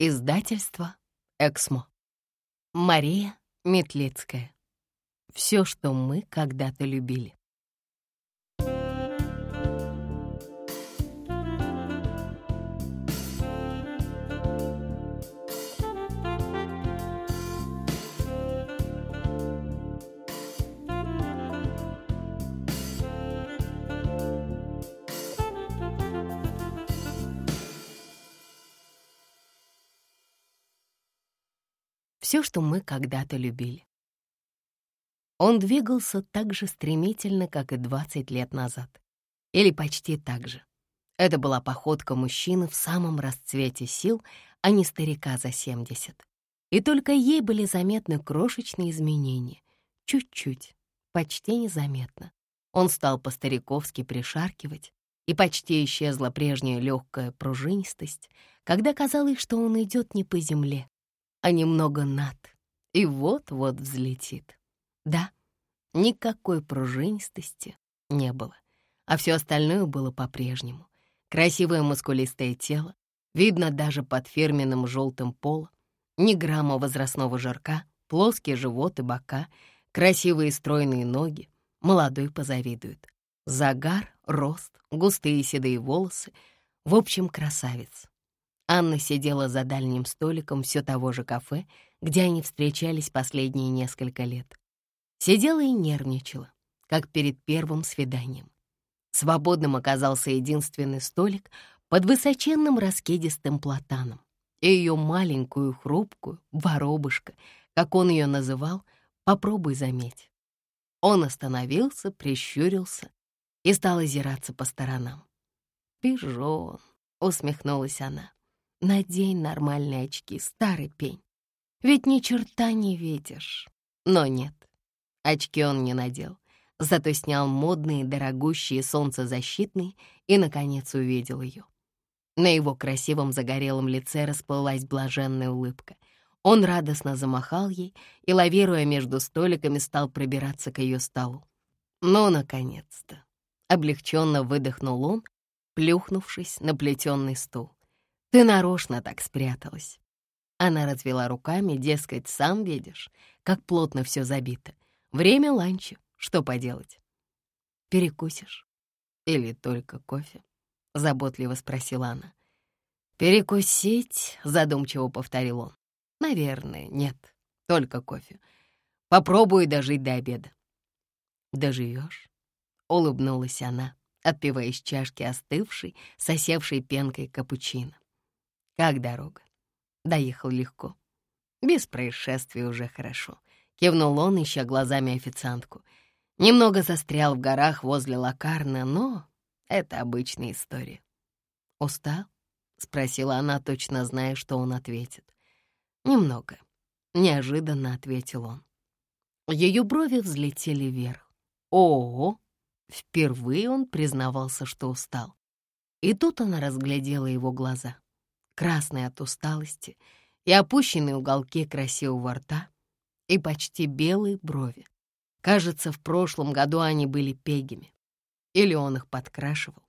Издательство «Эксмо». Мария Метлицкая. Все, что мы когда-то любили. Все, что мы когда-то любили. Он двигался так же стремительно, как и 20 лет назад. Или почти так же. Это была походка мужчины в самом расцвете сил, а не старика за 70. И только ей были заметны крошечные изменения. Чуть-чуть, почти незаметно. Он стал по-стариковски пришаркивать, и почти исчезла прежняя легкая пружинистость, когда казалось, что он идет не по земле, а немного над, и вот-вот взлетит. Да, никакой пружинистости не было, а все остальное было по-прежнему. Красивое мускулистое тело, видно даже под фирменным желтым полом, ни грамма возрастного жирка, плоский живот и бока, красивые стройные ноги, молодой позавидует. Загар, рост, густые седые волосы, в общем, красавец. Анна сидела за дальним столиком все того же кафе, где они встречались последние несколько лет. Сидела и нервничала, как перед первым свиданием. Свободным оказался единственный столик под высоченным раскидистым платаном. И ее маленькую, хрупкую, воробушка, как он ее называл, попробуй заметь. Он остановился, прищурился и стал озираться по сторонам. «Пижон», — усмехнулась она. Надень нормальные очки, старый пень. Ведь ни черта не видишь. Но нет, очки он не надел. Зато снял модные, дорогущие солнцезащитные и, наконец, увидел ее. На его красивом загорелом лице расплылась блаженная улыбка. Он радостно замахал ей и, лавируя между столиками, стал пробираться к ее столу. Ну, наконец-то! Облегченно выдохнул он, плюхнувшись на плетенный стул. Ты нарочно так спряталась. Она развела руками, дескать, сам видишь, как плотно все забито. Время ланча, что поделать? Перекусишь? Или только кофе? Заботливо спросила она. «Перекусить?» — задумчиво повторил он. «Наверное, нет, только кофе. Попробую дожить до обеда». «Доживешь?» — улыбнулась она, отпивая из чашки остывшей, сосевшей пенкой капучино. Как дорога? Доехал легко. Без происшествий уже хорошо. Кивнул он, ища глазами официантку. Немного застрял в горах возле Лакарна, но это обычная история. «Устал?» — спросила она, точно зная, что он ответит. «Немного», — неожиданно ответил он. Ее брови взлетели вверх. «Ого!» Впервые он признавался, что устал. И тут она разглядела его глаза красный от усталости, и опущенные уголки красивого рта, и почти белые брови. Кажется, в прошлом году они были пегими. Или он их подкрашивал?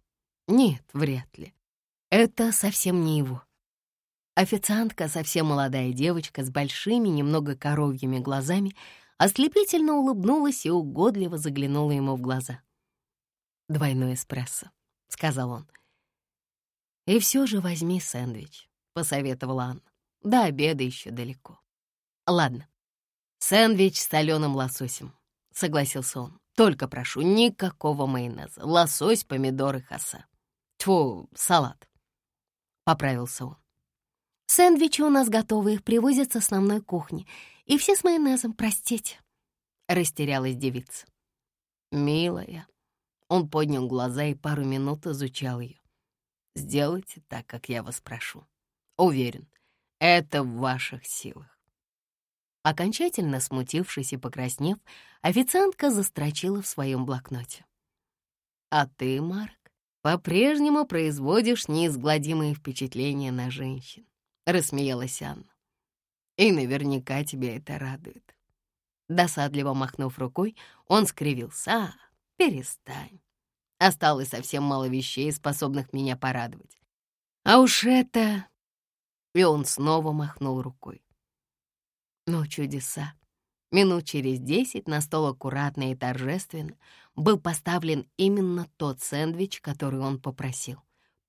Нет, вряд ли. Это совсем не его. Официантка, совсем молодая девочка с большими, немного коровьими глазами, ослепительно улыбнулась и угодливо заглянула ему в глаза. «Двойной эспрессо», — сказал он. «И все же возьми сэндвич», — посоветовала Анна. «До обеда еще далеко». «Ладно, сэндвич с соленым лососем», — согласился он. «Только прошу, никакого майонеза, лосось, помидоры, хоса. Тьфу, салат», — поправился он. «Сэндвичи у нас готовы, их привозят с основной кухни. И все с майонезом, простите», — растерялась девица. «Милая». Он поднял глаза и пару минут изучал ее. Сделайте так, как я вас прошу. Уверен, это в ваших силах. Окончательно смутившись и покраснев, официантка застрочила в своем блокноте. «А ты, Марк, по-прежнему производишь неизгладимые впечатления на женщин», — рассмеялась Анна. «И наверняка тебя это радует». Досадливо махнув рукой, он скривился. «А, перестань. Осталось совсем мало вещей, способных меня порадовать. А уж это... И он снова махнул рукой. Но чудеса. Минут через десять на стол аккуратно и торжественно был поставлен именно тот сэндвич, который он попросил.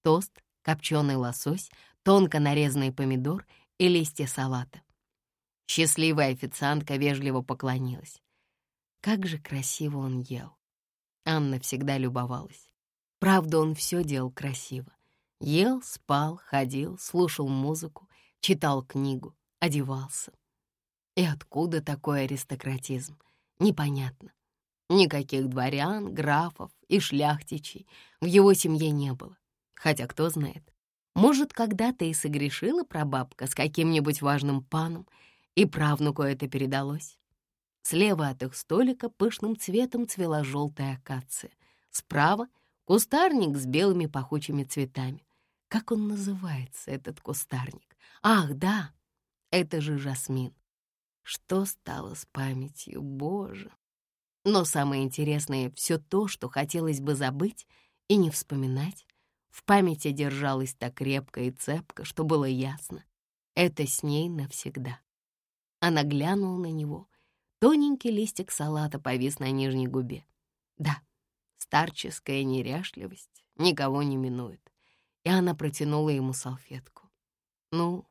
Тост, копченый лосось, тонко нарезанный помидор и листья салата. Счастливая официантка вежливо поклонилась. Как же красиво он ел. Анна всегда любовалась. Правда, он все делал красиво. Ел, спал, ходил, слушал музыку, читал книгу, одевался. И откуда такой аристократизм? Непонятно. Никаких дворян, графов и шляхтичей в его семье не было. Хотя кто знает, может, когда-то и согрешила прабабка с каким-нибудь важным паном, и правнуку это передалось. Слева от их столика пышным цветом цвела желтая акация. Справа — кустарник с белыми пахучими цветами. Как он называется, этот кустарник? Ах, да, это же жасмин. Что стало с памятью, боже? Но самое интересное — все то, что хотелось бы забыть и не вспоминать. В памяти держалось так крепко и цепко, что было ясно. Это с ней навсегда. Она глянула на него. Тоненький листик салата повис на нижней губе. Да, старческая неряшливость никого не минует. И она протянула ему салфетку. «Ну,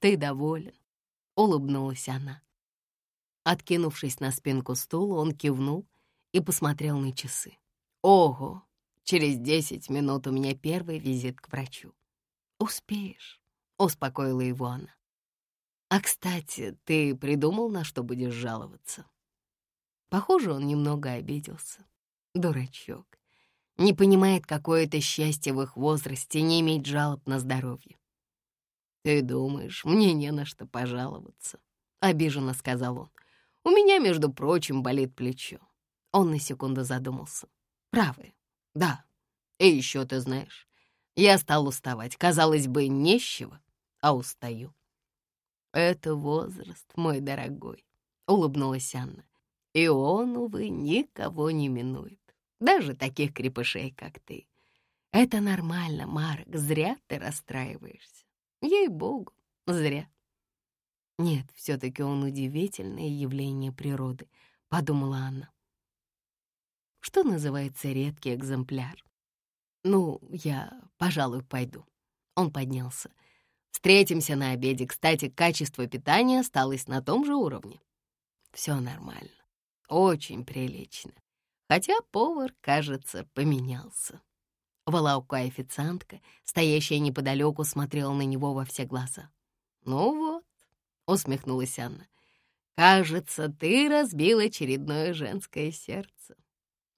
ты доволен?» — улыбнулась она. Откинувшись на спинку стула, он кивнул и посмотрел на часы. «Ого! Через десять минут у меня первый визит к врачу». «Успеешь», — успокоила его она. «А, кстати, ты придумал, на что будешь жаловаться?» Похоже, он немного обиделся. Дурачок. Не понимает, какое это счастье в их возрасте не иметь жалоб на здоровье. «Ты думаешь, мне не на что пожаловаться?» — обиженно сказал он. У меня, между прочим, болит плечо. Он на секунду задумался. Правый. Да. И еще ты знаешь, я стал уставать. Казалось бы, нещего, а устаю. Это возраст, мой дорогой, улыбнулась Анна. И он, увы, никого не минует. Даже таких крепышей, как ты. Это нормально, Марк, зря ты расстраиваешься. Ей-богу, зря. Нет, все-таки он удивительное явление природы, подумала Анна. Что называется редкий экземпляр? Ну, я, пожалуй, пойду. Он поднялся. Встретимся на обеде. Кстати, качество питания осталось на том же уровне. Все нормально. Очень прилично. Хотя повар, кажется, поменялся. Волоукая официантка, стоящая неподалеку, смотрела на него во все глаза. Ну вот, усмехнулась Анна. «Кажется, ты разбил очередное женское сердце».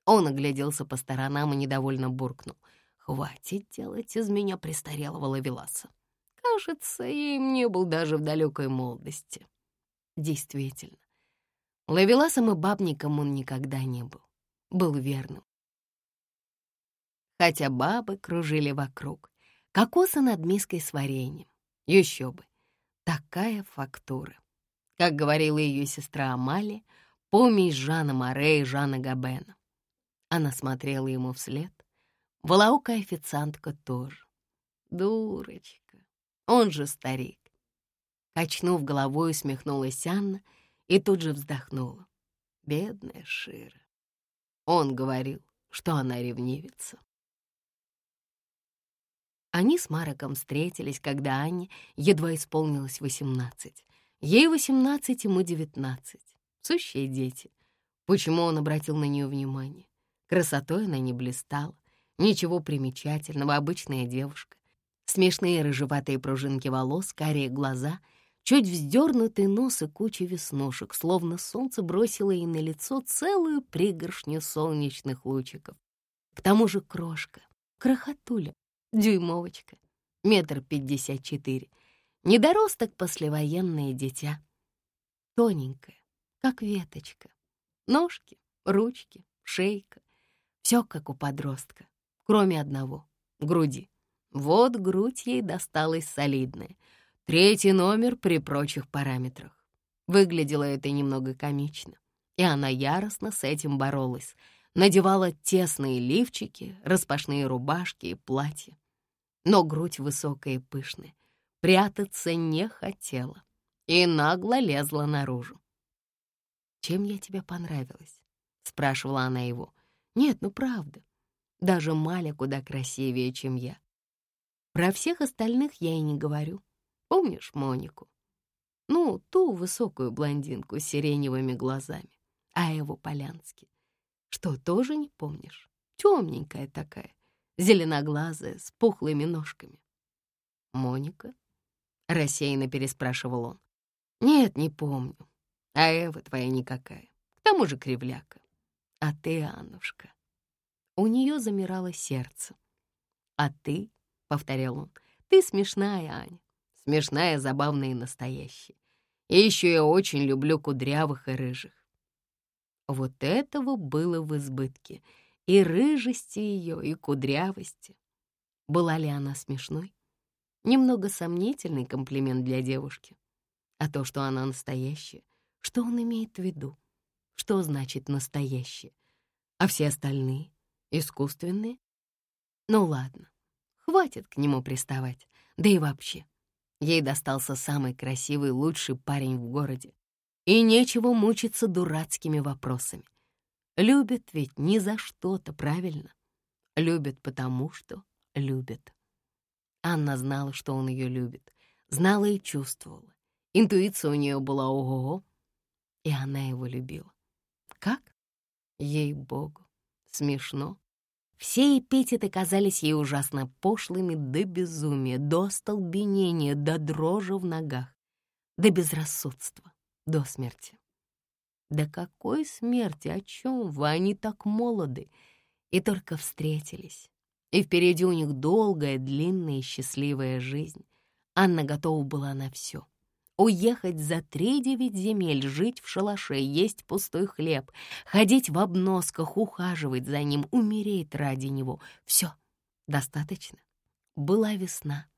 Он огляделся по сторонам и недовольно буркнул. «Хватит делать из меня престарелого лавеласа. Кажется, я им не был даже в далекой молодости». Действительно, лавеласом и бабником он никогда не был. Был верным. Хотя бабы кружили вокруг, кокосы над миской с вареньем. Еще бы, такая фактура. Как говорила ее сестра Амали, помесь Жана Море и Жана Габена. Она смотрела ему вслед. Волоукая официантка тоже. Дурочка, он же старик. Качнув головой, усмехнулась Анна и тут же вздохнула. Бедная Шира. Он говорил, что она ревнивится. Они с Мароком встретились, когда Анне едва исполнилось восемнадцать. Ей восемнадцать, ему девятнадцать. Сущие дети. Почему он обратил на нее внимание? Красотой она не блистала. Ничего примечательного, обычная девушка. Смешные рыжеватые пружинки волос, карие глаза, чуть вздернутый нос и куча веснушек, словно солнце бросило ей на лицо целую пригоршню солнечных лучиков. К тому же крошка, крохотуля, Дюймовочка, метр пятьдесят четыре. Недоросток послевоенное дитя. Тоненькая, как веточка. Ножки, ручки, шейка. Все как у подростка, кроме одного — груди. Вот грудь ей досталась солидная. Третий номер при прочих параметрах. Выглядело это немного комично, и она яростно с этим боролась. Надевала тесные лифчики, распашные рубашки и платья но грудь высокая и пышная. прятаться не хотела и нагло лезла наружу. «Чем я тебе понравилась?» — спрашивала она его. «Нет, ну правда. Даже Маля куда красивее, чем я. Про всех остальных я и не говорю. Помнишь Монику? Ну, ту высокую блондинку с сиреневыми глазами, а его Полянски. Что, тоже не помнишь? Темненькая такая, зеленоглазая, с пухлыми ножками. «Моника?» — рассеянно переспрашивал он. «Нет, не помню. А Эва твоя никакая. К тому же кривляка. А ты, Аннушка». У нее замирало сердце. «А ты?» — повторял он. «Ты смешная, Аня. Смешная, забавная и настоящая. И еще я очень люблю кудрявых и рыжих. Вот этого было в избытке. И рыжести ее, и кудрявости. Была ли она смешной? Немного сомнительный комплимент для девушки. А то, что она настоящая, что он имеет в виду? Что значит настоящее? А все остальные — искусственные? Ну ладно, хватит к нему приставать. Да и вообще, ей достался самый красивый, лучший парень в городе и нечего мучиться дурацкими вопросами. Любит ведь не за что-то, правильно? Любит потому, что любит. Анна знала, что он ее любит, знала и чувствовала. Интуиция у нее была ого-го, и она его любила. Как? Ей-богу, смешно. Все эпитеты казались ей ужасно пошлыми до безумия, до столбенения, до дрожи в ногах, до безрассудства до смерти. Да какой смерти? О чем вы? Они так молоды и только встретились. И впереди у них долгая, длинная и счастливая жизнь. Анна готова была на все. Уехать за три-девять земель, жить в шалаше, есть пустой хлеб, ходить в обносках, ухаживать за ним, умереть ради него. Все, достаточно. Была весна,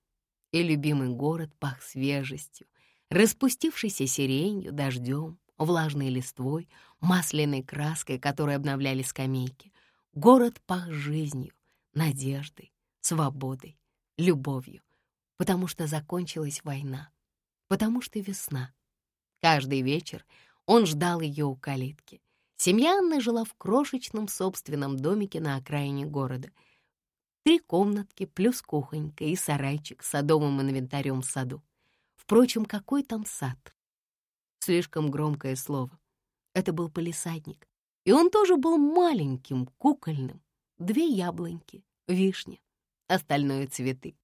и любимый город пах свежестью, распустившейся сиренью, дождем, влажной листвой, масляной краской, которой обновляли скамейки. Город пах жизнью, надеждой, свободой, любовью, потому что закончилась война, потому что весна. Каждый вечер он ждал ее у калитки. Семья Анны жила в крошечном собственном домике на окраине города. Три комнатки плюс кухонька и сарайчик с садовым инвентарем в саду. Впрочем, какой там сад? Слишком громкое слово. Это был полисадник. И он тоже был маленьким, кукольным. Две яблоньки, вишня, остальное цветы.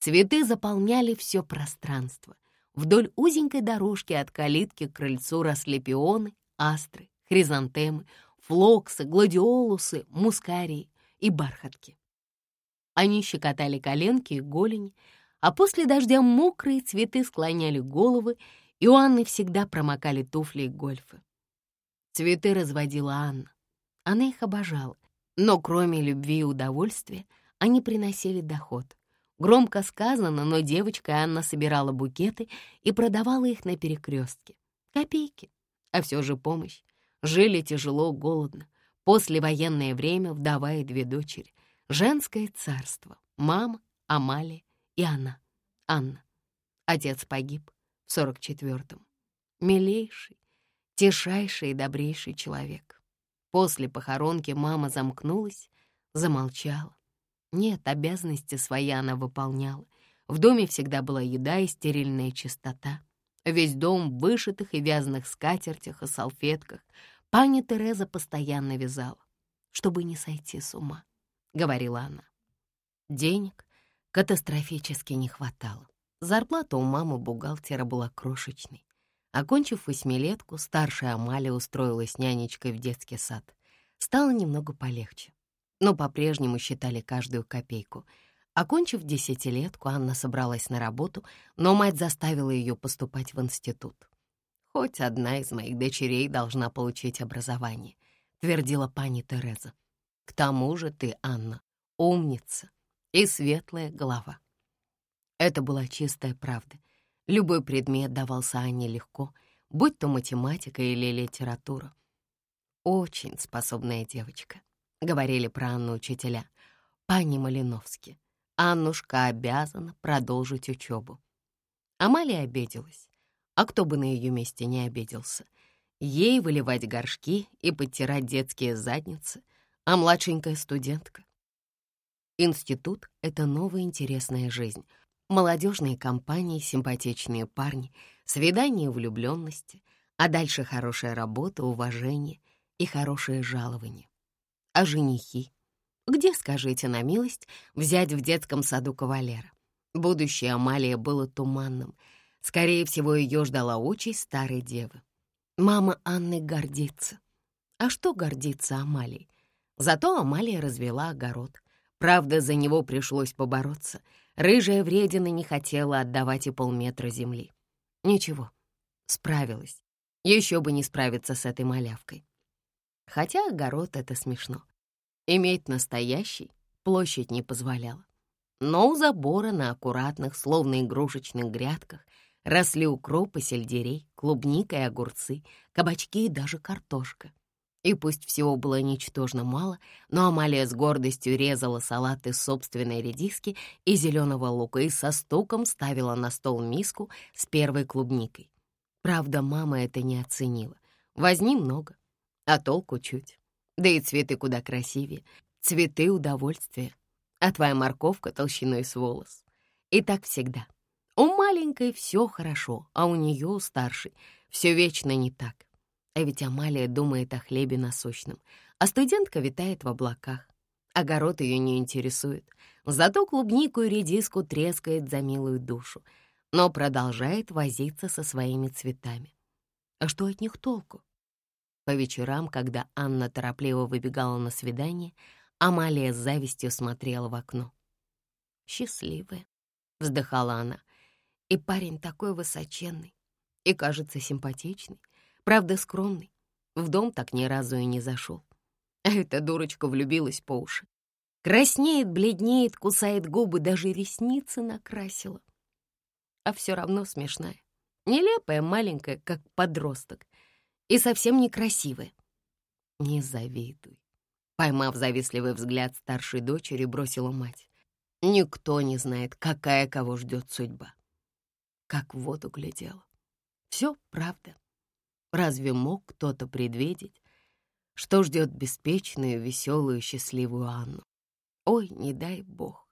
Цветы заполняли все пространство. Вдоль узенькой дорожки от калитки к крыльцу росли пионы, астры, хризантемы, флоксы, гладиолусы, мускарии и бархатки. Они щекотали коленки и голени, а после дождя мокрые цветы склоняли головы, и у Анны всегда промокали туфли и гольфы. Цветы разводила Анна. Она их обожала, но кроме любви и удовольствия они приносили доход. Громко сказано, но девочка Анна собирала букеты и продавала их на перекрестке. Копейки, а все же помощь. Жили тяжело, голодно. Послевоенное время вдова и две дочери. Женское царство. Мама, Амалия и она, Анна. Отец погиб в 44-м. Милейший, тишайший и добрейший человек. После похоронки мама замкнулась, замолчала. Нет, обязанности свои она выполняла. В доме всегда была еда и стерильная чистота. Весь дом в вышитых и вязаных скатертях и салфетках. Пани Тереза постоянно вязала, чтобы не сойти с ума, — говорила она. Денег катастрофически не хватало. Зарплата у мамы бухгалтера была крошечной. Окончив восьмилетку, старшая Амалия устроилась нянечкой в детский сад. Стало немного полегче, но по-прежнему считали каждую копейку. Окончив десятилетку, Анна собралась на работу, но мать заставила ее поступать в институт. «Хоть одна из моих дочерей должна получить образование», — твердила пани Тереза. «К тому же ты, Анна, умница, и светлая голова. Это была чистая правда. Любой предмет давался Анне легко, будь то математика или литература. «Очень способная девочка», — говорили про Анну учителя. «Пани Малиновски, Аннушка обязана продолжить учебу». Амалия обиделась. А кто бы на ее месте не обиделся? Ей выливать горшки и подтирать детские задницы, а младшенькая студентка. Институт — это новая интересная жизнь. Молодежные компании, симпатичные парни, свидания влюбленности, а дальше хорошая работа, уважение и хорошее жалование. А женихи? Где, скажите на милость, взять в детском саду кавалера? Будущее Амалия было туманным. Скорее всего, ее ждала участь старой девы. Мама Анны гордится. А что гордится Амалией? Зато Амалия развела огород. Правда, за него пришлось побороться. Рыжая вредина не хотела отдавать и полметра земли. Ничего, справилась. Еще бы не справиться с этой малявкой. Хотя огород — это смешно. Иметь настоящий площадь не позволяла. Но у забора на аккуратных, словно игрушечных грядках росли укроп и сельдерей, клубника и огурцы, кабачки и даже картошка. И пусть всего было ничтожно мало, но Амалия с гордостью резала салат из собственной редиски и зеленого лука и со стуком ставила на стол миску с первой клубникой. Правда, мама это не оценила. Возни много, а толку чуть. Да и цветы куда красивее. Цветы удовольствия. А твоя морковка толщиной с волос. И так всегда. У маленькой все хорошо, а у нее, у старшей, все вечно не так. А ведь Амалия думает о хлебе насущном, а студентка витает в облаках. Огород ее не интересует, зато клубнику и редиску трескает за милую душу, но продолжает возиться со своими цветами. А что от них толку? По вечерам, когда Анна торопливо выбегала на свидание, Амалия с завистью смотрела в окно. «Счастливая», — вздыхала она, — «и парень такой высоченный, и, кажется, симпатичный, Правда, скромный. В дом так ни разу и не зашел. А эта дурочка влюбилась по уши. Краснеет, бледнеет, кусает губы, даже ресницы накрасила. А все равно смешная. Нелепая, маленькая, как подросток. И совсем некрасивая. Не завидуй. Поймав завистливый взгляд старшей дочери, бросила мать. Никто не знает, какая кого ждет судьба. Как в воду глядела. Все правда. Разве мог кто-то предвидеть, что ждет беспечную, веселую, счастливую Анну? Ой, не дай бог.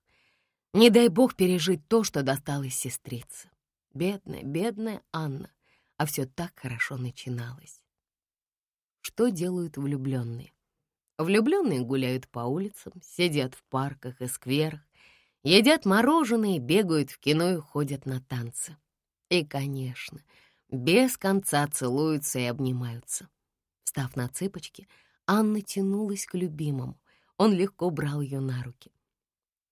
Не дай бог пережить то, что досталось сестрице. Бедная, бедная Анна, а все так хорошо начиналось. Что делают влюбленные? Влюбленные гуляют по улицам, сидят в парках и скверах, едят мороженое, бегают в кино и ходят на танцы. И, конечно, без конца целуются и обнимаются. Встав на цыпочки, Анна тянулась к любимому. Он легко брал ее на руки.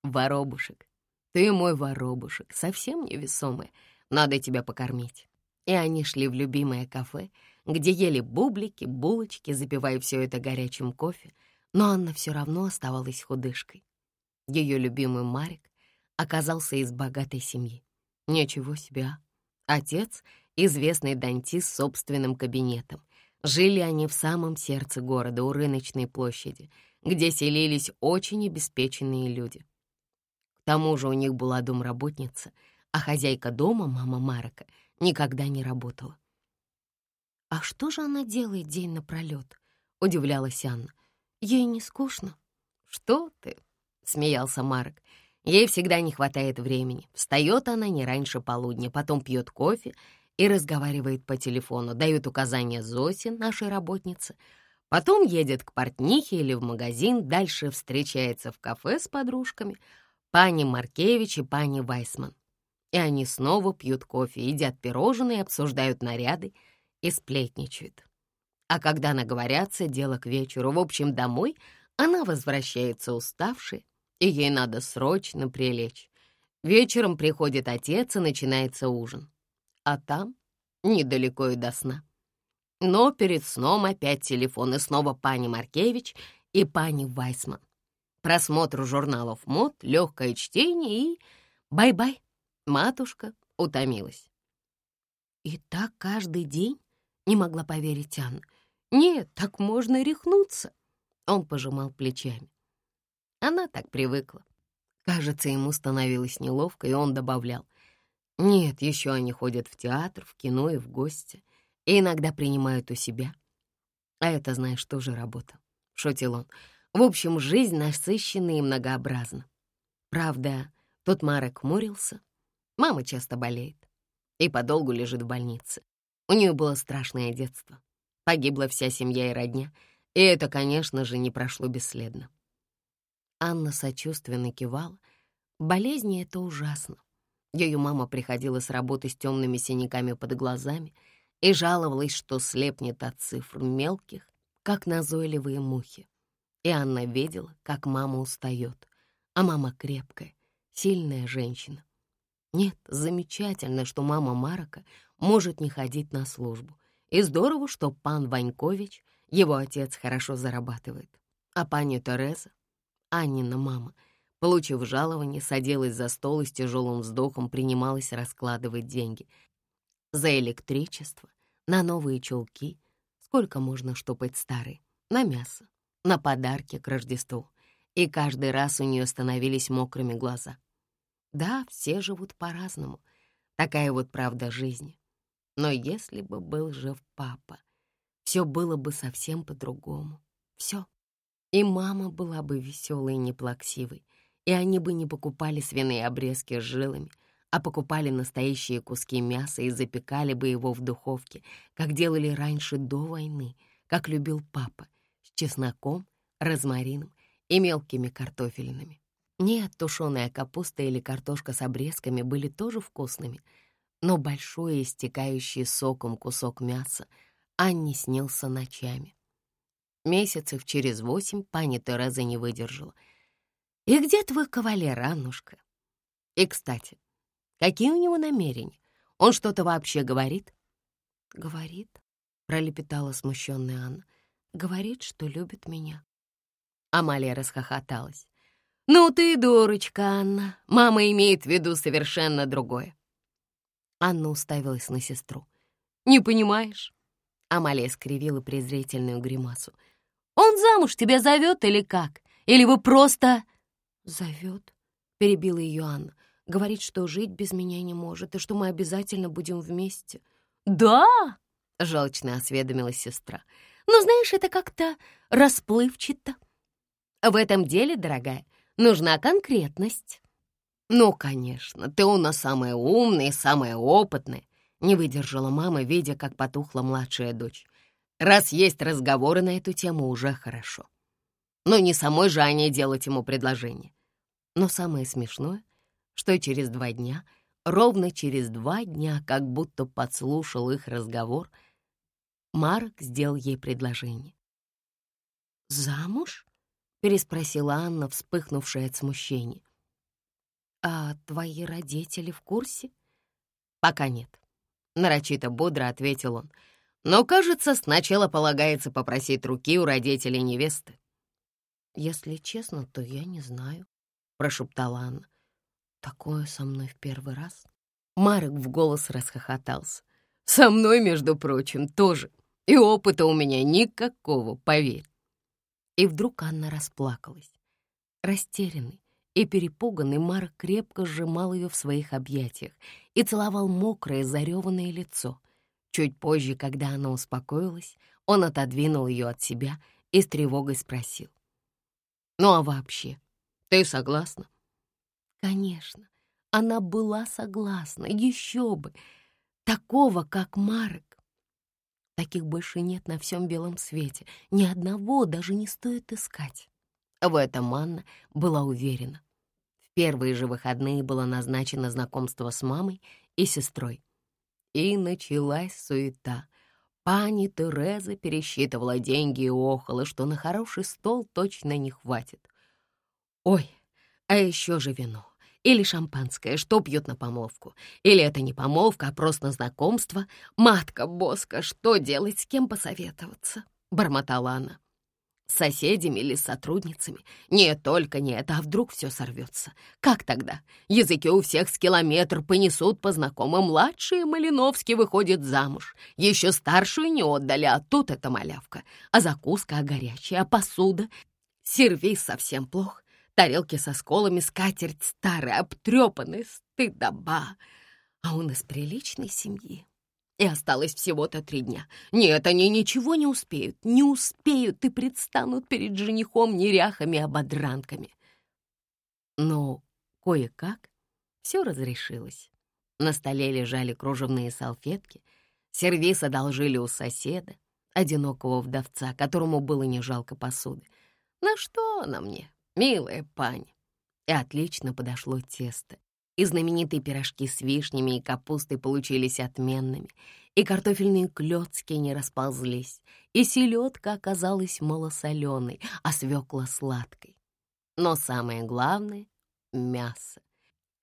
«Воробушек, ты мой воробушек, совсем невесомый. Надо тебя покормить». И они шли в любимое кафе, где ели бублики, булочки, запивая все это горячим кофе, но Анна все равно оставалась худышкой. Ее любимый Марик оказался из богатой семьи. Ничего себе, а? Отец известный дантист с собственным кабинетом. Жили они в самом сердце города, у рыночной площади, где селились очень обеспеченные люди. К тому же у них была домработница, а хозяйка дома, мама Марка, никогда не работала. «А что же она делает день напролет?» — удивлялась Анна. «Ей не скучно?» «Что ты?» — смеялся Марк. «Ей всегда не хватает времени. Встает она не раньше полудня, потом пьет кофе и разговаривает по телефону, дает указания Зосе, нашей работнице, потом едет к портнихе или в магазин, дальше встречается в кафе с подружками, пани Маркевич и пани Вайсман. И они снова пьют кофе, едят пирожные, обсуждают наряды и сплетничают. А когда наговорятся, дело к вечеру, в общем, домой, она возвращается уставшей, и ей надо срочно прилечь. Вечером приходит отец, и начинается ужин а там недалеко и до сна. Но перед сном опять телефон, и снова пани Маркевич и пани Вайсман. Просмотр журналов мод, легкое чтение и... Бай-бай, матушка утомилась. И так каждый день? Не могла поверить Анна. Нет, так можно рехнуться. Он пожимал плечами. Она так привыкла. Кажется, ему становилось неловко, и он добавлял. Нет, еще они ходят в театр, в кино и в гости, и иногда принимают у себя. А это, знаешь, тоже работа, — шутил он. В общем, жизнь насыщенна и многообразна. Правда, тут Марек хмурился. Мама часто болеет и подолгу лежит в больнице. У нее было страшное детство. Погибла вся семья и родня, и это, конечно же, не прошло бесследно. Анна сочувственно кивала. Болезни — это ужасно. Ее мама приходила с работы с темными синяками под глазами и жаловалась, что слепнет от цифр мелких, как назойливые мухи. И Анна видела, как мама устает, а мама крепкая, сильная женщина. Нет, замечательно, что мама Марака может не ходить на службу. И здорово, что пан Ванькович, его отец, хорошо зарабатывает. А пани Тереза, Аннина мама, получив жалование, садилась за стол и с тяжелым вздохом принималась раскладывать деньги. За электричество, на новые чулки, сколько можно штопать старые, на мясо, на подарки к Рождеству. И каждый раз у нее становились мокрыми глаза. Да, все живут по-разному. Такая вот правда жизни. Но если бы был жив папа, все было бы совсем по-другому. Все. И мама была бы веселой и неплаксивой, и они бы не покупали свиные обрезки с жилами, а покупали настоящие куски мяса и запекали бы его в духовке, как делали раньше до войны, как любил папа, с чесноком, розмарином и мелкими картофелинами. Нет, тушеная капуста или картошка с обрезками были тоже вкусными, но большой, истекающий соком кусок мяса Анне снился ночами. Месяцев через восемь пани Тереза не выдержала. «И где твой кавалер, Аннушка?» «И, кстати, какие у него намерения? Он что-то вообще говорит?» «Говорит», — пролепетала смущенная Анна. «Говорит, что любит меня». Амалия расхохоталась. «Ну ты дурочка, Анна. Мама имеет в виду совершенно другое». Анна уставилась на сестру. «Не понимаешь?» Амалия скривила презрительную гримасу. Он замуж тебя зовет или как? Или вы просто...» «Зовет», — перебила ее Анна. «Говорит, что жить без меня не может, и что мы обязательно будем вместе». «Да?» — желчно осведомилась сестра. «Ну, знаешь, это как-то расплывчато. В этом деле, дорогая, нужна конкретность». «Ну, конечно, ты у нас самая умная и самая опытная», — не выдержала мама, видя, как потухла младшая дочь. Раз есть разговоры на эту тему, уже хорошо. Но не самой же Ане делать ему предложение. Но самое смешное, что через два дня, ровно через два дня, как будто подслушал их разговор, Марк сделал ей предложение. «Замуж?» — переспросила Анна, вспыхнувшая от смущения. «А твои родители в курсе?» «Пока нет», — нарочито бодро ответил он. Но, кажется, сначала полагается попросить руки у родителей невесты. «Если честно, то я не знаю», — прошептала Анна. «Такое со мной в первый раз». Марк в голос расхохотался. «Со мной, между прочим, тоже. И опыта у меня никакого, поверь». И вдруг Анна расплакалась. Растерянный и перепуганный Марк крепко сжимал ее в своих объятиях и целовал мокрое, зареванное лицо — Чуть позже, когда она успокоилась, он отодвинул ее от себя и с тревогой спросил. «Ну а вообще, ты согласна?» Конечно, она была согласна, еще бы. Такого, как Марк. Таких больше нет на всем белом свете. Ни одного даже не стоит искать. В этом Анна была уверена. В первые же выходные было назначено знакомство с мамой и сестрой. И началась суета. Пани Тереза пересчитывала деньги и охала, что на хороший стол точно не хватит. Ой, а еще же вино. Или шампанское, что пьют на помолвку. Или это не помолвка, а просто знакомство. Матка Боска, что делать, с кем посоветоваться? Бормотала она соседями или сотрудницами. Нет, только не это, а вдруг все сорвется. Как тогда? Языки у всех с километр понесут по знакомым. Младшие Малиновский выходит замуж. Еще старшую не отдали, а тут эта малявка. А закуска а горячая, а посуда. Сервис совсем плох. Тарелки со сколами, скатерть старая, обтрепанная, стыдоба. А он из приличной семьи. И осталось всего-то три дня. Нет, они ничего не успеют, не успеют и предстанут перед женихом неряхами-ободранками. Но кое-как все разрешилось. На столе лежали кружевные салфетки, сервиз одолжили у соседа, одинокого вдовца, которому было не жалко посуды. На что она мне, милая пань? И отлично подошло тесто. И знаменитые пирожки с вишнями и капустой получились отменными, и картофельные клёцки не расползлись, и селедка оказалась малосоленой, а свекла сладкой. Но самое главное — мясо.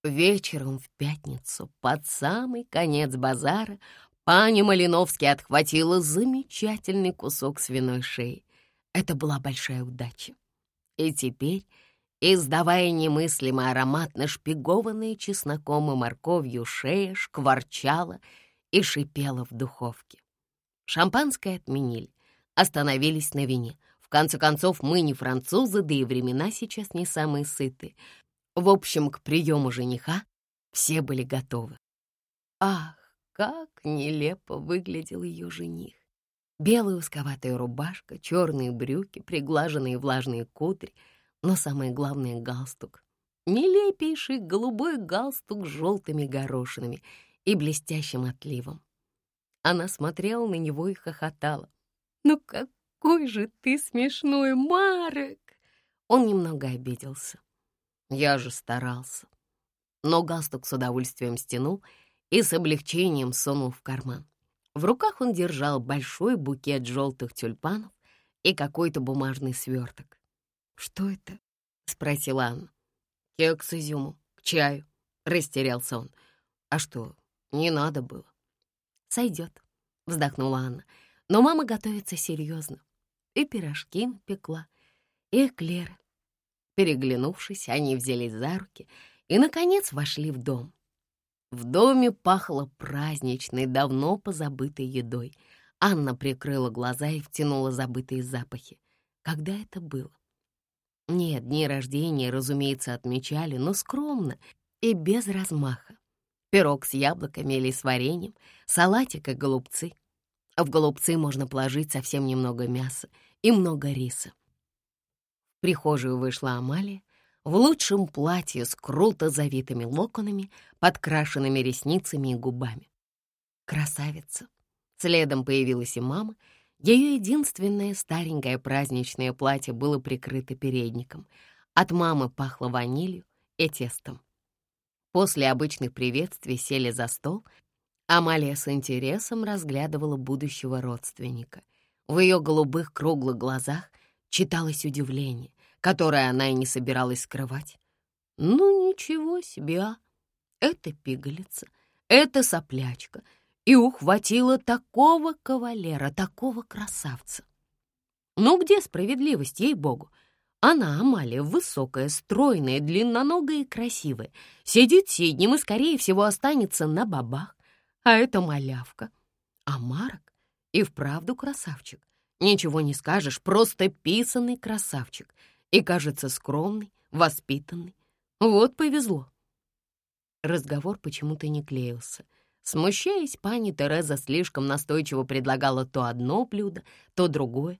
Вечером в пятницу, под самый конец базара, паня Малиновский отхватила замечательный кусок свиной шеи. Это была большая удача. И теперь издавая немыслимый аромат, нашпигованная чесноком и морковью шея шкварчала и шипела в духовке. Шампанское отменили, остановились на вине. В конце концов, мы не французы, да и времена сейчас не самые сытые. В общем, к приему жениха все были готовы. Ах, как нелепо выглядел ее жених! Белая узковатая рубашка, черные брюки, приглаженные влажные кудри — но самое главное — галстук. Нелепейший голубой галстук с желтыми горошинами и блестящим отливом. Она смотрела на него и хохотала. «Ну какой же ты смешной, Марек!» Он немного обиделся. Я же старался. Но галстук с удовольствием стянул и с облегчением сунул в карман. В руках он держал большой букет желтых тюльпанов и какой-то бумажный сверток. «Что это?» — спросила Анна. «Кекс с изюмом, к чаю», — растерялся он. «А что, не надо было?» «Сойдет», — вздохнула Анна. «Но мама готовится серьезно. И пирожки напекла, и эклеры». Переглянувшись, они взялись за руки и, наконец, вошли в дом. В доме пахло праздничной, давно позабытой едой. Анна прикрыла глаза и втянула забытые запахи. Когда это было? Нет, дни рождения, разумеется, отмечали, но скромно и без размаха. Пирог с яблоками или с вареньем, салатик и голубцы. В голубцы можно положить совсем немного мяса и много риса. В прихожую вышла Амалия в лучшем платье с круто завитыми локонами, подкрашенными ресницами и губами. Красавица. Следом появилась и мама — ее единственное старенькое праздничное платье было прикрыто передником. От мамы пахло ванилью и тестом. После обычных приветствий сели за стол. Амалия с интересом разглядывала будущего родственника. В ее голубых круглых глазах читалось удивление, которое она и не собиралась скрывать. «Ну, ничего себе, а! Это пигалица, это соплячка — и ухватила такого кавалера, такого красавца. Ну где справедливость, ей-богу? Она, Амалия, высокая, стройная, длинноногая и красивая, сидит сиднем и, скорее всего, останется на бабах. А это малявка. А Марк и вправду красавчик. Ничего не скажешь, просто писанный красавчик. И, кажется, скромный, воспитанный. Вот повезло. Разговор почему-то не клеился — Смущаясь, пани Тереза слишком настойчиво предлагала то одно блюдо, то другое.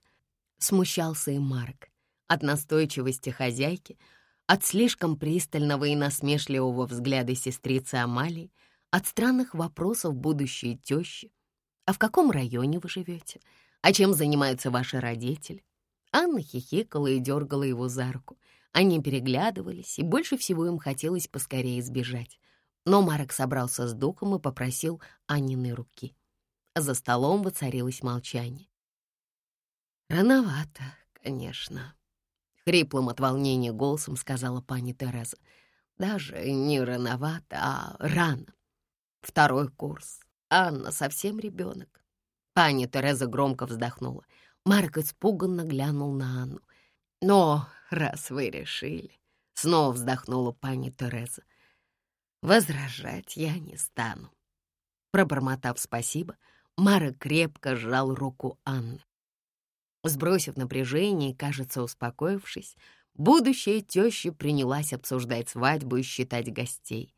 Смущался и Марк от настойчивости хозяйки, от слишком пристального и насмешливого взгляда сестрицы Амалии, от странных вопросов будущей тещи. А в каком районе вы живете? А чем занимаются ваши родители? Анна хихикала и дергала его за руку. Они переглядывались, и больше всего им хотелось поскорее сбежать. Но Марек собрался с духом и попросил Анины руки. За столом воцарилось молчание. «Рановато, конечно», — хриплым от волнения голосом сказала пани Тереза. «Даже не рановато, а рано. Второй курс. Анна совсем ребенок». Пани Тереза громко вздохнула. Марк испуганно глянул на Анну. «Но раз вы решили...» — снова вздохнула пани Тереза. Возражать я не стану. Пробормотав спасибо, Мара крепко сжал руку Анны. Сбросив напряжение и, кажется, успокоившись, будущая теща принялась обсуждать свадьбу и считать гостей.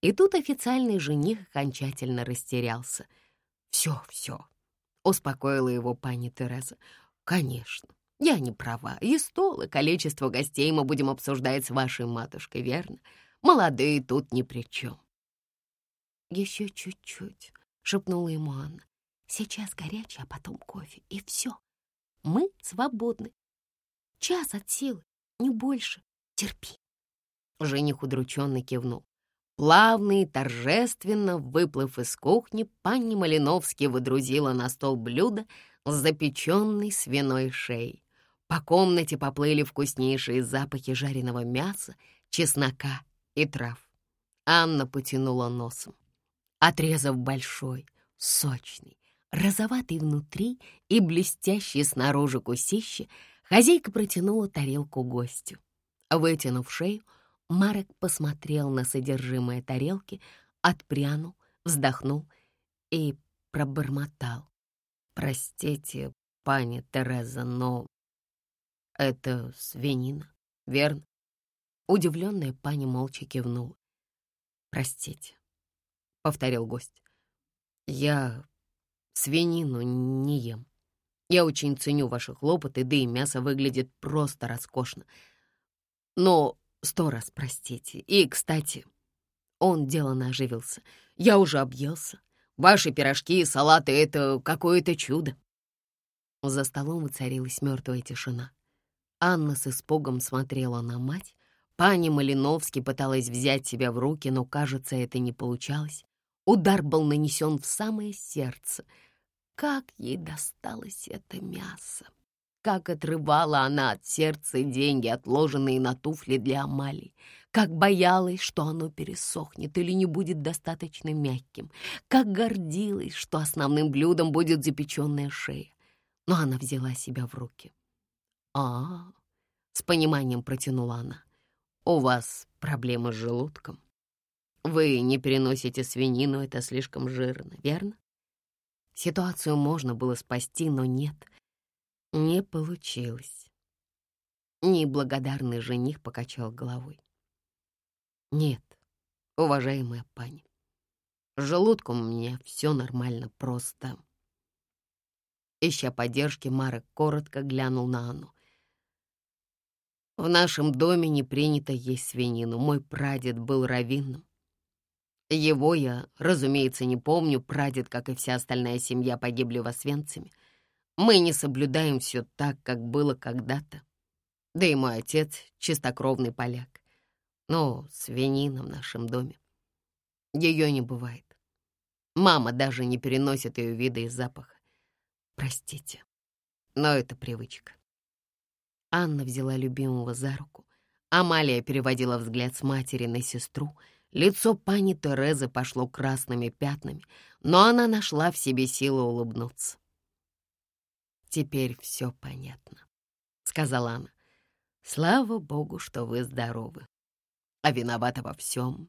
И тут официальный жених окончательно растерялся. «Все, все», — успокоила его пани Тереза. «Конечно, я не права. И стол, и количество гостей мы будем обсуждать с вашей матушкой, верно? Молодые тут ни при чем». «Еще чуть-чуть», — шепнула ему Анна. «Сейчас горячий, а потом кофе, и все. Мы свободны. Час от силы, не больше. Терпи». Жених удрученно кивнул. Плавно и торжественно, выплыв из кухни, панни Малиновский выдрузила на стол блюдо с запеченной свиной шеей. По комнате поплыли вкуснейшие запахи жареного мяса, чеснока и трав. Анна потянула носом. Отрезав большой, сочный, розоватый внутри и блестящий снаружи кусище, хозяйка протянула тарелку гостю. Вытянув шею, Марек посмотрел на содержимое тарелки, отпрянул, вздохнул и пробормотал. «Простите, пани Тереза, но это свинина, верно?» Удивленная пани молча кивнула. «Простите», — повторил гость. «Я свинину не ем. Я очень ценю ваши хлопоты, да и мясо выглядит просто роскошно. Но Сто раз простите. И, кстати, он деланно оживился. Я уже объелся. Ваши пирожки и салаты — это какое-то чудо. За столом воцарилась мертвая тишина. Анна с испугом смотрела на мать. Пани Малиновский пыталась взять себя в руки, но, кажется, это не получалось. Удар был нанесен в самое сердце. Как ей досталось это мясо! Как отрывала она от сердца деньги, отложенные на туфли для Амалии. Как боялась, что оно пересохнет или не будет достаточно мягким. Как гордилась, что основным блюдом будет запеченная шея. Но она взяла себя в руки. а, -а, -а с пониманием протянула она. «У вас проблемы с желудком. Вы не переносите свинину, это слишком жирно, верно?» Ситуацию можно было спасти, но нет — не получилось. Неблагодарный жених покачал головой. Нет, уважаемая пани, с желудком у меня все нормально, просто... Ища поддержки, Марек коротко глянул на Анну. В нашем доме не принято есть свинину. Мой прадед был раввином. Его я, разумеется, не помню. Прадед, как и вся остальная семья, погибли в Освенциме. Мы не соблюдаем все так, как было когда-то. Да и мой отец — чистокровный поляк. Но свинина в нашем доме. Ее не бывает. Мама даже не переносит ее вида и запаха. Простите, но это привычка. Анна взяла любимого за руку. Амалия переводила взгляд с матери на сестру. Лицо пани Терезы пошло красными пятнами, но она нашла в себе силы улыбнуться. «Теперь все понятно», — сказала она. «Слава Богу, что вы здоровы. А виновата во всем».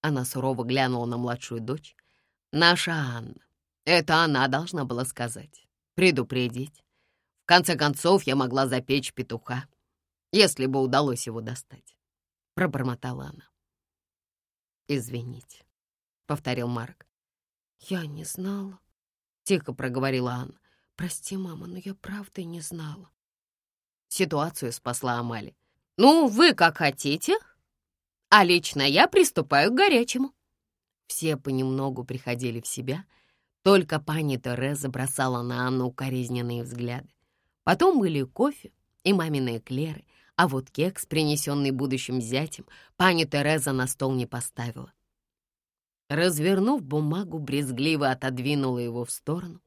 Она сурово глянула на младшую дочь. «Наша Анна. Это она должна была сказать, предупредить. В конце концов, я могла запечь петуха, если бы удалось его достать», — пробормотала она. «Извините», — повторил Марк. «Я не знала», — тихо проговорила Анна. «Прости, мама, но я правда не знала». Ситуацию спасла Амали. «Ну, вы как хотите, а лично я приступаю к горячему». Все понемногу приходили в себя, только пани Тереза бросала на Анну укоризненные взгляды. Потом были кофе и маминые клеры, а вот кекс, принесенный будущим зятем, пани Тереза на стол не поставила. Развернув бумагу, брезгливо отодвинула его в сторону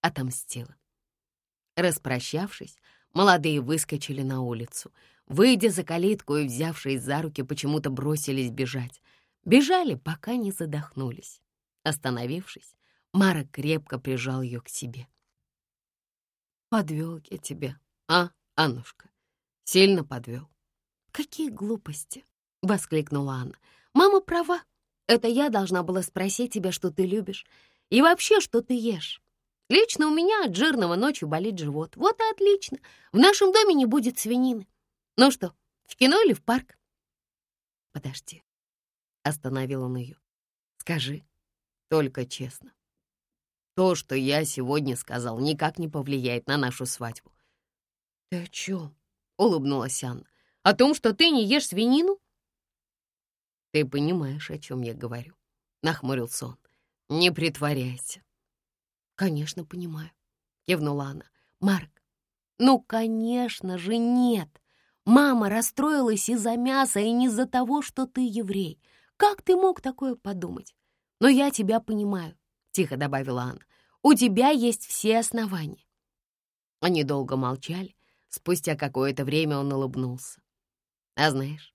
отомстила. Распрощавшись, молодые выскочили на улицу. Выйдя за калитку и взявшись за руки, почему-то бросились бежать. Бежали, пока не задохнулись. Остановившись, Мара крепко прижал ее к себе. «Подвел я тебя, а, Аннушка? Сильно подвел». «Какие глупости!» — воскликнула Анна. «Мама права. Это я должна была спросить тебя, что ты любишь. И вообще, что ты ешь. Лично у меня от жирного ночью болит живот. Вот и отлично. В нашем доме не будет свинины. Ну что, в кино или в парк? Подожди. Остановил он ее. Скажи, только честно. То, что я сегодня сказал, никак не повлияет на нашу свадьбу. Ты о чем? Улыбнулась Анна. О том, что ты не ешь свинину? Ты понимаешь, о чем я говорю. Нахмурился он. Не притворяйся. Конечно, понимаю. Кивнула она. Марк, ну, конечно же, нет. Мама расстроилась из-за мяса и не из-за того, что ты еврей. Как ты мог такое подумать? Но я тебя понимаю, — тихо добавила Анна. У тебя есть все основания. Они долго молчали. Спустя какое-то время он улыбнулся. А знаешь,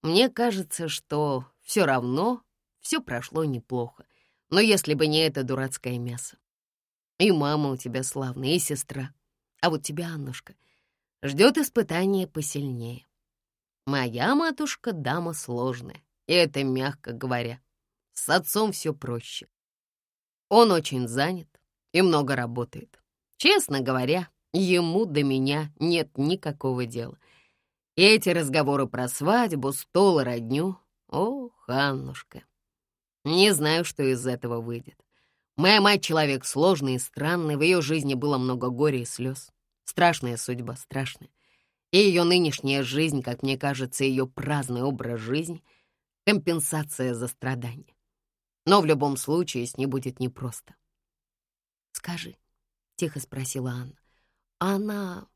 мне кажется, что все равно все прошло неплохо. Но если бы не это дурацкое мясо. И мама у тебя славная, и сестра. А вот тебя, Аннушка, ждет испытание посильнее. Моя матушка — дама сложная, и это мягко говоря. С отцом все проще. Он очень занят и много работает. Честно говоря, ему до меня нет никакого дела. И эти разговоры про свадьбу, стол и родню... О, Аннушка, не знаю, что из этого выйдет. Моя мать — человек сложный и странный, в ее жизни было много горя и слез. Страшная судьба, страшная. И ее нынешняя жизнь, как мне кажется, ее праздный образ жизни — компенсация за страдания. Но в любом случае с ней будет непросто. «Скажи», — тихо спросила Анна, — «она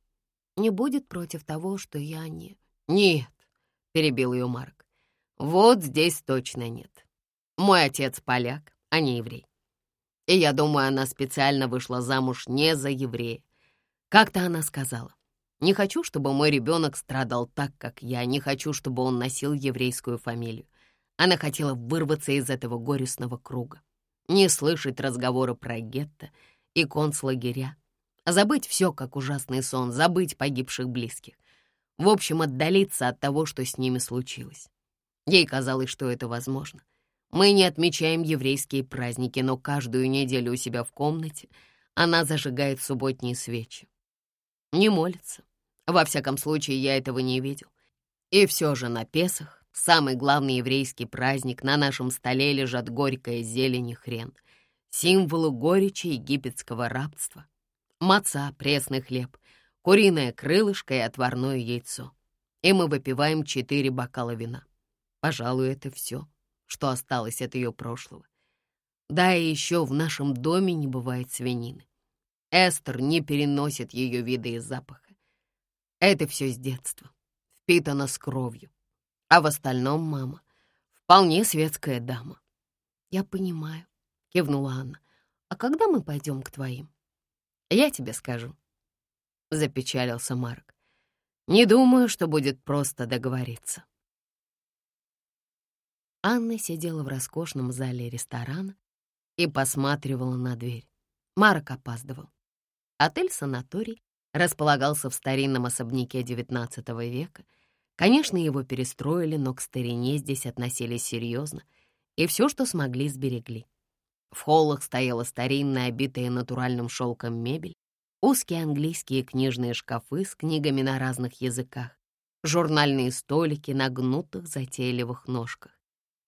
не будет против того, что я не...» «Нет», — перебил ее Марк, — «вот здесь точно нет. Мой отец поляк, а не еврей. И я думаю, она специально вышла замуж не за еврея. Как-то она сказала, «Не хочу, чтобы мой ребенок страдал так, как я, не хочу, чтобы он носил еврейскую фамилию». Она хотела вырваться из этого горестного круга, не слышать разговоры про гетто и концлагеря, забыть все, как ужасный сон, забыть погибших близких. В общем, отдалиться от того, что с ними случилось. Ей казалось, что это возможно. Мы не отмечаем еврейские праздники, но каждую неделю у себя в комнате она зажигает субботние свечи. Не молится. Во всяком случае, я этого не видел. И все же на Песах, самый главный еврейский праздник, на нашем столе лежат горькая зелень и хрен, символы горечи египетского рабства, маца, пресный хлеб, куриное крылышко и отварное яйцо. И мы выпиваем четыре бокала вина. Пожалуй, это все что осталось от ее прошлого. Да, и еще в нашем доме не бывает свинины. Эстер не переносит ее вида и запаха. Это все с детства, впитано с кровью. А в остальном мама вполне светская дама. «Я понимаю», — кивнула Анна. «А когда мы пойдем к твоим?» «Я тебе скажу», — запечалился Марк. «Не думаю, что будет просто договориться». Анна сидела в роскошном зале ресторана и посматривала на дверь. Марк опаздывал. Отель-санаторий располагался в старинном особняке XIX века. Конечно, его перестроили, но к старине здесь относились серьезно, и все, что смогли, сберегли. В холлах стояла старинная, обитая натуральным шелком мебель, узкие английские книжные шкафы с книгами на разных языках, журнальные столики на гнутых затейливых ножках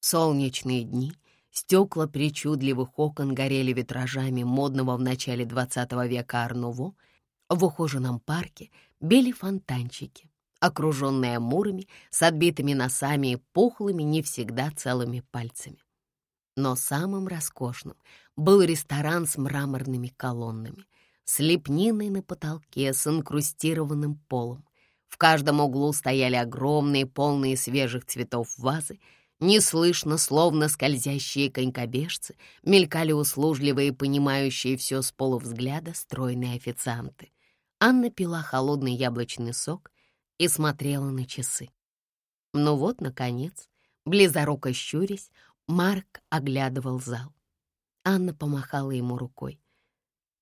солнечные дни стекла причудливых окон горели витражами модного в начале XX века Арнуво. В ухоженном парке бели фонтанчики, окруженные амурами с отбитыми носами и пухлыми, не всегда целыми пальцами. Но самым роскошным был ресторан с мраморными колоннами, с лепниной на потолке, с инкрустированным полом. В каждом углу стояли огромные, полные свежих цветов вазы — Неслышно, словно скользящие конькобежцы, мелькали услужливые, понимающие все с полувзгляда стройные официанты. Анна пила холодный яблочный сок и смотрела на часы. Ну вот, наконец, близоруко щурясь, Марк оглядывал зал. Анна помахала ему рукой.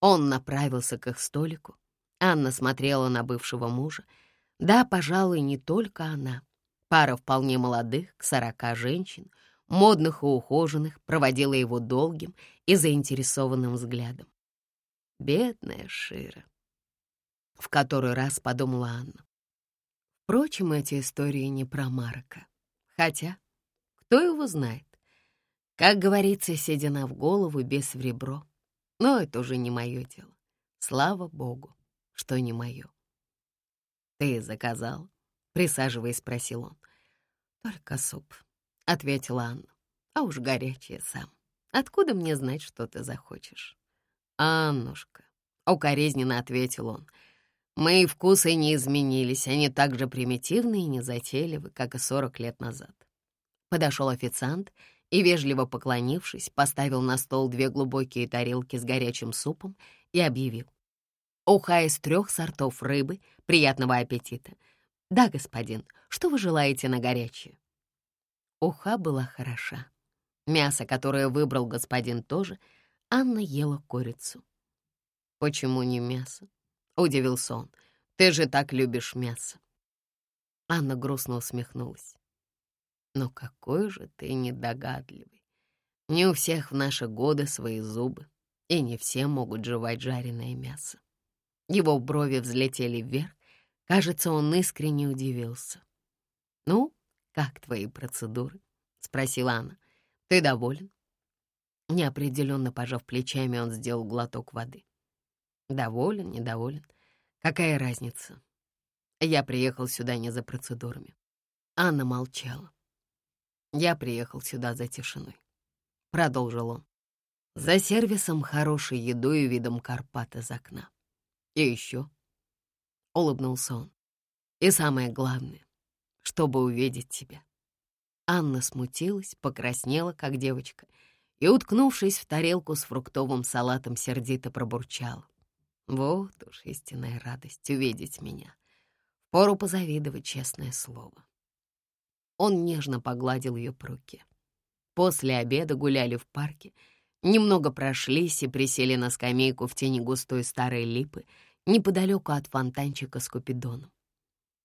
Он направился к их столику. Анна смотрела на бывшего мужа. Да, пожалуй, не только она. Пара вполне молодых, к сорока женщин, модных и ухоженных, проводила его долгим и заинтересованным взглядом. Бедная Шира. В который раз подумала Анна. Впрочем, эти истории не про Марка. Хотя, Кто его знает? Как говорится, седина в голову, без в ребро. Но это уже не мое дело. Слава богу, что не мое. «Ты заказал?» — присаживаясь, спросил он. «Только суп», — ответила Анна. «А уж горячее сам. Откуда мне знать, что ты захочешь?» «Аннушка», — укоризненно ответил он, — «мои вкусы не изменились, они так же примитивны и незатейливы, как и сорок лет назад». Подошел официант и, вежливо поклонившись, поставил на стол две глубокие тарелки с горячим супом и объявил. «Уха из трех сортов рыбы. Приятного аппетита!» «Да, господин, что вы желаете на горячее?» Уха была хороша. Мясо, которое выбрал господин, тоже. Анна ела курицу. «Почему не мясо?» — удивился он. «Ты же так любишь мясо». Анна грустно усмехнулась. «Ну какой же ты недогадливый. Не у всех в наши годы свои зубы, и не все могут жевать жареное мясо». Его брови взлетели вверх, Кажется, он искренне удивился. «Ну, как твои процедуры?» — спросила она. «Ты доволен?» Неопределенно пожав плечами, он сделал глоток воды. «Доволен, недоволен. Какая разница? Я приехал сюда не за процедурами». Анна молчала. «Я приехал сюда за тишиной», — продолжил он. «За сервисом, хорошей едой и видом Карпат из окна. И еще — улыбнулся он. «И самое главное, чтобы увидеть тебя». Анна смутилась, покраснела, как девочка, и, уткнувшись в тарелку с фруктовым салатом, сердито пробурчала. «Вот уж истинная радость увидеть меня. Пору позавидовать, честное слово». Он нежно погладил ее по руке. После обеда гуляли в парке, немного прошлись и присели на скамейку в тени густой старой липы, неподалеку от фонтанчика с купидоном.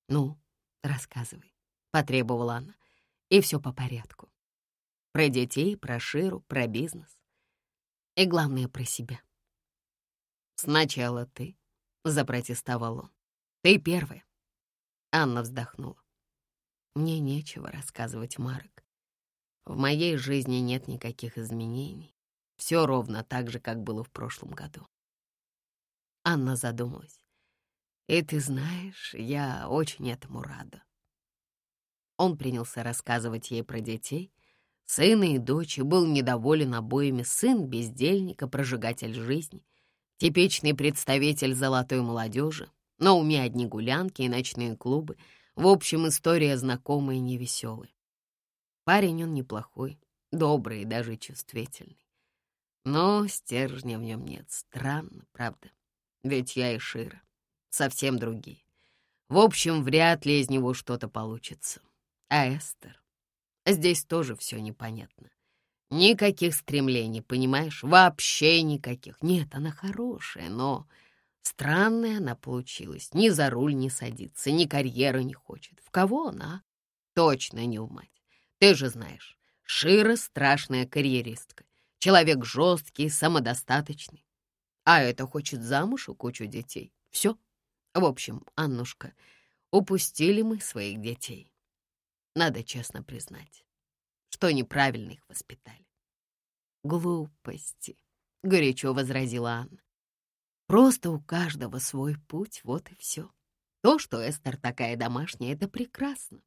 «Ну, рассказывай», — потребовала она, — «и все по порядку. Про детей, про Ширу, про бизнес. И главное, про себя». «Сначала ты», — запротестовал он. «Ты первая». Анна вздохнула. «Мне нечего рассказывать, Марк. В моей жизни нет никаких изменений. Все ровно так же, как было в прошлом году. Анна задумалась. «И ты знаешь, я очень этому рада». Он принялся рассказывать ей про детей, сына и дочь, и был недоволен обоими сын бездельника, прожигатель жизни, типичный представитель золотой молодежи, на уме одни гулянки и ночные клубы, в общем, история знакомая и невеселая. Парень он неплохой, добрый и даже чувствительный. Но стержня в нем нет, странно, правда? Ведь я и Шира. Совсем другие. В общем, вряд ли из него что-то получится. А Эстер? Здесь тоже все непонятно. Никаких стремлений, понимаешь? Вообще никаких. Нет, она хорошая, но странная она получилась. Ни за руль не садится, ни карьеру не хочет. В кого она? Точно не в мать. Ты же знаешь, Шира — страшная карьеристка. Человек жесткий, самодостаточный. А это хочет замуж и кучу детей. Все. В общем, Аннушка, упустили мы своих детей. Надо честно признать, что неправильно их воспитали. Глупости, — горячо возразила Анна. Просто у каждого свой путь, вот и все. То, что Эстер такая домашняя, это прекрасно.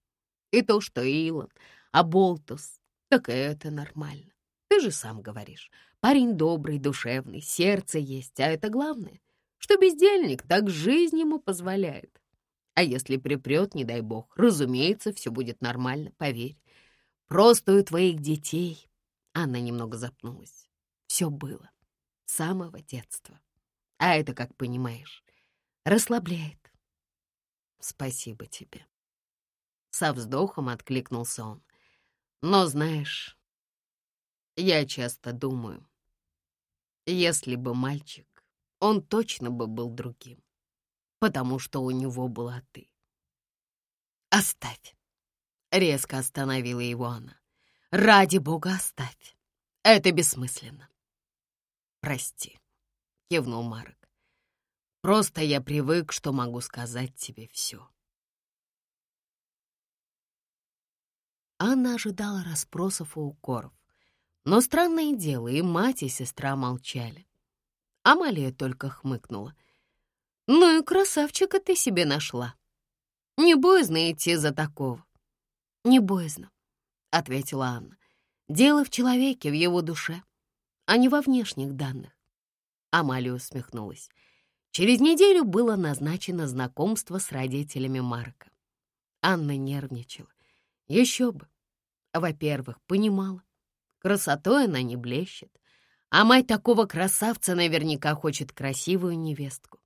И то, что Илон, а Болтус, так это нормально. Ты же сам говоришь, Парень добрый, душевный, сердце есть, а это главное, что бездельник так жизнь ему позволяет. А если припрет, не дай бог, разумеется, все будет нормально, поверь. Просто у твоих детей, она немного запнулась, все было с самого детства. А это, как понимаешь, расслабляет. Спасибо тебе. Со вздохом откликнулся он. Но знаешь, я часто думаю, если бы мальчик, он точно бы был другим, потому что у него была ты. «Оставь!» — резко остановила его она. «Ради бога, оставь! Это бессмысленно!» «Прости», — кивнул Марк. «Просто я привык, что могу сказать тебе все». Анна ожидала расспросов и укоров. Но странное дело, и мать, и сестра молчали. Амалия только хмыкнула. «Ну и красавчика ты себе нашла. Не боязно идти за такого?» «Не боязно», — ответила Анна. «Дело в человеке, в его душе, а не во внешних данных». Амалия усмехнулась. Через неделю было назначено знакомство с родителями Марка. Анна нервничала. Еще бы. Во-первых, понимала, красотой она не блещет, а мать такого красавца наверняка хочет красивую невестку.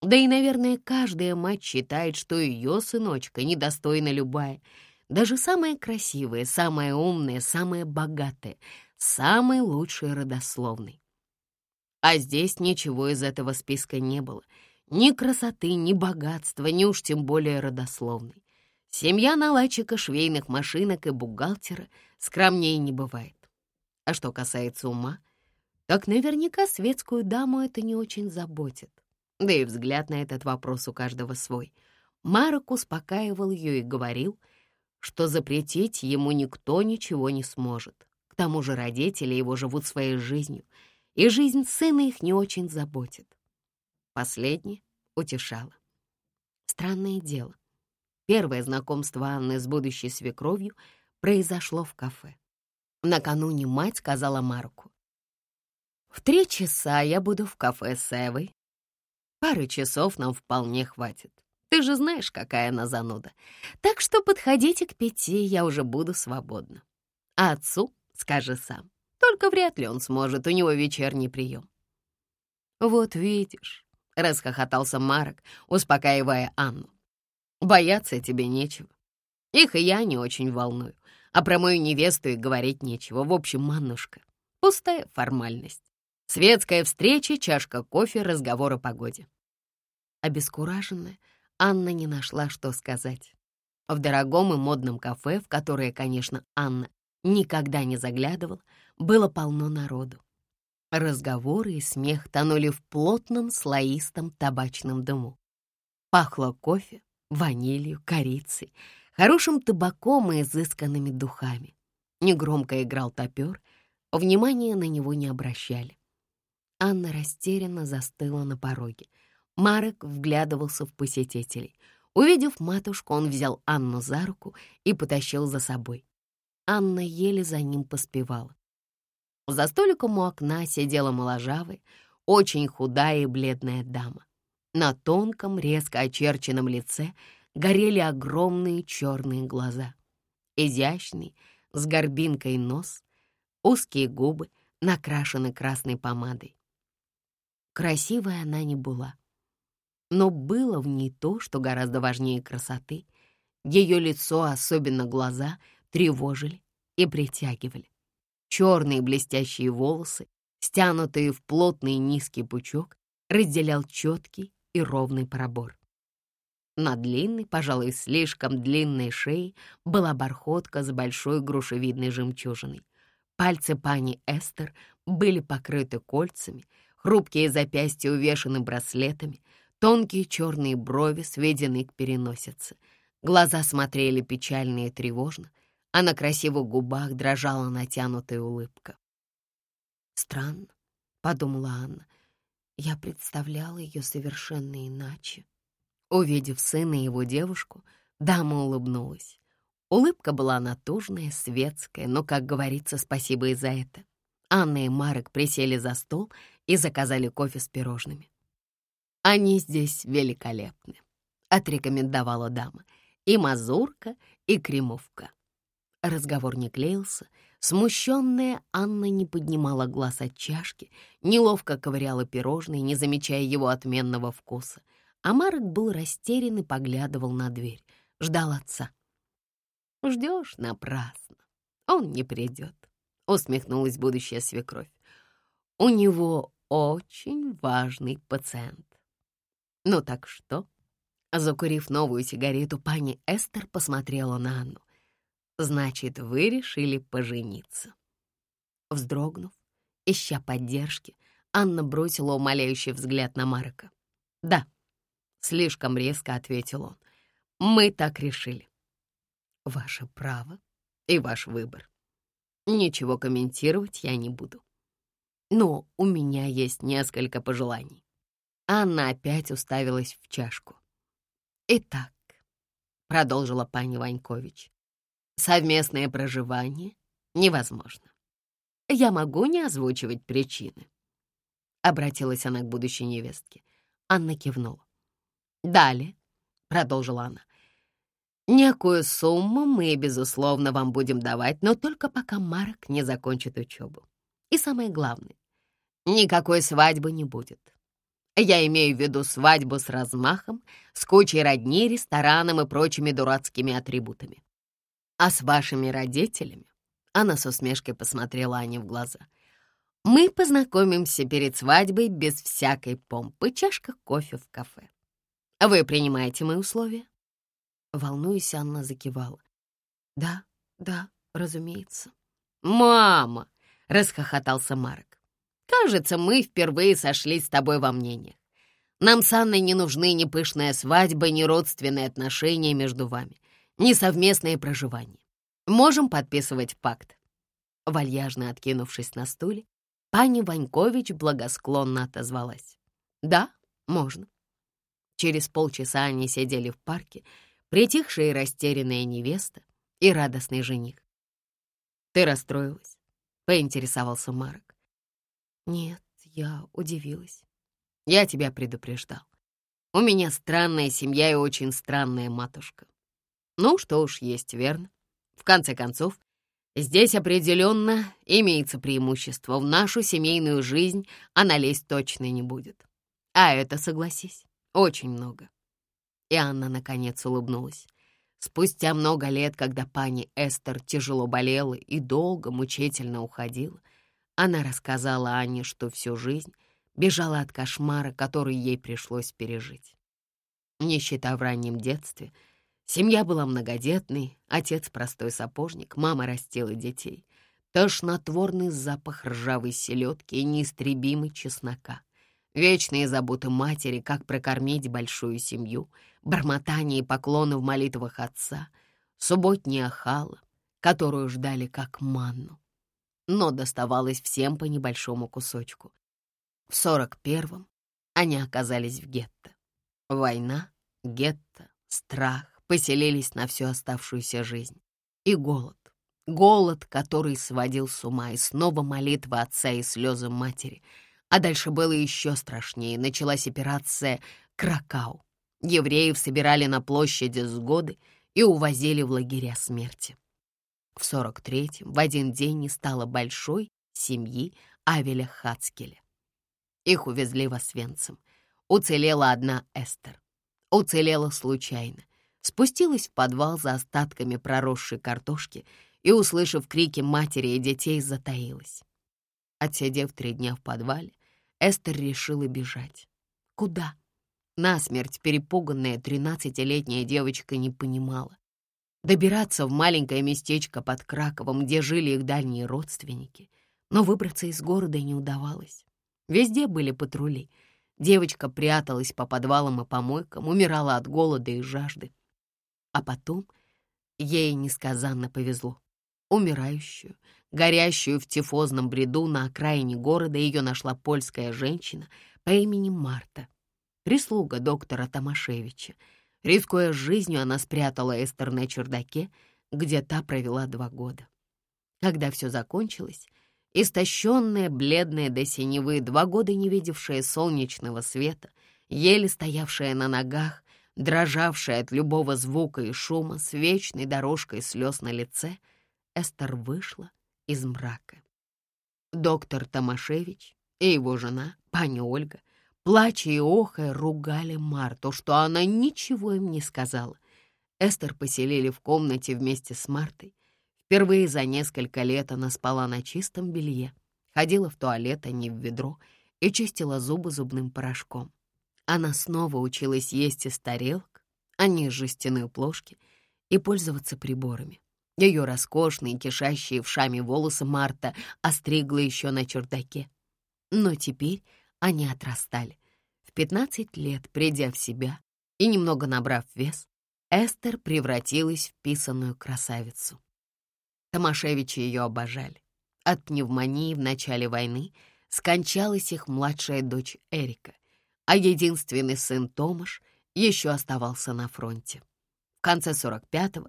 Да и, наверное, каждая мать считает, что ее сыночка недостойна любая, даже самая красивая, самая умная, самая богатая, самый лучший родословный. А здесь ничего из этого списка не было. Ни красоты, ни богатства, ни уж тем более родословной. Семья наладчика швейных машинок и бухгалтера скромнее не бывает. А что касается ума, так наверняка светскую даму это не очень заботит. Да и взгляд на этот вопрос у каждого свой. Марок успокаивал ее и говорил, что запретить ему никто ничего не сможет. К тому же родители его живут своей жизнью, и жизнь сына их не очень заботит. Последнее утешало. Странное дело. Первое знакомство Анны с будущей свекровью произошло в кафе. Накануне мать сказала Марку. «В три часа я буду в кафе с Эвой. Пары часов нам вполне хватит. Ты же знаешь, какая она зануда. Так что подходите к пяти, я уже буду свободна. А отцу скажи сам. Только вряд ли он сможет, у него вечерний прием». «Вот видишь», — расхохотался Марок, успокаивая Анну. Бояться тебе нечего. Их и я не очень волную. А про мою невесту и говорить нечего. В общем, маннушка, пустая формальность. Светская встреча, чашка кофе, разговор о погоде. Обескураженная, Анна не нашла, что сказать. В дорогом и модном кафе, в которое, конечно, Анна никогда не заглядывала, было полно народу. Разговоры и смех тонули в плотном слоистом табачном дыму. Пахло кофе, ванилью, корицей, хорошим табаком и изысканными духами. Негромко играл топер, внимания на него не обращали. Анна растерянно застыла на пороге. Марек вглядывался в посетителей. Увидев матушку, он взял Анну за руку и потащил за собой. Анна еле за ним поспевала. За столиком у окна сидела моложавая, очень худая и бледная дама. На тонком, резко очерченном лице горели огромные черные глаза. Изящный, с горбинкой нос, узкие губы накрашены красной помадой. Красивая она не была, но было в ней то, что гораздо важнее красоты. Ее лицо, особенно глаза, тревожили и притягивали. Черные блестящие волосы, стянутые в плотный низкий пучок, разделял четкий и ровный пробор. На длинной, пожалуй, слишком длинной шее была бархотка с большой грушевидной жемчужиной. Пальцы пани Эстер были покрыты кольцами, хрупкие запястья увешаны браслетами, тонкие черные брови сведены к переносице. Глаза смотрели печально и тревожно, а на красивых губах дрожала натянутая улыбка. «Странно», — подумала Анна, — я представляла ее совершенно иначе. Увидев сына и его девушку, дама улыбнулась. Улыбка была натужная, светская, но, как говорится, спасибо и за это. Анна и Марек присели за стол и заказали кофе с пирожными. «Они здесь великолепны», — отрекомендовала дама. «И мазурка, и кремовка». Разговор не клеился, Смущенная Анна не поднимала глаз от чашки, неловко ковыряла пирожные, не замечая его отменного вкуса. А Марк был растерян и поглядывал на дверь, ждал отца. «Ждешь напрасно, он не придет», — усмехнулась будущая свекровь. «У него очень важный пациент». «Ну так что?» Закурив новую сигарету, пани Эстер посмотрела на Анну. Значит, вы решили пожениться. Вздрогнув, ища поддержки, Анна бросила умоляющий взгляд на Марка. «Да», — слишком резко ответил он, — «мы так решили». «Ваше право», и ваш выбор. Ничего комментировать я не буду. Но у меня есть несколько пожеланий. Анна опять уставилась в чашку. «Итак», — продолжила пани Ванькович, «совместное проживание невозможно. Я могу не озвучивать причины». Обратилась она к будущей невестке. Анна кивнула. «Далее», — продолжила она, «некую сумму мы, безусловно, вам будем давать, но только пока Марк не закончит учебу. И самое главное, никакой свадьбы не будет. Я имею в виду свадьбу с размахом, с кучей родни, рестораном и прочими дурацкими атрибутами. А с вашими родителями, она с усмешкой посмотрела Ане в глаза, мы познакомимся перед свадьбой без всякой помпы, чашка кофе в кафе. Вы принимаете мои условия? Волнуясь, Анна закивала. Да, да, разумеется. Мама! — расхохотался Марк. Кажется, мы впервые сошлись с тобой во мнениях. Нам с Анной не нужны ни пышная свадьба, ни родственные отношения между вами, ни совместное проживание. Можем подписывать пакт». Вальяжно откинувшись на стуле, пани Ванькович благосклонно отозвалась. «Да, можно». Через полчаса они сидели в парке, притихшая и растерянная невеста и радостный жених. «Ты расстроилась?» — поинтересовался Марк. Нет, я удивилась. Я тебя предупреждал. У меня странная семья и очень странная матушка. Ну, что уж есть, верно. В конце концов, здесь определенно имеется преимущество. В нашу семейную жизнь она лезть точно не будет. А это, согласись, очень много. И Анна, наконец, улыбнулась. Спустя много лет, когда пани Эстер тяжело болела и долго, мучительно уходила, она рассказала Анне, что всю жизнь бежала от кошмара, который ей пришлось пережить. Нищета в раннем детстве, семья была многодетной, отец простой сапожник, мама растила детей, тошнотворный запах ржавой селедки и неистребимый чеснока, вечные заботы матери, как прокормить большую семью, бормотание и поклоны в молитвах отца, субботняя хала, которую ждали как манну но доставалось всем по небольшому кусочку. В сорок первом они оказались в гетто. Война, гетто, страх поселились на всю оставшуюся жизнь. И голод. Голод, который сводил с ума, и снова молитва отца и слезы матери. А дальше было еще страшнее. Началась операция «Кракау». Евреев собирали на площади сгоды и увозили в лагеря смерти. В 43-м в один день не стало большой семьи Авеля Хацкеля. Их увезли в Освенцим. Уцелела одна Эстер. Уцелела случайно. Спустилась в подвал за остатками проросшей картошки и, услышав крики матери и детей, затаилась. Отсидев три дня в подвале, Эстер решила бежать. Куда? Насмерть перепуганная тринадцатилетняя девочка не понимала, добираться в маленькое местечко под Краковом, где жили их дальние родственники. Но выбраться из города не удавалось. Везде были патрули. Девочка пряталась по подвалам и помойкам, умирала от голода и жажды. А потом ей несказанно повезло. Умирающую, горящую в тифозном бреду на окраине города ее нашла польская женщина по имени Марта, прислуга доктора Томашевича, Рискуя жизнью, она спрятала Эстер на чердаке, где та провела два года. Когда все закончилось, истощенная, бледная до синевы, два года не видевшая солнечного света, еле стоявшая на ногах, дрожавшая от любого звука и шума, с вечной дорожкой слез на лице, Эстер вышла из мрака. Доктор Томашевич и его жена, паня Ольга, плача и охая, ругали Марту, что она ничего им не сказала. Эстер поселили в комнате вместе с Мартой. Впервые за несколько лет она спала на чистом белье, ходила в туалет, а не в ведро, и чистила зубы зубным порошком. Она снова училась есть из тарелок, а не из жестяной плошки, и пользоваться приборами. Ее роскошные, кишащие вшами волосы Марта остригла еще на чердаке. Но теперь они отрастали. В 15 лет, придя в себя и немного набрав вес, Эстер превратилась в писаную красавицу. Томашевичи ее обожали. От пневмонии в начале войны скончалась их младшая дочь Эрика, а единственный сын Томаш еще оставался на фронте. В конце 45-го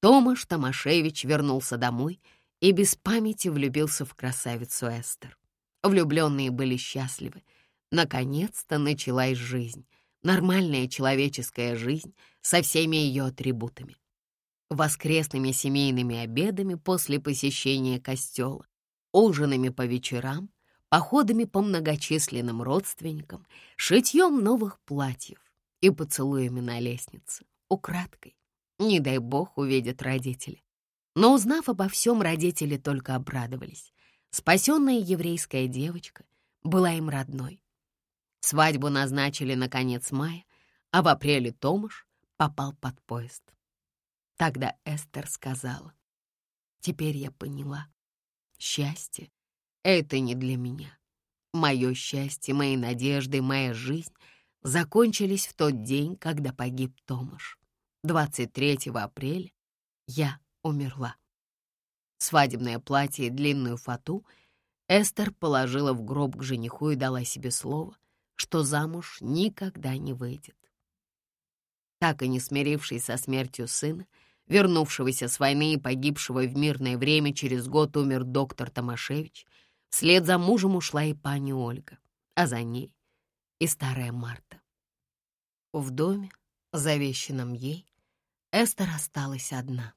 Томаш Томашевич вернулся домой и без памяти влюбился в красавицу Эстер. Влюбленные были счастливы. Наконец-то началась жизнь, нормальная человеческая жизнь со всеми ее атрибутами. Воскресными семейными обедами после посещения костела, ужинами по вечерам, походами по многочисленным родственникам, шитьем новых платьев и поцелуями на лестнице, украдкой. Не дай бог увидят родители. Но узнав обо всем, родители только обрадовались. Спасенная еврейская девочка была им родной. Свадьбу назначили на конец мая, а в апреле Томаш попал под поезд. Тогда Эстер сказала, «Теперь я поняла, счастье — это не для меня. Мое счастье, мои надежды, моя жизнь закончились в тот день, когда погиб Томаш. 23 апреля я умерла. Свадебное платье и длинную фату Эстер положила в гроб к жениху и дала себе слово, что замуж никогда не выйдет. Так и не смирившись со смертью сына, вернувшегося с войны и погибшего в мирное время, через год умер доктор Томашевич, вслед за мужем ушла и пани Ольга, а за ней и старая Марта. В доме, завещанном ей, Эстер осталась одна.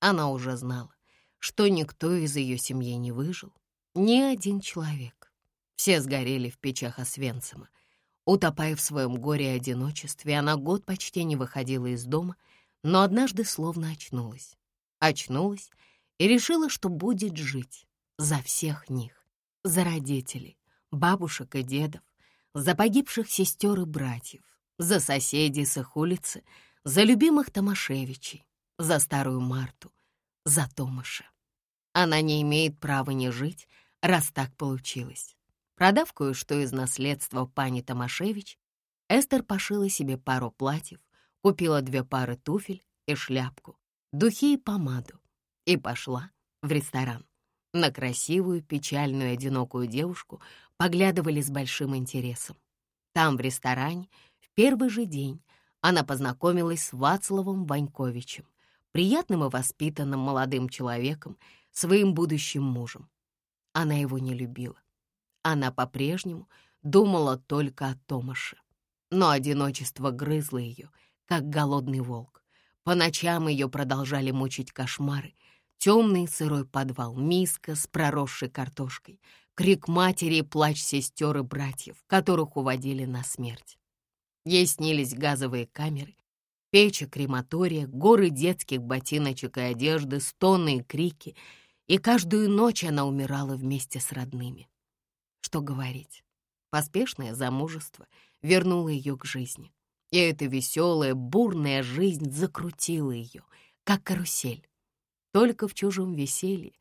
Она уже знала, что никто из ее семьи не выжил, ни один человек. Все сгорели в печах Освенцима. Утопая в своем горе и одиночестве, она год почти не выходила из дома, но однажды словно очнулась. Очнулась и решила, что будет жить за всех них, за родителей, бабушек и дедов, за погибших сестер и братьев, за соседей с их улицы, за любимых Томашевичей, за старую Марту, за Томаша. Она не имеет права не жить, раз так получилось. Продав кое-что из наследства пани Томашевич, Эстер пошила себе пару платьев, купила две пары туфель и шляпку, духи и помаду и пошла в ресторан. На красивую, печальную, одинокую девушку поглядывали с большим интересом. Там, в ресторане, в первый же день она познакомилась с Вацлавом Ваньковичем, приятным и воспитанным молодым человеком, своим будущим мужем. Она его не любила. Она по-прежнему думала только о Томаше. Но одиночество грызло ее, как голодный волк. По ночам ее продолжали мучить кошмары. Темный сырой подвал, миска с проросшей картошкой, крик матери плач сестер и братьев, которых уводили на смерть. Ей снились газовые камеры, печи крематория, горы детских ботиночек и одежды, стоны и крики, и каждую ночь она умирала вместе с родными. Что говорить, поспешное замужество вернуло ее к жизни, и эта веселая, бурная жизнь закрутила ее, как карусель. Только в чужом веселье,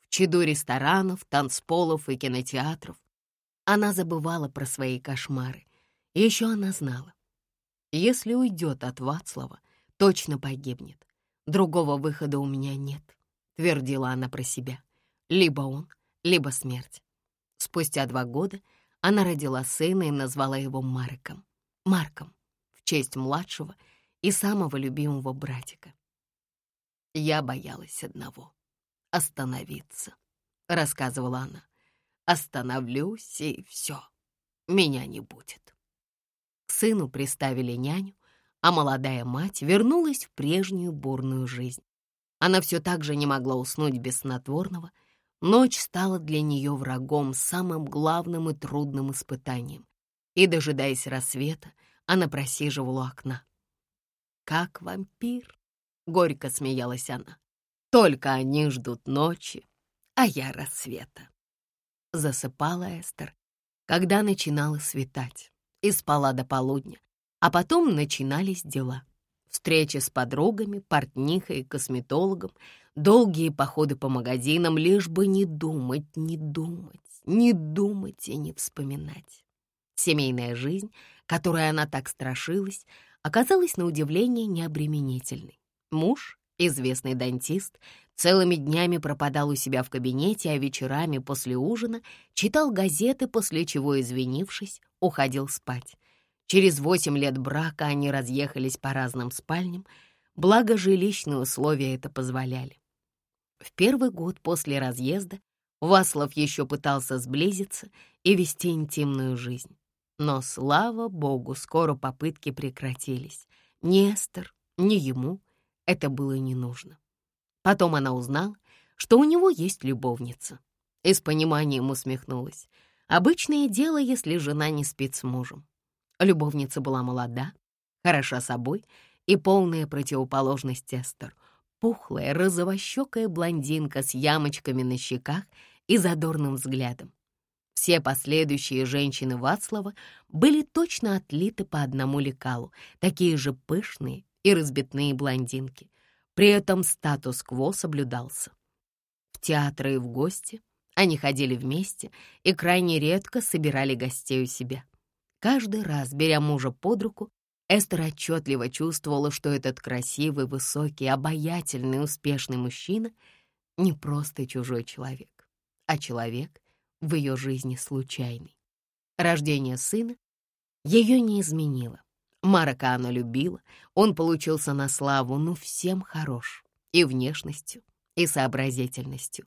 в чаду ресторанов, танцполов и кинотеатров. Она забывала про свои кошмары, и еще она знала, если уйдет от Вацлава, точно погибнет. Другого выхода у меня нет, — твердила она про себя. Либо он, либо смерть. Спустя два года она родила сына и назвала его Марком. Марком, в честь младшего и самого любимого братика. «Я боялась одного — остановиться», — рассказывала она. «Остановлюсь, и все, меня не будет» сыну приставили няню, а молодая мать вернулась в прежнюю бурную жизнь. Она все так же не могла уснуть без снотворного. Ночь стала для нее врагом, самым главным и трудным испытанием. И, дожидаясь рассвета, она просиживала окна. «Как вампир!» — горько смеялась она. «Только они ждут ночи, а я рассвета». Засыпала Эстер, когда начинало светать и спала до полудня. А потом начинались дела. Встречи с подругами, портнихой и косметологом, долгие походы по магазинам, лишь бы не думать, не думать, не думать и не вспоминать. Семейная жизнь, которой она так страшилась, оказалась на удивление необременительной. Муж, известный дантист, Целыми днями пропадал у себя в кабинете, а вечерами после ужина читал газеты, после чего, извинившись, уходил спать. Через восемь лет брака они разъехались по разным спальням, благо жилищные условия это позволяли. В первый год после разъезда Васлов еще пытался сблизиться и вести интимную жизнь. Но, слава богу, скоро попытки прекратились. Ни Эстер, ни ему это было не нужно. Потом она узнала, что у него есть любовница. И с пониманием усмехнулась. Обычное дело, если жена не спит с мужем. Любовница была молода, хороша собой и полная противоположность Эстер. Пухлая, розовощекая блондинка с ямочками на щеках и задорным взглядом. Все последующие женщины Вацлава были точно отлиты по одному лекалу, такие же пышные и разбитные блондинки. При этом статус-кво соблюдался. В театры и в гости они ходили вместе и крайне редко собирали гостей у себя. Каждый раз, беря мужа под руку, Эстер отчетливо чувствовала, что этот красивый, высокий, обаятельный, успешный мужчина не просто чужой человек а человек в ее жизни случайный. Рождение сына ее не изменило. Марака она любила, он получился на славу, ну всем хорош, и внешностью, и сообразительностью.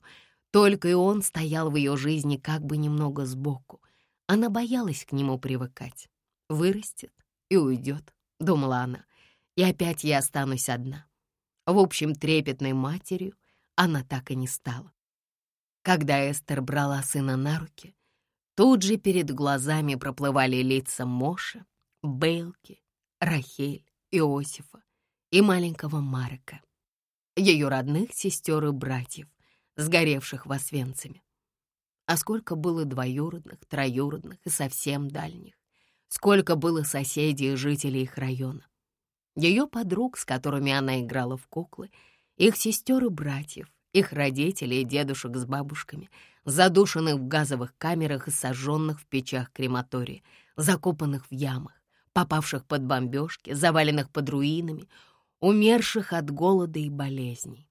Только и он стоял в ее жизни как бы немного сбоку. Она боялась к нему привыкать. Вырастет и уйдет, думала она, и опять я останусь одна. В общем, трепетной матерью она так и не стала. Когда Эстер брала сына на руки, тут же перед глазами проплывали лица Моши, Бейлки, Рахель, Иосифа и маленького Марка, ее родных сестер и братьев, сгоревших в Освенциме. А сколько было двоюродных, троюродных и совсем дальних, сколько было соседей и жителей их района. Ее подруг, с которыми она играла в куклы, их сестер и братьев, их родителей и дедушек с бабушками, задушенных в газовых камерах и сожженных в печах крематория, закопанных в ямах, попавших под бомбежки, заваленных под руинами, умерших от голода и болезней.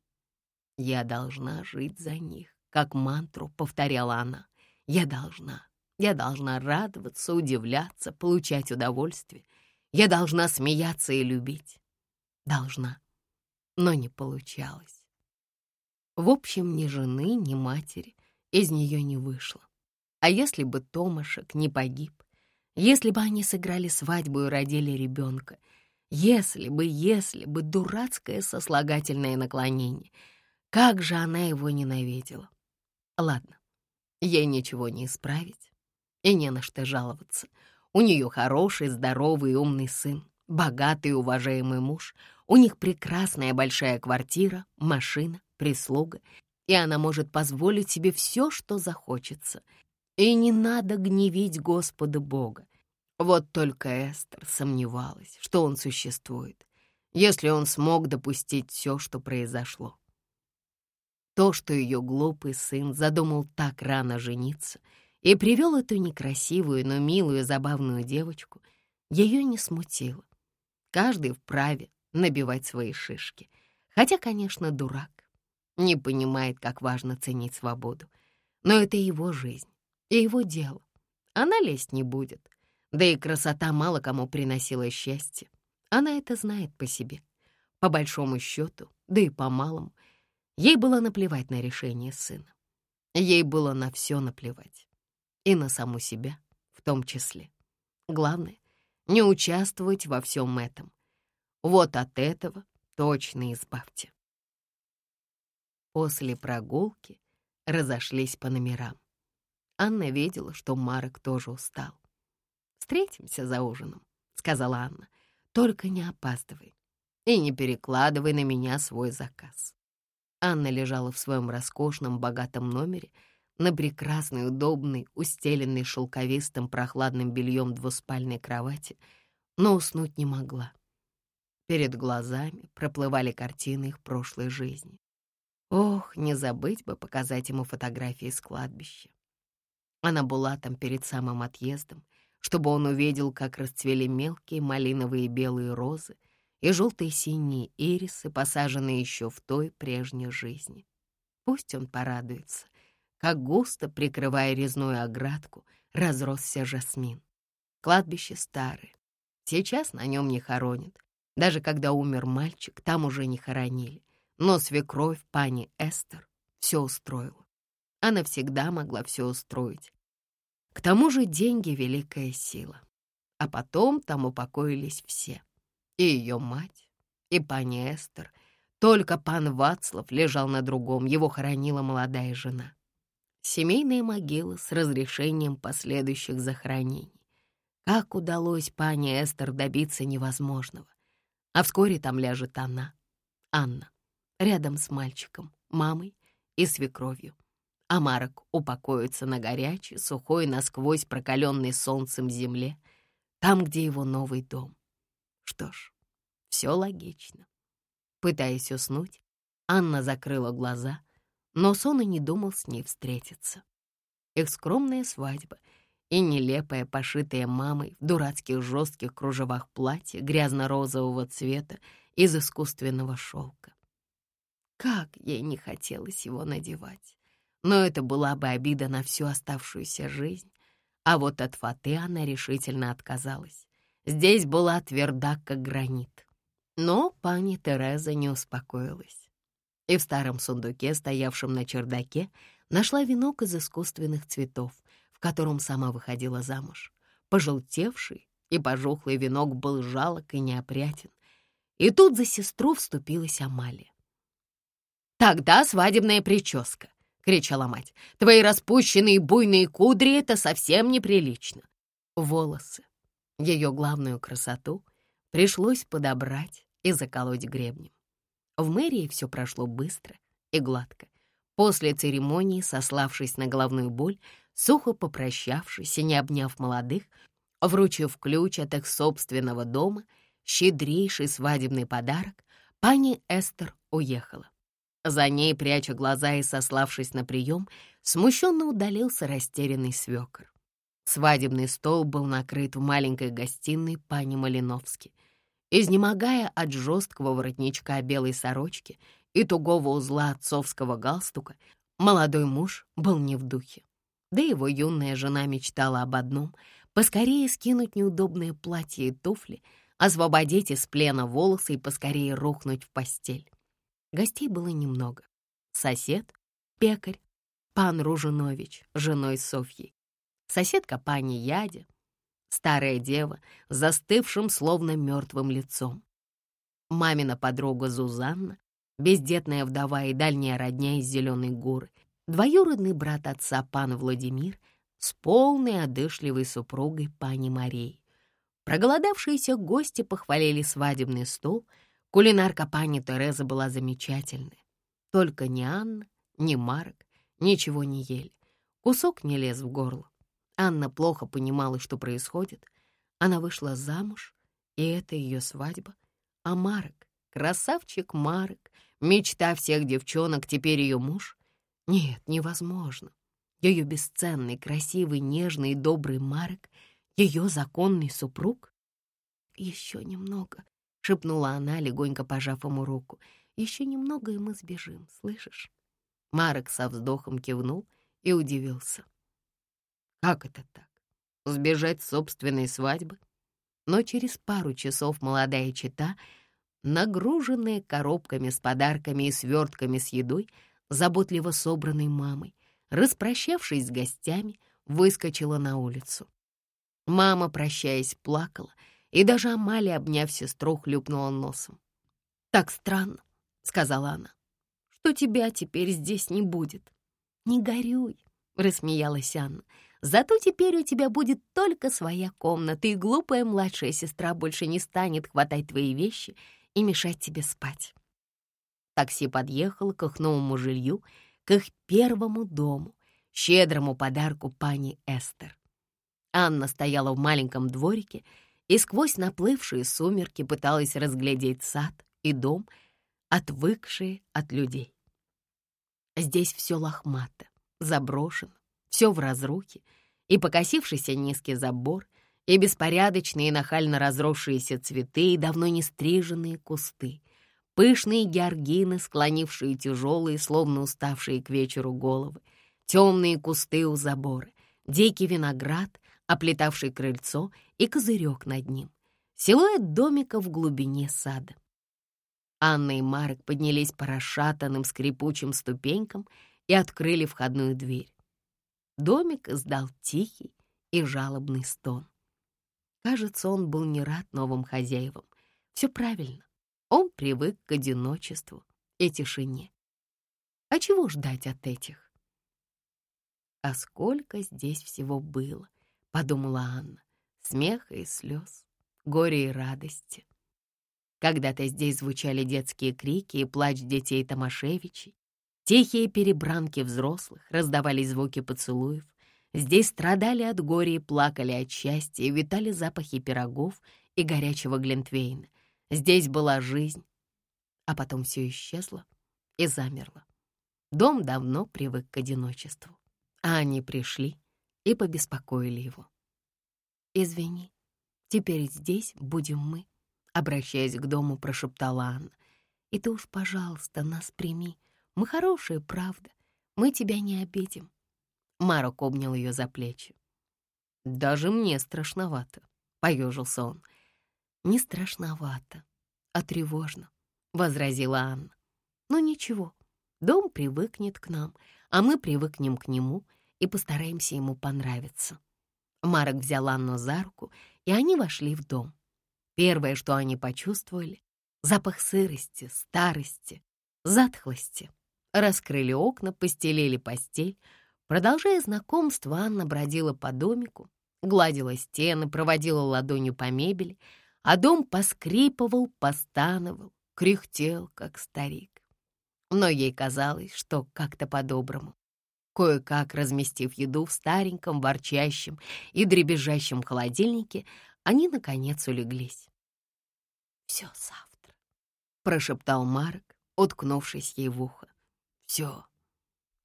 «Я должна жить за них», — как мантру повторяла она. «Я должна, я должна радоваться, удивляться, получать удовольствие. Я должна смеяться и любить. Должна, но не получалось. В общем, ни жены, ни матери из нее не вышло. А если бы Томашек не погиб, если бы они сыграли свадьбу и родили ребенка, если бы, если бы дурацкое сослагательное наклонение, как же она его ненавидела. Ладно, ей ничего не исправить и не на что жаловаться. У нее хороший, здоровый и умный сын, богатый и уважаемый муж, у них прекрасная большая квартира, машина, прислуга, и она может позволить себе все, что захочется. И не надо гневить Господа Бога. Вот только Эстер сомневалась, что он существует, если он смог допустить все, что произошло. То, что ее глупый сын задумал так рано жениться и привел эту некрасивую, но милую, забавную девочку, ее не смутило. Каждый вправе набивать свои шишки, хотя, конечно, дурак не понимает, как важно ценить свободу. Но это его жизнь и его дело. Она лезть не будет. Да и красота мало кому приносила счастье. Она это знает по себе. По большому счету, да и по малому. Ей было наплевать на решение сына. Ей было на все наплевать. И на саму себя в том числе. Главное — не участвовать во всем этом. Вот от этого точно избавьте. После прогулки разошлись по номерам. Анна видела, что Марок тоже устал. «Встретимся за ужином», — сказала Анна. «Только не опаздывай и не перекладывай на меня свой заказ». Анна лежала в своем роскошном, богатом номере на прекрасной, удобной, устеленной шелковистым прохладным бельем двуспальной кровати, но уснуть не могла. Перед глазами проплывали картины их прошлой жизни. Ох, не забыть бы показать ему фотографии с кладбища. Она была там перед самым отъездом, чтобы он увидел, как расцвели мелкие малиновые белые розы, и желтые-синие ирисы, посаженные еще в той прежней жизни. Пусть он порадуется, как густо, прикрывая резную оградку, разросся жасмин. Кладбище старое. Сейчас на нем не хоронят. Даже когда умер мальчик, там уже не хоронили. Но свекровь пани Эстер все устроила. Она всегда могла все устроить. К тому же деньги — великая сила. А потом там упокоились все. И ее мать, и пани Эстер. Только пан Вацлав лежал на другом, его хоронила молодая жена. Семейные могилы с разрешением последующих захоронений. Как удалось пане Эстер добиться невозможного? А вскоре там ляжет она, Анна, рядом с мальчиком, мамой и свекровью. А Марок упокоится на горячей, сухой, насквозь прокаленной солнцем земле, там, где его новый дом. Что ж, все логично. Пытаясь уснуть, Анна закрыла глаза, но сон и не думал с ней встретиться. Их скромная свадьба и нелепая, пошитая мамой в дурацких жестких кружевах платье грязно-розового цвета из искусственного шелка. Как ей не хотелось его надевать. Но это была бы обида на всю оставшуюся жизнь. А вот от фаты она решительно отказалась. Здесь была тверда, как гранит. Но пани Тереза не успокоилась. И в старом сундуке, стоявшем на чердаке, нашла венок из искусственных цветов, в котором сама выходила замуж. Пожелтевший и пожухлый венок был жалок и неопрятен. И тут за сестру вступилась Амалия. «Тогда свадебная прическа», — кричала мать. «Твои распущенные буйные кудри — это совсем неприлично». Волосы, ее главную красоту, пришлось подобрать и заколоть гребнем. В мэрии все прошло быстро и гладко. После церемонии, сославшись на головную боль, сухо попрощавшись и не обняв молодых, вручив ключ от их собственного дома, щедрейший свадебный подарок, пани Эстер уехала. За ней, пряча глаза и сославшись на прием, смущенно удалился растерянный свекор. Свадебный стол был накрыт в маленькой гостиной пани Малиновски. Изнемогая от жесткого воротничка белой сорочки и тугого узла отцовского галстука, молодой муж был не в духе. Да его юная жена мечтала об одном — поскорее скинуть неудобное платье и туфли, освободить из плена волосы и поскорее рухнуть в постель. Гостей было немного. Сосед, пекарь, пан Ружинович, женой Софьей. Соседка пани Ядя, старая дева, застывшим словно мертвым лицом. Мамина подруга Зузанна, бездетная вдова и дальняя родня из Зеленой горы, двоюродный брат отца пан Владимир с полной одышливой супругой пани Марии. Проголодавшиеся гости похвалили свадебный стол — Кулинарка пани Тереза была замечательная. Только ни Анна, ни Марк ничего не ели. Кусок не лез в горло. Анна плохо понимала, что происходит. Она вышла замуж, и это ее свадьба. А Марк, красавчик Марк, мечта всех девчонок, теперь ее муж? Нет, невозможно. Ее бесценный, красивый, нежный добрый Марк, ее законный супруг? Еще немного, шепнула она, легонько пожав ему руку. «Еще немного, и мы сбежим, слышишь?» Марок со вздохом кивнул и удивился. «Как это так? Сбежать с собственной свадьбы?» Но через пару часов молодая чита, нагруженная коробками с подарками и свертками с едой, заботливо собранной мамой, распрощавшись с гостями, выскочила на улицу. Мама, прощаясь, плакала — и даже Амалия, обняв сестру, хлюпнула носом. «Так странно», — сказала она, — «что тебя теперь здесь не будет». «Не горюй», — рассмеялась Анна. «Зато теперь у тебя будет только своя комната, и глупая младшая сестра больше не станет хватать твои вещи и мешать тебе спать». Такси подъехало к их новому жилью, к их первому дому, щедрому подарку пани Эстер. Анна стояла в маленьком дворике и сквозь наплывшие сумерки пыталась разглядеть сад и дом, отвыкшие от людей. Здесь все лохмато, заброшено, все в разрухе, и покосившийся низкий забор, и беспорядочные нахально разросшиеся цветы, и давно не стриженные кусты, пышные георгины, склонившие тяжелые, словно уставшие к вечеру головы, темные кусты у забора, дикий виноград, оплетавший крыльцо и козырек над ним, силуэт домика в глубине сада. Анна и Марк поднялись по расшатанным скрипучим ступенькам и открыли входную дверь. Домик издал тихий и жалобный стон. Кажется, он был не рад новым хозяевам. Все правильно. Он привык к одиночеству и тишине. А чего ждать от этих? А сколько здесь всего было, подумала Анна. Смеха и слез, горя и радости. Когда-то здесь звучали детские крики и плач детей Томашевичей. Тихие перебранки взрослых, раздавались звуки поцелуев. Здесь страдали от горя и плакали от счастья, витали запахи пирогов и горячего глинтвейна. Здесь была жизнь, а потом все исчезло и замерло. Дом давно привык к одиночеству, а они пришли и побеспокоили его. «Извини, теперь здесь будем мы», обращаясь к дому, прошептала Анна. «И ты уж, пожалуйста, нас прими. Мы хорошие, правда. Мы тебя не обидим». Марок обнял ее за плечи. «Даже мне страшновато», — поежился он. «Не страшновато, а тревожно», — возразила Анна. «Ну ничего, дом привыкнет к нам, а мы привыкнем к нему и постараемся ему понравиться». Марок взял Анну за руку, и они вошли в дом. Первое, что они почувствовали — запах сырости, старости, затхлости. Раскрыли окна, постелили постель. Продолжая знакомство, Анна бродила по домику, гладила стены, проводила ладонью по мебели, а дом поскрипывал, постановал, кряхтел, как старик. Но ей казалось, что как-то по-доброму. Кое-как разместив еду в стареньком, ворчащем и дребезжащем холодильнике, они, наконец, улеглись. «Все завтра», — прошептал Марк, уткнувшись ей в ухо. «Все».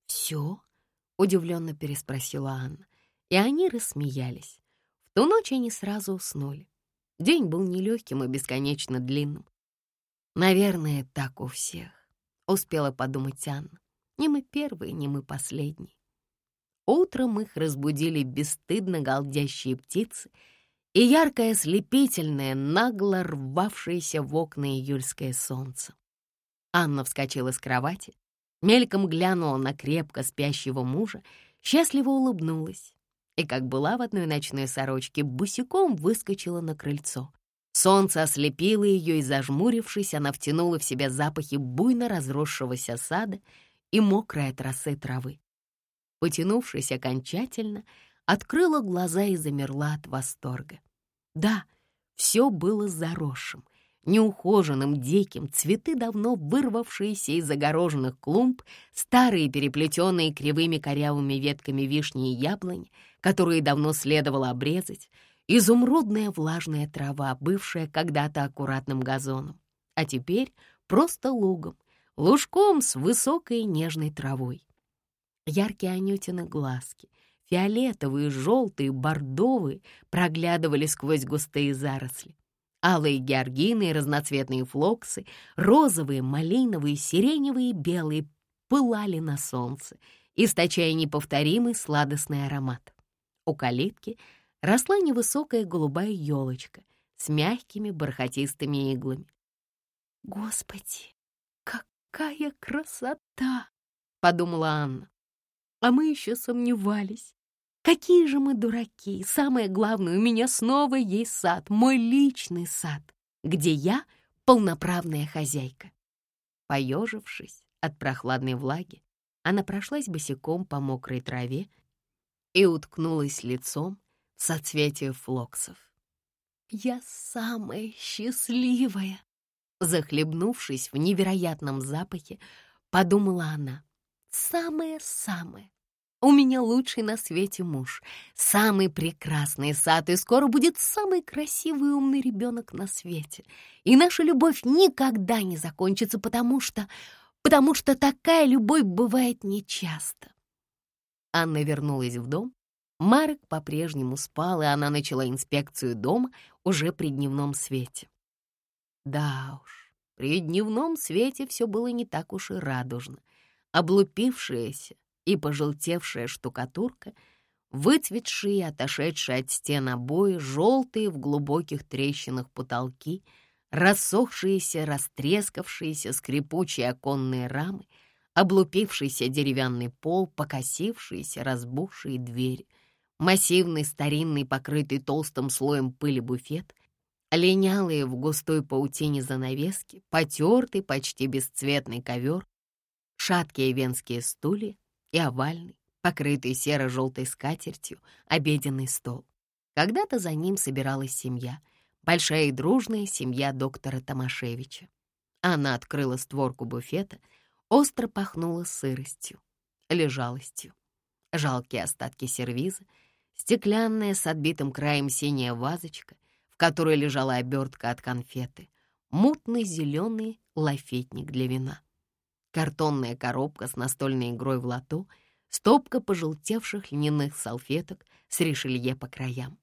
«Все?» — удивленно переспросила Анна, и они рассмеялись. В ту ночь они сразу уснули. День был нелегким и бесконечно длинным. «Наверное, так у всех», — успела подумать Анна. «Не мы первые, не мы последние». Утром их разбудили бесстыдно галдящие птицы — и яркое, слепительное, нагло рвавшееся в окна июльское солнце. Анна вскочила с кровати, мельком глянула на крепко спящего мужа, счастливо улыбнулась и, как была в одной ночной сорочке, босиком выскочила на крыльцо. Солнце ослепило ее, и, зажмурившись, она втянула в себя запахи буйно разросшегося сада и мокрой от росы травы. Потянувшись окончательно, открыла глаза и замерла от восторга. Да, все было заросшим, неухоженным, диким, цветы, давно вырвавшиеся из загороженных клумб, старые, переплетенные кривыми корявыми ветками вишни и яблонь, которые давно следовало обрезать, изумрудная влажная трава, бывшая когда-то аккуратным газоном, а теперь просто лугом, лужком с высокой нежной травой. Яркие анютины глазки — Фиолетовые, желтые, бордовые проглядывали сквозь густые заросли. Алые георгины разноцветные флоксы, розовые, малиновые, сиреневые и белые пылали на солнце, источая неповторимый сладостный аромат. У калитки росла невысокая голубая елочка с мягкими бархатистыми иглами. «Господи, какая красота!» — подумала Анна. А мы еще сомневались. Какие же мы дураки! Самое главное, у меня снова есть сад, мой личный сад, где я полноправная хозяйка. Поежившись от прохладной влаги, она прошлась босиком по мокрой траве и уткнулась лицом в соцветие флоксов. «Я самая счастливая!» Захлебнувшись в невероятном запахе, подумала она. «Самая-самая!» У меня лучший на свете муж, самый прекрасный сад, и скоро будет самый красивый и умный ребенок на свете. И наша любовь никогда не закончится, потому что... потому что такая любовь бывает нечасто. Анна вернулась в дом. Марк по-прежнему спал, и она начала инспекцию дома уже при дневном свете. Да уж, при дневном свете все было не так уж и радужно. Облупившаяся и пожелтевшая штукатурка, выцветшие отошедшие от стен обои, желтые в глубоких трещинах потолки, рассохшиеся, растрескавшиеся скрипучие оконные рамы, облупившийся деревянный пол, покосившиеся, разбухшие двери, массивный старинный, покрытый толстым слоем пыли буфет, линялые в густой паутине занавески, потертый, почти бесцветный ковер, шаткие венские стулья и овальный, покрытый серо-желтой скатертью, обеденный стол. Когда-то за ним собиралась семья, большая и дружная семья доктора Томашевича. Она открыла створку буфета, остро пахнула сыростью, лежалостью. Жалкие остатки сервиза, стеклянная с отбитым краем синяя вазочка, в которой лежала обертка от конфеты, мутный зеленый лафетник для вина картонная коробка с настольной игрой в лото, стопка пожелтевших льняных салфеток с решелье по краям.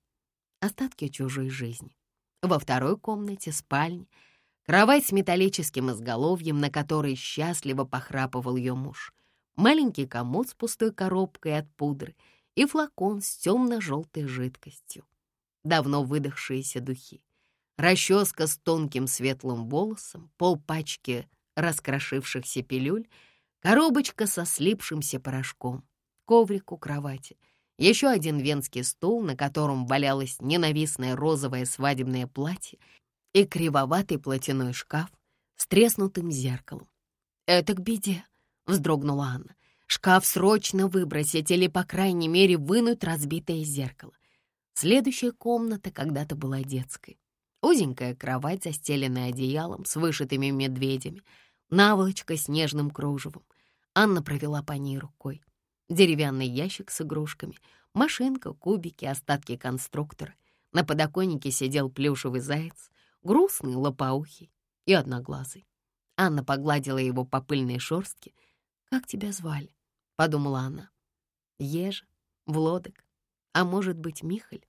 Остатки чужой жизни. Во второй комнате спальни кровать с металлическим изголовьем, на которой счастливо похрапывал ее муж, маленький комод с пустой коробкой от пудры и флакон с темно-желтой жидкостью. Давно выдохшиеся духи. Расческа с тонким светлым волосом, полпачки раскрошившихся пилюль, коробочка со слипшимся порошком, коврик у кровати, еще один венский стул, на котором валялось ненавистное розовое свадебное платье и кривоватый платяной шкаф с треснутым зеркалом. «Это к беде», — вздрогнула Анна. «Шкаф срочно выбросить или, по крайней мере, вынуть разбитое зеркало». Следующая комната когда-то была детской. Узенькая кровать, застеленная одеялом с вышитыми медведями — наволочка с нежным кружевом. Анна провела по ней рукой. Деревянный ящик с игрушками, машинка, кубики, остатки конструктора. На подоконнике сидел плюшевый заяц, грустный, лопоухий и одноглазый. Анна погладила его по пыльной шорстке. «Как тебя звали?» — подумала она. «Ежа, Влодок, а может быть, Михаль?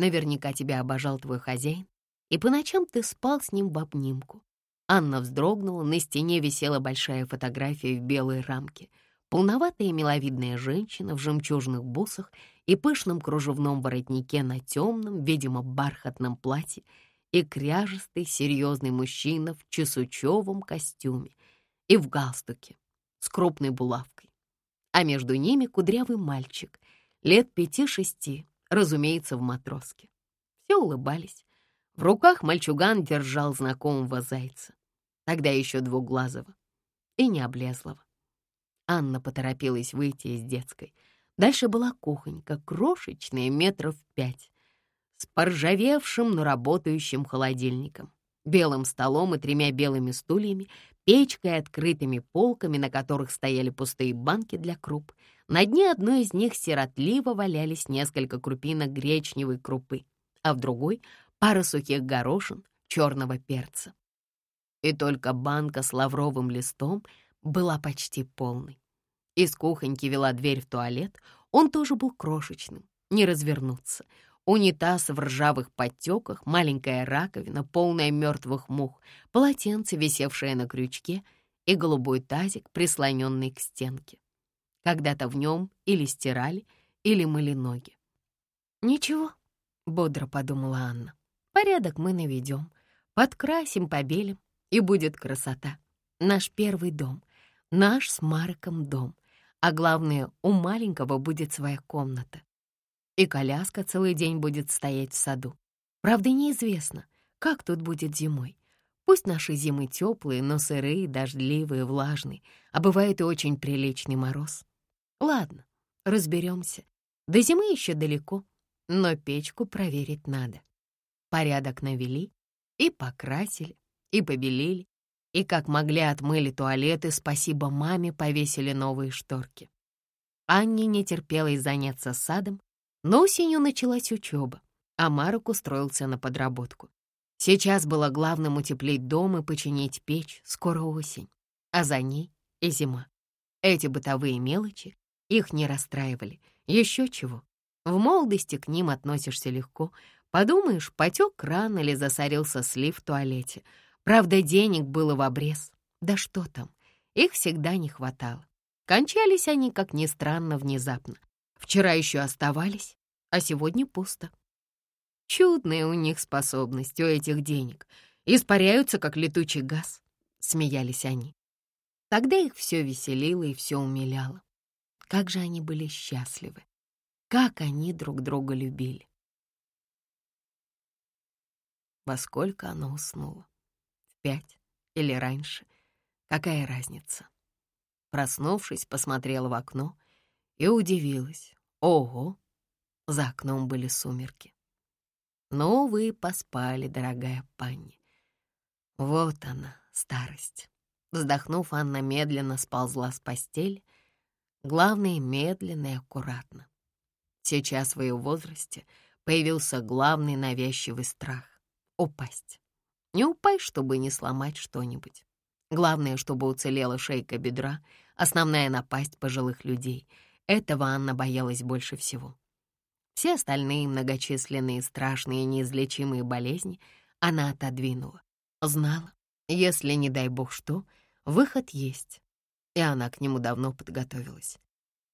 Наверняка тебя обожал твой хозяин, и по ночам ты спал с ним в обнимку. Анна вздрогнула, на стене висела большая фотография в белой рамке. Полноватая миловидная женщина в жемчужных бусах и пышном кружевном воротнике на темном, видимо, бархатном платье и кряжестый серьезный мужчина в чесучевом костюме и в галстуке с крупной булавкой. А между ними кудрявый мальчик, лет пяти-шести, разумеется, в матроске. Все улыбались. В руках мальчуган держал знакомого зайца тогда еще двуглазого и не облезлого. Анна поторопилась выйти из детской. Дальше была кухонька, крошечная, метров пять, с поржавевшим, но работающим холодильником, белым столом и тремя белыми стульями, печкой и открытыми полками, на которых стояли пустые банки для круп. На дне одной из них сиротливо валялись несколько крупинок гречневой крупы, а в другой — пара сухих горошин черного перца и только банка с лавровым листом была почти полной. Из кухоньки вела дверь в туалет, он тоже был крошечным, не развернуться. Унитаз в ржавых подтеках, маленькая раковина, полная мертвых мух, полотенце, висевшее на крючке, и голубой тазик, прислоненный к стенке. Когда-то в нем или стирали, или мыли ноги. «Ничего», — бодро подумала Анна, — «порядок мы наведем, подкрасим, побелим, и будет красота. Наш первый дом, наш с Марком дом. А главное, у маленького будет своя комната. И коляска целый день будет стоять в саду. Правда, неизвестно, как тут будет зимой. Пусть наши зимы теплые, но сырые, дождливые, влажные, а бывает и очень приличный мороз. Ладно, разберемся. До зимы еще далеко, но печку проверить надо. Порядок навели и покрасили, и побелели, и как могли отмыли туалеты, спасибо маме повесили новые шторки. Анне не терпелось заняться садом, но осенью началась учеба, а Марок устроился на подработку. Сейчас было главным утеплить дом и починить печь, скоро осень, а за ней и зима. Эти бытовые мелочи их не расстраивали. Еще чего. В молодости к ним относишься легко. Подумаешь, потек кран или засорился слив в туалете. Правда, денег было в обрез. Да что там, их всегда не хватало. Кончались они, как ни странно, внезапно. Вчера еще оставались, а сегодня пусто. Чудная у них способность, у этих денег. Испаряются, как летучий газ, — смеялись они. Тогда их все веселило и все умиляло. Как же они были счастливы, как они друг друга любили. Во сколько она уснула? В пять или раньше? Какая разница? Проснувшись, посмотрела в окно и удивилась. Ого! За окном были сумерки. Ну, вы поспали, дорогая панни. Вот она, старость. Вздохнув, Анна медленно сползла с постели. Главное, медленно и аккуратно. Сейчас в ее возрасте появился главный навязчивый страх — упасть. Не упасть, чтобы не сломать что-нибудь. Главное, чтобы уцелела шейка бедра, основная напасть пожилых людей. Этого Анна боялась больше всего. Все остальные многочисленные страшные неизлечимые болезни она отодвинула. Знала, если, не дай бог что, выход есть. И она к нему давно подготовилась.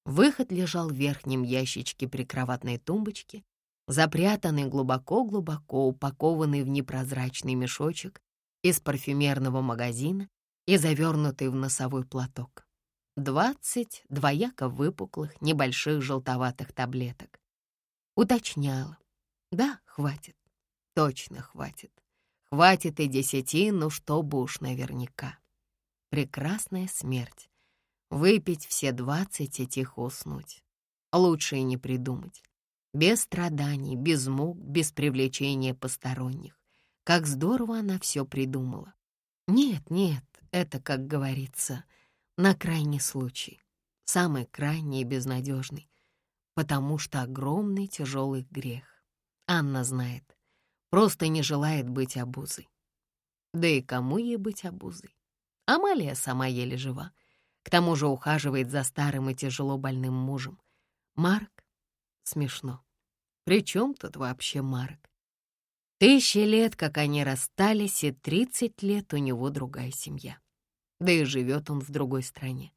Выход лежал в верхнем ящичке прикроватной тумбочки, запрятанный глубоко-глубоко, упакованный в непрозрачный мешочек из парфюмерного магазина и завернутый в носовой платок. Двадцать двояко выпуклых, небольших желтоватых таблеток. Уточняла. Да, хватит. Точно хватит. Хватит и десяти, ну чтобы уж наверняка. Прекрасная смерть. Выпить все двадцать и тихо уснуть. Лучше и не придумать. Без страданий, без мук, без привлечения посторонних. Как здорово она все придумала. Нет, нет, это, как говорится, на крайний случай. Самый крайний и безнадежный потому что огромный тяжелый грех. Анна знает, просто не желает быть обузой. Да и кому ей быть обузой? Амалия сама еле жива. К тому же ухаживает за старым и тяжело больным мужем. Марк? Смешно. При чем тут вообще Марк? Тысячи лет, как они расстались, и тридцать лет у него другая семья. Да и живет он в другой стране.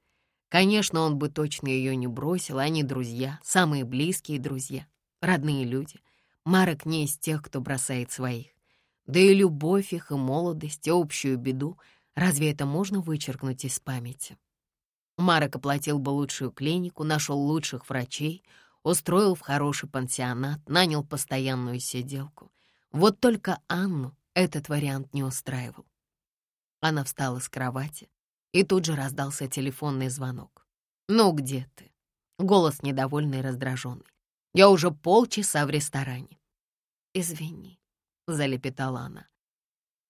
Конечно, он бы точно ее не бросил, они друзья, самые близкие друзья, родные люди. Марок не из тех, кто бросает своих. Да и любовь их, и молодость, и общую беду, разве это можно вычеркнуть из памяти? Марок оплатил бы лучшую клинику, нашел лучших врачей, устроил в хороший пансионат, нанял постоянную сиделку. Вот только Анну этот вариант не устраивал. Она встала с кровати, и тут же раздался телефонный звонок. «Ну где ты?» Голос недовольный и раздраженный. «Я уже полчаса в ресторане». «Извини», — залепетала она.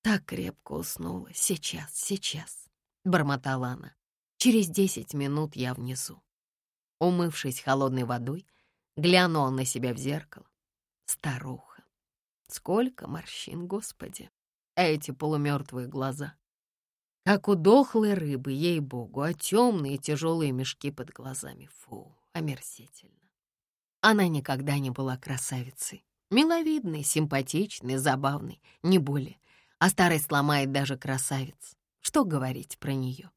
«Так крепко уснула. Сейчас, сейчас», — бормотала она. «Через десять минут я внизу». Умывшись холодной водой, глянула на себя в зеркало. Старуха. Сколько морщин, Господи! Эти полумертвые глаза как у дохлой рыбы, ей-богу, а темные тяжелые мешки под глазами. Фу, омерзительно. Она никогда не была красавицей. Миловидной, симпатичной, забавной, не более. А старость сломает даже красавиц. Что говорить про нее?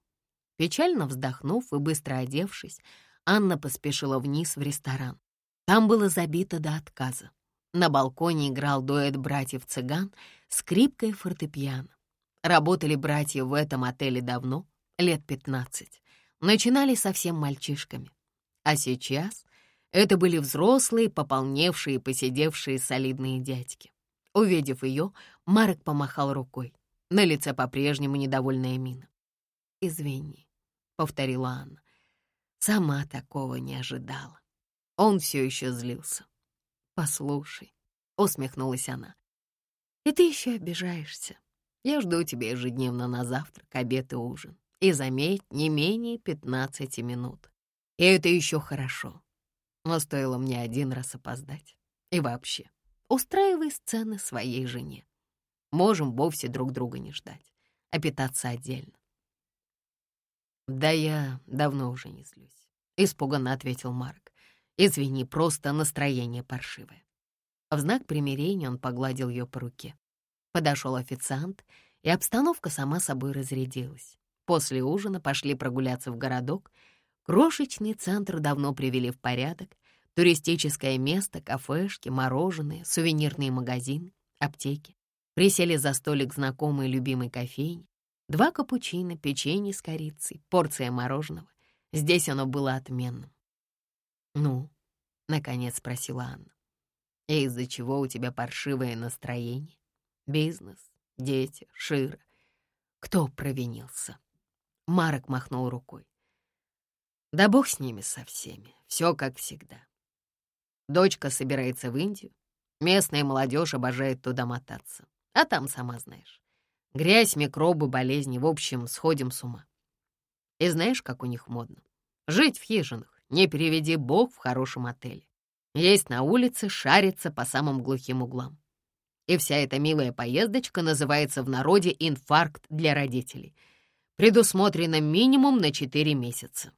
Печально вздохнув и быстро одевшись, Анна поспешила вниз в ресторан. Там было забито до отказа. На балконе играл дуэт братьев-цыган, скрипка и фортепиано. Работали братья в этом отеле давно, лет пятнадцать. Начинали совсем мальчишками. А сейчас это были взрослые, пополневшие, посидевшие солидные дядьки. Увидев ее, Марк помахал рукой. На лице по-прежнему недовольная мина. «Извини», — повторила Анна. Сама такого не ожидала. Он все еще злился. «Послушай», — усмехнулась она, — «и ты еще обижаешься. Я жду тебя ежедневно на завтрак, обед и ужин. И заметь, не менее 15 минут. И это еще хорошо. Но стоило мне один раз опоздать. И вообще, устраивай сцены своей жене. Можем вовсе друг друга не ждать, а питаться отдельно. «Да я давно уже не злюсь», — испуганно ответил Марк. Извини, просто настроение паршивое». В знак примирения он погладил ее по руке. Подошел официант, и обстановка сама собой разрядилась. После ужина пошли прогуляться в городок. Крошечный центр давно привели в порядок. Туристическое место, кафешки, мороженое, сувенирные магазины, аптеки. Присели за столик знакомой любимой кофейни. Два капучино, печенье с корицей, порция мороженого. Здесь оно было отменным. «Ну?» — наконец спросила Анна. «И из-за чего у тебя паршивое настроение? Бизнес, дети, Шира. Кто провинился?» Марок махнул рукой. «Да бог с ними со всеми, все как всегда. Дочка собирается в Индию, местная молодежь обожает туда мотаться, а там, сама знаешь, грязь, микробы, болезни, в общем, сходим с ума. И знаешь, как у них модно? Жить в хижинах, не переведи бог в хорошем отеле. Есть на улице, шарится по самым глухим углам. И вся эта милая поездочка называется в народе инфаркт для родителей. Предусмотрено минимум на 4 месяца.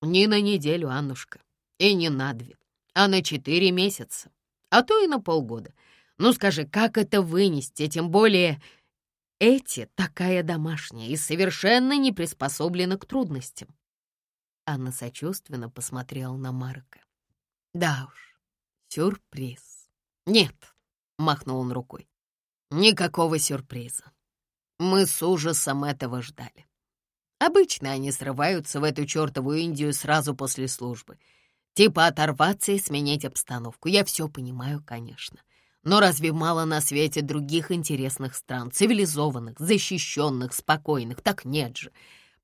Не на неделю, Аннушка, и не на две, а на 4 месяца, а то и на полгода. Ну скажи, как это вынести, тем более эти такая домашняя и совершенно не приспособлена к трудностям. Анна сочувственно посмотрела на Марка. Да уж, сюрприз. Нет, махнул он рукой. Никакого сюрприза. Мы с ужасом этого ждали. Обычно они срываются в эту чертову Индию сразу после службы. Типа оторваться и сменить обстановку. Я все понимаю, конечно. Но разве мало на свете других интересных стран, цивилизованных, защищенных, спокойных? Так нет же.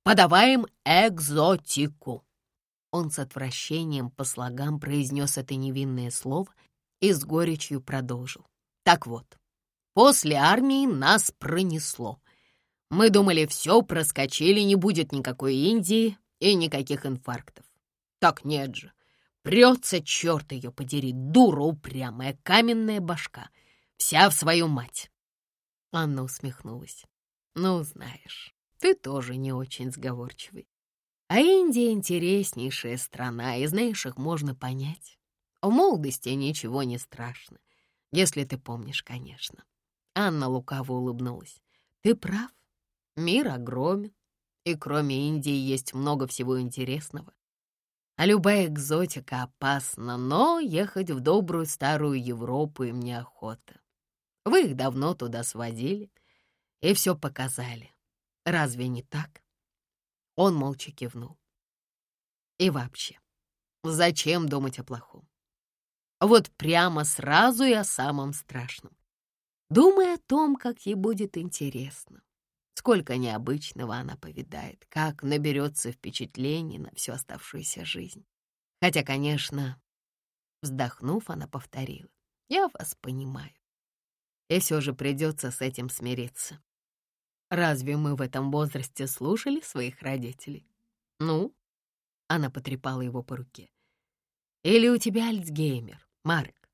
Подаваем экзотику. Он с отвращением по слогам произнес это невинное слово и с горечью продолжил. Так вот, после армии нас пронесло. Мы думали, все, проскочили, не будет никакой Индии и никаких инфарктов. Так нет же. Прется, черт ее подери, дура упрямая, каменная башка, вся в свою мать. Анна усмехнулась. Ну, знаешь, ты тоже не очень сговорчивый. А Индия интереснейшая страна, и знаешь, их можно понять. В молодости ничего не страшно. Если ты помнишь, конечно. Анна лукаво улыбнулась. Ты прав. Мир огромен, и кроме Индии есть много всего интересного. А любая экзотика опасна, но ехать в добрую старую Европу им неохота. Вы их давно туда сводили и все показали. Разве не так? Он молча кивнул. И вообще, зачем думать о плохом? Вот прямо сразу и о самом страшном. Думай о том, как ей будет интересно. Сколько необычного она повидает, как наберется впечатлений на всю оставшуюся жизнь. Хотя, конечно, вздохнув, она повторила. Я вас понимаю. И все же придется с этим смириться. Разве мы в этом возрасте слушали своих родителей? Ну? Она потрепала его по руке. Или у тебя Альцгеймер, Марк?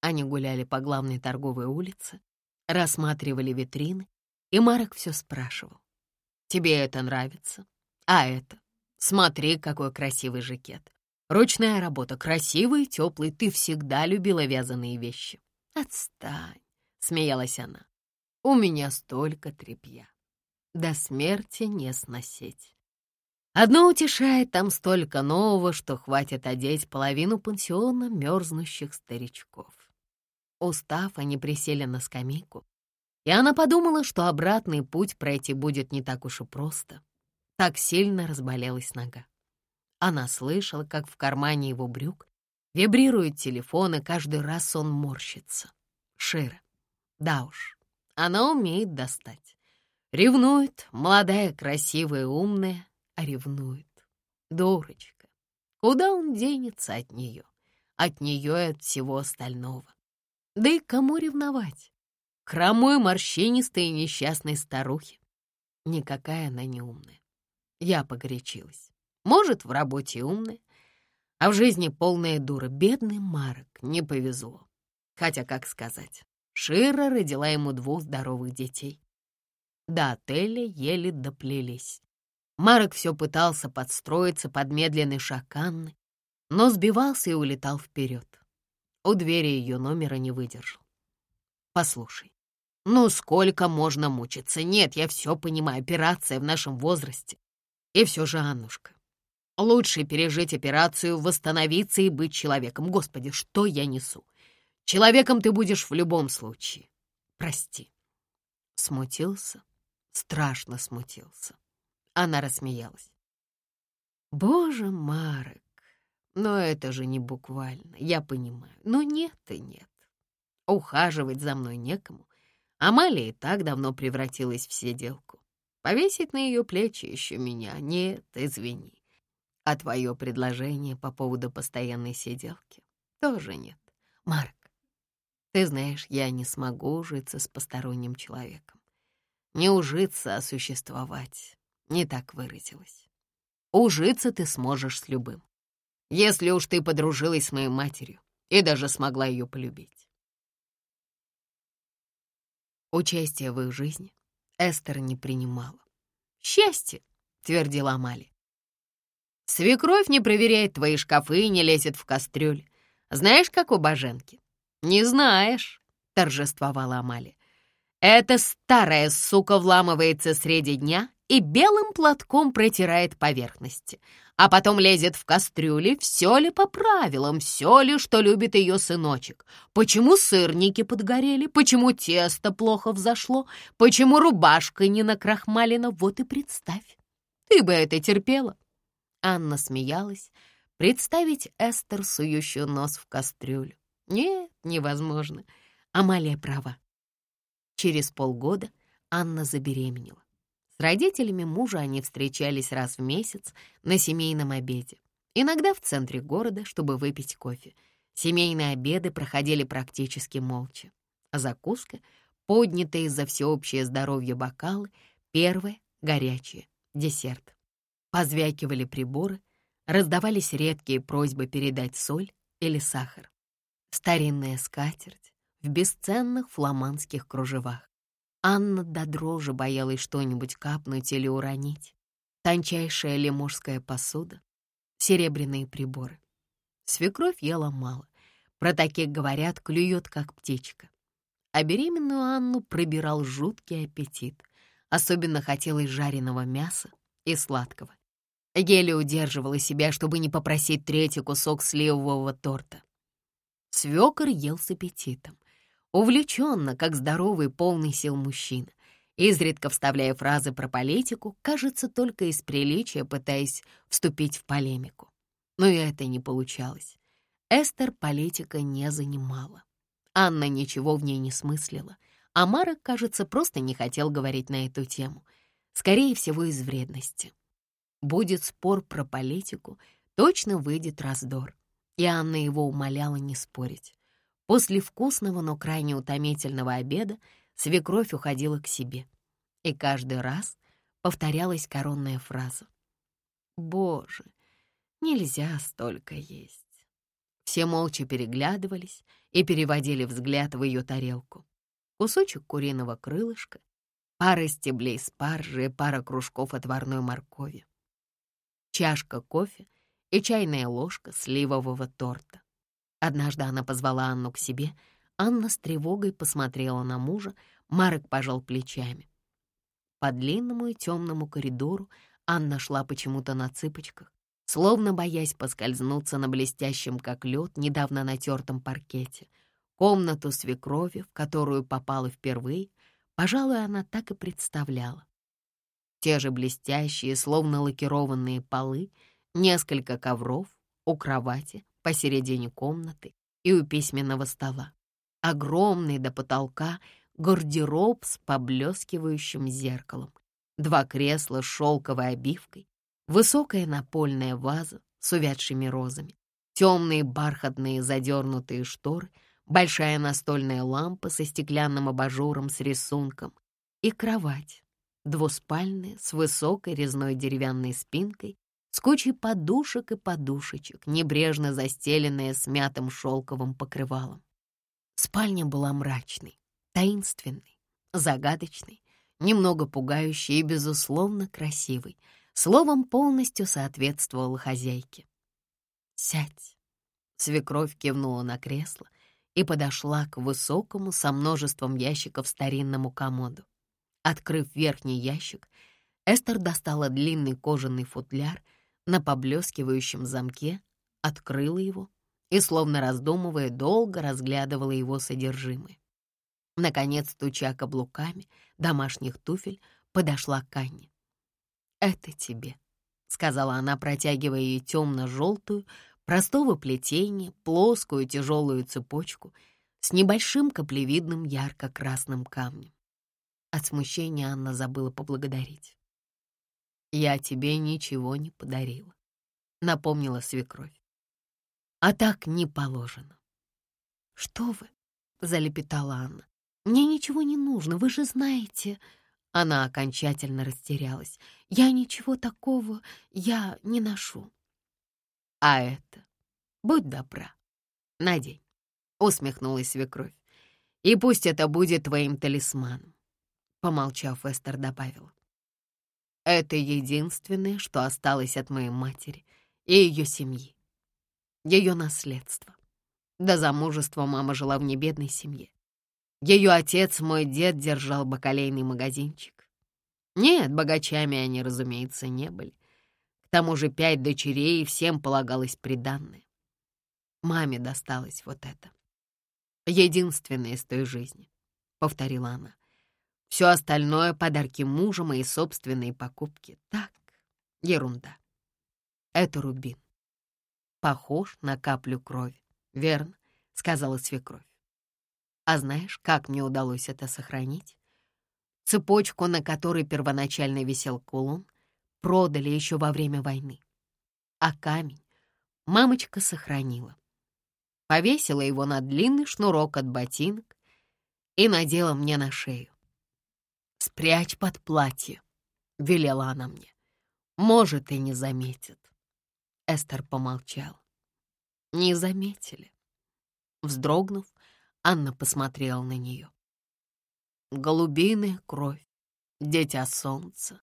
Они гуляли по главной торговой улице, рассматривали витрины, и Марк все спрашивал. Тебе это нравится? А это? Смотри, какой красивый жакет. Ручная работа, красивый, теплый. Ты всегда любила вязаные вещи. Отстань, смеялась она. У меня столько тряпья. До смерти не сносить. Одно утешает, там столько нового, что хватит одеть половину пансиона мерзнущих старичков. Устав, они присели на скамейку, и она подумала, что обратный путь пройти будет не так уж и просто. Так сильно разболелась нога. Она слышала, как в кармане его брюк вибрирует телефон, и каждый раз он морщится. Шира. Да уж, она умеет достать. Ревнует, молодая, красивая, умная, а ревнует. Дурочка. Куда он денется от нее? От нее и от всего остального. Да и кому ревновать? Хромой, морщинистой и несчастной старухе. Никакая она не умная. Я погорячилась. Может, в работе умная, а в жизни полная дура. Бедный Марок, не повезло. Хотя, как сказать, Шира родила ему двух здоровых детей. До отеля еле доплелись. Марок все пытался подстроиться под медленный шаг Анны, но сбивался и улетал вперед. У двери ее номера не выдержал. «Послушай, ну сколько можно мучиться? Нет, я все понимаю, операция в нашем возрасте. И все же, Аннушка, лучше пережить операцию, восстановиться и быть человеком. Господи, что я несу? Человеком ты будешь в любом случае. Прости». Смутился, страшно смутился. Она рассмеялась. «Боже, Марек, но это же не буквально, я понимаю. Но нет и нет. Ухаживать за мной некому. Амалия и так давно превратилась в сиделку. Повесить на ее плечи еще меня? Нет, извини. А твое предложение по поводу постоянной сиделки? Тоже нет. Марк, ты знаешь, я не смогу ужиться с посторонним человеком. Не ужиться, а существовать. Не так выразилась. Ужиться ты сможешь с любым если уж ты подружилась с моей матерью и даже смогла ее полюбить. Участие в их жизни Эстер не принимала. «Счастье!» — твердила Амали. «Свекровь не проверяет твои шкафы и не лезет в кастрюль. Знаешь, как у Боженки?» «Не знаешь», — торжествовала Амали. «Эта старая сука вламывается среди дня и белым платком протирает поверхности, а потом лезет в кастрюли, все ли по правилам, все ли, что любит ее сыночек. Почему сырники подгорели, почему тесто плохо взошло, почему рубашка не накрахмалена, вот и представь. Ты бы это терпела. Анна смеялась. Представить Эстер, сующую нос в кастрюлю. Нет, невозможно. Амалия права. Через полгода Анна забеременела. Родителями мужа они встречались раз в месяц на семейном обеде. Иногда в центре города, чтобы выпить кофе. Семейные обеды проходили практически молча. А закуска, поднятые за всеобщее здоровье бокалы, первое — горячее, десерт. Позвякивали приборы, раздавались редкие просьбы передать соль или сахар. Старинная скатерть в бесценных фламандских кружевах. Анна до дрожи боялась что-нибудь капнуть или уронить. Тончайшая лемурская посуда, серебряные приборы. Свекровь ела мало. Про таких говорят, клюет, как птичка. А беременную Анну пробирал жуткий аппетит. Особенно хотелось жареного мяса и сладкого. Еле удерживала себя, чтобы не попросить третий кусок сливового торта. Свекор ел с аппетитом увлеченно, как здоровый, полный сил мужчина, изредка вставляя фразы про политику, кажется, только из приличия пытаясь вступить в полемику. Но и это не получалось. Эстер политика не занимала. Анна ничего в ней не смыслила, а Марок, кажется, просто не хотел говорить на эту тему. Скорее всего, из вредности. Будет спор про политику, точно выйдет раздор. И Анна его умоляла не спорить. После вкусного, но крайне утомительного обеда свекровь уходила к себе. И каждый раз повторялась коронная фраза. «Боже, нельзя столько есть!» Все молча переглядывались и переводили взгляд в ее тарелку. Кусочек куриного крылышка, пара стеблей спаржи и пара кружков отварной моркови, чашка кофе и чайная ложка сливового торта. Однажды она позвала Анну к себе. Анна с тревогой посмотрела на мужа, Марек пожал плечами. По длинному и темному коридору Анна шла почему-то на цыпочках, словно боясь поскользнуться на блестящем, как лед, недавно натертом паркете. Комнату свекрови, в которую попала впервые, пожалуй, она так и представляла. Те же блестящие, словно лакированные полы, несколько ковров у кровати, посередине комнаты и у письменного стола. Огромный до потолка гардероб с поблескивающим зеркалом, два кресла с шелковой обивкой, высокая напольная ваза с увядшими розами, темные бархатные задернутые шторы, большая настольная лампа со стеклянным абажуром с рисунком и кровать, двуспальная с высокой резной деревянной спинкой с кучей подушек и подушечек, небрежно застеленная смятым шелковым покрывалом. Спальня была мрачной, таинственной, загадочной, немного пугающей и, безусловно, красивой, словом, полностью соответствовала хозяйке. «Сядь». Свекровь кивнула на кресло и подошла к высокому со множеством ящиков старинному комоду. Открыв верхний ящик, Эстер достала длинный кожаный футляр на поблескивающем замке, открыла его и, словно раздумывая, долго разглядывала его содержимое. Наконец, стуча каблуками домашних туфель, подошла к Анне. «Это тебе», — сказала она, протягивая ей темно-желтую, простого плетения, плоскую тяжелую цепочку с небольшим каплевидным ярко-красным камнем. От смущения Анна забыла поблагодарить. «Я тебе ничего не подарила», — напомнила свекровь. «А так не положено». «Что вы?» — залепетала Анна. «Мне ничего не нужно, вы же знаете...» Она окончательно растерялась. «Я ничего такого, я не ношу». «А это? Будь добра, надень», — усмехнулась свекровь. «И пусть это будет твоим талисманом», — помолчав, Эстер добавила. «Это единственное, что осталось от моей матери и ее семьи, ее наследство. До замужества мама жила в небедной семье. Ее отец, мой дед, держал бакалейный магазинчик. Нет, богачами они, разумеется, не были. К тому же пять дочерей, и всем полагалось приданное. Маме досталось вот это. Единственное из той жизни, — повторила она. Все остальное — подарки мужа, мои собственные покупки. Так, ерунда. Это рубин. Похож на каплю крови. Верно, — сказала свекровь. А знаешь, как мне удалось это сохранить? Цепочку, на которой первоначально висел кулон, продали еще во время войны. А камень мамочка сохранила. Повесила его на длинный шнурок от ботинок и надела мне на шею. «Спрячь под платье», — велела она мне. «Может, и не заметит». Эстер помолчала. «Не заметили». Вздрогнув, Анна посмотрела на нее. «Голубиная кровь, дитя солнца,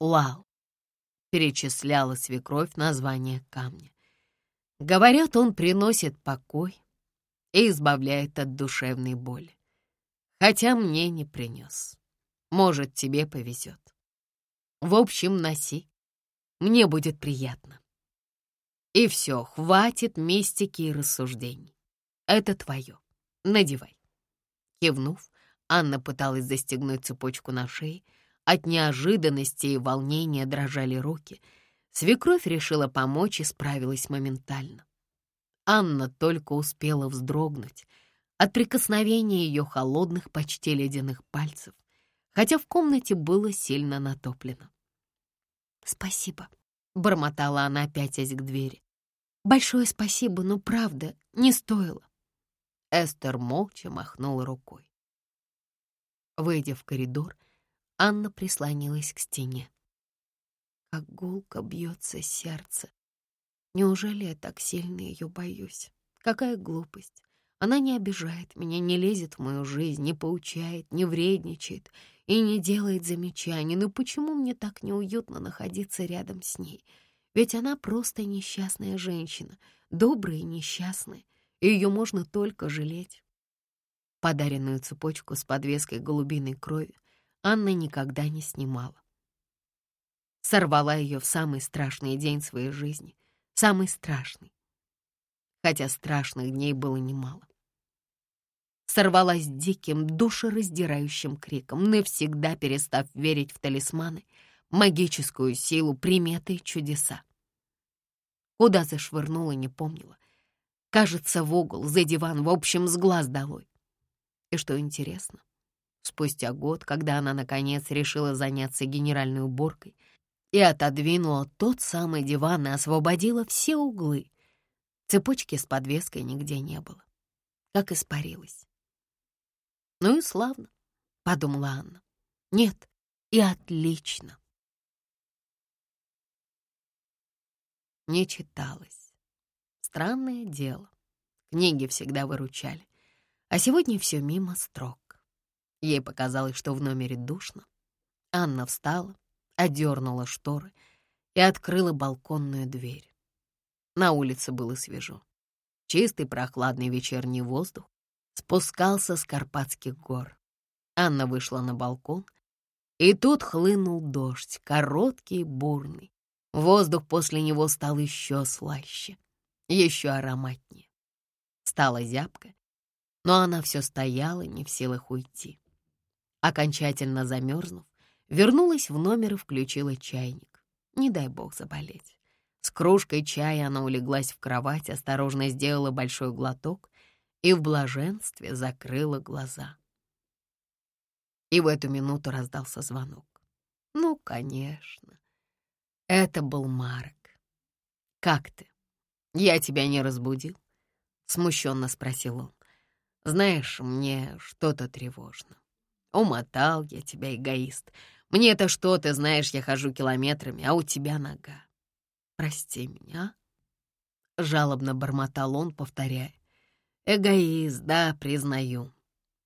лал», — перечисляла свекровь название камня. Говорят, он приносит покой и избавляет от душевной боли. Хотя мне не принес. Может, тебе повезет. В общем, носи. Мне будет приятно. И все, хватит мистики и рассуждений. Это твое. Надевай. Кивнув, Анна пыталась застегнуть цепочку на шее. От неожиданности и волнения дрожали руки. Свекровь решила помочь и справилась моментально. Анна только успела вздрогнуть от прикосновения ее холодных, почти ледяных пальцев, хотя в комнате было сильно натоплено. «Спасибо», — бормотала она, пятясь к двери. «Большое спасибо, но правда, не стоило». Эстер молча махнула рукой. Выйдя в коридор, Анна прислонилась к стене. Как гулко бьется сердце. Неужели я так сильно ее боюсь? Какая глупость. Она не обижает меня, не лезет в мою жизнь, не поучает, не вредничает и не делает замечаний. Но почему мне так неуютно находиться рядом с ней? Ведь она просто несчастная женщина, добрая и несчастная и ее можно только жалеть. Подаренную цепочку с подвеской голубиной крови Анна никогда не снимала. Сорвала ее в самый страшный день своей жизни, самый страшный, хотя страшных дней было немало. Сорвалась диким, душераздирающим криком, навсегда перестав верить в талисманы, магическую силу, приметы и чудеса. Куда зашвырнула, не помнила, Кажется, в угол, за диван, в общем, с глаз долой. И что интересно, спустя год, когда она, наконец, решила заняться генеральной уборкой и отодвинула тот самый диван и освободила все углы, цепочки с подвеской нигде не было, как испарилась. «Ну и славно», — подумала Анна. «Нет, и отлично». Не читалось. Странное дело. Книги всегда выручали. А сегодня все мимо строк. Ей показалось, что в номере душно. Анна встала, одернула шторы и открыла балконную дверь. На улице было свежо. Чистый прохладный вечерний воздух спускался с Карпатских гор. Анна вышла на балкон, и тут хлынул дождь, короткий и бурный. Воздух после него стал еще слаще, еще ароматнее. Стала зябко, но она все стояла, не в силах уйти. Окончательно замерзнув, вернулась в номер и включила чайник. Не дай бог заболеть. С кружкой чая она улеглась в кровать, осторожно сделала большой глоток и в блаженстве закрыла глаза. И в эту минуту раздался звонок. Ну, конечно. Это был Марк. «Как ты? Я тебя не разбудил?» — смущенно спросил он. «Знаешь, мне что-то тревожно. Умотал я тебя, эгоист. Мне-то что, ты знаешь, я хожу километрами, а у тебя нога. «Прости меня», — жалобно бормотал он, повторяя. «Эгоист, да, признаю.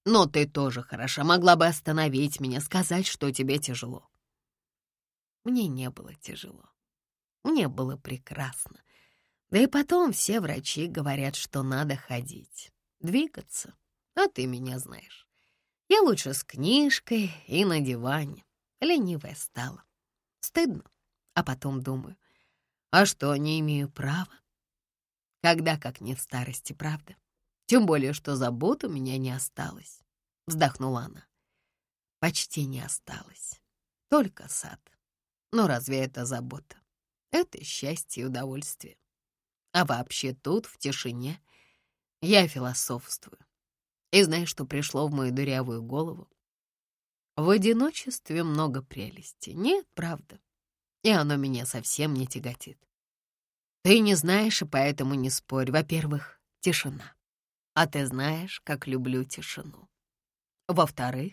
Но ты тоже хороша, могла бы остановить меня, сказать, что тебе тяжело». Мне не было тяжело. Мне было прекрасно. Да и потом все врачи говорят, что надо ходить, двигаться. А ты меня знаешь. Я лучше с книжкой и на диване. Ленивая стала. Стыдно. А потом думаю, а что, не имею права? Когда как не в старости, правда? Тем более, что забот у меня не осталось. Вздохнула она. Почти не осталось. Только сад. Но разве это забота? Это счастье и удовольствие. А вообще тут, в тишине, я философствую. И знаешь, что пришло в мою дырявую голову? В одиночестве много прелести. Нет, правда и оно меня совсем не тяготит. Ты не знаешь, и поэтому не спорь. Во-первых, тишина. А ты знаешь, как люблю тишину. Во-вторых,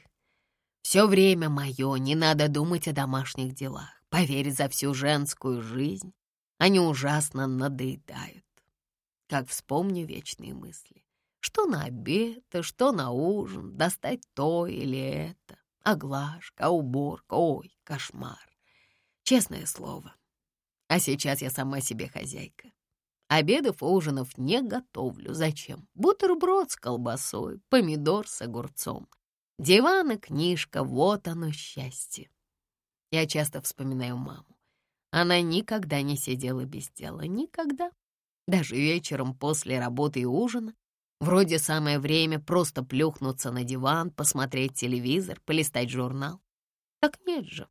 все время мое, не надо думать о домашних делах. Поверь, за всю женскую жизнь они ужасно надоедают. Как вспомню вечные мысли. Что на обед, а что на ужин, достать то или это. Оглажка, уборка, ой, кошмар. Честное слово. А сейчас я сама себе хозяйка. Обедов ужинов не готовлю. Зачем? Бутерброд с колбасой, помидор с огурцом. Диван и книжка — вот оно счастье. Я часто вспоминаю маму. Она никогда не сидела без дела, никогда. Даже вечером после работы и ужина вроде самое время просто плюхнуться на диван, посмотреть телевизор, полистать журнал. Так нет же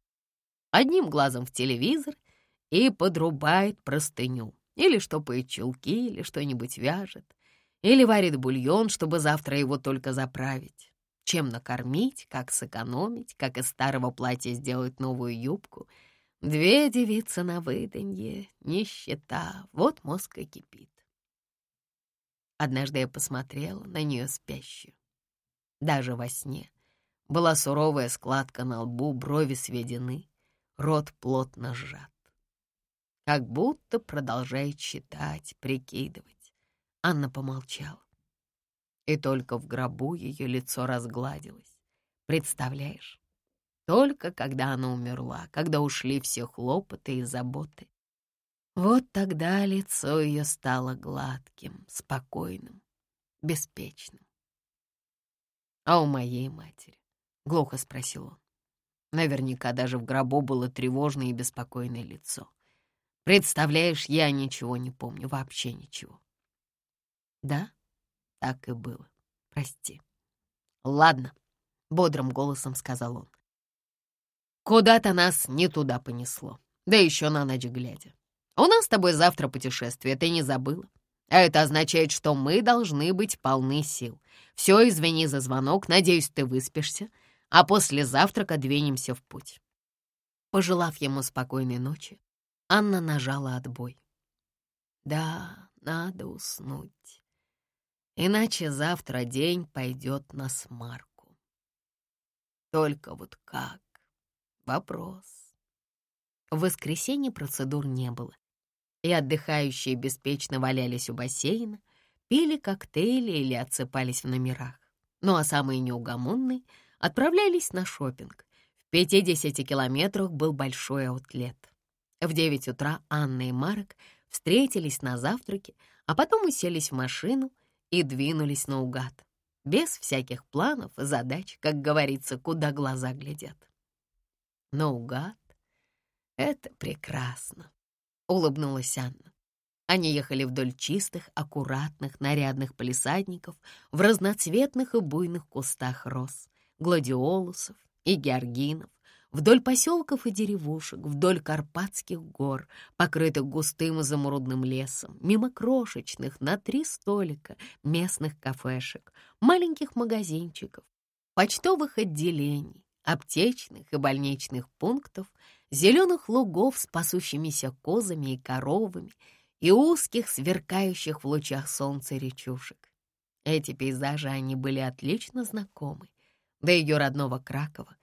одним глазом в телевизор и подрубает простыню, или штопает чулки, или что-нибудь вяжет, или варит бульон, чтобы завтра его только заправить. Чем накормить, как сэкономить, как из старого платья сделать новую юбку. Две девицы на выданье, нищета, вот мозг и кипит. Однажды я посмотрела на нее спящую. Даже во сне была суровая складка на лбу, брови сведены, рот плотно сжат. Как будто продолжает читать, прикидывать. Анна помолчала. И только в гробу ее лицо разгладилось. Представляешь? Только когда она умерла, когда ушли все хлопоты и заботы. Вот тогда лицо ее стало гладким, спокойным, беспечным. «А у моей матери?» — глухо спросил он. Наверняка даже в гробу было тревожное и беспокойное лицо. Представляешь, я ничего не помню, вообще ничего. Да, так и было. Прости. Ладно, бодрым голосом сказал он. Куда-то нас не туда понесло, да еще на ночь глядя. У нас с тобой завтра путешествие, ты не забыла? А это означает, что мы должны быть полны сил. Все, извини за звонок, надеюсь, ты выспишься а после завтрака двинемся в путь». Пожелав ему спокойной ночи, Анна нажала отбой. «Да, надо уснуть, иначе завтра день пойдет на смарку. Только вот как? Вопрос». В воскресенье процедур не было, и отдыхающие беспечно валялись у бассейна, пили коктейли или отсыпались в номерах. Ну а самые неугомонные — отправлялись на шопинг. В 50 километрах был большой аутлет. В 9 утра Анна и Марк встретились на завтраке, а потом уселись в машину и двинулись наугад, без всяких планов и задач, как говорится, куда глаза глядят. Наугад — это прекрасно, — улыбнулась Анна. Они ехали вдоль чистых, аккуратных, нарядных полисадников в разноцветных и буйных кустах роз, гладиолусов и георгинов, вдоль поселков и деревушек, вдоль Карпатских гор, покрытых густым изумрудным лесом, мимо крошечных на три столика местных кафешек, маленьких магазинчиков, почтовых отделений, аптечных и больничных пунктов, зеленых лугов с пасущимися козами и коровами и узких, сверкающих в лучах солнца речушек. Эти пейзажи они были отлично знакомы. До ее родного Кракова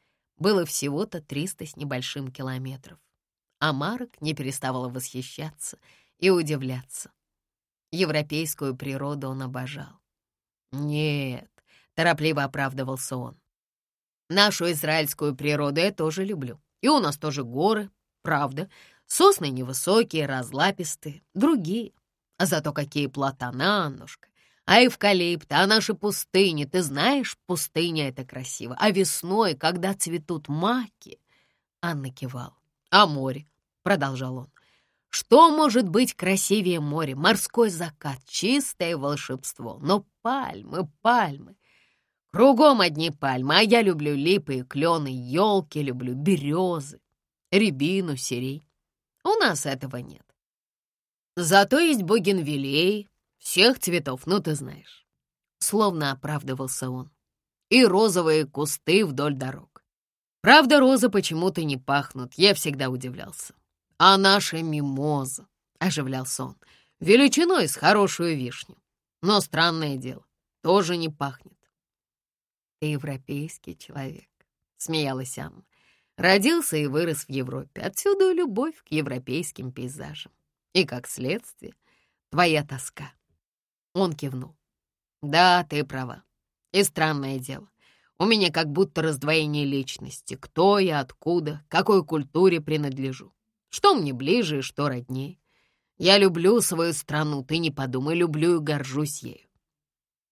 было всего-то 300 с небольшим километров. А Марок не переставал восхищаться и удивляться. Европейскую природу он обожал. «Нет», — торопливо оправдывался он, Нашу израильскую природу я тоже люблю. И у нас тоже горы, правда. Сосны невысокие, разлапистые, другие. А зато какие платана, Аннушка. А эвкалипт, а наши пустыни. Ты знаешь, пустыня — это красиво. А весной, когда цветут маки... Анна кивала. А море, — продолжал он. Что может быть красивее моря? Морской закат, чистое волшебство. Но пальмы, пальмы. Кругом одни пальмы, а я люблю липы и клены, елки люблю, березы, рябину, сирень. У нас этого нет. Зато есть бугенвилей, всех цветов, ну ты знаешь. Словно оправдывался он. И розовые кусты вдоль дорог. Правда, розы почему-то не пахнут, я всегда удивлялся. А наша мимоза, оживлялся он, величиной с хорошую вишню. Но странное дело, тоже не пахнет. Ты европейский человек», — смеялась Анна. «Родился и вырос в Европе. Отсюда любовь к европейским пейзажам. И, как следствие, твоя тоска». Он кивнул. «Да, ты права. И странное дело. У меня как будто раздвоение личности. Кто я, откуда, какой культуре принадлежу. Что мне ближе и что роднее. Я люблю свою страну, ты не подумай, люблю и горжусь ею.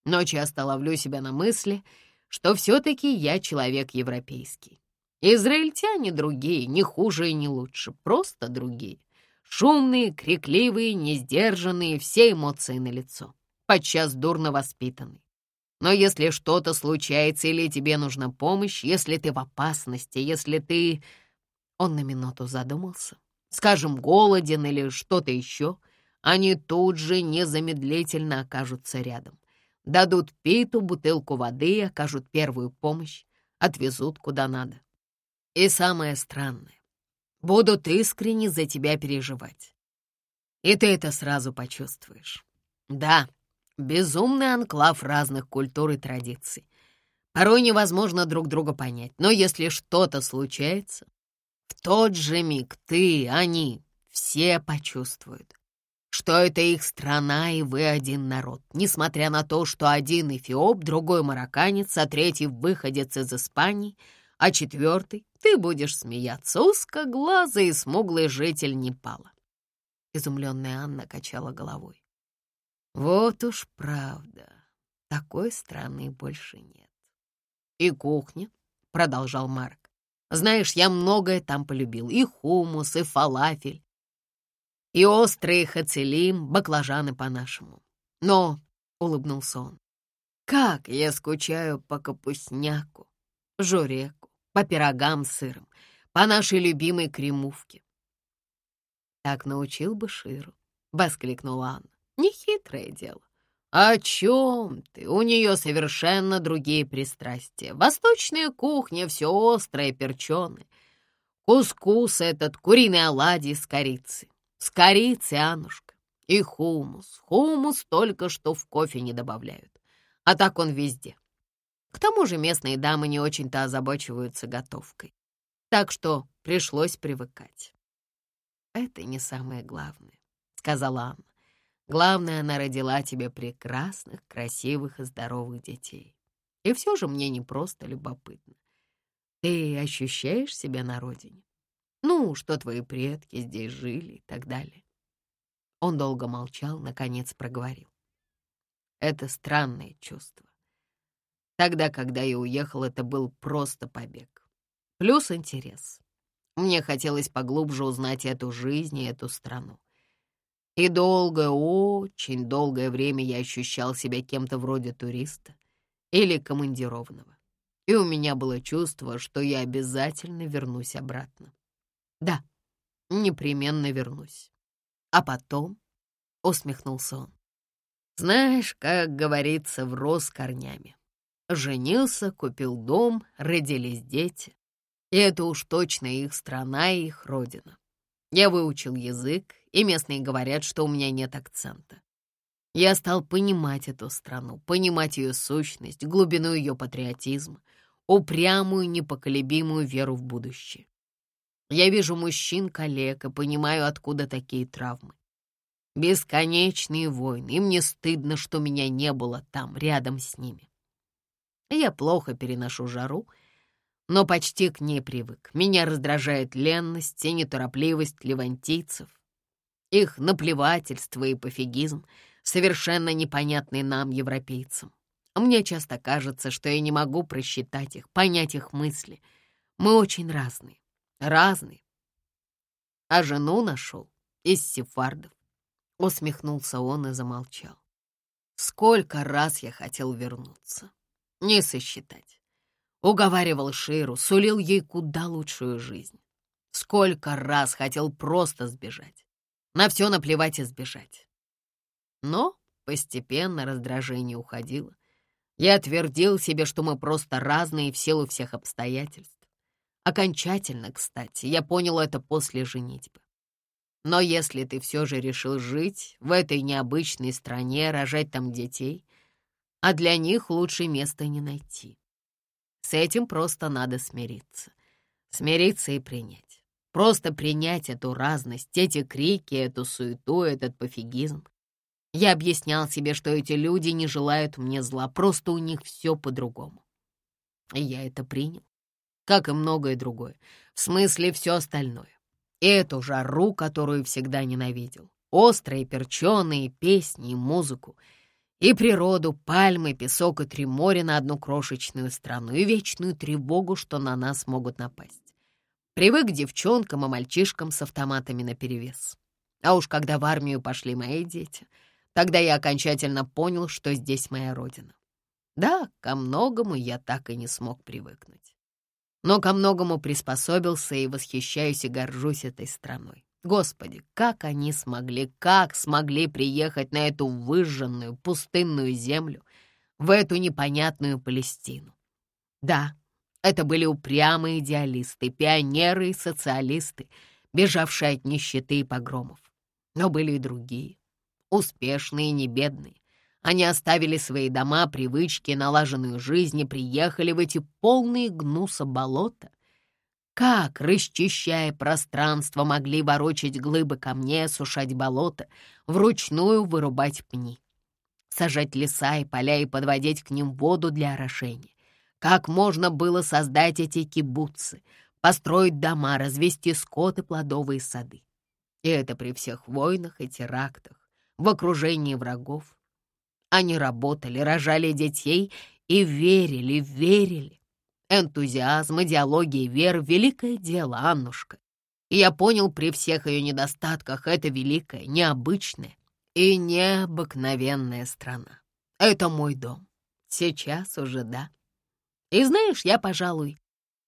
Но часто ловлю себя на мысли — что все-таки я человек европейский. Израильтяне другие, не хуже и не лучше, просто другие. Шумные, крикливые, несдержанные, все эмоции на лицо, подчас дурно воспитанные. Но если что-то случается или тебе нужна помощь, если ты в опасности, если ты...» Он на минуту задумался. «Скажем, голоден или что-то еще, они тут же незамедлительно окажутся рядом. Дадут Питу бутылку воды, окажут первую помощь, отвезут куда надо. И самое странное, будут искренне за тебя переживать. И ты это сразу почувствуешь. Да, безумный анклав разных культур и традиций. Порой невозможно друг друга понять, но если что-то случается, в тот же миг ты, они, все почувствуют что это их страна и вы один народ, несмотря на то, что один эфиоп, другой марокканец, а третий выходец из Испании, а четвертый ты будешь смеяться, узкоглазый и смуглый житель Непала. Изумленная Анна качала головой. Вот уж правда, такой страны больше нет. И кухня, — продолжал Марк. Знаешь, я многое там полюбил, и хумус, и фалафель, и острые хацелим, баклажаны по-нашему. Но, — улыбнулся он, — как я скучаю по капустняку, журеку, по пирогам с сыром, по нашей любимой кремувке. Так научил бы Ширу, — воскликнула Анна. Нехитрое дело. «О чем ты? У нее совершенно другие пристрастия. Восточная кухня, все острое, перченое. Кускус этот, куриные оладьи с корицей. С корицей, Анушка. И хумус. Хумус только что в кофе не добавляют. А так он везде. К тому же местные дамы не очень-то озабочиваются готовкой. Так что пришлось привыкать. «Это не самое главное», — сказала Анна. «Главное, она родила тебе прекрасных, красивых и здоровых детей. И все же мне не просто любопытно. Ты ощущаешь себя на родине? Ну, что твои предки здесь жили и так далее. Он долго молчал, наконец проговорил. Это странное чувство. Тогда, когда я уехал, это был просто побег. Плюс интерес. Мне хотелось поглубже узнать эту жизнь и эту страну. И долгое, очень долгое время я ощущал себя кем-то вроде туриста или командированного. И у меня было чувство, что я обязательно вернусь обратно. Да, непременно вернусь. А потом, — усмехнулся он, — знаешь, как говорится, врос корнями. Женился, купил дом, родились дети. И это уж точно их страна и их родина. Я выучил язык, и местные говорят, что у меня нет акцента. Я стал понимать эту страну, понимать ее сущность, глубину ее патриотизма, упрямую, непоколебимую веру в будущее. Я вижу мужчин-коллег и понимаю, откуда такие травмы. Бесконечные войны, и мне стыдно, что меня не было там, рядом с ними. Я плохо переношу жару, но почти к ней привык. Меня раздражает ленность и неторопливость левантийцев, их наплевательство и пофигизм, совершенно непонятный нам, европейцам. Мне часто кажется, что я не могу просчитать их, понять их мысли. Мы очень разные, разные. А жену нашел из сефардов. Усмехнулся он и замолчал. Сколько раз я хотел вернуться. Не сосчитать. Уговаривал Ширу, сулил ей куда лучшую жизнь. Сколько раз хотел просто сбежать. На все наплевать и сбежать. Но постепенно раздражение уходило. Я твердил себе, что мы просто разные в силу всех обстоятельств. Окончательно, кстати, я понял это после женитьбы. Но если ты все же решил жить в этой необычной стране, рожать там детей, а для них лучше места не найти. С этим просто надо смириться. Смириться и принять. Просто принять эту разность, эти крики, эту суету, этот пофигизм. Я объяснял себе, что эти люди не желают мне зла, просто у них все по-другому. И я это принял, как и многое другое, в смысле все остальное. И эту жару, которую всегда ненавидел, острые, перченые песни и музыку — и природу, пальмы, песок и три моря на одну крошечную страну, и вечную тревогу, что на нас могут напасть. Привык к девчонкам и мальчишкам с автоматами наперевес. А уж когда в армию пошли мои дети, тогда я окончательно понял, что здесь моя родина. Да, ко многому я так и не смог привыкнуть. Но ко многому приспособился и восхищаюсь и горжусь этой страной. Господи, как они смогли, как смогли приехать на эту выжженную пустынную землю, в эту непонятную Палестину? Да, это были упрямые идеалисты, пионеры и социалисты, бежавшие от нищеты и погромов. Но были и другие, успешные и небедные. Они оставили свои дома, привычки, налаженную жизнь и приехали в эти полные гнуса болота как, расчищая пространство, могли ворочать глыбы камней, сушать болото, вручную вырубать пни, сажать леса и поля и подводить к ним воду для орошения? Как можно было создать эти кибуцы, построить дома, развести скот и плодовые сады? И это при всех войнах и терактах, в окружении врагов. Они работали, рожали детей и верили, верили, Энтузиазм, идеология вера — великое дело, Аннушка. И я понял, при всех ее недостатках, это великая, необычная и необыкновенная страна. Это мой дом. Сейчас уже да. И знаешь, я, пожалуй,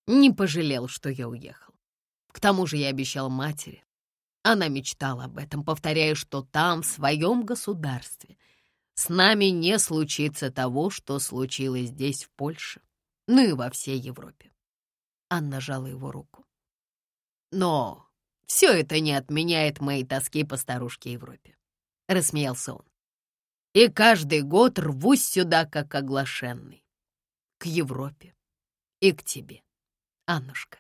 не пожалел, что я уехал. К тому же я обещал матери. Она мечтала об этом, повторяя, что там, в своем государстве, с нами не случится того, что случилось здесь, в Польше ну и во всей Европе. Анна жала его руку. Но все это не отменяет моей тоски по старушке Европе. Рассмеялся он. И каждый год рвусь сюда, как оглашенный. К Европе и к тебе, Аннушка.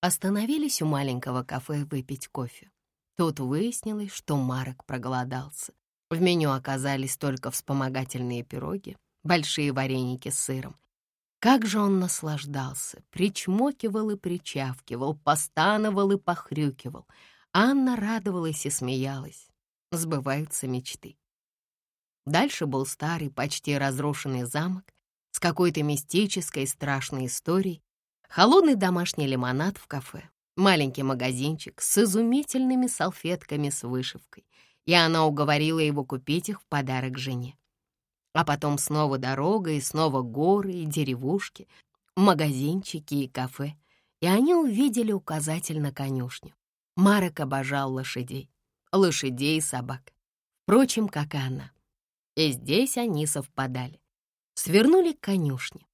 Остановились у маленького кафе выпить кофе. Тут выяснилось, что Марок проголодался. В меню оказались только вспомогательные пироги, большие вареники с сыром. Как же он наслаждался, причмокивал и причавкивал, постановал и похрюкивал, Анна радовалась и смеялась. Сбываются мечты. Дальше был старый, почти разрушенный замок с какой-то мистической страшной историей, холодный домашний лимонад в кафе, маленький магазинчик с изумительными салфетками с вышивкой, и она уговорила его купить их в подарок жене. А потом снова дорога, и снова горы, и деревушки, магазинчики и кафе, и они увидели указатель на конюшню. Марек обожал лошадей, лошадей и собак, впрочем, как и она. И здесь они совпадали. Свернули к конюшне.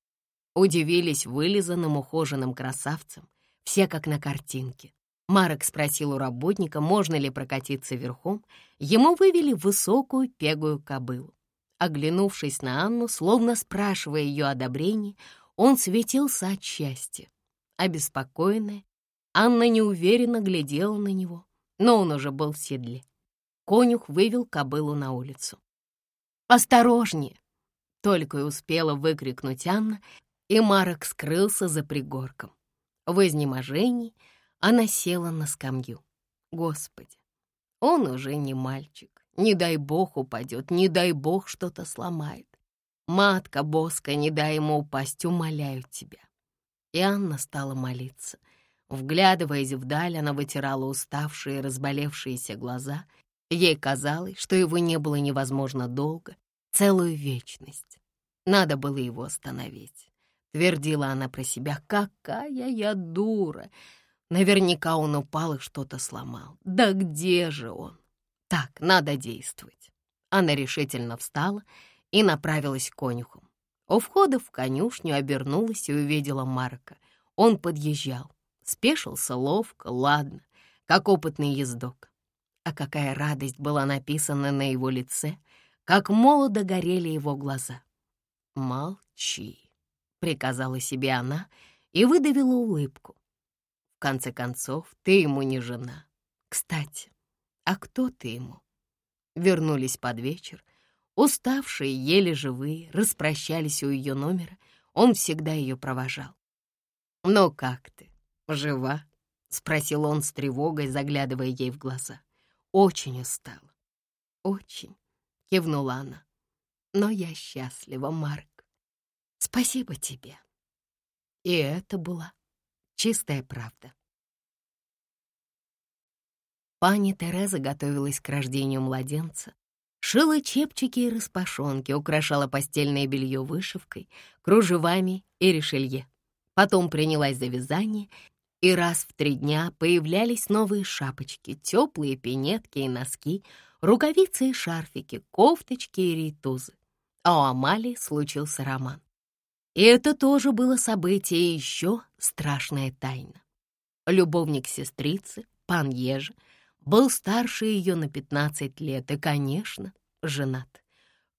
Удивились вылизанным ухоженным красавцам, все как на картинке. Марек спросил у работника, можно ли прокатиться верхом. Ему вывели высокую пегую кобылу. Оглянувшись на Анну, словно спрашивая ее одобрение, он светился от счастья. Обеспокоенная, Анна неуверенно глядела на него, но он уже был в седле. Конюх вывел кобылу на улицу. «Осторожнее!» — только и успела выкрикнуть Анна, и Марок скрылся за пригорком. В изнеможении она села на скамью. Господи, он уже не мальчик. Не дай бог упадет, не дай бог что-то сломает. Матка Боска, не дай ему упасть, умоляю тебя. И Анна стала молиться. Вглядываясь вдаль, она вытирала уставшие, разболевшиеся глаза Ей казалось, что его не было невозможно долго, целую вечность. Надо было его остановить. Твердила она про себя, какая я дура. Наверняка он упал и что-то сломал. Да где же он? Так, надо действовать. Она решительно встала и направилась к конюхам. У входа в конюшню обернулась и увидела Марка. Он подъезжал, спешился ловко, ладно, как опытный ездок. А какая радость была написана на его лице, как молодо горели его глаза. «Молчи», — приказала себе она и выдавила улыбку. «В конце концов, ты ему не жена. Кстати, а кто ты ему?» Вернулись под вечер. Уставшие, еле живые, распрощались у ее номера. Он всегда ее провожал. «Ну как ты, жива?» — спросил он с тревогой, заглядывая ей в глаза. Очень устала. Очень, кивнула она. Но я счастлива, Марк. Спасибо тебе. И это была чистая правда. Пани Тереза готовилась к рождению младенца, шила чепчики и распашонки, украшала постельное белье вышивкой, кружевами и решелье. Потом принялась за вязание и раз в три дня появлялись новые шапочки, теплые пинетки и носки, рукавицы и шарфики, кофточки и рейтузы. А у Амалии случился роман. И это тоже было событие и еще страшная тайна. Любовник сестрицы, пан Ежи, был старше ее на 15 лет и, конечно, женат.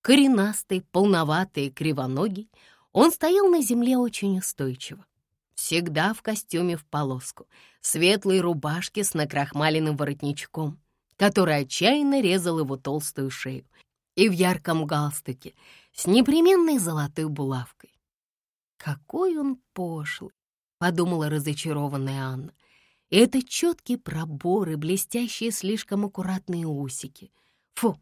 Коренастый, полноватый кривоногий, он стоял на земле очень устойчиво всегда в костюме в полоску, светлой рубашке с накрахмаленным воротничком, который отчаянно резал его толстую шею, и в ярком галстуке с непременной золотой булавкой. «Какой он пошлый!» — подумала разочарованная Анна. И это четкие проборы, блестящие слишком аккуратные усики. Фу,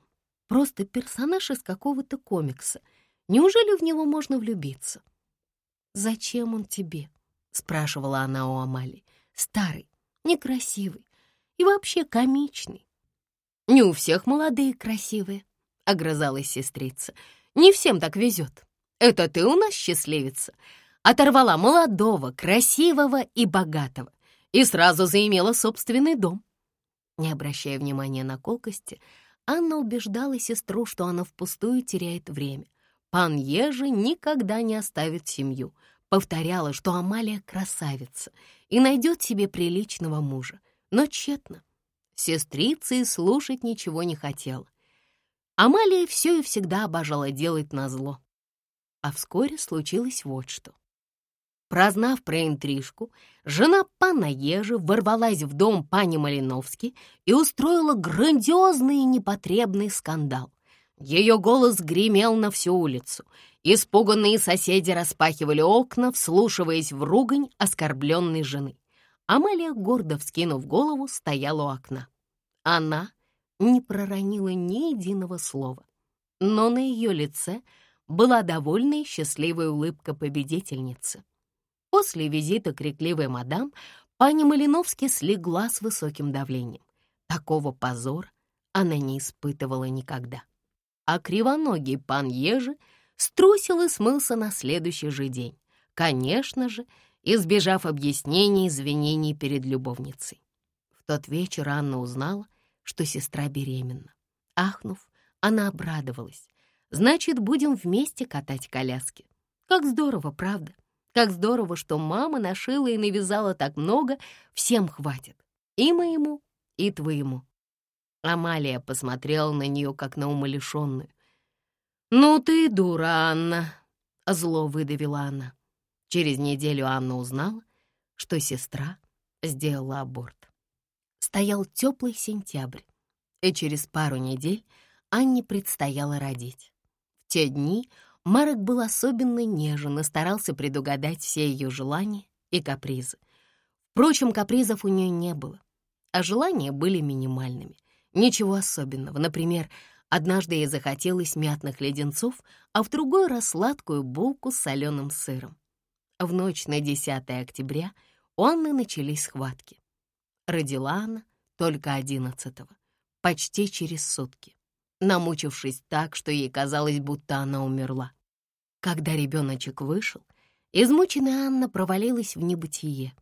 просто персонаж из какого-то комикса. Неужели в него можно влюбиться? «Зачем он тебе?» — спрашивала она у Амали. «Старый, некрасивый и вообще комичный». «Не у всех молодые красивые», — огрызалась сестрица. «Не всем так везет. Это ты у нас счастливица. Оторвала молодого, красивого и богатого и сразу заимела собственный дом». Не обращая внимания на колкости, Анна убеждала сестру, что она впустую теряет время. Пан Ежи никогда не оставит семью — Повторяла, что Амалия красавица и найдет себе приличного мужа, но тщетно. Сестрица и слушать ничего не хотела. Амалия все и всегда обожала делать назло. А вскоре случилось вот что. Прознав про интрижку, жена пана Ежи ворвалась в дом пани Малиновски и устроила грандиозный и непотребный скандал. Ее голос гремел на всю улицу. Испуганные соседи распахивали окна, вслушиваясь в ругань оскорбленной жены. Амалия, гордо вскинув голову, стояла у окна. Она не проронила ни единого слова, но на ее лице была довольная и счастливая улыбка победительницы. После визита крикливой мадам пани Малиновски слегла с высоким давлением. Такого позора она не испытывала никогда. А кривоногий пан Ежи струсил и смылся на следующий же день. Конечно же, избежав объяснений и извинений перед любовницей. В тот вечер Анна узнала, что сестра беременна. Ахнув, она обрадовалась. «Значит, будем вместе катать коляски. Как здорово, правда? Как здорово, что мама нашила и навязала так много, всем хватит. И моему, и твоему». Амалия посмотрела на нее, как на умалишенную. «Ну ты дура, Анна!» — зло выдавила она. Через неделю Анна узнала, что сестра сделала аборт. Стоял теплый сентябрь, и через пару недель Анне предстояло родить. В те дни Марек был особенно нежен и старался предугадать все ее желания и капризы. Впрочем, капризов у нее не было, а желания были минимальными. Ничего особенного. Например, однажды ей захотелось мятных леденцов, а в другой раз сладкую булку с соленым сыром. В ночь на 10 октября у Анны начались схватки. Родила она только 11 почти через сутки, намучившись так, что ей казалось, будто она умерла. Когда ребеночек вышел, измученная Анна провалилась в небытие.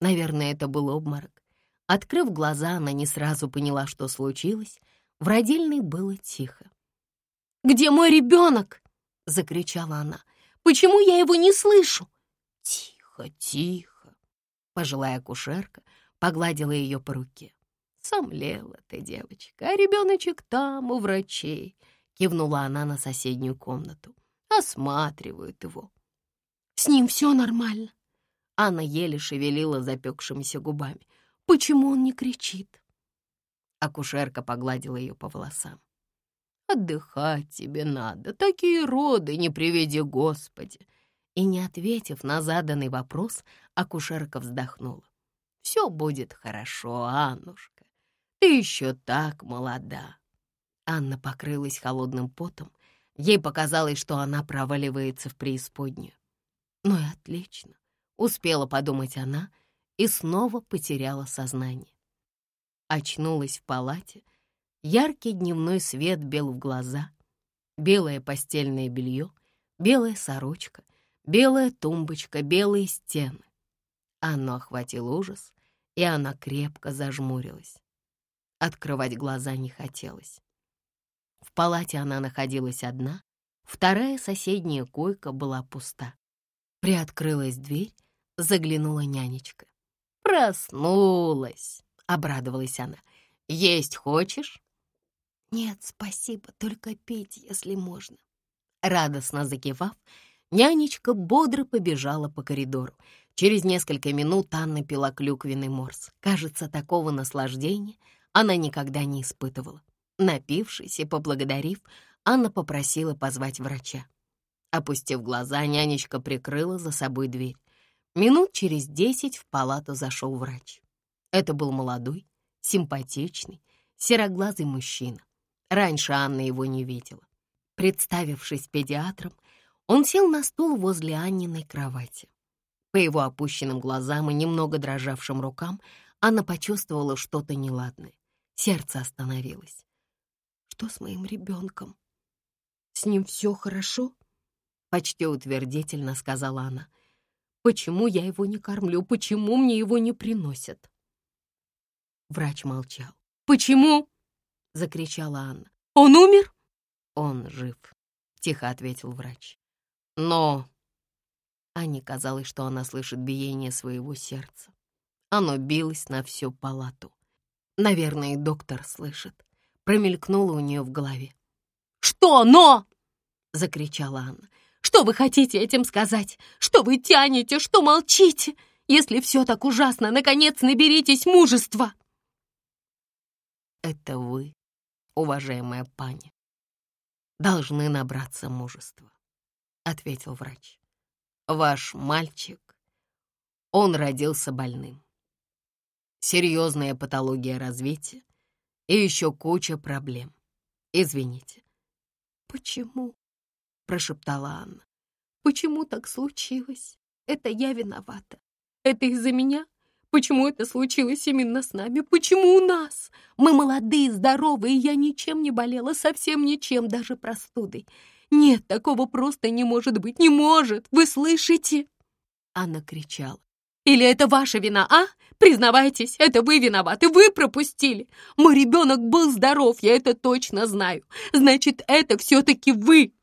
Наверное, это был обморок. Открыв глаза, она не сразу поняла, что случилось. В родильной было тихо. «Где мой ребенок?» — закричала она. «Почему я его не слышу?» «Тихо, тихо!» Пожилая кушерка погладила ее по руке. «Сомлела ты, девочка, а ребеночек там, у врачей!» Кивнула она на соседнюю комнату. «Осматривают его». «С ним все нормально!» Анна еле шевелила запекшимися губами. Почему он не кричит?» Акушерка погладила ее по волосам. «Отдыхать тебе надо, такие роды, не приведи Господи!» И не ответив на заданный вопрос, акушерка вздохнула. «Все будет хорошо, Аннушка, ты еще так молода!» Анна покрылась холодным потом. Ей показалось, что она проваливается в преисподнюю. «Ну и отлично», — успела подумать она, — и снова потеряла сознание. Очнулась в палате, яркий дневной свет бел в глаза, белое постельное белье, белая сорочка, белая тумбочка, белые стены. Анну охватил ужас, и она крепко зажмурилась. Открывать глаза не хотелось. В палате она находилась одна, вторая соседняя койка была пуста. Приоткрылась дверь, заглянула нянечка. «Проснулась!» — обрадовалась она. «Есть хочешь?» «Нет, спасибо, только пить, если можно». Радостно закивав, нянечка бодро побежала по коридору. Через несколько минут Анна пила клюквенный морс. Кажется, такого наслаждения она никогда не испытывала. Напившись и поблагодарив, Анна попросила позвать врача. Опустив глаза, нянечка прикрыла за собой дверь. Минут через десять в палату зашел врач. Это был молодой, симпатичный, сероглазый мужчина. Раньше Анна его не видела. Представившись педиатром, он сел на стул возле Анниной кровати. По его опущенным глазам и немного дрожавшим рукам Анна почувствовала что-то неладное. Сердце остановилось. «Что с моим ребенком? С ним все хорошо?» Почти утвердительно сказала она. Почему я его не кормлю? Почему мне его не приносят?» Врач молчал. «Почему?» — закричала Анна. «Он умер?» «Он жив», — тихо ответил врач. «Но...» Анне казалось, что она слышит биение своего сердца. Оно билось на всю палату. Наверное, доктор слышит. Промелькнуло у нее в голове. «Что «но»?» — закричала Анна. Что вы хотите этим сказать? Что вы тянете? Что молчите? Если все так ужасно, наконец наберитесь мужества!» «Это вы, уважаемая пани, должны набраться мужества», — ответил врач. «Ваш мальчик, он родился больным. серьезная патология развития и еще куча проблем. Извините. «Почему?» — прошептала Анна. «Почему так случилось? Это я виновата. Это из-за меня? Почему это случилось именно с нами? Почему у нас? Мы молодые, здоровые, я ничем не болела, совсем ничем, даже простудой. Нет, такого просто не может быть, не может! Вы слышите?» Анна кричала. «Или это ваша вина, а? Признавайтесь, это вы виноваты, вы пропустили. Мой ребенок был здоров, я это точно знаю. Значит, это все-таки вы.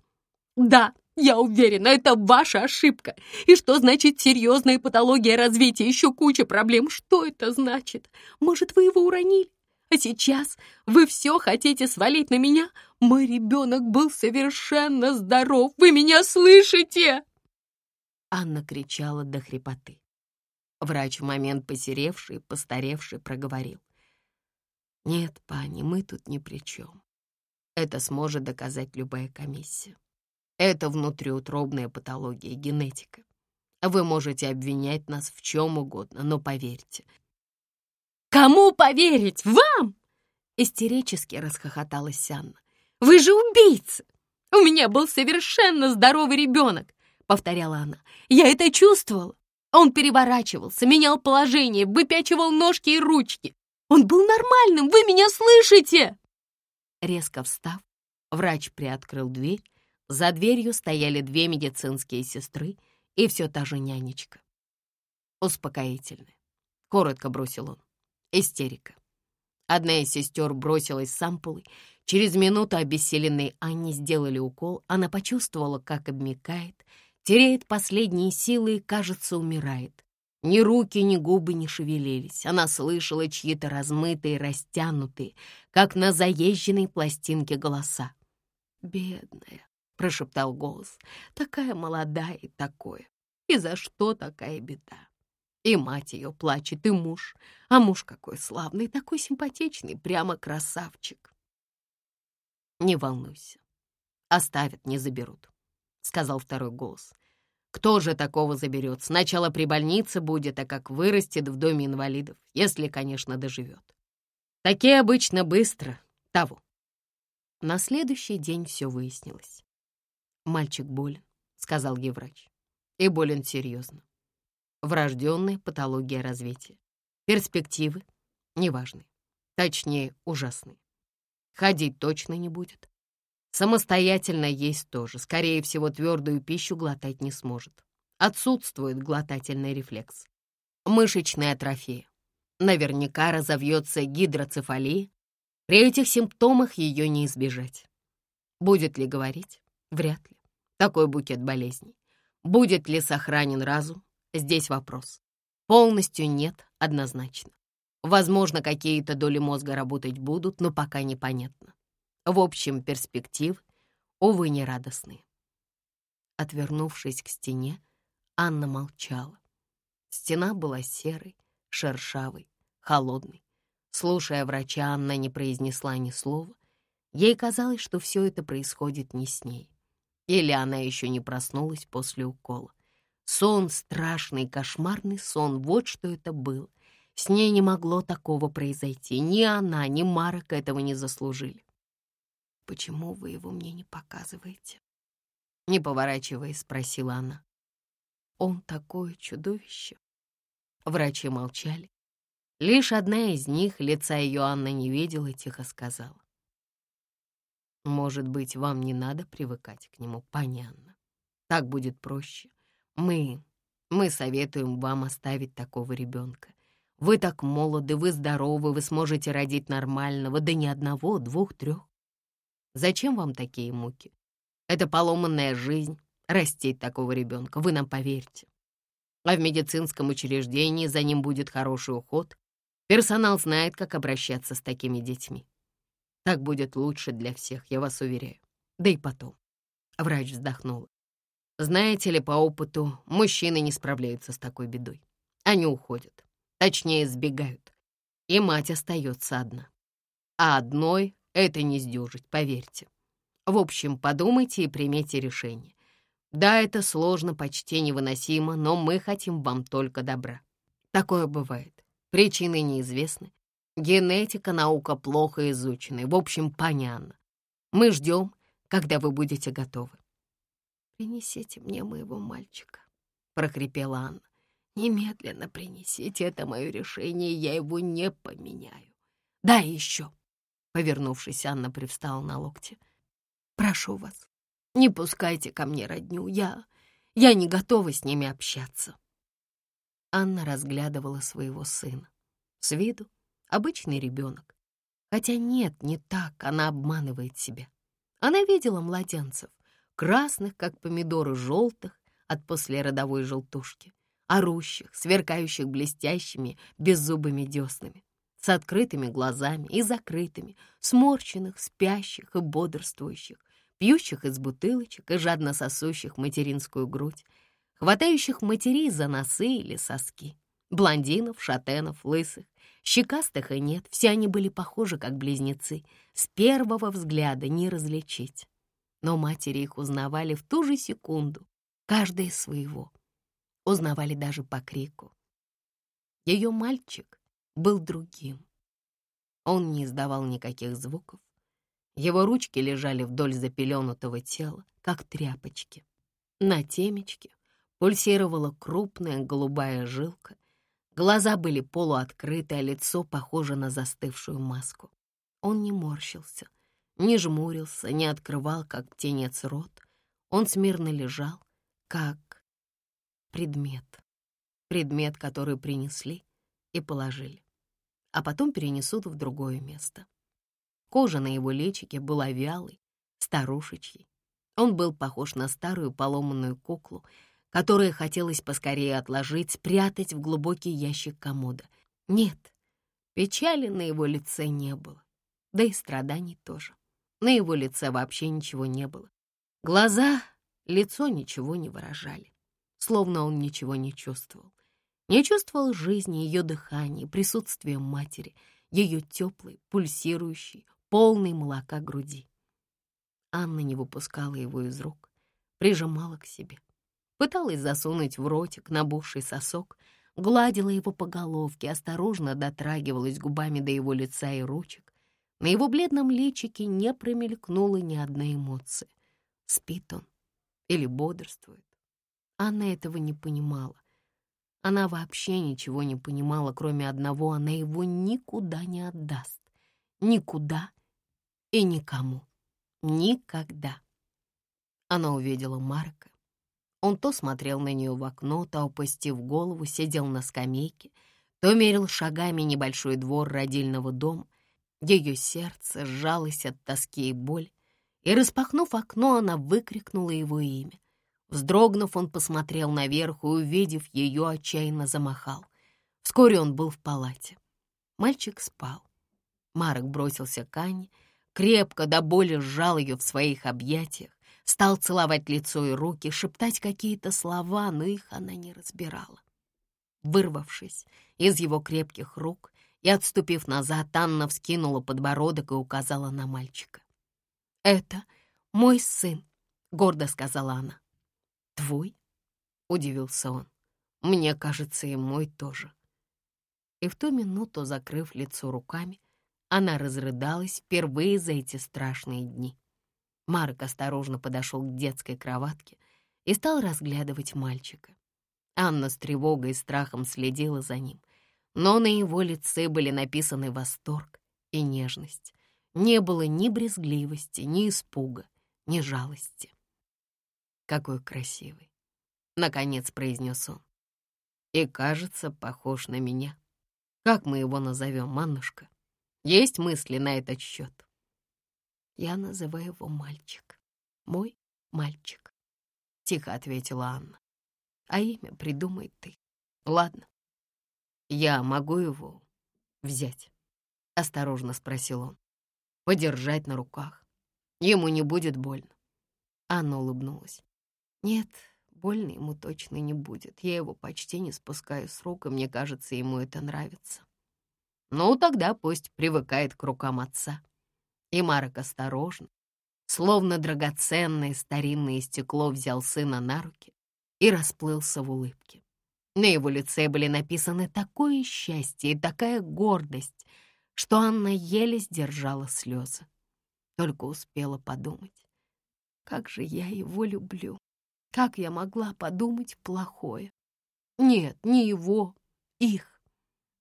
Да, я уверена, это ваша ошибка. И что значит серьезная патология развития? Еще куча проблем. Что это значит? Может, вы его уронили? А сейчас вы все хотите свалить на меня? Мой ребенок был совершенно здоров. Вы меня слышите?» Анна кричала до хрипоты. Врач в момент посеревший, постаревший, проговорил. «Нет, пани, мы тут ни при чем. Это сможет доказать любая комиссия. Это внутриутробная патология, генетика. Вы можете обвинять нас в чем угодно, но поверьте, «Кому поверить? Вам?» Истерически расхохоталась Анна. «Вы же убийца! У меня был совершенно здоровый ребенок!» Повторяла она. «Я это чувствовала. Он переворачивался, менял положение, выпячивал ножки и ручки. Он был нормальным, вы меня слышите?» Резко встав, врач приоткрыл дверь. За дверью стояли две медицинские сестры и все та же нянечка. «Успокоительное», — коротко бросил он. Истерика. Одна из сестер бросилась с ампулой. Через минуту обессиленной Анне сделали укол. Она почувствовала, как обмекает, теряет последние силы и, кажется, умирает. Ни руки, ни губы не шевелились. Она слышала чьи-то размытые, растянутые, как на заезженной пластинке голоса. «Бедная», — прошептал голос, — «такая молодая и такое. И за что такая беда?» И мать ее плачет, и муж. А муж какой славный, такой симпатичный, прямо красавчик. Не волнуйся, оставят, не заберут, — сказал второй голос. Кто же такого заберет? Сначала при больнице будет, а как вырастет в доме инвалидов, если, конечно, доживет. Такие обычно быстро того. На следующий день все выяснилось. «Мальчик болен», — сказал ей. «И болен серьезно врожденная патология развития. Перспективы неважны, точнее, ужасны. Ходить точно не будет. Самостоятельно есть тоже. Скорее всего, твердую пищу глотать не сможет. Отсутствует глотательный рефлекс. Мышечная атрофия. Наверняка разовьется гидроцефалия. При этих симптомах ее не избежать. Будет ли говорить? Вряд ли. Такой букет болезней. Будет ли сохранен разум? Здесь вопрос. Полностью нет, однозначно. Возможно, какие-то доли мозга работать будут, но пока непонятно. В общем, перспектив, увы, не радостные. Отвернувшись к стене, Анна молчала. Стена была серой, шершавой, холодной. Слушая врача, Анна не произнесла ни слова. Ей казалось, что все это происходит не с ней. Или она еще не проснулась после укола. Сон, страшный, кошмарный сон, вот что это был. С ней не могло такого произойти. Ни она, ни Марок этого не заслужили. «Почему вы его мне не показываете?» Не поворачиваясь, спросила она. «Он такое чудовище!» Врачи молчали. Лишь одна из них, лица ее Анна не видела, тихо сказала. «Может быть, вам не надо привыкать к нему, понятно. Так будет проще. Мы, мы советуем вам оставить такого ребенка. Вы так молоды, вы здоровы, вы сможете родить нормального, да не одного, двух, трех. Зачем вам такие муки? Это поломанная жизнь, растить такого ребенка, вы нам поверьте. А в медицинском учреждении за ним будет хороший уход. Персонал знает, как обращаться с такими детьми. Так будет лучше для всех, я вас уверяю. Да и потом. Врач вздохнула. Знаете ли, по опыту, мужчины не справляются с такой бедой. Они уходят, точнее, сбегают, и мать остается одна. А одной это не сдюжить, поверьте. В общем, подумайте и примите решение. Да, это сложно, почти невыносимо, но мы хотим вам только добра. Такое бывает. Причины неизвестны. Генетика — наука плохо изученная. В общем, понятно. Мы ждем, когда вы будете готовы. «Принесите мне моего мальчика», — прохрипела Анна. «Немедленно принесите, это мое решение, я его не поменяю. Да, еще». Повернувшись, Анна привстала на локте. «Прошу вас, не пускайте ко мне родню, я... я не готова с ними общаться». Анна разглядывала своего сына. С виду обычный ребенок. Хотя нет, не так, она обманывает себя. Она видела младенцев, красных, как помидоры, желтых от послеродовой желтушки, орущих, сверкающих блестящими, беззубыми деснами, с открытыми глазами и закрытыми, сморченных, спящих и бодрствующих, пьющих из бутылочек и жадно сосущих материнскую грудь, хватающих матерей за носы или соски. Блондинов, шатенов, лысых, щекастых и нет, все они были похожи, как близнецы, с первого взгляда не различить. Но матери их узнавали в ту же секунду, каждая своего. Узнавали даже по крику. Ее мальчик был другим. Он не издавал никаких звуков. Его ручки лежали вдоль запеленутого тела, как тряпочки. На темечке Пульсировала крупная голубая жилка. Глаза были полуоткрыты, а лицо похоже на застывшую маску. Он не морщился, не жмурился, не открывал, как птенец, рот. Он смирно лежал, как предмет. Предмет, который принесли и положили, а потом перенесут в другое место. Кожа на его личике была вялой, старушечьей. Он был похож на старую поломанную куклу — которое хотелось поскорее отложить, спрятать в глубокий ящик комода. Нет, печали на его лице не было, да и страданий тоже. На его лице вообще ничего не было. Глаза, лицо ничего не выражали, словно он ничего не чувствовал. Не чувствовал жизни, ее дыхания, присутствия матери, ее теплой, пульсирующей, полной молока груди. Анна не выпускала его из рук, прижимала к себе пыталась засунуть в ротик набухший сосок, гладила его по головке, осторожно дотрагивалась губами до его лица и ручек. На его бледном личике не промелькнула ни одна эмоция. Спит он или бодрствует? Она этого не понимала. Она вообще ничего не понимала, кроме одного, она его никуда не отдаст. Никуда и никому. Никогда. Она увидела Марка, он то смотрел на нее в окно, то, опустив голову, сидел на скамейке, то мерил шагами небольшой двор родильного дома. Ее сердце сжалось от тоски и боли, и, распахнув окно, она выкрикнула его имя. Вздрогнув, он посмотрел наверх и, увидев ее, отчаянно замахал. Вскоре он был в палате. Мальчик спал. Марок бросился к Анне, крепко до боли сжал ее в своих объятиях, стал целовать лицо и руки, шептать какие-то слова, но их она не разбирала. Вырвавшись из его крепких рук и отступив назад, Анна вскинула подбородок и указала на мальчика. «Это мой сын», — гордо сказала она. «Твой?» — удивился он. «Мне кажется, и мой тоже». И в ту минуту, закрыв лицо руками, она разрыдалась впервые за эти страшные дни. Марк осторожно подошел к детской кроватке и стал разглядывать мальчика. Анна с тревогой и страхом следила за ним, но на его лице были написаны восторг и нежность. Не было ни брезгливости, ни испуга, ни жалости. «Какой красивый!» — наконец произнес он. «И, кажется, похож на меня. Как мы его назовем, Аннушка? Есть мысли на этот счет?» Я называю его мальчик. Мой мальчик. Тихо ответила Анна. А имя придумай ты. Ладно. Я могу его взять? Осторожно спросил он. Подержать на руках. Ему не будет больно. Анна улыбнулась. Нет, больно ему точно не будет. Я его почти не спускаю с рук, и мне кажется, ему это нравится. Ну, тогда пусть привыкает к рукам отца. И Марок осторожно, словно драгоценное старинное стекло, взял сына на руки и расплылся в улыбке. На его лице были написаны такое счастье и такая гордость, что Анна еле сдержала слезы. Только успела подумать, как же я его люблю. Как я могла подумать плохое? Нет, не его, их.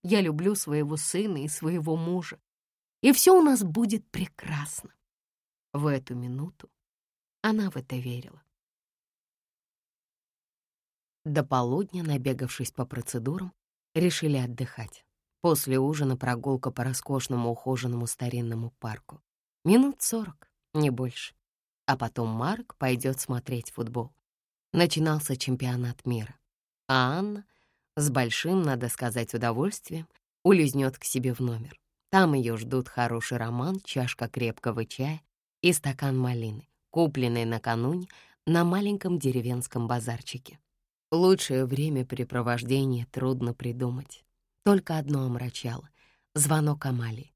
Я люблю своего сына и своего мужа. И все у нас будет прекрасно. В эту минуту она в это верила. До полудня, набегавшись по процедурам, решили отдыхать. После ужина прогулка по роскошному ухоженному старинному парку. Минут сорок, не больше. А потом Марк пойдет смотреть футбол. Начинался чемпионат мира. А Анна, с большим, надо сказать, удовольствием, улизнет к себе в номер. Там ее ждут хороший роман, чашка крепкого чая и стакан малины, купленный накануне на маленьком деревенском базарчике. Лучшее времяпрепровождение трудно придумать. Только одно омрачало — звонок Амалии.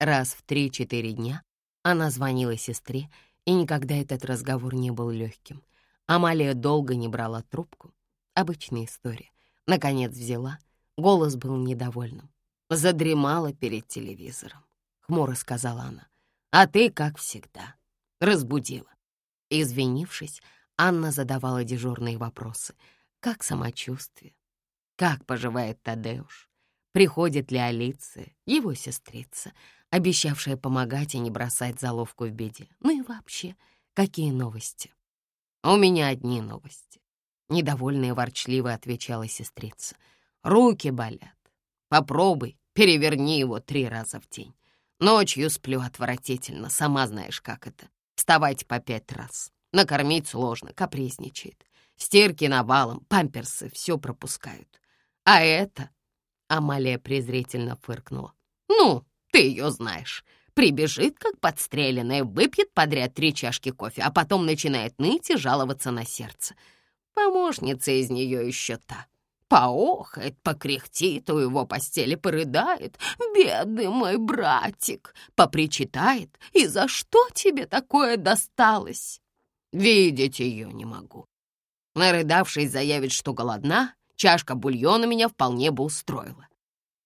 Раз в три-четыре дня она звонила сестре, и никогда этот разговор не был легким. Амалия долго не брала трубку. Обычная история. Наконец взяла. Голос был недовольным. Задремала перед телевизором. Хмуро сказала она. А ты, как всегда, разбудила. Извинившись, Анна задавала дежурные вопросы — как самочувствие? Как поживает Тадеуш? Приходит ли Алиция, его сестрица, обещавшая помогать и не бросать заловку в беде? Ну и вообще, какие новости? У меня одни новости. Недовольная и ворчливо отвечала сестрица. Руки болят. Попробуй, переверни его три раза в день. Ночью сплю отвратительно, сама знаешь, как это. Вставать по пять раз. Накормить сложно, капризничает. Стирки навалом, памперсы все пропускают. А это...» Амалия презрительно фыркнула. «Ну, ты ее знаешь. Прибежит, как подстреленная, выпьет подряд три чашки кофе, а потом начинает ныть и жаловаться на сердце. Помощница из нее еще та. Поохает, покряхтит у его постели, порыдает. «Бедный мой братик!» Попричитает. «И за что тебе такое досталось?» Видеть ее не могу. Нарыдавшись, заявит, что голодна, чашка бульона меня вполне бы устроила.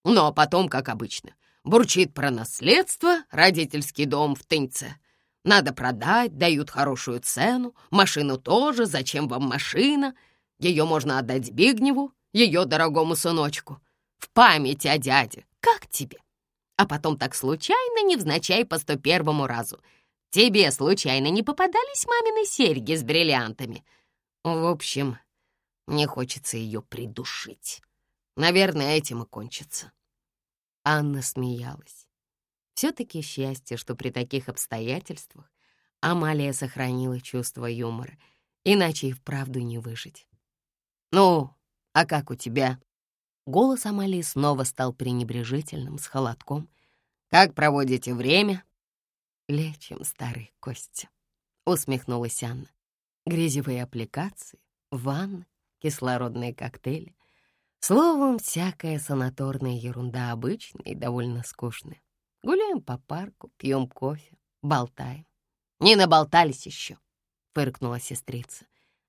Но потом, как обычно, бурчит про наследство, родительский дом в Тынце. Надо продать, дают хорошую цену, машину тоже, зачем вам машина? Ее можно отдать Бигневу, ее дорогому сыночку. В память о дяде, как тебе? А потом так случайно, невзначай по сто первому разу. Тебе случайно не попадались мамины серьги с бриллиантами — в общем, мне хочется ее придушить. Наверное, этим и кончится. Анна смеялась. Все-таки счастье, что при таких обстоятельствах Амалия сохранила чувство юмора, иначе и вправду не выжить. «Ну, а как у тебя?» Голос Амалии снова стал пренебрежительным, с холодком. «Как проводите время?» «Лечим старые кости», — усмехнулась Анна грязевые аппликации, ванны, кислородные коктейли. Словом, всякая санаторная ерунда обычная и довольно скучная. Гуляем по парку, пьем кофе, болтаем. «Не наболтались еще», — фыркнула сестрица.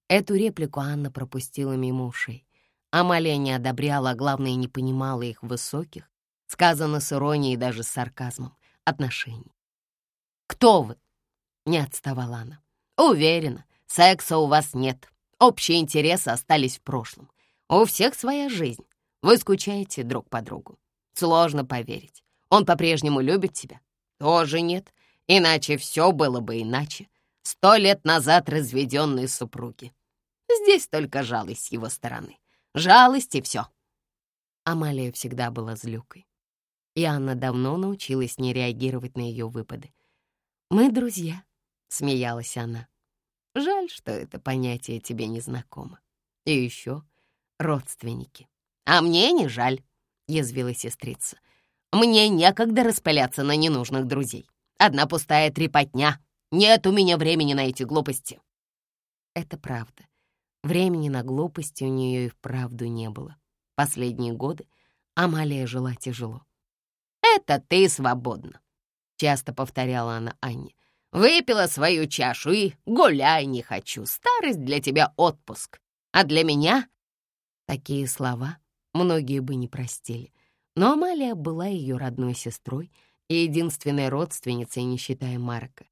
Эту реплику Анна пропустила мимо ушей. Амалия не одобряла, а главное, не понимала их высоких, сказано с иронией и даже с сарказмом, отношений. «Кто вы?» — не отставала она. «Уверена, Секса у вас нет. Общие интересы остались в прошлом. У всех своя жизнь. Вы скучаете друг по другу. Сложно поверить. Он по-прежнему любит тебя? Тоже нет. Иначе все было бы иначе. Сто лет назад разведенные супруги. Здесь только жалость с его стороны. Жалость и все. Амалия всегда была злюкой. И Анна давно научилась не реагировать на ее выпады. «Мы друзья», — смеялась она. Жаль, что это понятие тебе не знакомо. И еще родственники. А мне не жаль, — язвила сестрица. Мне некогда распыляться на ненужных друзей. Одна пустая трепотня. Нет у меня времени на эти глупости. Это правда. Времени на глупости у нее и вправду не было. Последние годы Амалия жила тяжело. «Это ты свободна», — часто повторяла она Анне. Выпила свою чашу и гуляй не хочу. Старость для тебя отпуск. А для меня Такие слова многие бы не простили, но Амалия была ее родной сестрой и единственной родственницей, не считая Марка.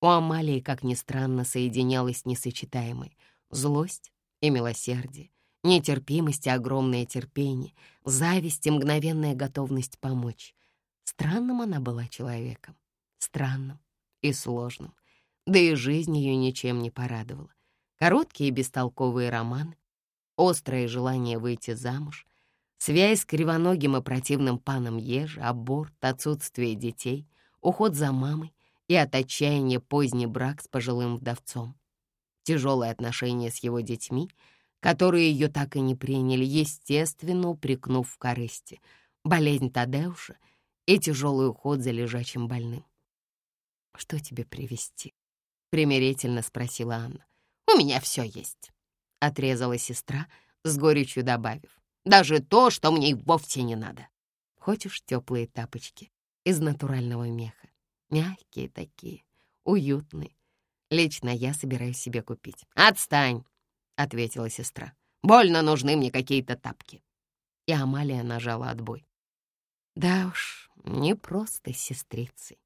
У Амалии, как ни странно, соединялось несочетаемое — злость и милосердие, нетерпимость и огромное терпение, зависть и мгновенная готовность помочь. Странным она была человеком, странным и сложным, да и жизнь ее ничем не порадовала. Короткие бестолковые романы, острое желание выйти замуж, связь с кривоногим и противным паном Ежи, аборт, отсутствие детей, уход за мамой и от отчаяния поздний брак с пожилым вдовцом. Тяжелые отношения с его детьми, которые ее так и не приняли, естественно, упрекнув в корысти, болезнь Тадеуша и тяжелый уход за лежачим больным. «Что тебе привезти?» — примирительно спросила Анна. «У меня все есть», — отрезала сестра, с горечью добавив. «Даже то, что мне вовсе не надо». «Хочешь теплые тапочки из натурального меха? Мягкие такие, уютные. Лично я собираюсь себе купить». «Отстань!» — ответила сестра. «Больно нужны мне какие-то тапки». И Амалия нажала отбой. Да уж, не просто с сестрицей.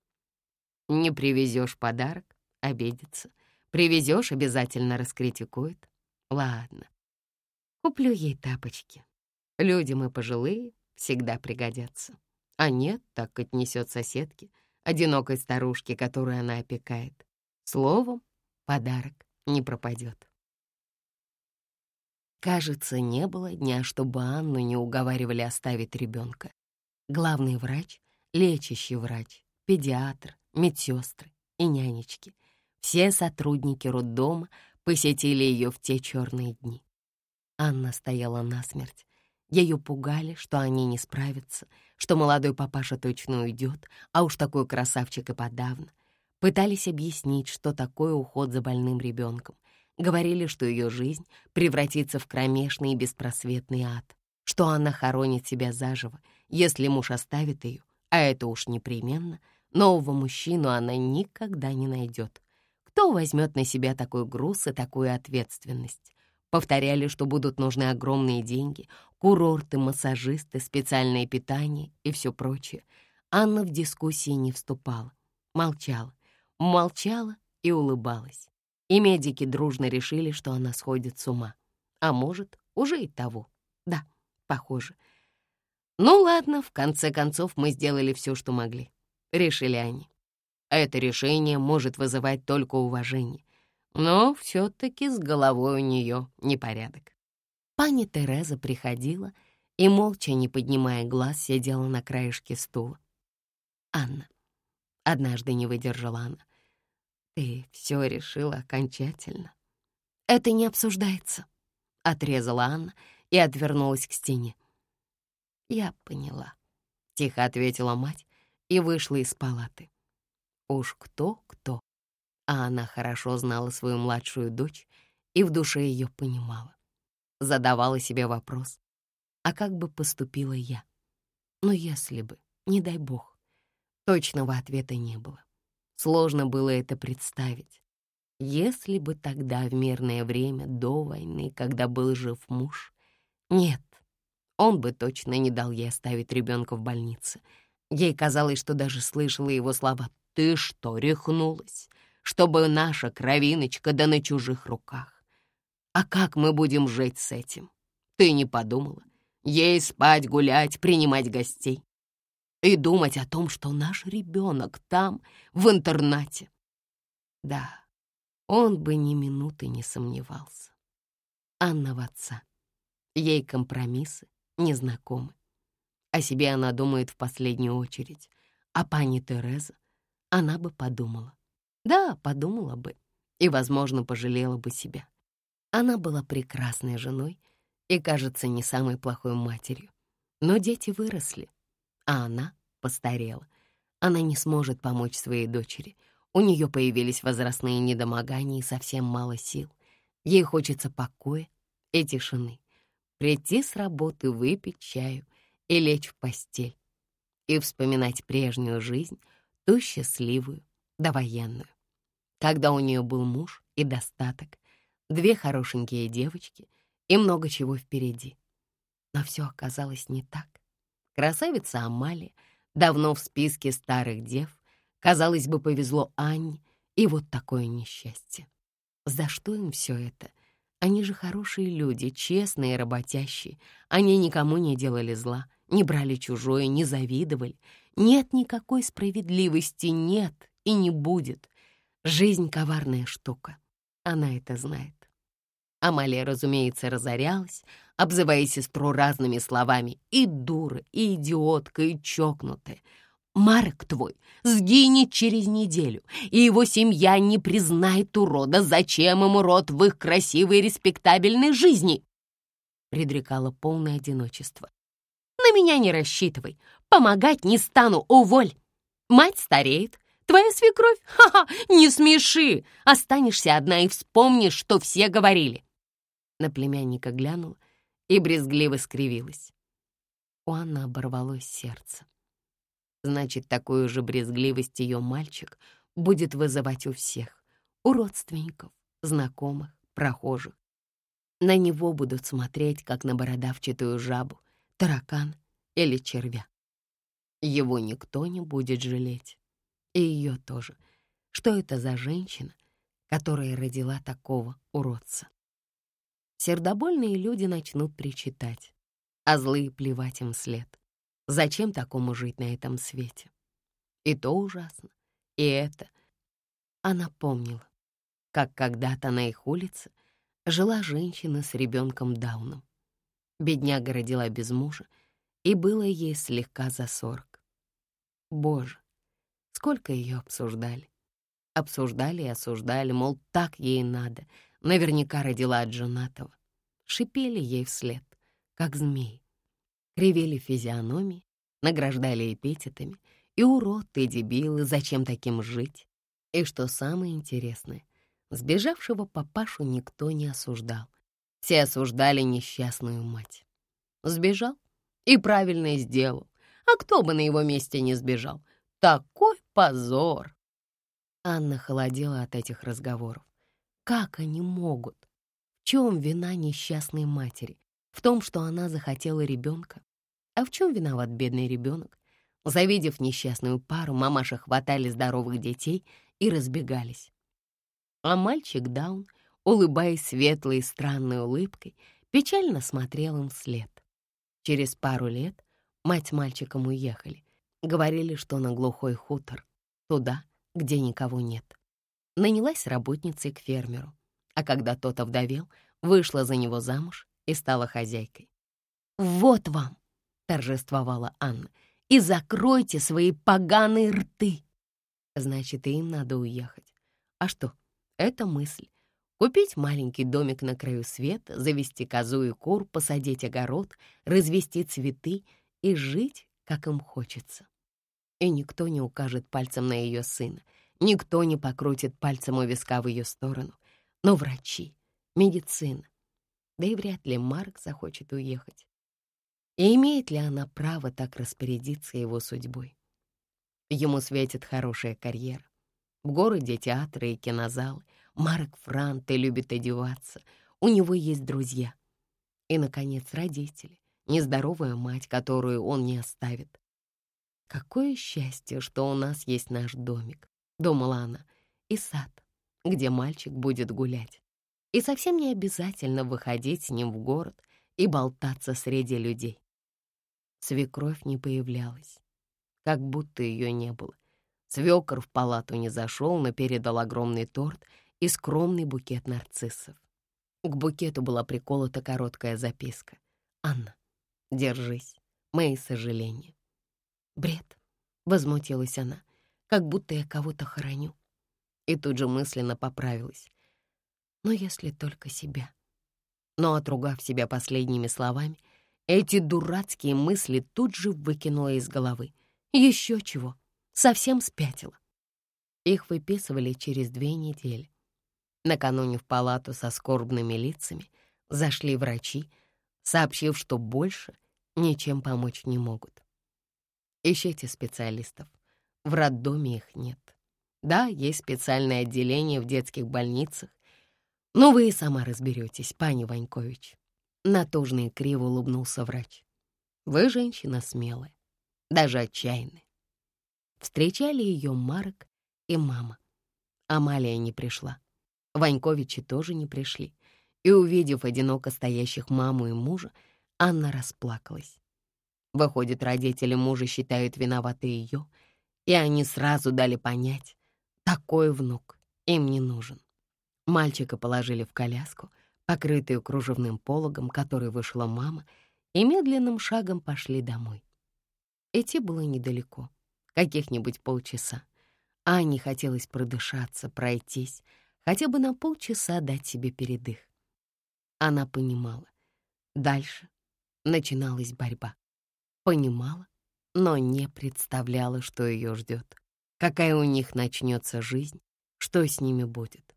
Не привезешь подарок — обидится. Привезешь — обязательно раскритикует. Ладно, куплю ей тапочки. Люди мы пожилые, всегда пригодятся. А нет, так отнесет соседке, одинокой старушке, которую она опекает. Словом, подарок не пропадет. Кажется, не было дня, чтобы Анну не уговаривали оставить ребенка. Главный врач, лечащий врач, педиатр, медсестры и нянечки. Все сотрудники роддома посетили ее в те черные дни. Анна стояла насмерть. Ее пугали, что они не справятся, что молодой папаша точно уйдет, а уж такой красавчик и подавно. Пытались объяснить, что такое уход за больным ребенком. Говорили, что ее жизнь превратится в кромешный и беспросветный ад, что она хоронит себя заживо, если муж оставит ее, а это уж непременно — Нового мужчину она никогда не найдет. Кто возьмет на себя такой груз и такую ответственность? Повторяли, что будут нужны огромные деньги, курорты, массажисты, специальное питание и все прочее. Анна в дискуссии не вступала, молчала, молчала и улыбалась. И медики дружно решили, что она сходит с ума. А может, уже и того. Да, похоже. Ну ладно, в конце концов мы сделали все, что могли решили они. Это решение может вызывать только уважение, но все-таки с головой у нее непорядок. Пани Тереза приходила и, молча, не поднимая глаз, сидела на краешке стула. «Анна», — однажды не выдержала она, — «ты все решила окончательно». «Это не обсуждается», — отрезала Анна и отвернулась к стене. «Я поняла», — тихо ответила мать, и вышла из палаты. Уж кто-кто, а она хорошо знала свою младшую дочь и в душе ее понимала. Задавала себе вопрос, а как бы поступила я? Но если бы, не дай бог, точного ответа не было. Сложно было это представить. Если бы тогда, в мирное время, до войны, когда был жив муж, нет, он бы точно не дал ей оставить ребенка в больнице — Ей казалось, что даже слышала его слова «Ты что, рехнулась? Чтобы наша кровиночка да на чужих руках. А как мы будем жить с этим? Ты не подумала? Ей спать, гулять, принимать гостей. И думать о том, что наш ребенок там, в интернате. Да, он бы ни минуты не сомневался. Анна в отца. Ей компромиссы незнакомы. О себе она думает в последнюю очередь. А пани Тереза, она бы подумала. Да, подумала бы. И, возможно, пожалела бы себя. Она была прекрасной женой и, кажется, не самой плохой матерью. Но дети выросли, а она постарела. Она не сможет помочь своей дочери. У нее появились возрастные недомогания и совсем мало сил. Ей хочется покоя и тишины. Прийти с работы, выпить чаю — и лечь в постель, и вспоминать прежнюю жизнь, ту счастливую, довоенную. Когда у нее был муж и достаток, две хорошенькие девочки и много чего впереди. Но все оказалось не так. Красавица Амалия давно в списке старых дев. Казалось бы, повезло Анне, и вот такое несчастье. За что им все это? Они же хорошие люди, честные, работящие. Они никому не делали зла, не брали чужое, не завидовали. Нет никакой справедливости, нет и не будет. Жизнь — коварная штука. Она это знает. Амалия, разумеется, разорялась, обзывая сестру разными словами. И дура, и идиотка, и чокнутая. Марк твой сгинет через неделю, и его семья не признает урода. Зачем ему род в их красивой и респектабельной жизни?» Предрекало полное одиночество. «На меня не рассчитывай. Помогать не стану, уволь. Мать стареет. Твоя свекровь? Ха-ха, не смеши. Останешься одна и вспомнишь, что все говорили». На племянника глянула и брезгливо скривилась. У Анны оборвалось сердце. Значит, такую же брезгливость ее мальчик будет вызывать у всех, у родственников, знакомых, прохожих. На него будут смотреть, как на бородавчатую жабу, таракан или червя. Его никто не будет жалеть. И ее тоже. Что это за женщина, которая родила такого уродца? Сердобольные люди начнут причитать, а злые плевать им след. Зачем такому жить на этом свете? И то ужасно, и это. Она помнила, как когда-то на их улице жила женщина с ребенком Дауном. Бедняга родила без мужа, и было ей слегка за сорок. Боже, сколько ее обсуждали. Обсуждали и осуждали, мол, так ей надо — Наверняка родила от женатого. Шипели ей вслед, как змеи. Кривели физиономии, награждали эпитетами. И урод, и дебил, и зачем таким жить? И что самое интересное, сбежавшего папашу никто не осуждал. Все осуждали несчастную мать. Сбежал и правильно сделал. А кто бы на его месте не сбежал? Такой позор! Анна холодела от этих разговоров. Как они могут? В чем вина несчастной матери? В том, что она захотела ребенка? А в чем виноват бедный ребенок? Завидев несчастную пару, мамаши хватали здоровых детей и разбегались. А мальчик Даун, улыбаясь светлой и странной улыбкой, печально смотрел им вслед. Через пару лет мать мальчиком уехали. Говорили, что на глухой хутор, туда, где никого нет нанялась работницей к фермеру, а когда тот овдовел, вышла за него замуж и стала хозяйкой. «Вот вам!» — торжествовала Анна. «И закройте свои поганые рты!» Значит, им надо уехать. А что? Это мысль. Купить маленький домик на краю света, завести козу и кур, посадить огород, развести цветы и жить, как им хочется. И никто не укажет пальцем на ее сына — Никто не покрутит пальцем у виска в ее сторону. Но врачи, медицина. Да и вряд ли Марк захочет уехать. И имеет ли она право так распорядиться его судьбой? Ему светит хорошая карьера. В городе театры и кинозалы. Марк Франте любит одеваться. У него есть друзья. И, наконец, родители. Нездоровая мать, которую он не оставит. Какое счастье, что у нас есть наш домик думала она, и сад, где мальчик будет гулять. И совсем не обязательно выходить с ним в город и болтаться среди людей. Свекровь не появлялась, как будто ее не было. Свекор в палату не зашел, но передал огромный торт и скромный букет нарциссов. К букету была приколота короткая записка. «Анна, держись, мои сожаления». «Бред», — возмутилась она как будто я кого-то хороню. И тут же мысленно поправилась. Но если только себя. Но, отругав себя последними словами, эти дурацкие мысли тут же выкинула из головы. Еще чего, совсем спятила. Их выписывали через две недели. Накануне в палату со скорбными лицами зашли врачи, сообщив, что больше ничем помочь не могут. Ищите специалистов. В роддоме их нет. Да, есть специальное отделение в детских больницах, но вы и сама разберетесь, пани Ванькович. Натужно и криво улыбнулся врач. Вы женщина смелая, даже отчаянная. Встречали ее Марк и мама. Амалия не пришла. Ваньковичи тоже не пришли. И, увидев одиноко стоящих маму и мужа, Анна расплакалась. Выходит, родители мужа считают виноватой ее, и они сразу дали понять, такой внук им не нужен. Мальчика положили в коляску, покрытую кружевным пологом, который вышла мама, и медленным шагом пошли домой. Идти было недалеко, каких-нибудь полчаса. Ане хотелось продышаться, пройтись, хотя бы на полчаса дать себе передых. Она понимала. Дальше начиналась борьба. Понимала, но не представляла, что ее ждет, какая у них начнется жизнь, что с ними будет.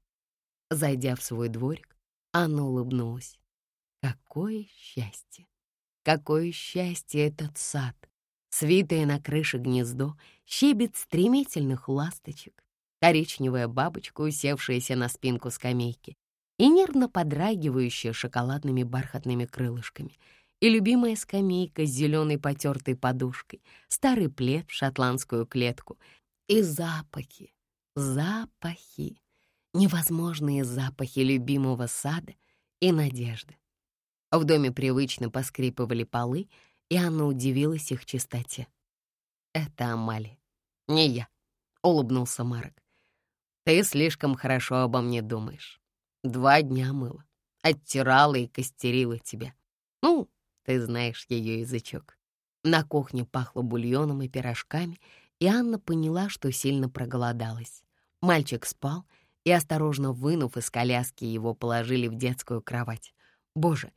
Зайдя в свой дворик, Анна улыбнулась. Какое счастье! Какое счастье этот сад! Свитое на крыше гнездо, щебет стремительных ласточек, коричневая бабочка, усевшаяся на спинку скамейки, и нервно подрагивающая шоколадными бархатными крылышками, и любимая скамейка с зеленой потертой подушкой, старый плед в шотландскую клетку, и запахи, запахи, невозможные запахи любимого сада и надежды. В доме привычно поскрипывали полы, и Анна удивилась их чистоте. «Это Амали, не я», — улыбнулся Марк. «Ты слишком хорошо обо мне думаешь. Два дня мыла, оттирала и костерила тебя. Ну, ты знаешь ее язычок». На кухне пахло бульоном и пирожками, и Анна поняла, что сильно проголодалась. Мальчик спал, и, осторожно вынув из коляски, его положили в детскую кровать. Боже,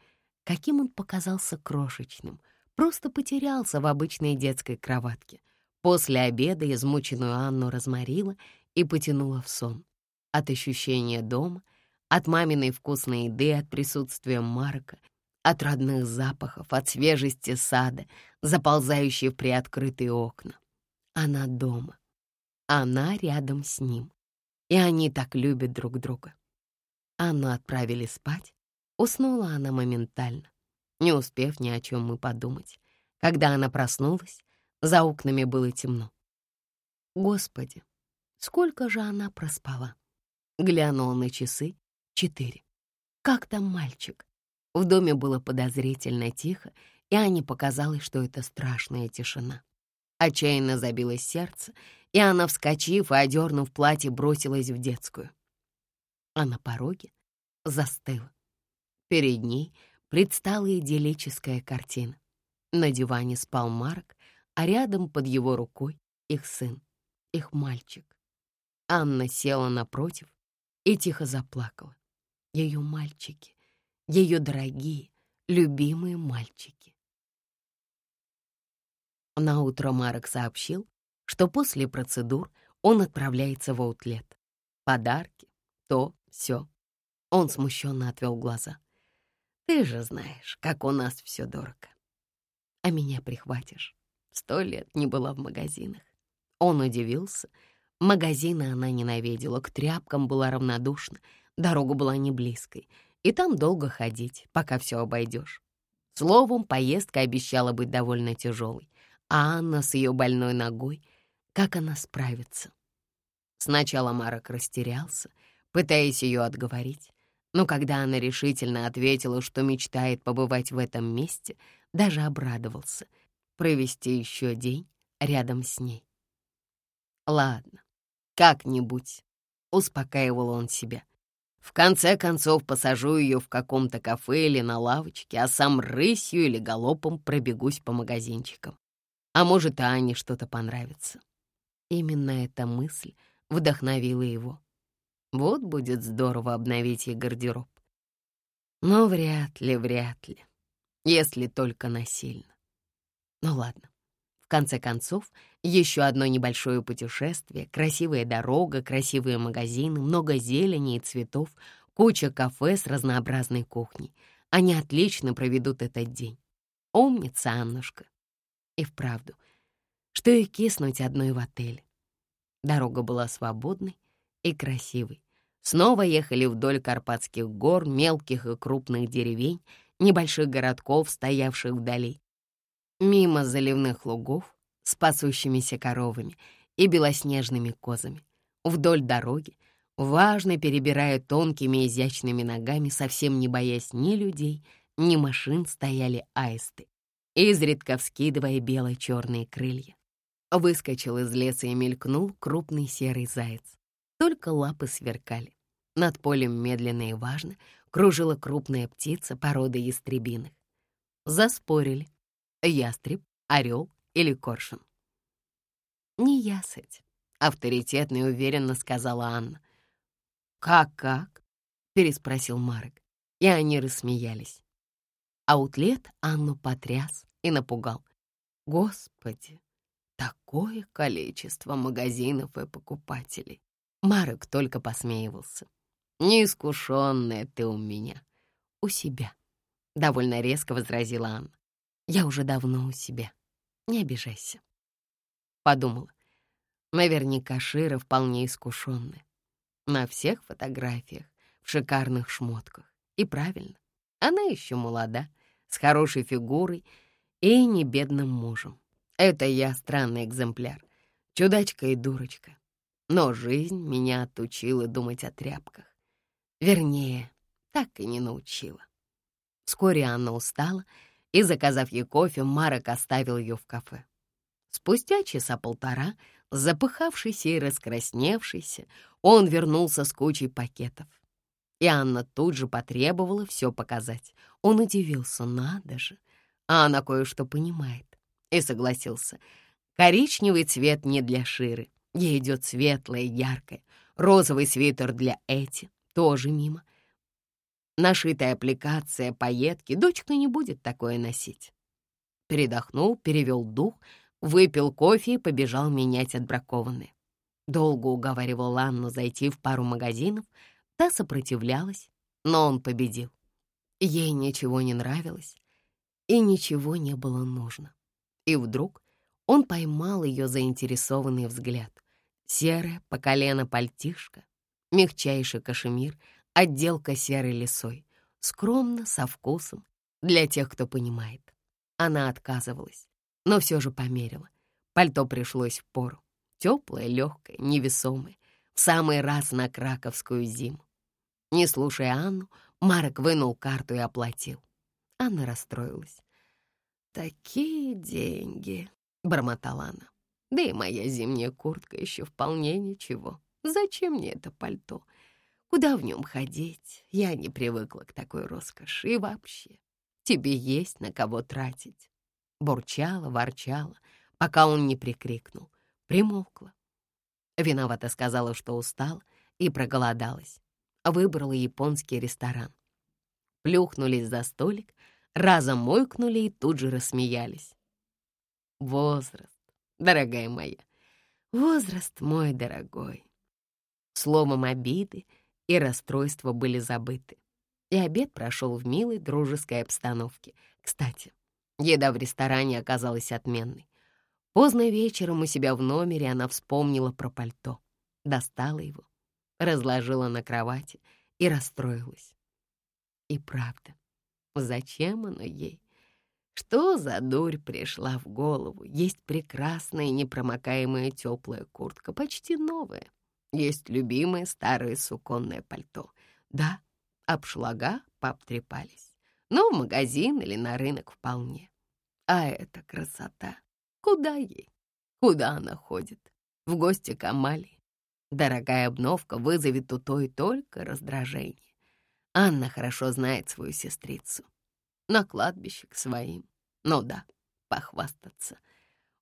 каким он показался крошечным, просто потерялся в обычной детской кроватке. После обеда измученную Анну разморила и потянула в сон. От ощущения дома, от маминой вкусной еды, от присутствия Марка, от родных запахов, от свежести сада, заползающей в приоткрытые окна. Она дома. Она рядом с ним. И они так любят друг друга. Анну отправили спать. Уснула она моментально, не успев ни о чем мы подумать. Когда она проснулась, за окнами было темно. Господи, сколько же она проспала? Глянула на часы — четыре. Как там мальчик? В доме было подозрительно тихо, и Ане показалось, что это страшная тишина. Отчаянно забилось сердце, и она, вскочив и одернув платье, бросилась в детскую. А на пороге застыла. Перед ней предстала идиллическая картина. На диване спал Марк, а рядом под его рукой их сын, их мальчик. Анна села напротив и тихо заплакала. Ее мальчики, ее дорогие, любимые мальчики. На утро Марк сообщил, что после процедур он отправляется в аутлет. Подарки, то, все. Он смущенно отвел глаза. Ты же знаешь, как у нас все дорого. А меня прихватишь. Сто лет не была в магазинах. Он удивился. Магазины она ненавидела, к тряпкам была равнодушна, дорога была не близкой, и там долго ходить, пока все обойдешь. Словом, поездка обещала быть довольно тяжелой а Анна с ее больной ногой, как она справится? Сначала Марок растерялся, пытаясь ее отговорить, но когда она решительно ответила, что мечтает побывать в этом месте, даже обрадовался провести еще день рядом с ней. «Ладно, как-нибудь», — успокаивал он себя. «В конце концов посажу ее в каком-то кафе или на лавочке, а сам рысью или галопом пробегусь по магазинчикам. А может, Ане что-то понравится. Именно эта мысль вдохновила его. Вот будет здорово обновить ей гардероб. Но вряд ли, вряд ли, если только насильно. Ну ладно. В конце концов, еще одно небольшое путешествие, красивая дорога, красивые магазины, много зелени и цветов, куча кафе с разнообразной кухней. Они отлично проведут этот день. Умница, Аннушка. И вправду, что и киснуть одной в отеле. Дорога была свободной и красивой. Снова ехали вдоль Карпатских гор, мелких и крупных деревень, небольших городков, стоявших вдали. Мимо заливных лугов с пасущимися коровами и белоснежными козами. Вдоль дороги, важно перебирая тонкими изящными ногами, совсем не боясь ни людей, ни машин, стояли аисты, изредка вскидывая бело-черные крылья. Выскочил из леса и мелькнул крупный серый заяц. Только лапы сверкали. Над полем медленно и важно кружила крупная птица породы ястребиных. Заспорили. Ястреб, орел или коршун. «Не ясыть», — авторитетно и уверенно сказала Анна. «Как-как?» — переспросил Марк, и они рассмеялись. Аутлет Анну потряс и напугал. «Господи, такое количество магазинов и покупателей!» Марк только посмеивался. «Неискушенная ты у меня». «У себя», — довольно резко возразила Анна. «Я уже давно у себя. Не обижайся». Подумала. Наверняка Шира вполне искушенная. На всех фотографиях, в шикарных шмотках. И правильно, она еще молода, с хорошей фигурой и не бедным мужем. Это я странный экземпляр, чудачка и дурочка. Но жизнь меня отучила думать о тряпках. Вернее, так и не научила. Вскоре Анна устала, и, заказав ей кофе, Марок оставил ее в кафе. Спустя часа полтора, запыхавшийся и раскрасневшийся, он вернулся с кучей пакетов. И Анна тут же потребовала все показать. Он удивился, надо же. А она кое-что понимает. И согласился. Коричневый цвет не для Ширы. Ей идет светлое, яркое. Розовый свитер для Эти тоже мимо. Нашитая аппликация пайетки, дочка не будет такое носить. Передохнул, перевел дух, выпил кофе и побежал менять отбракованные. Долго уговаривал Анну зайти в пару магазинов, та сопротивлялась, но он победил. Ей ничего не нравилось и ничего не было нужно. И вдруг он поймал ее заинтересованный взгляд. Серая по колено пальтишка, мягчайший кашемир, отделка серой лисой, скромно, со вкусом, для тех, кто понимает. Она отказывалась, но все же померила. Пальто пришлось в пору. Теплое, легкое, невесомое, в самый раз на краковскую зиму. Не слушая Анну, Марк вынул карту и оплатил. Анна расстроилась. «Такие деньги!» — бормотала она. «Да и моя зимняя куртка еще вполне ничего. Зачем мне это пальто? Куда в нем ходить? Я не привыкла к такой роскоши и вообще. Тебе есть на кого тратить». Бурчала, ворчала, пока он не прикрикнул. Примолкла. Виновата сказала, что устала и проголодалась. Выбрала японский ресторан. Плюхнулись за столик, разом мойкнули и тут же рассмеялись. Возраст, дорогая моя, возраст мой дорогой. Словом, обиды и расстройства были забыты. И обед прошел в милой дружеской обстановке. Кстати, еда в ресторане оказалась отменной. Поздно вечером у себя в номере она вспомнила про пальто, достала его, разложила на кровати и расстроилась. И правда, зачем оно ей? Что за дурь пришла в голову? Есть прекрасная непромокаемая теплая куртка, почти новая. Есть любимое старое суконное пальто. Да, обшлага пообтрепались, но в магазин или на рынок вполне. А эта красота! Куда ей? Куда она ходит? В гости к Амалии. Дорогая обновка вызовет у той только раздражение. Анна хорошо знает свою сестрицу. На кладбище к своим. Ну да, похвастаться.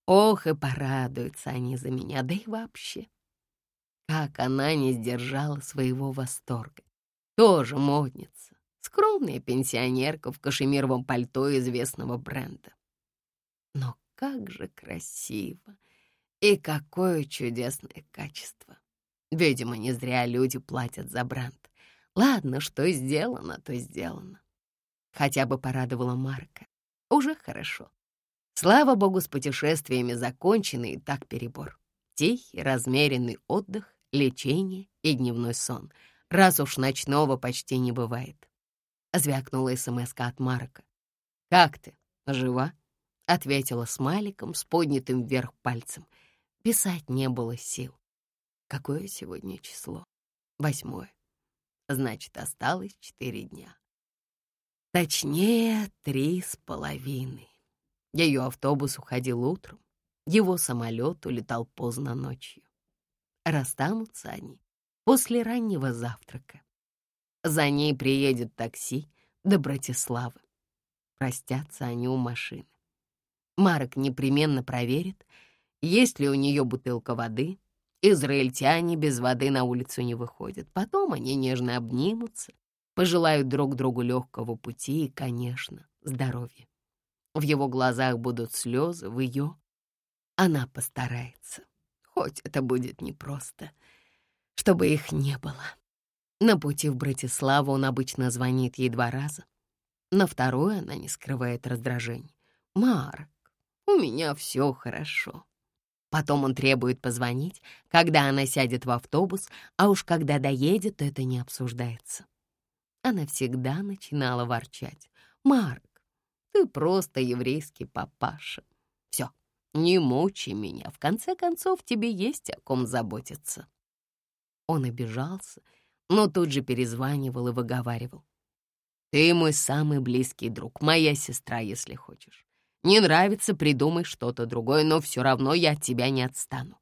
Ох, и порадуются они за меня, да и вообще. Как она не сдержала своего восторга. Тоже модница, скромная пенсионерка в кашемировом пальто известного бренда. Но как же красиво! И какое чудесное качество! Видимо, не зря люди платят за бренд. Ладно, что сделано, то сделано. Хотя бы порадовала Марка. Уже хорошо. Слава богу, с путешествиями закончены и так перебор. Тихий, размеренный отдых, лечение и дневной сон, раз уж ночного почти не бывает. звякнула смс от Марка. «Как ты? Жива?» — ответила смайликом с поднятым вверх пальцем. Писать не было сил. Какое сегодня число? Восьмое. Значит, осталось четыре дня. Точнее, три с половиной. Ее автобус уходил утром, его самолет улетал поздно ночью. Расстанутся они после раннего завтрака. За ней приедет такси до Братиславы. Простятся они у машины. Марок непременно проверит, есть ли у нее бутылка воды. Израильтяне без воды на улицу не выходят. Потом они нежно обнимутся, пожелают друг другу легкого пути и, конечно, здоровья. В его глазах будут слезы, в ее она постарается. Хоть это будет непросто, чтобы их не было. На пути в Братиславу он обычно звонит ей два раза. На второе она не скрывает раздражения. «Марк, у меня все хорошо». Потом он требует позвонить, когда она сядет в автобус, а уж когда доедет, это не обсуждается. Она всегда начинала ворчать. «Марк, ты просто еврейский папаша. Не мучай меня, в конце концов тебе есть о ком заботиться». Он обижался, но тут же перезванивал и выговаривал. «Ты мой самый близкий друг, моя сестра, если хочешь. Не нравится, придумай что-то другое, но все равно я от тебя не отстану».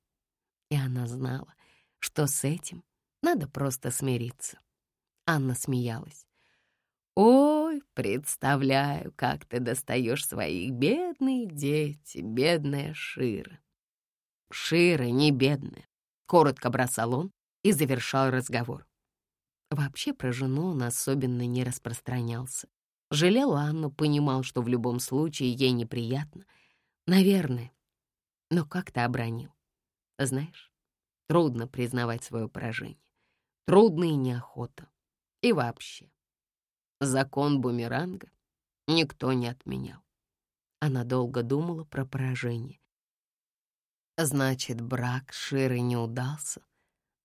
И она знала, что с этим надо просто смириться. Анна смеялась. «Ой, представляю, как ты достаешь своих бедные дети, бедная Шира». «Шира не бедная», — коротко бросал он и завершал разговор. Вообще про жену он особенно не распространялся. Жалел Анну, понимал, что в любом случае ей неприятно. Наверное, но как-то обронил. Знаешь, трудно признавать свое поражение. Трудно и неохота. И вообще, Закон бумеранга никто не отменял. Она долго думала про поражение. Значит, брак Ширы не удался,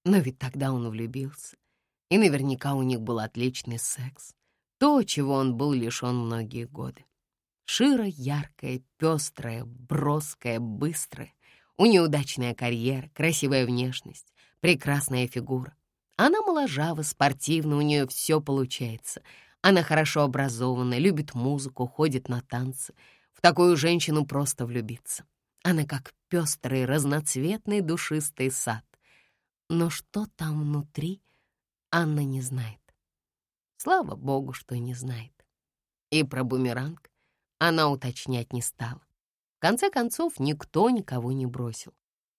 но ведь тогда он влюбился, и наверняка у них был отличный секс, то, чего он был лишен многие годы. Шира яркая, пестрая, броская, быстрая, у нее удачная карьера, красивая внешность, прекрасная фигура. Она моложава, спортивна, у нее все получается — она хорошо образована, любит музыку, ходит на танцы. В такую женщину просто влюбиться. Она как пестрый, разноцветный, душистый сад. Но что там внутри, Анна не знает. Слава богу, что не знает. И про бумеранг она уточнять не стала. В конце концов, никто никого не бросил.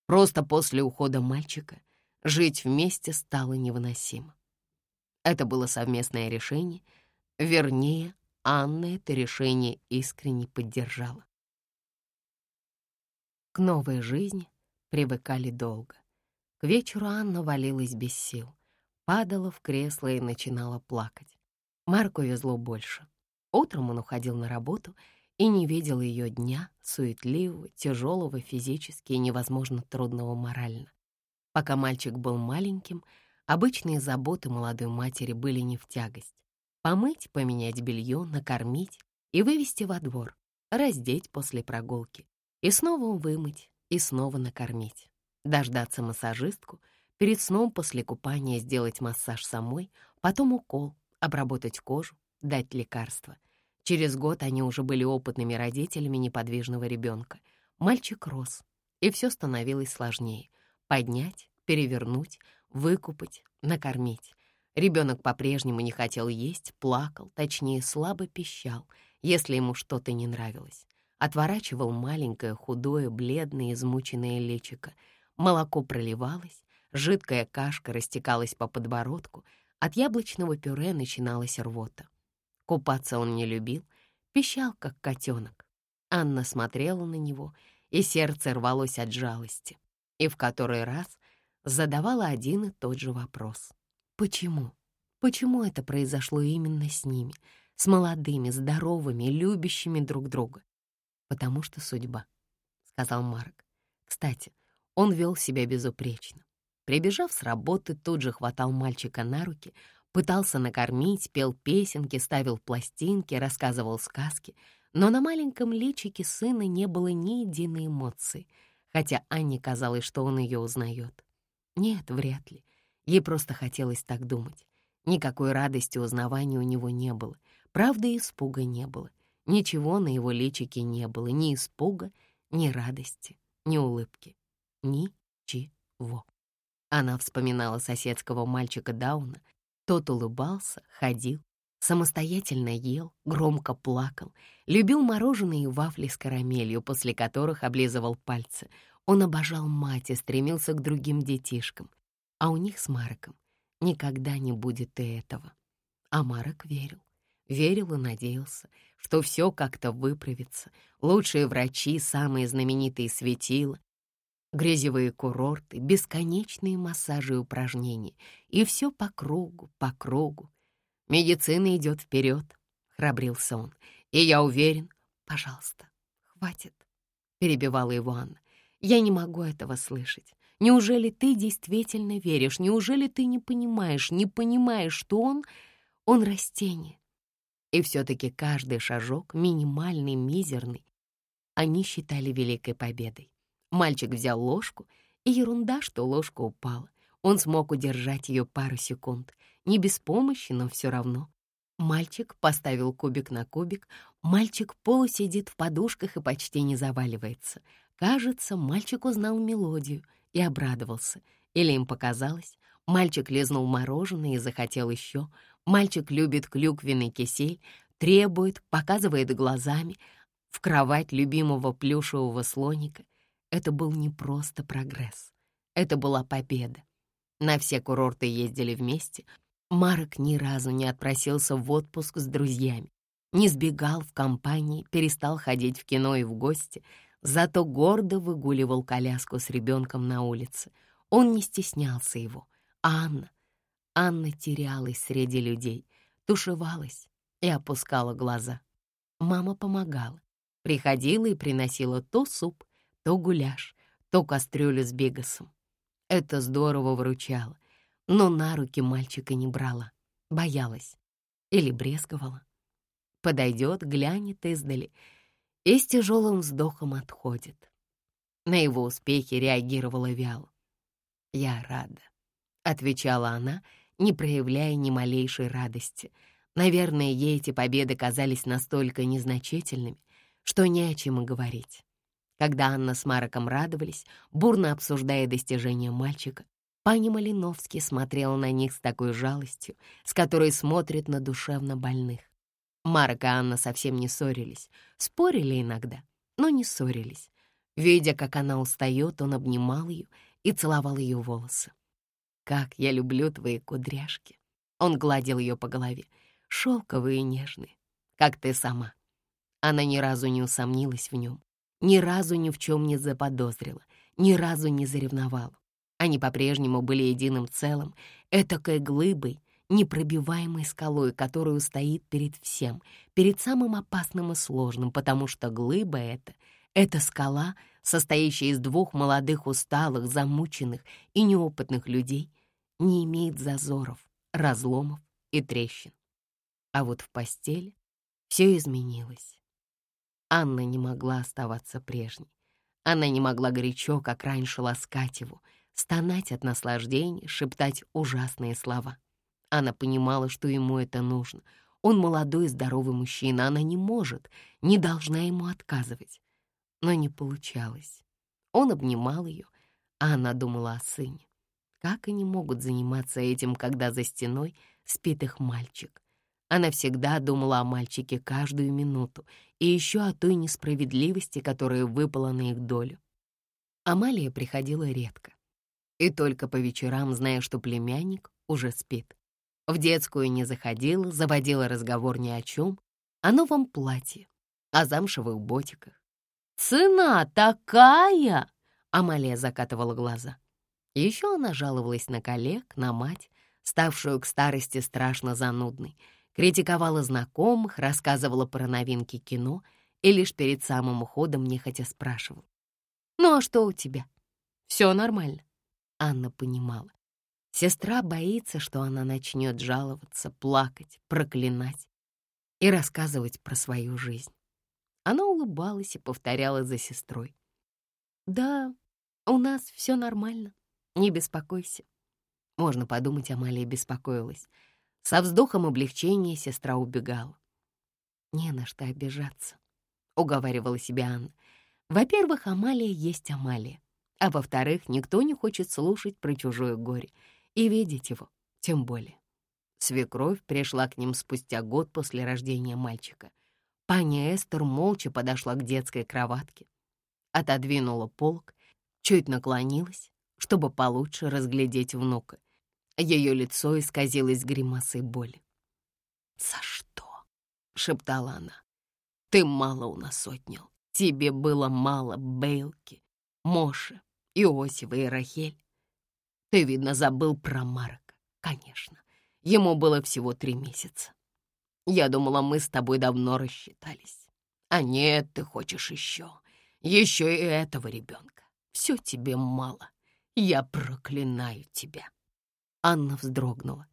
Просто после ухода мальчика жить вместе стало невыносимо. Это было совместное решение — Вернее, Анна это решение искренне поддержала. К новой жизни привыкали долго. К вечеру Анна валилась без сил, падала в кресло и начинала плакать. Марку везло больше. Утром он уходил на работу и не видел ее дня, суетливого, тяжелого физически и невозможно трудного морально. Пока мальчик был маленьким, обычные заботы молодой матери были не в тягость. Помыть, поменять белье, накормить и вывести во двор, раздеть после прогулки, и снова вымыть, и снова накормить. Дождаться массажистку, перед сном после купания сделать массаж самой, потом укол, обработать кожу, дать лекарства. Через год они уже были опытными родителями неподвижного ребенка. Мальчик рос, и все становилось сложнее. Поднять, перевернуть, выкупать, накормить. Ребенок по-прежнему не хотел есть, плакал, точнее, слабо пищал, если ему что-то не нравилось. Отворачивал маленькое, худое, бледное, измученное личико. Молоко проливалось, жидкая кашка растекалась по подбородку, от яблочного пюре начиналась рвота. Купаться он не любил, пищал, как котенок. Анна смотрела на него, и сердце рвалось от жалости. И в который раз задавала один и тот же вопрос. Почему? Почему это произошло именно с ними, с молодыми, здоровыми, любящими друг друга? Потому что судьба, — сказал Марк. Кстати, он вел себя безупречно. Прибежав с работы, тут же хватал мальчика на руки, Пытался накормить, пел песенки, ставил пластинки, рассказывал сказки, но на маленьком личике сына не было ни единой эмоции, хотя Анне казалось, что он ее узнает. Нет, вряд ли. Ей просто хотелось так думать. Никакой радости узнавания у него не было. Правда, испуга не было. Ничего на его личике не было. Ни испуга, ни радости, ни улыбки. Ничего. Она вспоминала соседского мальчика Дауна. Тот улыбался, ходил, самостоятельно ел, громко плакал, любил мороженое и вафли с карамелью, после которых облизывал пальцы. Он обожал мать и стремился к другим детишкам. А у них с Марком никогда не будет и этого. А Марок верил. Верил и надеялся, что все как-то выправится. Лучшие врачи, самые знаменитые светила, грязевые курорты, бесконечные массажи и упражнения. И все по кругу, по кругу. Медицина идет вперед, храбрился он. И я уверен... Пожалуйста, хватит, перебивала его Анна. Я не могу этого слышать. Неужели ты действительно веришь? Неужели ты не понимаешь, не понимаешь, что он... он растение? И все-таки каждый шажок, минимальный, мизерный, они считали великой победой. Мальчик взял ложку, и ерунда, что ложка упала. Он смог удержать ее пару секунд. Не без помощи, но все равно. Мальчик поставил кубик на кубик. Мальчик полусидит в подушках и почти не заваливается. Кажется, мальчик узнал мелодию и обрадовался. Или им показалось. Мальчик лизнул мороженое и захотел еще. Мальчик любит клюквенный кисель, требует, показывает глазами. В кровать любимого плюшевого слоника — это был не просто прогресс. Это была победа. На все курорты ездили вместе. Марок ни разу не отпросился в отпуск с друзьями. Не сбегал в компании, перестал ходить в кино и в гости, зато гордо выгуливал коляску с ребенком на улице. Он не стеснялся его. А Анна? Анна терялась среди людей, тушевалась и опускала глаза. Мама помогала. Приходила и приносила то суп, то гуляш, то кастрюлю с бегасом. Это здорово выручало, но на руки мальчика не брала, боялась или брезговала. Подойдет, глянет издали и с тяжелым вздохом отходит. На его успехи реагировала вяло. «Я рада», — отвечала она, не проявляя ни малейшей радости. Наверное, ей эти победы казались настолько незначительными, что не о чем и говорить. Когда Анна с Мароком радовались, бурно обсуждая достижения мальчика, пани Малиновский смотрела на них с такой жалостью, с которой смотрит на душевно больных. Марок и Анна совсем не ссорились, спорили иногда, но не ссорились. Видя, как она устает, он обнимал ее и целовал ее волосы. «Как я люблю твои кудряшки!» Он гладил ее по голове, шелковые и нежные, как ты сама. Она ни разу не усомнилась в нем, ни разу ни в чем не заподозрила, ни разу не заревновала. Они по-прежнему были единым целым, этакой глыбой, непробиваемой скалой, которую стоит перед всем, перед самым опасным и сложным, потому что глыба эта — это скала, состоящая из двух молодых, усталых, замученных и неопытных людей, не имеет зазоров, разломов и трещин. А вот в постели все изменилось. Анна не могла оставаться прежней. Она не могла горячо, как раньше, ласкать его, стонать от наслаждения, шептать ужасные слова. Она понимала, что ему это нужно. Он молодой и здоровый мужчина, она не может, не должна ему отказывать. Но не получалось. Он обнимал ее, а она думала о сыне. Как они могут заниматься этим, когда за стеной спит их мальчик? Она всегда думала о мальчике каждую минуту и еще о той несправедливости, которая выпала на их долю. Амалия приходила редко. И только по вечерам, зная, что племянник уже спит. В детскую не заходила, заводила разговор ни о чем, о новом платье, о замшевых ботиках. «Цена такая!» — Амалия закатывала глаза. Еще она жаловалась на коллег, на мать, ставшую к старости страшно занудной — критиковала знакомых, рассказывала про новинки кино и лишь перед самым уходом нехотя спрашивала. «Ну а что у тебя? Все нормально?» Анна понимала. Сестра боится, что она начнет жаловаться, плакать, проклинать и рассказывать про свою жизнь. Она улыбалась и повторяла за сестрой. «Да, у нас все нормально, не беспокойся». Можно подумать, Амалия беспокоилась. Со вздохом облегчения сестра убегала. «Не на что обижаться», — уговаривала себя Анна. «Во-первых, Амалия есть Амалия, а во-вторых, никто не хочет слушать про чужое горе и видеть его, тем более». Свекровь пришла к ним спустя год после рождения мальчика. Паня Эстер молча подошла к детской кроватке, отодвинула полк, чуть наклонилась, чтобы получше разглядеть внука. Ее лицо исказилось гримасой боли. «За что?» — шептала она. «Ты мало у нас отнял. Тебе было мало Бейлки, Моши, Иосифа и Рахель. Ты, видно, забыл про Марка, конечно. Ему было всего три месяца. Я думала, мы с тобой давно рассчитались. А нет, ты хочешь еще. Еще и этого ребенка. Все тебе мало. Я проклинаю тебя. Анна вздрогнула.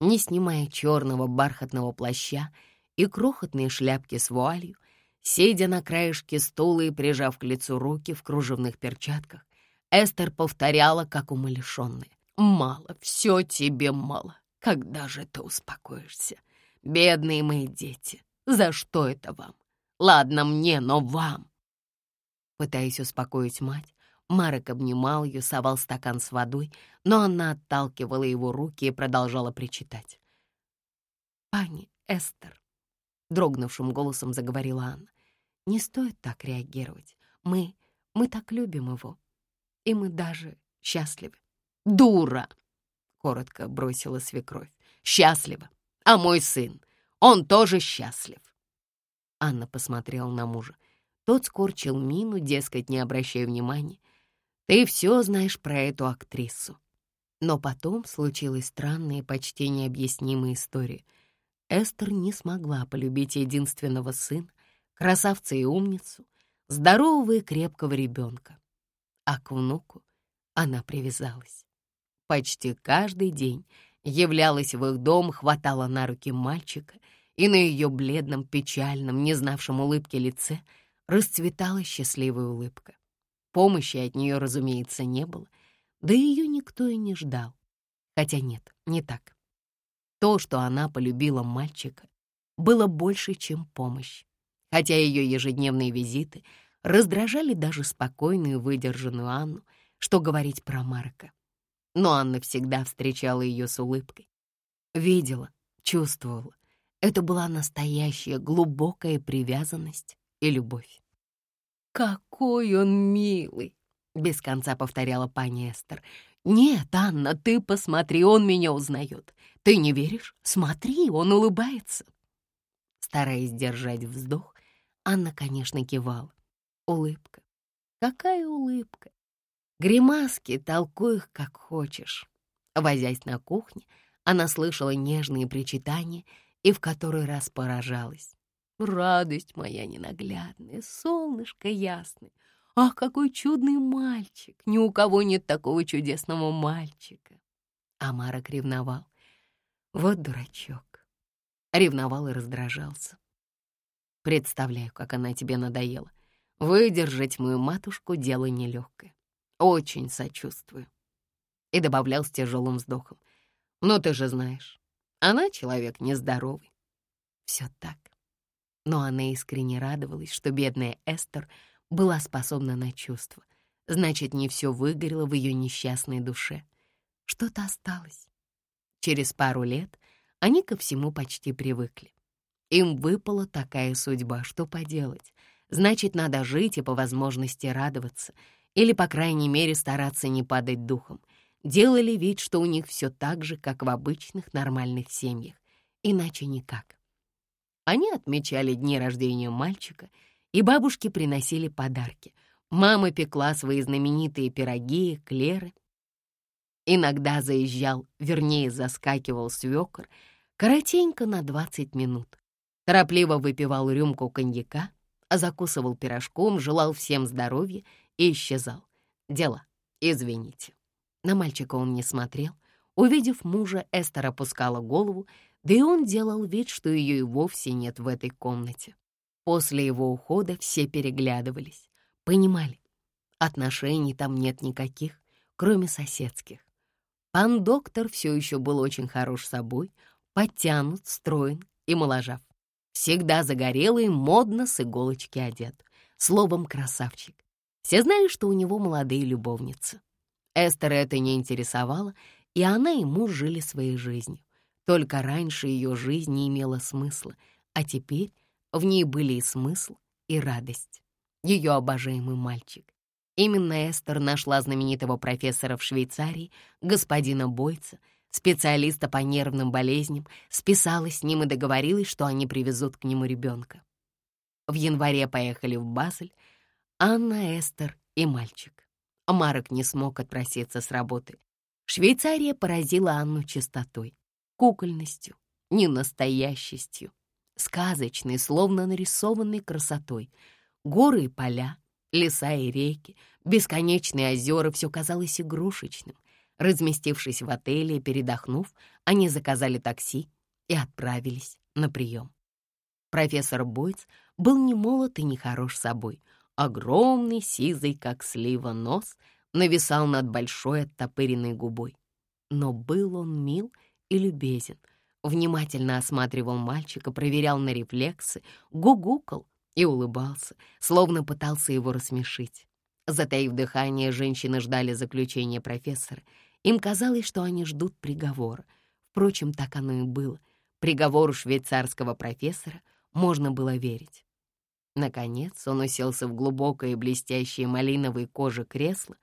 Не снимая черного бархатного плаща и крохотные шляпки с вуалью, сидя на краешке стула и прижав к лицу руки в кружевных перчатках, Эстер повторяла, как умалишенная. «Мало, все тебе мало. Когда же ты успокоишься? Бедные мои дети, за что это вам? Ладно мне, но вам!» Пытаясь успокоить мать, Марек обнимал ее, совал стакан с водой, но она отталкивала его руки и продолжала причитать. «Пани Эстер», — дрогнувшим голосом заговорила Анна, — «не стоит так реагировать. Мы, мы так любим его, и мы даже счастливы». «Дура!» коротко бросила свекровь. «Счастлива! А мой сын, он тоже счастлив!» Анна посмотрела на мужа. Тот скорчил мину, дескать, не обращая внимания. «Ты все знаешь про эту актрису». Но потом случилась странная и почти необъяснимая история. Эстер не смогла полюбить единственного сына, красавца и умницу, здорового и крепкого ребенка. А к внуку она привязалась почти каждый день являлась в их дом, хватала на руки мальчика, и на ее бледном, печальном, не знавшем улыбки лице расцветала счастливая улыбка. Помощи от нее, разумеется, не было, да ее никто и не ждал. Хотя нет, не так. То, что она полюбила мальчика, было больше, чем помощь. Хотя ее ежедневные визиты раздражали даже спокойную выдержанную Анну, что говорить про Марка но Анна всегда встречала ее с улыбкой. Видела, чувствовала. Это была настоящая глубокая привязанность и любовь. «Какой он милый!» — без конца повторяла пани Эстер. «Нет, Анна, ты посмотри, он меня узнает. Ты не веришь? Смотри, он улыбается». Стараясь держать вздох, Анна, конечно, кивала. Улыбка. Какая улыбка! Гримаски, толкуй их как хочешь. Возясь на кухне, она слышала нежные причитания и в который раз поражалась. «Радость моя ненаглядная, солнышко ясное! Ах, какой чудный мальчик! Ни у кого нет такого чудесного мальчика!» А Марок ревновал. Вот дурачок. Ревновал и раздражался. Представляю, как она тебе надоела. Выдержать мою матушку — дело нелегкое. Очень сочувствую. И добавлял с тяжелым вздохом. Ну, ты же знаешь, она человек нездоровый. Все так. Но она искренне радовалась, что бедная Эстер была способна на чувства. Значит, не все выгорело в ее несчастной душе. Что-то осталось. Через пару лет они ко всему почти привыкли. Им выпала такая судьба, что поделать. Значит, надо жить и по возможности радоваться — или, по крайней мере, стараться не падать духом, делали вид, что у них все так же, как в обычных нормальных семьях, иначе никак. Они отмечали дни рождения мальчика, и бабушки приносили подарки. Мама пекла свои знаменитые пироги, эклеры. Иногда заезжал, вернее, заскакивал свекор, коротенько на 20 минут. Торопливо выпивал рюмку коньяка, закусывал пирожком, желал всем здоровья и исчезал. Дело, извините. На мальчика он не смотрел, Увидев мужа, Эстер опускала голову, да и он делал вид, что ее и вовсе нет в этой комнате. После его ухода все переглядывались, понимали, отношений там нет никаких, кроме соседских. Пан доктор все еще был очень хорош собой, подтянут, строен и моложав. Всегда загорелый, модно с иголочки одет. Словом, красавчик. Все знали, что у него молодые любовницы. Эстер это не интересовало, и она и муж жили своей жизнью. Только раньше ее жизнь не имела смысла, а теперь в ней были и смысл, и радость. Ее обожаемый мальчик. Именно Эстер нашла знаменитого профессора в Швейцарии, господина Бойца, специалиста по нервным болезням, списалась с ним и договорилась, что они привезут к нему ребенка. В январе поехали в Базель Анна, Эстер и мальчик. Марок не смог отпроситься с работы. Швейцария поразила Анну чистотой, кукольностью, ненастоящестью, сказочной, словно нарисованной красотой. Горы и поля, леса и реки, бесконечные озера — все казалось игрушечным. Разместившись в отеле и передохнув, они заказали такси и отправились на прием. Профессор Бойц был не молод и не хорош собой. Огромный, сизый, как слива, нос нависал над большой оттопыренной губой. Но был он мил и любезен, внимательно осматривал мальчика, проверял на рефлексы, гугукал и улыбался, словно пытался его рассмешить. Затаив дыхание, женщины ждали заключения профессора. Им казалось, что они ждут приговора. Впрочем, так оно и было. Приговору швейцарского профессора можно было верить. Наконец он уселся в глубокое блестящее малиновой кожи кресло,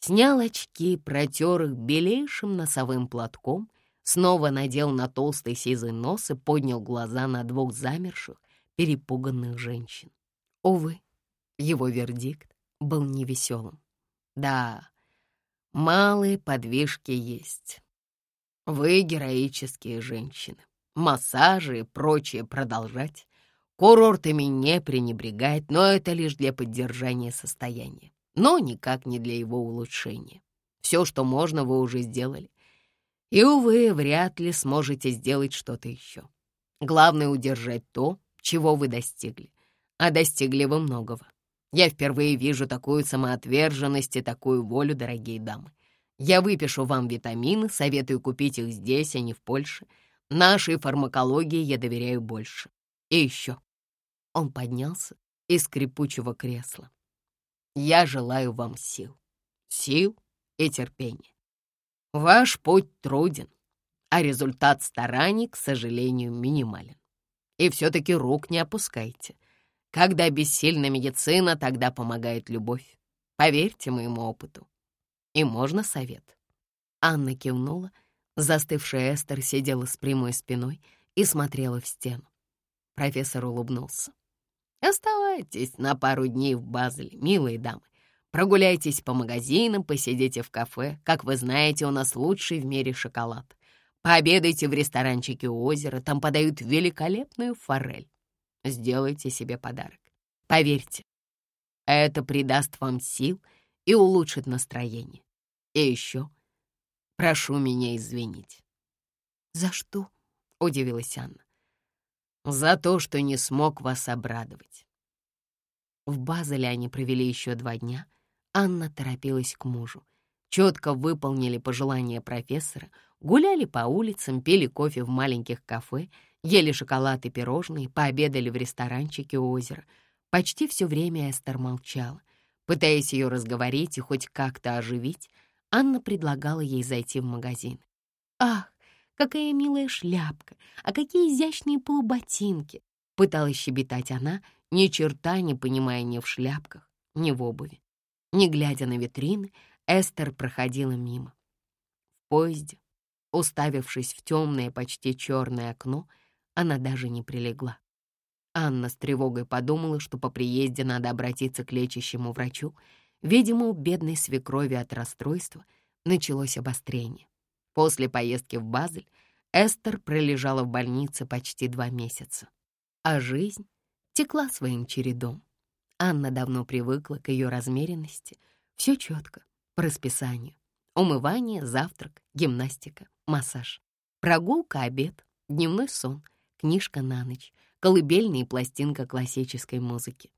снял очки, протер их белейшим носовым платком, снова надел на толстый сизый нос и поднял глаза на двух замерших, перепуганных женщин. Увы, его вердикт был невеселым. Да, малые подвижки есть. Вы героические женщины. Массажи и прочее продолжать. Курортами не пренебрегать, но это лишь для поддержания состояния, но никак не для его улучшения. Все, что можно, вы уже сделали. И, увы, вряд ли сможете сделать что-то еще. Главное — удержать то, чего вы достигли. А достигли вы многого. Я впервые вижу такую самоотверженность и такую волю, дорогие дамы. Я выпишу вам витамины, советую купить их здесь, а не в Польше. Нашей фармакологии я доверяю больше. И еще. Он поднялся из скрипучего кресла. Я желаю вам сил. Сил и терпения. Ваш путь труден, а результат стараний, к сожалению, минимален. И все-таки рук не опускайте. Когда бессильна медицина, тогда помогает любовь. Поверьте моему опыту. И можно совет. Анна кивнула. Застывшая Эстер сидела с прямой спиной и смотрела в стену. Профессор улыбнулся. Оставайтесь на пару дней в Базеле, милые дамы. Прогуляйтесь по магазинам, посидите в кафе. Как вы знаете, у нас лучший в мире шоколад. Пообедайте в ресторанчике у озера, там подают великолепную форель. Сделайте себе подарок. Поверьте, это придаст вам сил и улучшит настроение. И еще прошу меня извинить. «За что?» — удивилась Анна за то, что не смог вас обрадовать. В Базеле они провели еще два дня. Анна торопилась к мужу. Четко выполнили пожелания профессора, гуляли по улицам, пили кофе в маленьких кафе, ели шоколад и пирожные, пообедали в ресторанчике у озера. Почти все время Эстер молчала. Пытаясь ее разговорить и хоть как-то оживить, Анна предлагала ей зайти в магазин. «Ах, Какая милая шляпка, а какие изящные полуботинки!» Пыталась щебетать она, ни черта не понимая ни в шляпках, ни в обуви. Не глядя на витрины, Эстер проходила мимо. В поезде, уставившись в темное, почти черное окно, она даже не прилегла. Анна с тревогой подумала, что по приезде надо обратиться к лечащему врачу. Видимо, у бедной свекрови от расстройства началось обострение. После поездки в Базель Эстер пролежала в больнице почти два месяца, а жизнь текла своим чередом. Анна давно привыкла к ее размеренности, все четко, по расписанию. Умывание, завтрак, гимнастика, массаж. Прогулка, обед, дневной сон, книжка на ночь, колыбельная и пластинка классической музыки.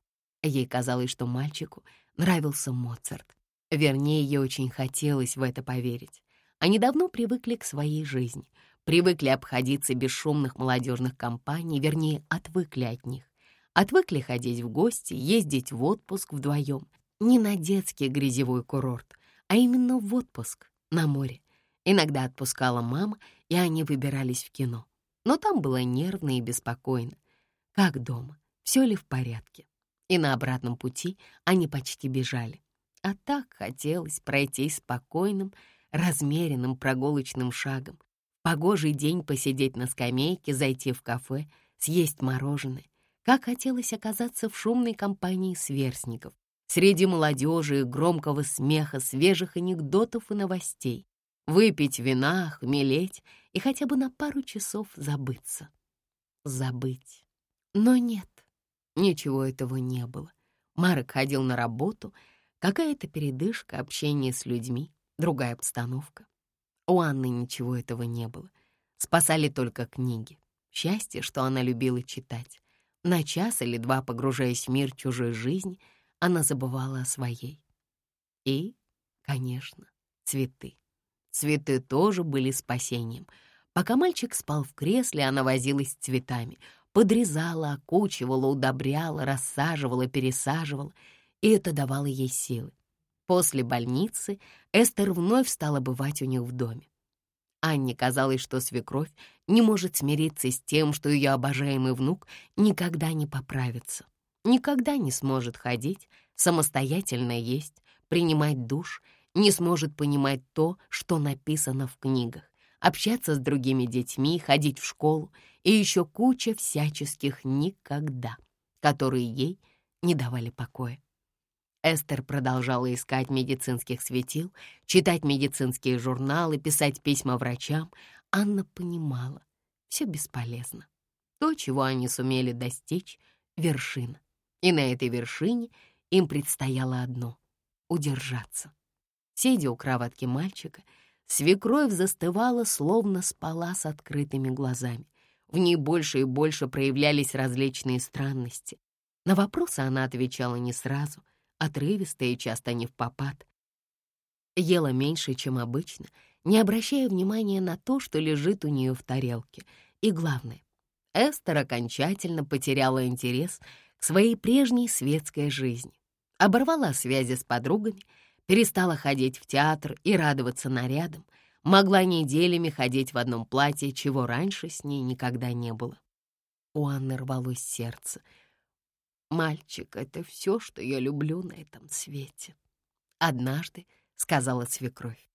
Ей казалось, что мальчику нравился Моцарт. Вернее, ей очень хотелось в это поверить. Они давно привыкли к своей жизни, привыкли обходиться без шумных молодежных компаний, вернее, отвыкли от них. Отвыкли ходить в гости, ездить в отпуск вдвоем. Не на детский грязевой курорт, а именно в отпуск на море. Иногда отпускала мама, и они выбирались в кино. Но там было нервно и беспокойно. Как дома? Все ли в порядке? И на обратном пути они почти бежали. А так хотелось пройти спокойным, размеренным прогулочным шагом. Погожий день посидеть на скамейке, зайти в кафе, съесть мороженое. Как хотелось оказаться в шумной компании сверстников, среди молодежи и громкого смеха, свежих анекдотов и новостей. Выпить вина, хмелеть и хотя бы на пару часов забыться. Забыть. Но нет, ничего этого не было. Марк ходил на работу, какая-то передышка, общение с людьми, другая обстановка. У Анны ничего этого не было. Спасали только книги. Счастье, что она любила читать. На час или два, погружаясь в мир чужой жизни, она забывала о своей. И, конечно, цветы. Цветы тоже были спасением. Пока мальчик спал в кресле, она возилась с цветами, подрезала, окучивала, удобряла, рассаживала, пересаживала, и это давало ей силы. После больницы Эстер вновь стала бывать у них в доме. Анне казалось, что свекровь не может смириться с тем, что ее обожаемый внук никогда не поправится, никогда не сможет ходить, самостоятельно есть, принимать душ, не сможет понимать то, что написано в книгах, общаться с другими детьми, ходить в школу и еще куча всяческих «никогда», которые ей не давали покоя. Эстер продолжала искать медицинских светил, читать медицинские журналы, писать письма врачам. Анна понимала, все бесполезно. То, чего они сумели достичь — вершина. И на этой вершине им предстояло одно — удержаться. Сидя у кроватки мальчика, свекровь застывала, словно спала с открытыми глазами. В ней больше и больше проявлялись различные странности. На вопросы она отвечала не сразу, отрывисто и часто не в попад. Ела меньше, чем обычно, не обращая внимания на то, что лежит у нее в тарелке. И главное, Эстер окончательно потеряла интерес к своей прежней светской жизни. Оборвала связи с подругами, перестала ходить в театр и радоваться нарядам, могла неделями ходить в одном платье, чего раньше с ней никогда не было. У Анны рвалось сердце — Мальчик — это все, что я люблю на этом свете. Однажды сказала свекровь.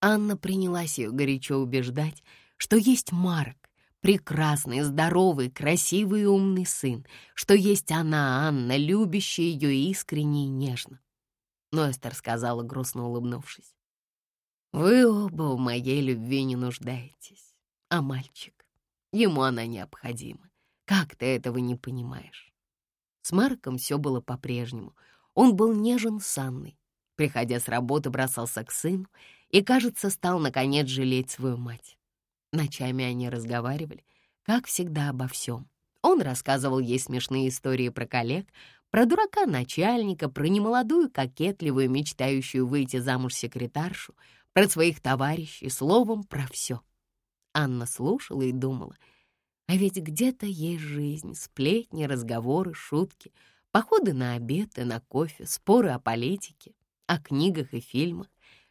Анна принялась ее горячо убеждать, что есть Марк, прекрасный, здоровый, красивый и умный сын, что есть она, Анна, любящая ее искренне и нежно. Но Эстер сказала, грустно улыбнувшись. «Вы оба в моей любви не нуждаетесь, а мальчик, ему она необходима. Как ты этого не понимаешь?» С Марком все было по-прежнему. Он был нежен с Анной. Приходя с работы, бросался к сыну и, кажется, стал, наконец, жалеть свою мать. Ночами они разговаривали, как всегда, обо всем. Он рассказывал ей смешные истории про коллег, про дурака начальника, про немолодую, кокетливую, мечтающую выйти замуж секретаршу, про своих товарищей, словом, про все. Анна слушала и думала — а ведь где-то есть жизнь, сплетни, разговоры, шутки, походы на обед и на кофе, споры о политике, о книгах и фильмах.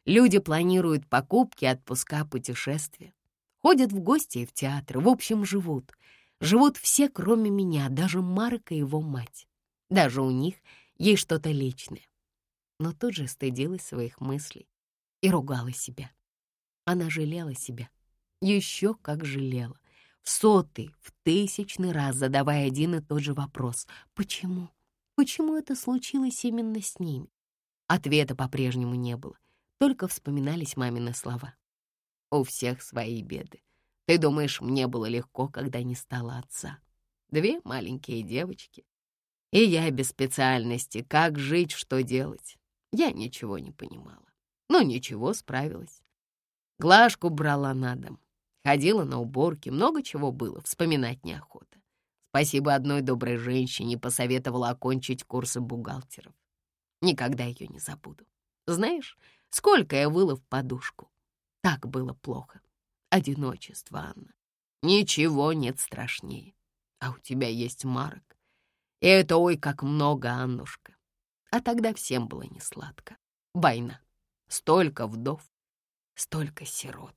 Люди планируют покупки, отпуска, путешествия. Ходят в гости и в театры, в общем, живут. Живут все, кроме меня, даже Марка и его мать. Даже у них есть что-то личное. Но тут же стыдилась своих мыслей и ругала себя. Она жалела себя. Еще как жалела в сотый, в тысячный раз задавая один и тот же вопрос. Почему? Почему это случилось именно с ними? Ответа по-прежнему не было, только вспоминались мамины слова. У всех свои беды. Ты думаешь, мне было легко, когда не стало отца? Две маленькие девочки. И я без специальности, как жить, что делать. Я ничего не понимала. Ну, ничего, справилась. Глажку брала на дом, ходила на уборки, много чего было, вспоминать неохота. Спасибо одной доброй женщине посоветовала окончить курсы бухгалтеров. Никогда ее не забуду. Знаешь, сколько я выла в подушку. Так было плохо. Одиночество, Анна. Ничего нет страшнее. А у тебя есть Марок. И это ой как много, Аннушка. А тогда всем было несладко. Война. Столько вдов, столько сирот.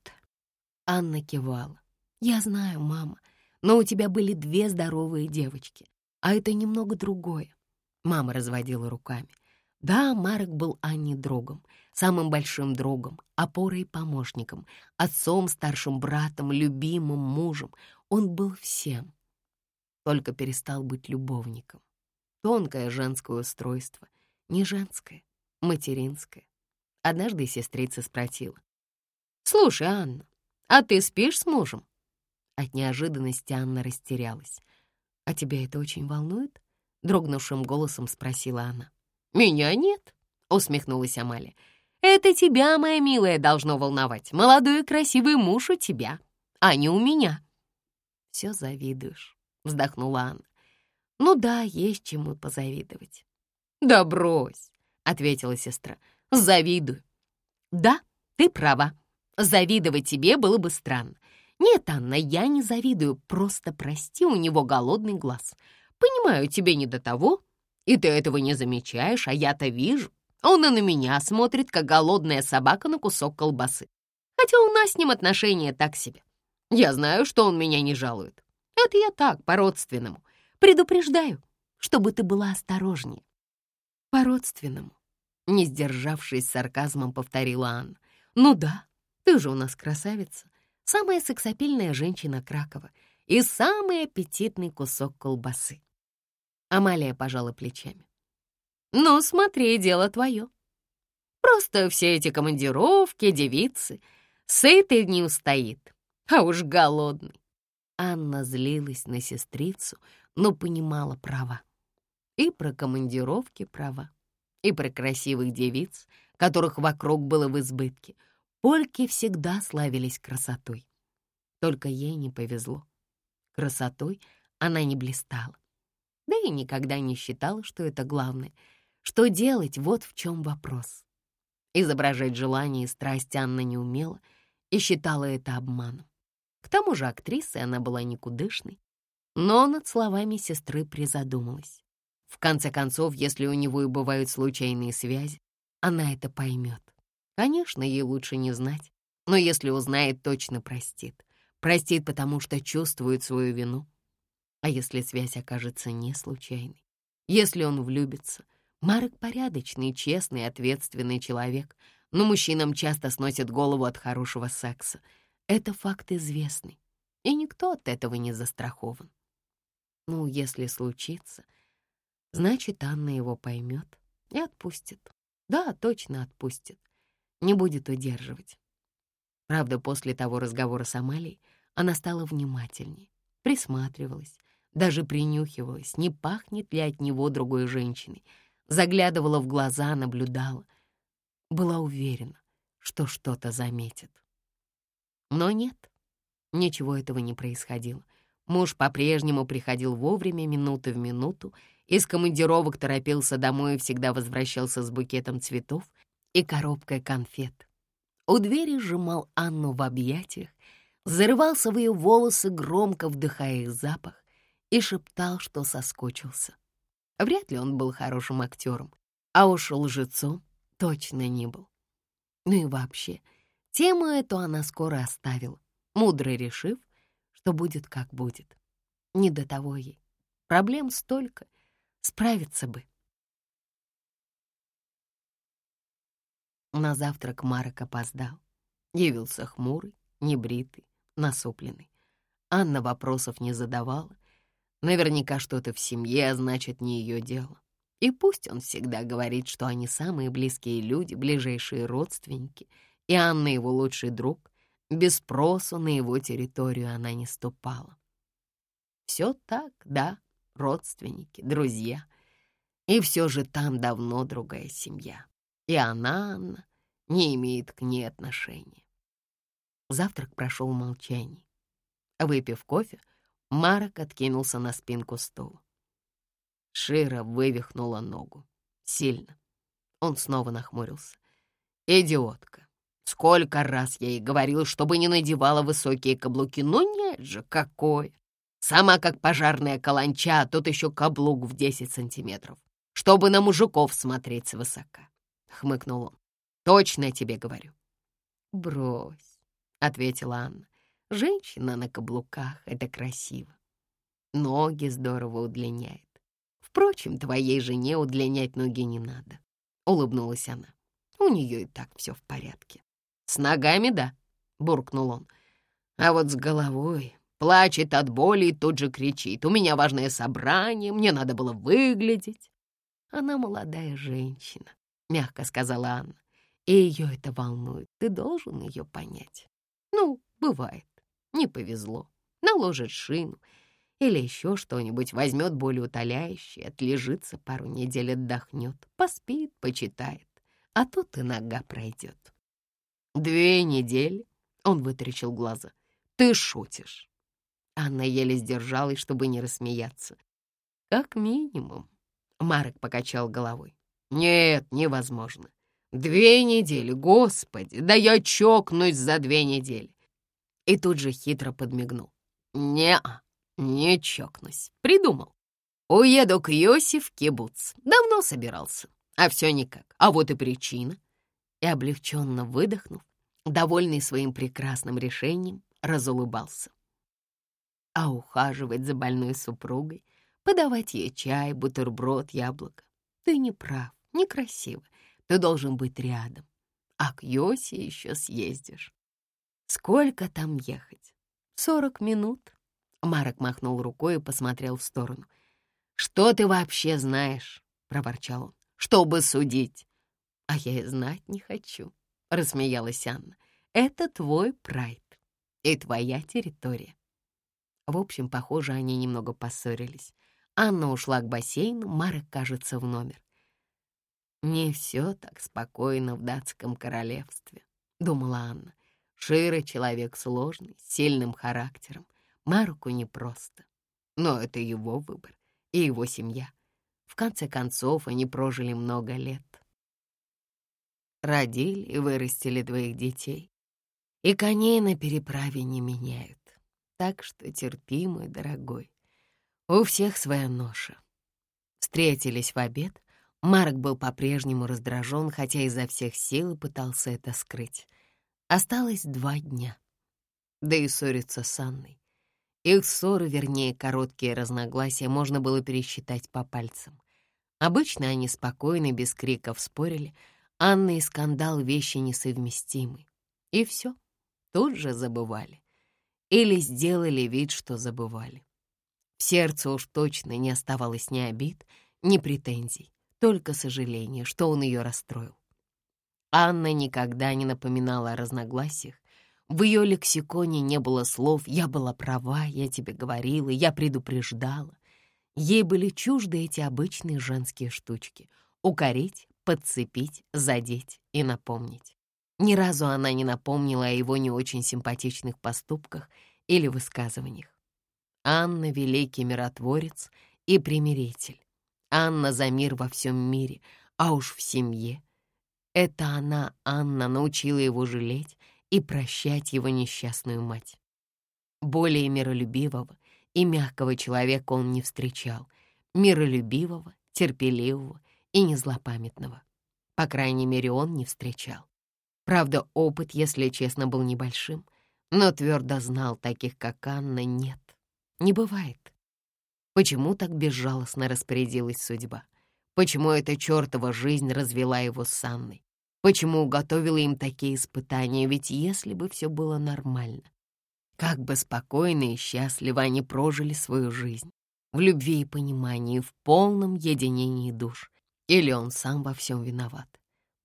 Анна кивала. «Я знаю, мама, но у тебя были две здоровые девочки, а это немного другое». Мама разводила руками. Да, Марк был Анне другом, самым большим другом, опорой и помощником, отцом, старшим братом, любимым мужем. Он был всем. Только перестал быть любовником. Тонкое женское устройство, не женское, материнское. Однажды сестрица спросила. «Слушай, Анна, а ты спишь с мужем?» От неожиданности Анна растерялась. «А тебя это очень волнует?» — дрогнувшим голосом спросила она. «Меня нет», — усмехнулась Амалия. «Это тебя, моя милая, должно волновать. Молодой и красивый муж у тебя, а не у меня». «Все завидуешь», — вздохнула Анна. «Ну да, есть чему позавидовать». «Да брось», — ответила сестра. «Завидую». «Да, ты права. Завидовать тебе было бы странно. Нет, Анна, я не завидую, просто прости, у него голодный глаз. Понимаю, тебе не до того, и ты этого не замечаешь, а я-то вижу. Он и на меня смотрит, как голодная собака на кусок колбасы. Хотя у нас с ним отношения так себе. Я знаю, что он меня не жалует. Это я так, по-родственному. Предупреждаю, чтобы ты была осторожнее. По-родственному, не сдержавшись сарказмом, повторила Анна. Ну да, ты же у нас красавица, самая сексапильная женщина Кракова и самый аппетитный кусок колбасы. Амалия пожала плечами. «Ну, смотри, дело твое. Просто все эти командировки, девицы, сытый не устоит, а уж голодный». Анна злилась на сестрицу, но понимала права. И про командировки права, и про красивых девиц, которых вокруг было в избытке. Польки всегда славились красотой. Только ей не повезло. Красотой она не блистала да и никогда не считала, что это главное. Что делать, вот в чем вопрос. Изображать желание и страсть Анна не умела и считала это обманом. Тому же актрисой она была никудышной, но над словами сестры призадумалась. В конце концов, если у него и бывают случайные связи, она это поймет. Конечно, ей лучше не знать, но если узнает, точно простит. Простит, потому что чувствует свою вину а если связь окажется не случайной? Если он влюбится? Марк порядочный, честный, ответственный человек, но мужчинам часто сносит голову от хорошего секса. Это факт известный, и никто от этого не застрахован. Ну, если случится, значит, Анна его поймет и отпустит. Да, точно отпустит. Не будет удерживать. Правда, после того разговора с Амалией она стала внимательней, присматривалась, даже принюхивалась, не пахнет ли от него другой женщиной. Заглядывала в глаза, наблюдала. Была уверена, что что-то заметит. Но нет, ничего этого не происходило. Муж по-прежнему приходил вовремя, минуты в минуту, из командировок торопился домой и всегда возвращался с букетом цветов и коробкой конфет. У двери сжимал Анну в объятиях, зарывался в ее волосы, громко вдыхая их запах, и шептал, что соскучился. Вряд ли он был хорошим актером, а уж лжецом точно не был. Ну и вообще, тему эту она скоро оставила, мудро решив, что будет как будет. Не до того ей. Проблем столько, справиться бы. На завтрак Марок опоздал. Явился хмурый, небритый, насупленный. Анна вопросов не задавала, Наверняка что-то в семье, а значит, не ее дело. И пусть он всегда говорит, что они самые близкие люди, ближайшие родственники, и Анна его лучший друг, без спросу на его территорию она не ступала. Все так, да, родственники, друзья. И все же там давно другая семья. И она, Анна, не имеет к ней отношения. Завтрак прошел в молчании. Выпив кофе, Марок откинулся на спинку стула. Шира вывихнула ногу. Сильно. Он снова нахмурился. «Идиотка! Сколько раз я ей говорил, чтобы не надевала высокие каблуки. Ну нет же, какое! Сама как пожарная каланча, а тут еще каблук в десять сантиметров, чтобы на мужиков смотреть свысока!» — хмыкнул он. «Точно тебе говорю». «Брось», — ответила Анна. «Женщина на каблуках — это красиво. Ноги здорово удлиняет. Впрочем, твоей жене удлинять ноги не надо», — улыбнулась она. «У нее и так все в порядке». «С ногами, да», — буркнул он. «А вот с головой плачет от боли и тут же кричит. У меня важное собрание, мне надо было выглядеть». «Она молодая женщина», — мягко сказала Анна. «И ее это волнует. Ты должен ее понять. Ну, бывает. Не повезло. Наложит шину или еще что-нибудь, возьмет более утоляющее, отлежится пару недель, отдохнет, поспит, почитает, а тут и нога пройдет. «Две недели?» — он вытрячил глаза. «Ты шутишь?» Анна еле сдержалась, чтобы не рассмеяться. «Как минимум», — Марек покачал головой. «Нет, невозможно. Две недели, господи, да я чокнусь за две недели!» И тут же хитро подмигнул. «Не-а, не чокнусь. Придумал. Уеду к Йоси в. Давно собирался. А все никак. А вот и причина. И облегченно выдохнув, довольный своим прекрасным решением, разулыбался. А ухаживать за больной супругой, подавать ей чай, бутерброд, яблоко. Ты не прав, некрасиво. Ты должен быть рядом. А к Йоси еще съездишь. Сколько там ехать? Сорок минут. Марок махнул рукой и посмотрел в сторону. «Что ты вообще знаешь?» — проворчал он. «Чтобы судить». «А я и знать не хочу», — рассмеялась Анна. «Это твой прайд и твоя территория». В общем, похоже, они немного поссорились. Анна ушла к бассейну, Марок, кажется, в номер. «Не все так спокойно в датском королевстве», — думала Анна. «Широ человек сложный, с сильным характером. Маруку непросто. Но это его выбор и его семья. В конце концов, они прожили много лет. Родили и вырастили двоих детей. И коней на переправе не меняют. Так что терпи, мой дорогой. У всех своя ноша. Встретились в обед. Марк был по-прежнему раздражен, хотя изо всех сил пытался это скрыть. Осталось два дня. Да и ссориться с Анной. Их ссоры, вернее, короткие разногласия, можно было пересчитать по пальцам. Обычно они спокойно, без криков спорили. Анна и скандал — вещи несовместимы. И все, тут же забывали. Или сделали вид, что забывали. В сердце уж точно не оставалось ни обид, ни претензий, только сожаление, что он ее расстроил. Анна никогда не напоминала о разногласиях, в ее лексиконе не было слов «я была права», «я тебе говорила», «я предупреждала». Ей были чужды эти обычные женские штучки — укорить, подцепить, задеть и напомнить. Ни разу она не напомнила о его не очень симпатичных поступках или высказываниях. Анна — великий миротворец и примиритель. Анна за мир во всем мире, а уж в семье. Это она, Анна, научила его жалеть и прощать его несчастную мать. Более миролюбивого и мягкого человека он не встречал, миролюбивого, терпеливого и незлопамятного. По крайней мере, он не встречал. Правда, опыт, если честно, был небольшим, но твердо знал, таких как Анна нет, не бывает. Почему так безжалостно распорядилась судьба? Почему эта чертова жизнь развела его с Анной? Почему уготовила им такие испытания? Ведь если бы все было нормально, как бы спокойно и счастливо они прожили свою жизнь, в любви и понимании, в полном единении душ. Или он сам во всем виноват?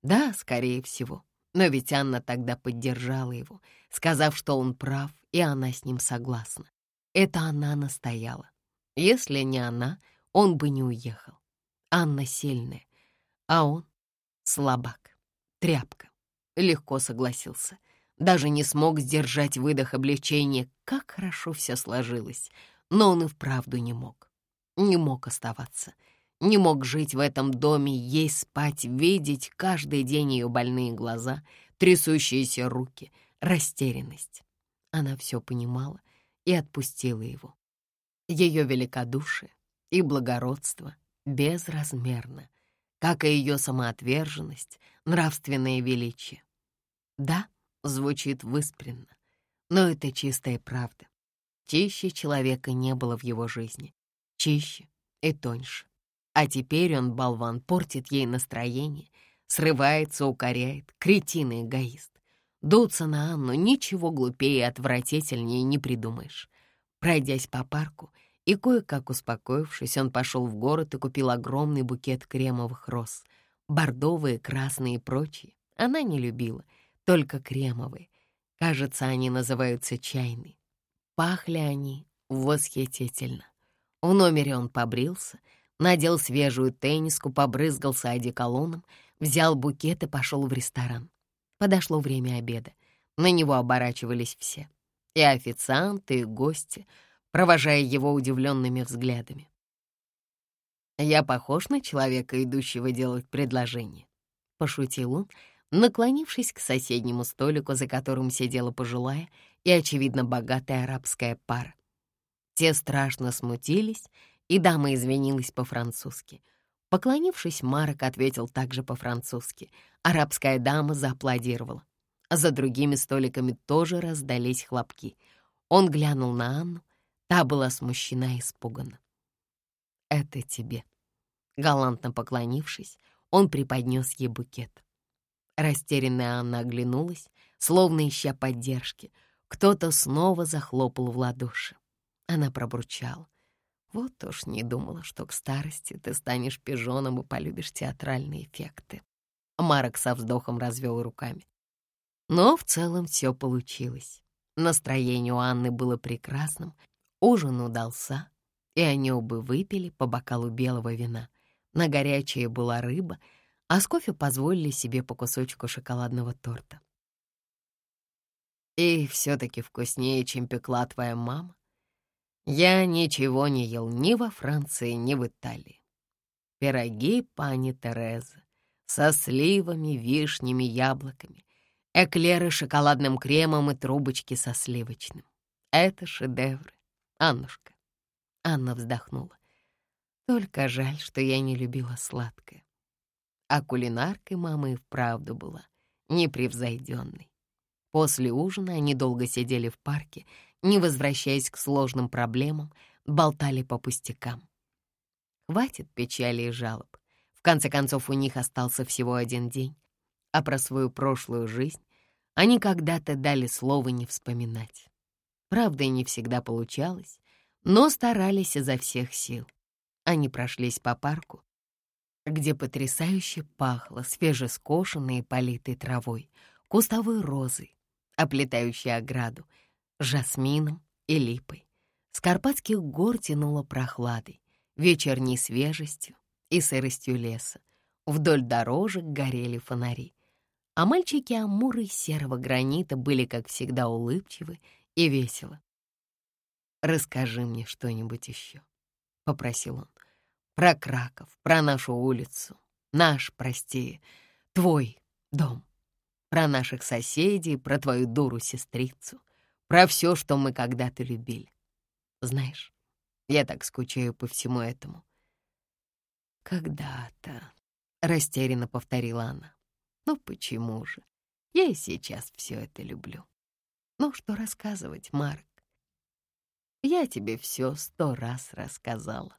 Да, скорее всего. Но ведь Анна тогда поддержала его, сказав, что он прав, и она с ним согласна. Это она настояла. Если не она, он бы не уехал. Анна сильная, а он слабак тряпка. легко согласился. Даже не смог сдержать выдох облегчения. Как хорошо все сложилось. Но он и вправду не мог. Не мог оставаться. Не мог жить в этом доме, есть, спать, видеть каждый день ее больные глаза, трясущиеся руки, растерянность. Она все понимала и отпустила его. Ее великодушие и благородство безразмерно, как и ее самоотверженность, нравственное величие. Да, звучит выспренно, но это чистая правда. Чище человека не было в его жизни, чище и тоньше. А теперь он, болван, портит ей настроение, срывается, укоряет, кретин и эгоист. Дуться на Анну ничего глупее и отвратительнее не придумаешь. Пройдясь по парку и кое-как успокоившись, он пошел в город и купил огромный букет кремовых роз. Бордовые, красные и прочие она не любила, только кремовые. Кажется, они называются чайные. Пахли они восхитительно. В номере он побрился, надел свежую тенниску, побрызгался одеколоном, взял букет и пошел в ресторан. Подошло время обеда. На него оборачивались все. И официанты, и гости, провожая его удивленными взглядами. «Я похож на человека, идущего делать предложение», — пошутил он, наклонившись к соседнему столику, за которым сидела пожилая и, очевидно, богатая арабская пара. Те страшно смутились, и дама извинилась по-французски — Поклонившись, Марок ответил также по-французски. Арабская дама зааплодировала. За другими столиками тоже раздались хлопки. Он глянул на Анну. Та была смущена и испугана. «Это тебе». Галантно поклонившись, он преподнес ей букет. Растерянная Анна оглянулась, словно ища поддержки. Кто-то снова захлопал в ладоши. Она пробурчала. Вот уж не думала, что к старости ты станешь пижоном и полюбишь театральные эффекты. Марок со вздохом развел руками. Но в целом все получилось. Настроение у Анны было прекрасным, ужин удался, и они оба выпили по бокалу белого вина. На горячее была рыба, а с кофе позволили себе по кусочку шоколадного торта. И все-таки вкуснее, чем пекла твоя мама. Я ничего не ел ни во Франции, ни в Италии. Пироги пани Терезы со сливами, вишнями, яблоками, эклеры с шоколадным кремом и трубочки со сливочным. Это шедевры, Аннушка. Анна вздохнула. Только жаль, что я не любила сладкое. А кулинаркой мама и вправду была непревзойденной. После ужина они долго сидели в парке, не возвращаясь к сложным проблемам, болтали по пустякам. Хватит печали и жалоб. В конце концов, у них остался всего один день, а про свою прошлую жизнь они когда-то дали слово не вспоминать. Правда, и не всегда получалось, но старались изо всех сил. Они прошлись по парку, где потрясающе пахло свежескошенной и политой травой, кустовой розой, оплетающей ограду, жасмином и липой. С Карпатских гор тянуло прохладой, вечерней свежестью и сыростью леса. Вдоль дорожек горели фонари. А мальчики Амуры серого гранита были, как всегда, улыбчивы и весело. «Расскажи мне что-нибудь еще», — попросил он. «Про Краков, про нашу улицу, наш, прости, твой дом, про наших соседей, про твою дуру-сестрицу, про все, что мы когда-то любили. Знаешь, я так скучаю по всему этому. Когда-то, — растерянно повторила она. Ну почему же? Я и сейчас все это люблю. Ну что рассказывать, Марк? Я тебе все сто раз рассказала.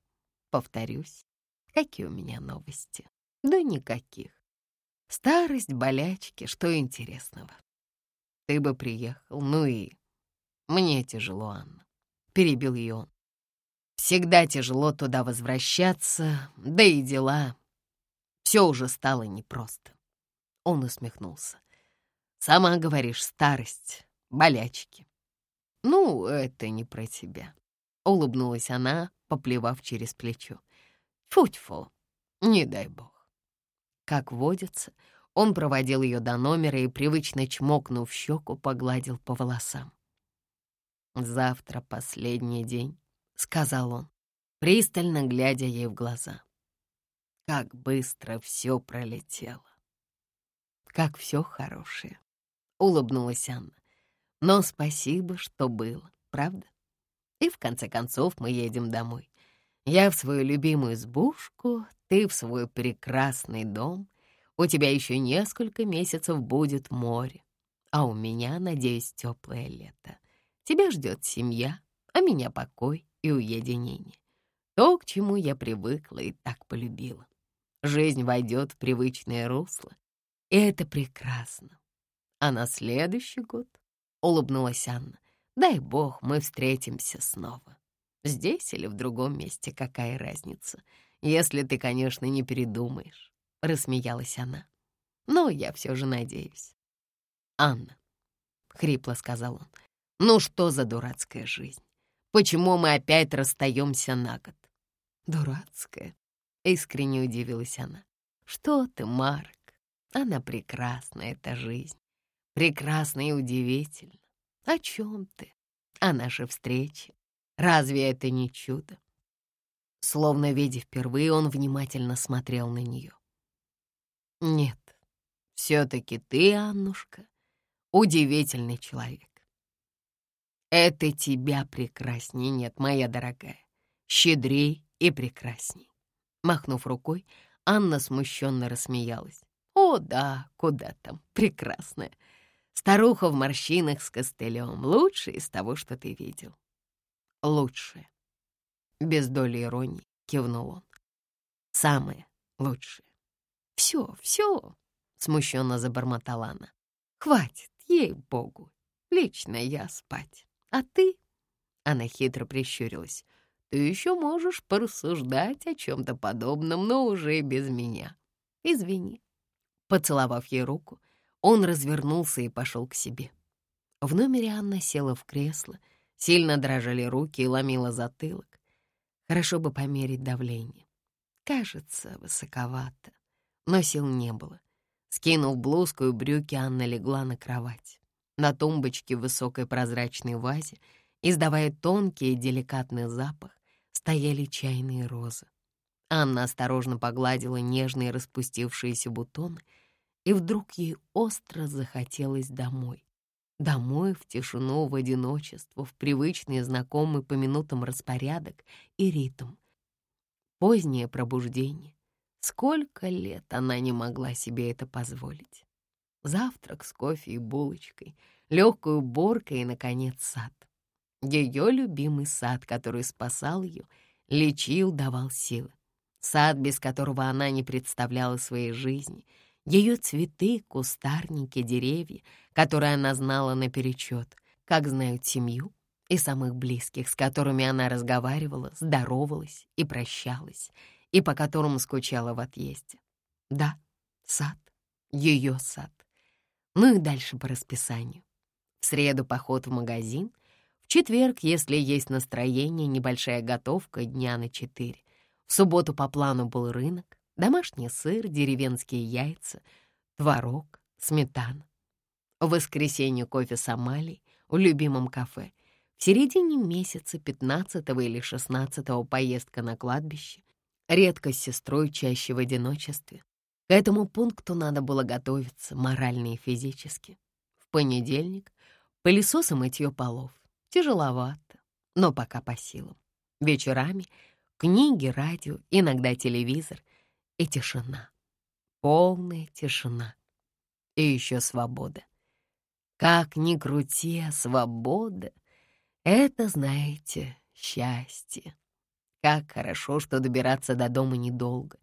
Повторюсь, какие у меня новости? Да никаких. Старость, болячки, что интересного. Ты бы приехал, ну и «Мне тяжело, Анна», — перебил ее он. «Всегда тяжело туда возвращаться, да и дела. Все уже стало непросто». Он усмехнулся. «Сама говоришь, старость, болячки». «Ну, это не про тебя», — улыбнулась она, поплевав через плечо. «Фу-тьфу, не дай бог». Как водится, Он проводил ее до номера и, привычно чмокнув щеку, погладил по волосам. «Завтра последний день», — сказал он, пристально глядя ей в глаза. Как быстро все пролетело. Как все хорошее, — улыбнулась Анна. Но спасибо, что было, правда? И в конце концов мы едем домой. Я в свою любимую избушку, ты в свой прекрасный дом. У тебя еще несколько месяцев будет море, а у меня, надеюсь, теплое лето. Тебя ждет семья, а меня покой и уединение. То, к чему я привыкла и так полюбила. Жизнь войдет в привычное русло, и это прекрасно. А на следующий год, — улыбнулась Анна, — дай бог, мы встретимся снова. Здесь или в другом месте, какая разница, если ты, конечно, не передумаешь, — рассмеялась она. Но я все же надеюсь. Анна, — хрипло сказал он, — ну что за дурацкая жизнь? Почему мы опять расстаемся на год? Дурацкая, — искренне удивилась она. Что ты, Марк? Она прекрасна, эта жизнь. Прекрасна и удивительна. О чем ты? О нашей встрече. Разве это не чудо? Словно видя впервые, он внимательно смотрел на нее. Нет, все-таки ты, Аннушка, удивительный человек. Это тебя прекрасней нет, моя дорогая, щедрей и прекрасней. Махнув рукой, Анна смущенно рассмеялась. О, да, куда там, прекрасная. Старуха в морщинах с костылем, лучшая из того, что ты видел. Лучшая. Без доли иронии кивнул он. Самое лучшее. Все, все, смущенно забормотала она. Хватит, ей-богу. Лично я спать. А ты? Она хитро прищурилась. Ты еще можешь порассуждать о чем-то подобном, но уже без меня. Извини. Поцеловав ей руку, он развернулся и пошел к себе. В номере Анна села в кресло, сильно дрожали руки и ломила затылок. Хорошо бы померить давление. Кажется, высоковато, но сил не было. Скинув блузку и брюки, Анна легла на кровать. На тумбочке в высокой прозрачной вазе, издавая тонкий и деликатный запах, стояли чайные розы. Анна осторожно погладила нежные распустившиеся бутоны, и вдруг ей остро захотелось домой. Домой, в тишину, в одиночество, в привычный знакомый по минутам распорядок и ритм. Позднее пробуждение. Сколько лет она не могла себе это позволить. Завтрак с кофе и булочкой, легкой уборкой и, наконец, сад. Ее любимый сад, который спасал ее, лечил, давал силы. Сад, без которого она не представляла своей жизни. Ее цветы, кустарники, деревья, которые она знала наперечет, как знают семью и самых близких, с которыми она разговаривала, здоровалась и прощалась, и по которым скучала в отъезде. Да, сад, ее сад. Ну и дальше по расписанию. В среду поход в магазин, четверг, если есть настроение, небольшая готовка дня на четыре. В субботу по плану был рынок, домашний сыр, деревенские яйца, творог, сметана. В воскресенье кофе с Амалией в любимом кафе. В середине месяца 15 или 16 поездка на кладбище. Редко с сестрой, чаще в одиночестве. К этому пункту надо было готовиться морально и физически. В понедельник — пылесос и мытье полов. Тяжеловато, но пока по силам. Вечерами книги, радио, иногда телевизор и тишина. Полная тишина. И еще свобода. Как ни крути, а свобода — это, знаете, счастье. Как хорошо, что добираться до дома недолго.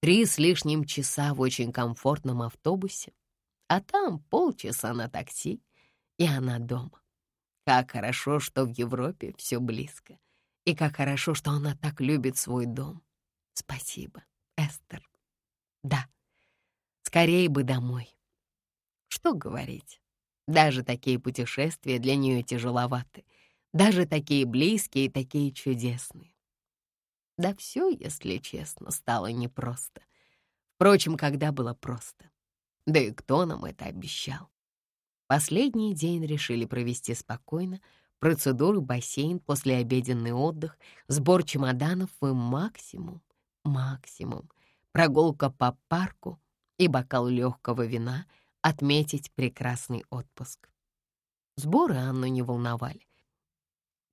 Три с лишним часа в очень комфортном автобусе, а там полчаса на такси, и она дома. Как хорошо, что в Европе все близко. И как хорошо, что она так любит свой дом. Спасибо, Эстер. Да, скорее бы домой. Что говорить, даже такие путешествия для нее тяжеловаты, даже такие близкие и такие чудесные. Да все, если честно, стало непросто. Впрочем, когда было просто. Да и кто нам это обещал? Последний день решили провести спокойно. Процедуры, бассейн, послеобеденный отдых, сбор чемоданов и максимум, максимум, прогулка по парку и бокал легкого вина отметить прекрасный отпуск. Сборы Анну не волновали.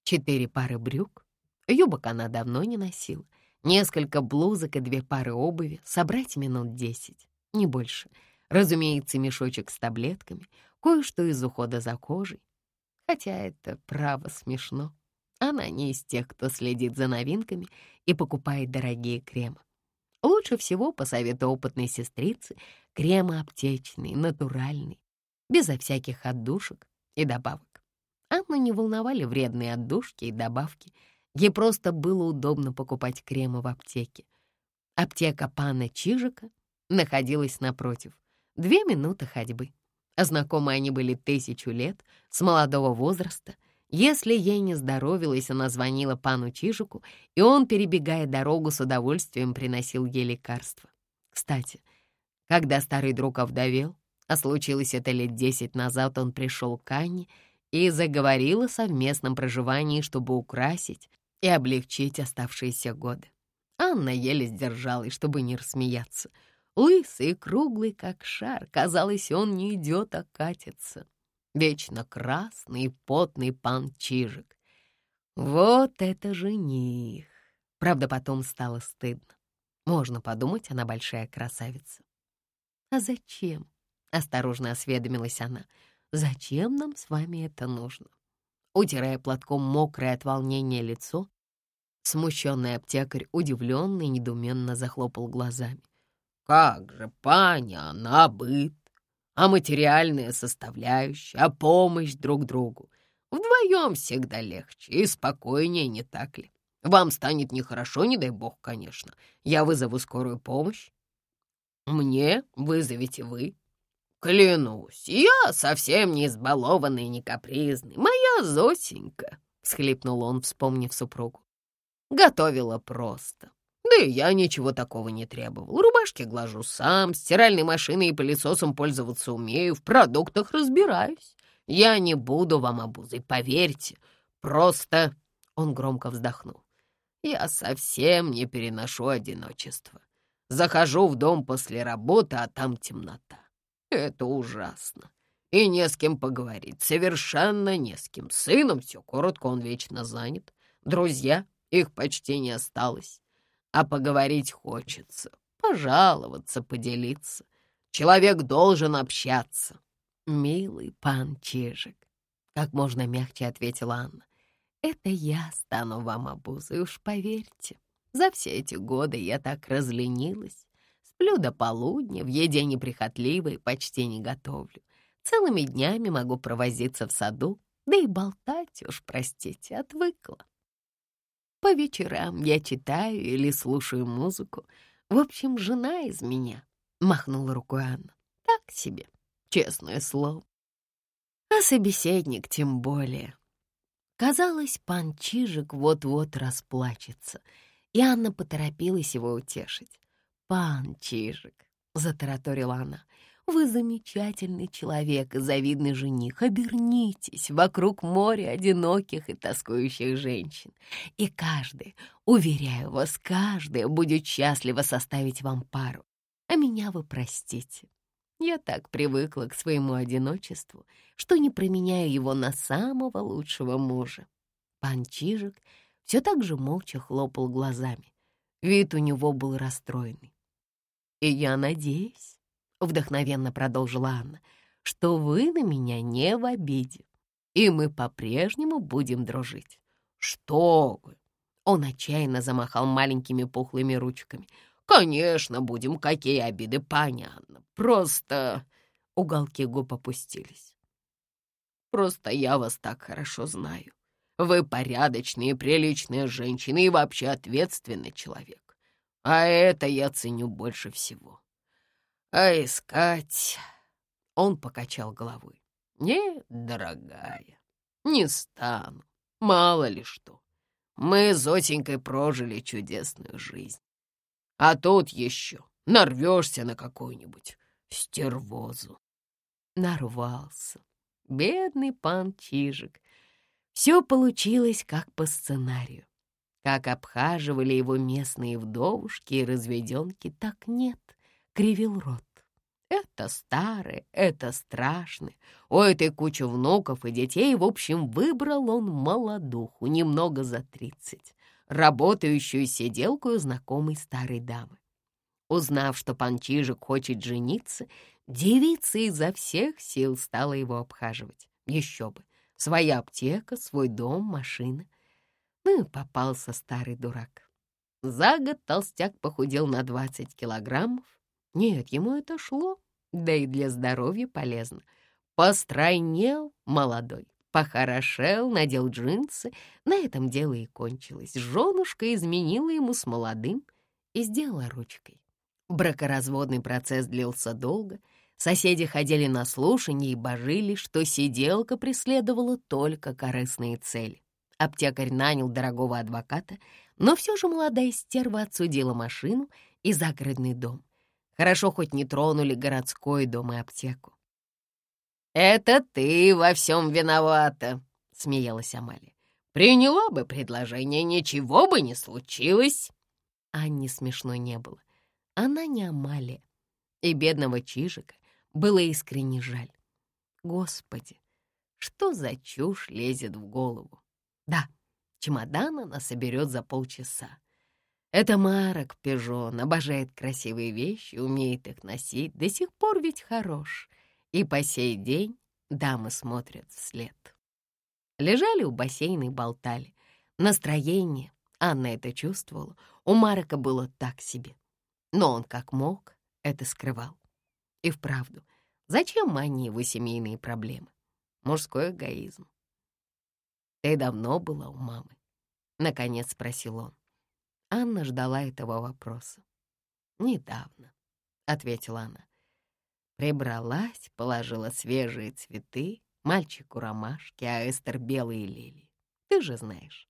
Четыре пары брюк, юбок она давно не носила, несколько блузок и две пары обуви, собрать минут десять, не больше. Разумеется, мешочек с таблетками, кое-что из ухода за кожей. Хотя это, право, смешно. Она не из тех, кто следит за новинками и покупает дорогие кремы. Лучше всего, по совету опытной сестрицы, кремы аптечные, натуральные, безо всяких отдушек и добавок. Анну не волновали вредные отдушки и добавки. Ей просто было удобно покупать кремы в аптеке. Аптека пана Чижика находилась напротив. Две минуты ходьбы. Знакомы они были тысячу лет, с молодого возраста. Если ей не здоровилась, она звонила пану Чижику, и он, перебегая дорогу, с удовольствием приносил ей лекарства. Кстати, когда старый друг овдовел, а случилось это лет десять назад, он пришел к Анне и заговорил о совместном проживании, чтобы украсить и облегчить оставшиеся годы. Анна еле сдержалась, чтобы не рассмеяться. Лысый и круглый, как шар, казалось, он не идет, а катится. Вечно красный и потный пан Чижик. Вот это жених! Правда, потом стало стыдно. Можно подумать, она большая красавица. А зачем? — осторожно осведомилась она. «Зачем нам с вами это нужно?» Утирая платком мокрое от волнения лицо, смущенный аптекарь удивленно и недуменно захлопал глазами. «Как же, паня, она быт, а материальная составляющая, а помощь друг другу. Вдвоем всегда легче и спокойнее, не так ли? Вам станет нехорошо, не дай бог, конечно. Я вызову скорую помощь. Мне вызовете вы, «Клянусь, я совсем не избалованный и не капризный. Моя Зосенька», — всхлипнул он, вспомнив супругу. «Готовила просто. Да и я ничего такого не требовал. Рубашки глажу сам, стиральной машиной и пылесосом пользоваться умею, в продуктах разбираюсь. Я не буду вам обузой, поверьте. Просто...» Он громко вздохнул. «Я совсем не переношу одиночество. Захожу в дом после работы, а там темнота. Это ужасно. И не с кем поговорить, совершенно не с кем. Сыном все коротко, он вечно занят. Друзья, их почти не осталось. А поговорить хочется, пожаловаться, поделиться. Человек должен общаться. Милый пан Чижик, как можно мягче ответила Анна. Это я стану вам обузой, уж поверьте. За все эти годы я так разленилась, Сплю до полудня, в еде неприхотливой, почти не готовлю. Целыми днями могу провозиться в саду, да и болтать уж, простите, отвыкла. По вечерам я читаю или слушаю музыку. В общем, жена из меня, — махнула рукой Анна. Так себе, честное слово. А собеседник тем более. Казалось, пан Чижик вот-вот расплачется, и Анна поторопилась его утешить. «Пан Чижик», — затараторила она, — «вы замечательный человек и завидный жених. Обернитесь, вокруг моря одиноких и тоскующих женщин. И каждый, уверяю вас, каждая будет счастлива составить вам пару. А меня вы простите. Я так привыкла к своему одиночеству, что не променяю его на самого лучшего мужа». Пан Чижик все так же молча хлопал глазами. Вид у него был расстроенный. И я надеюсь, — вдохновенно продолжила Анна, — что вы на меня не в обиде, и мы по-прежнему будем дружить. Что вы! Он отчаянно замахал маленькими пухлыми ручками. «Конечно, будем, какие обиды, понятно. Просто...» Уголки губ опустились. «Просто я вас так хорошо знаю. Вы порядочная и приличная женщина и вообще ответственный человек. А это я ценю больше всего. А искать...» Он покачал головой. «Нет, дорогая, не стану. Мало ли что. Мы с Зотенькой прожили чудесную жизнь. А тут еще нарвешься на какую-нибудь стервозу. Нарвался. Бедный пан Чижик. Все получилось как по сценарию. Как обхаживали его местные вдовушки и разведенки, так нет, кривил рот. Это старое, это страшное. У этой кучи внуков и детей, в общем, выбрал он молодуху, немного за тридцать, работающую сиделку знакомой старой дамы. Узнав, что пан Чижик хочет жениться, девица изо всех сил стала его обхаживать. Еще бы, своя аптека, свой дом, машина. Ну и попался старый дурак. За год толстяк похудел на 20 килограммов, нет, ему это шло, да и для здоровья полезно. Постройнел молодой, похорошел, надел джинсы. На этом дело и кончилось. Женушка изменила ему с молодым и сделала ручкой. Бракоразводный процесс длился долго. Соседи ходили на слушания и божили, что сиделка преследовала только корыстные цели. Аптекарь нанял дорогого адвоката, но все же молодая стерва отсудила машину и загородный дом. Хорошо хоть не тронули городской дом и аптеку. «Это ты во всем виновата», — смеялась Амалия. «Приняла бы предложение, ничего бы не случилось». Анне смешно не было. Она не Амалия. И бедного Чижика было искренне жаль. Господи, что за чушь лезет в голову? Да, чемодан она соберет за полчаса. Это Марок Пижон, обожает красивые вещи, умеет их носить, до сих пор ведь хорош. И по сей день дамы смотрят вслед. Лежали у бассейна и болтали. Настроение, Анна это чувствовала, у Марка было так себе. Но он как мог это скрывал. И вправду, зачем Анне его семейные проблемы? Мужской эгоизм. «Ты давно была у мамы?» — наконец спросил он. Анна ждала этого вопроса. «Недавно», — ответила она. Прибралась, положила свежие цветы, мальчику ромашки, а Эстер белые лилии. Ты же знаешь.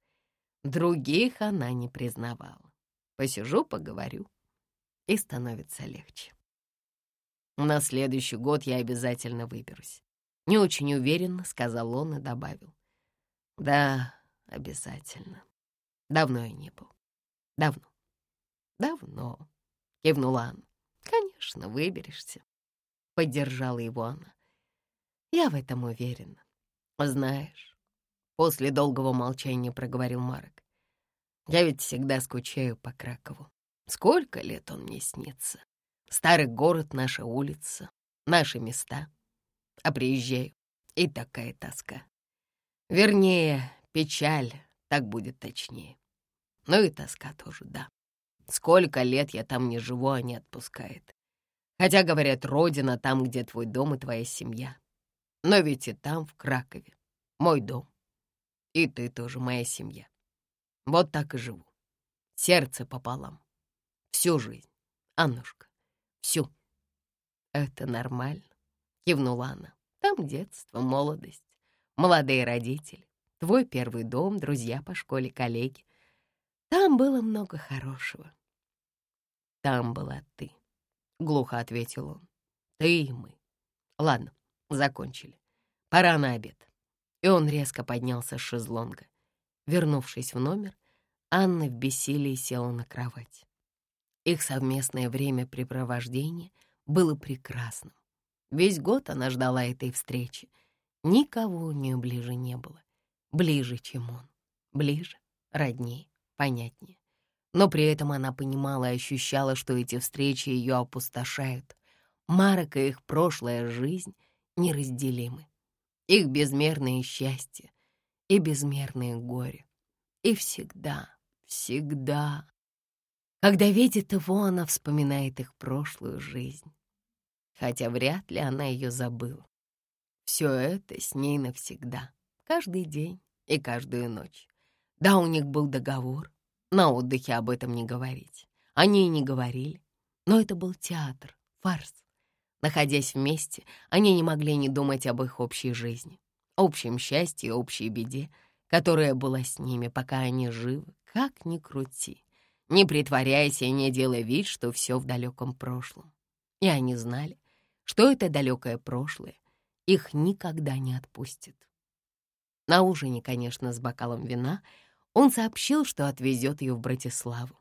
Других она не признавала. Посижу, поговорю, и становится легче. На следующий год я обязательно выберусь. Не очень уверенно, сказал он и добавил. Да, обязательно. Давно я не был. Давно. Давно, кивнула Анна. Конечно, выберешься. Поддержала его она. Я в этом уверена. Знаешь, после долгого молчания проговорил Марок. Я ведь всегда скучаю по Кракову. Сколько лет он мне снится. Старый город, наша улица, наши места. А приезжаю, и такая тоска. Вернее, печаль, так будет точнее. Ну и тоска тоже, да. Сколько лет я там не живу, а не отпускает. Хотя, говорят, родина там, где твой дом и твоя семья. Но ведь и там, в Кракове, мой дом. И ты тоже моя семья. Вот так и живу. Сердце пополам. Всю жизнь. Аннушка, всю. Это нормально, кивнула она. Там детство, молодость, молодые родители, твой первый дом, друзья по школе, коллеги. Там было много хорошего. Там была ты, — глухо ответил он. Ты и мы. Ладно, закончили. Пора на обед. И он резко поднялся с шезлонга. Вернувшись в номер, Анна в бессилии села на кровать. Их совместное времяпрепровождение было прекрасным. Весь год она ждала этой встречи. Никого у нее ближе не было. Ближе, чем он. Ближе, роднее понятнее. Но при этом она понимала и ощущала, что эти встречи ее опустошают. Марок и их прошлая жизнь неразделимы. Их безмерное счастье и безмерное горе. И всегда, всегда, когда видит его, она вспоминает их прошлую жизнь. Хотя вряд ли она ее забыла. Все это с ней навсегда, каждый день и каждую ночь. Да, у них был договор. На отдыхе об этом не говорить. Они и не говорили. Но это был театр, фарс. Находясь вместе, они не могли не думать об их общей жизни, общем счастье и общей беде, которая была с ними, пока они живы, как ни крути, не притворяясь и не делая вид, что все в далеком прошлом. И они знали, что это далекое прошлое их никогда не отпустит. На ужине, конечно, с бокалом вина, он сообщил, что отвезет ее в Братиславу.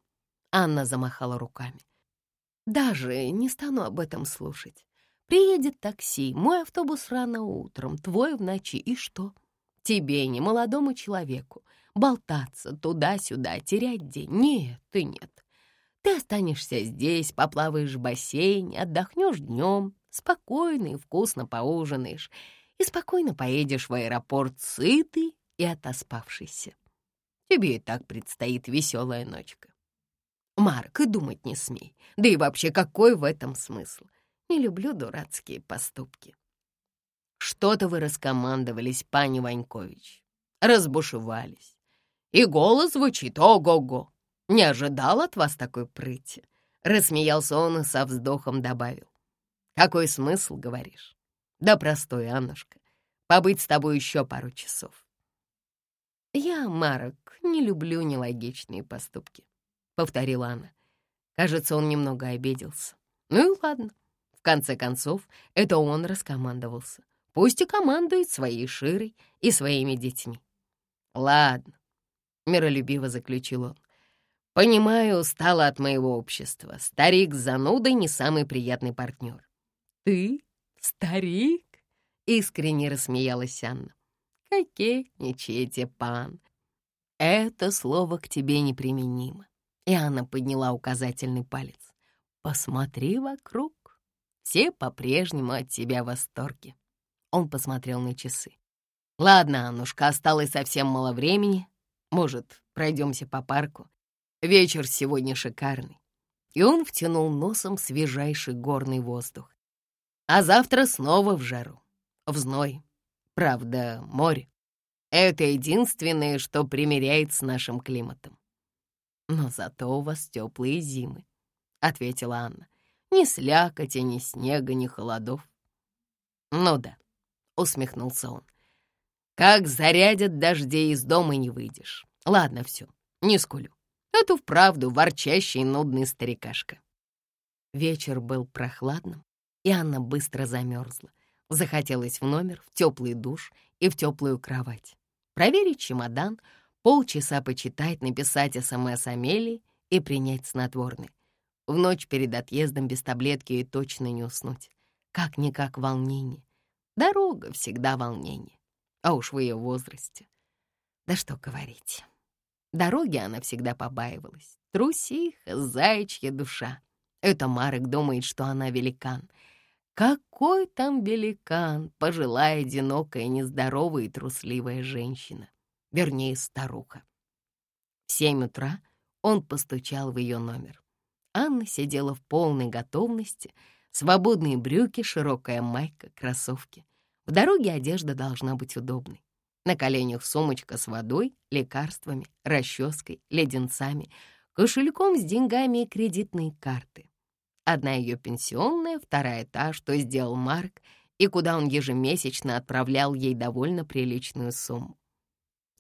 Анна замахала руками. «Даже не стану об этом слушать. Приедет такси, мой автобус рано утром, твой в ночи, и что? Тебе, не молодому человеку, болтаться туда-сюда, терять день. Нет, ты нет. Ты останешься здесь, поплаваешь в бассейне, отдохнешь днем, спокойно и вкусно поужинаешь и спокойно поедешь в аэропорт сытый и отоспавшийся. Тебе и так предстоит веселая ночка. Марк, и думать не смей. Да и вообще, какой в этом смысл? Не люблю дурацкие поступки. Что-то вы раскомандовались, пани Ванькович. Разбушевались. И голос звучит ого-го. Не ожидал от вас такой прыти. Рассмеялся он и со вздохом добавил. Какой смысл, говоришь? Да простой, Аннушка. Побыть с тобой еще пару часов. Я, Марок, не люблю нелогичные поступки, повторила она. Кажется, он немного обиделся. Ну и ладно. В конце концов, это он раскомандовался. Пусть и командует своей Широй и своими детьми. Ладно, миролюбиво заключил он. Понимаю, устала от моего общества. Старик с занудой не самый приятный партнер. Ты старик? Искренне рассмеялась Анна. Кокетничайте, пан. Это слово к тебе неприменимо. И Анна подняла указательный палец. Посмотри вокруг. Все по-прежнему от тебя в восторге. Он посмотрел на часы. Ладно, Аннушка, осталось совсем мало времени. Может, пройдемся по парку? Вечер сегодня шикарный. И он втянул носом свежайший горный воздух. А завтра снова в жару, в зной. Правда, море. Это единственное, что примеряет с нашим климатом. Но зато у вас теплые зимы, — ответила Анна. Ни слякоти, ни снега, ни холодов. Ну да, — усмехнулся он. Как зарядят дожди, из дома не выйдешь. Ладно, все, не скулю. Это вправду ворчащий нудный старикашка. Вечер был прохладным, и Анна быстро замерзла. Захотелось в номер, в теплый душ и в теплую кровать. Проверить чемодан, полчаса почитать, написать СМС Амелии и принять снотворное. В ночь перед отъездом без таблетки и точно не уснуть. Как-никак волнение. Дорога всегда волнение. А уж в ее возрасте. Да что говорить. Дороги она всегда побаивалась. Трусиха, заячья душа. Это Марек думает, что она великан. Какой там великан, пожилая, одинокая, нездоровая и трусливая женщина. Вернее, старуха. В семь утра он постучал в ее номер. Анна сидела в полной готовности, свободные брюки, широкая майка, кроссовки. В дороге одежда должна быть удобной. На коленях сумочка с водой, лекарствами, расческой, леденцами, кошельком с деньгами и кредитные карты. Одна ее пенсионная, вторая та, что сделал Марк, и куда он ежемесячно отправлял ей довольно приличную сумму.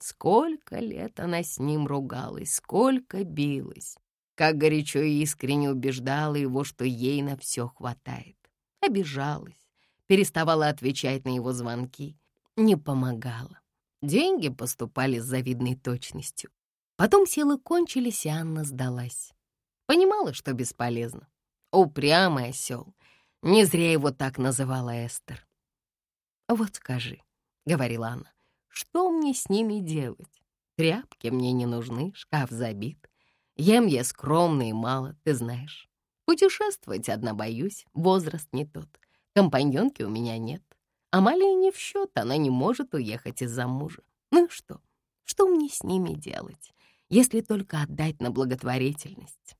Сколько лет она с ним ругалась, сколько билась, как горячо и искренне убеждала его, что ей на все хватает. Обижалась, переставала отвечать на его звонки, не помогала. Деньги поступали с завидной точностью. Потом силы кончились, и Анна сдалась. Понимала, что бесполезно. Упрямый осел. Не зря его так называла Эстер. «Вот скажи», — говорила она, — «что мне с ними делать? Тряпки мне не нужны, шкаф забит. Ем я скромно и мало, ты знаешь. Путешествовать одна боюсь, возраст не тот. Компаньонки у меня нет. Амалия не в счет, она не может уехать из-за мужа. Ну и что? Что мне с ними делать, если только отдать на благотворительность?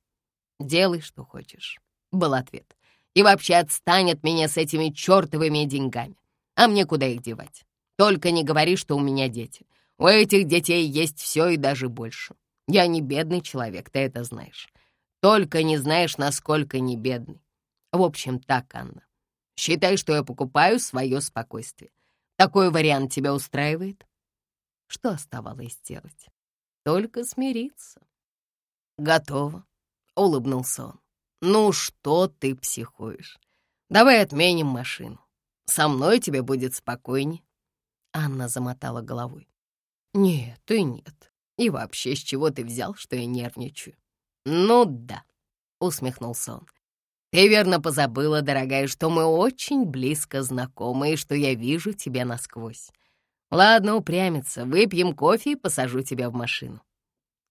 Делай, что хочешь, — был ответ. И вообще отстань от меня с этими чертовыми деньгами. А мне куда их девать? Только не говори, что у меня дети. У этих детей есть все и даже больше. Я не бедный человек, ты это знаешь. Только не знаешь, насколько не бедный. В общем, так, Анна. Считай, что я покупаю свое спокойствие. Такой вариант тебя устраивает? Что оставалось сделать? Только смириться. Готово, улыбнулся он. Ну что ты психуешь? Давай отменим машину. Со мной тебе будет спокойнее. Анна замотала головой. Нет, и нет. И вообще, с чего ты взял, что я нервничаю? Ну да, усмехнулся он. Ты верно позабыла, дорогая, что мы очень близко знакомы и что я вижу тебя насквозь. Ладно, упрямиться, выпьем кофе и посажу тебя в машину.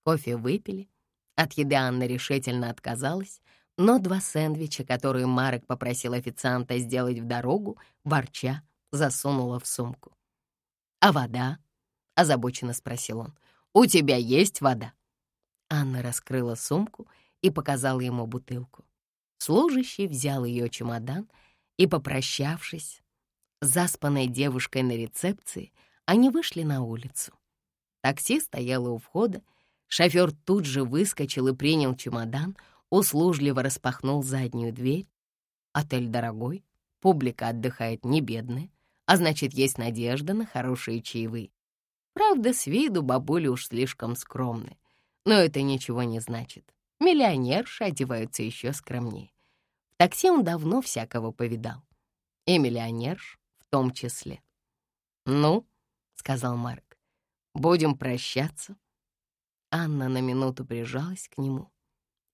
Кофе выпили. От еды Анна решительно отказалась, но два сэндвича, которые Марек попросил официанта сделать в дорогу, ворча, засунула в сумку. «А вода?» — озабоченно спросил он. «У тебя есть вода?» Анна раскрыла сумку и показала ему бутылку. Служащий взял ее чемодан и, попрощавшись, заспанной девушкой на рецепции, они вышли на улицу. Такси стояло у входа, шофер тут же выскочил и принял чемодан, услужливо распахнул заднюю дверь. Отель дорогой, публика отдыхает не бедная, а значит, есть надежда на хорошие чаевые. Правда, с виду бабули уж слишком скромны, но это ничего не значит. Миллионерши одеваются еще скромнее. В такси он давно всякого повидал. И миллионерш в том числе. «Ну», — сказал Марк, — «будем прощаться». Анна на минуту прижалась к нему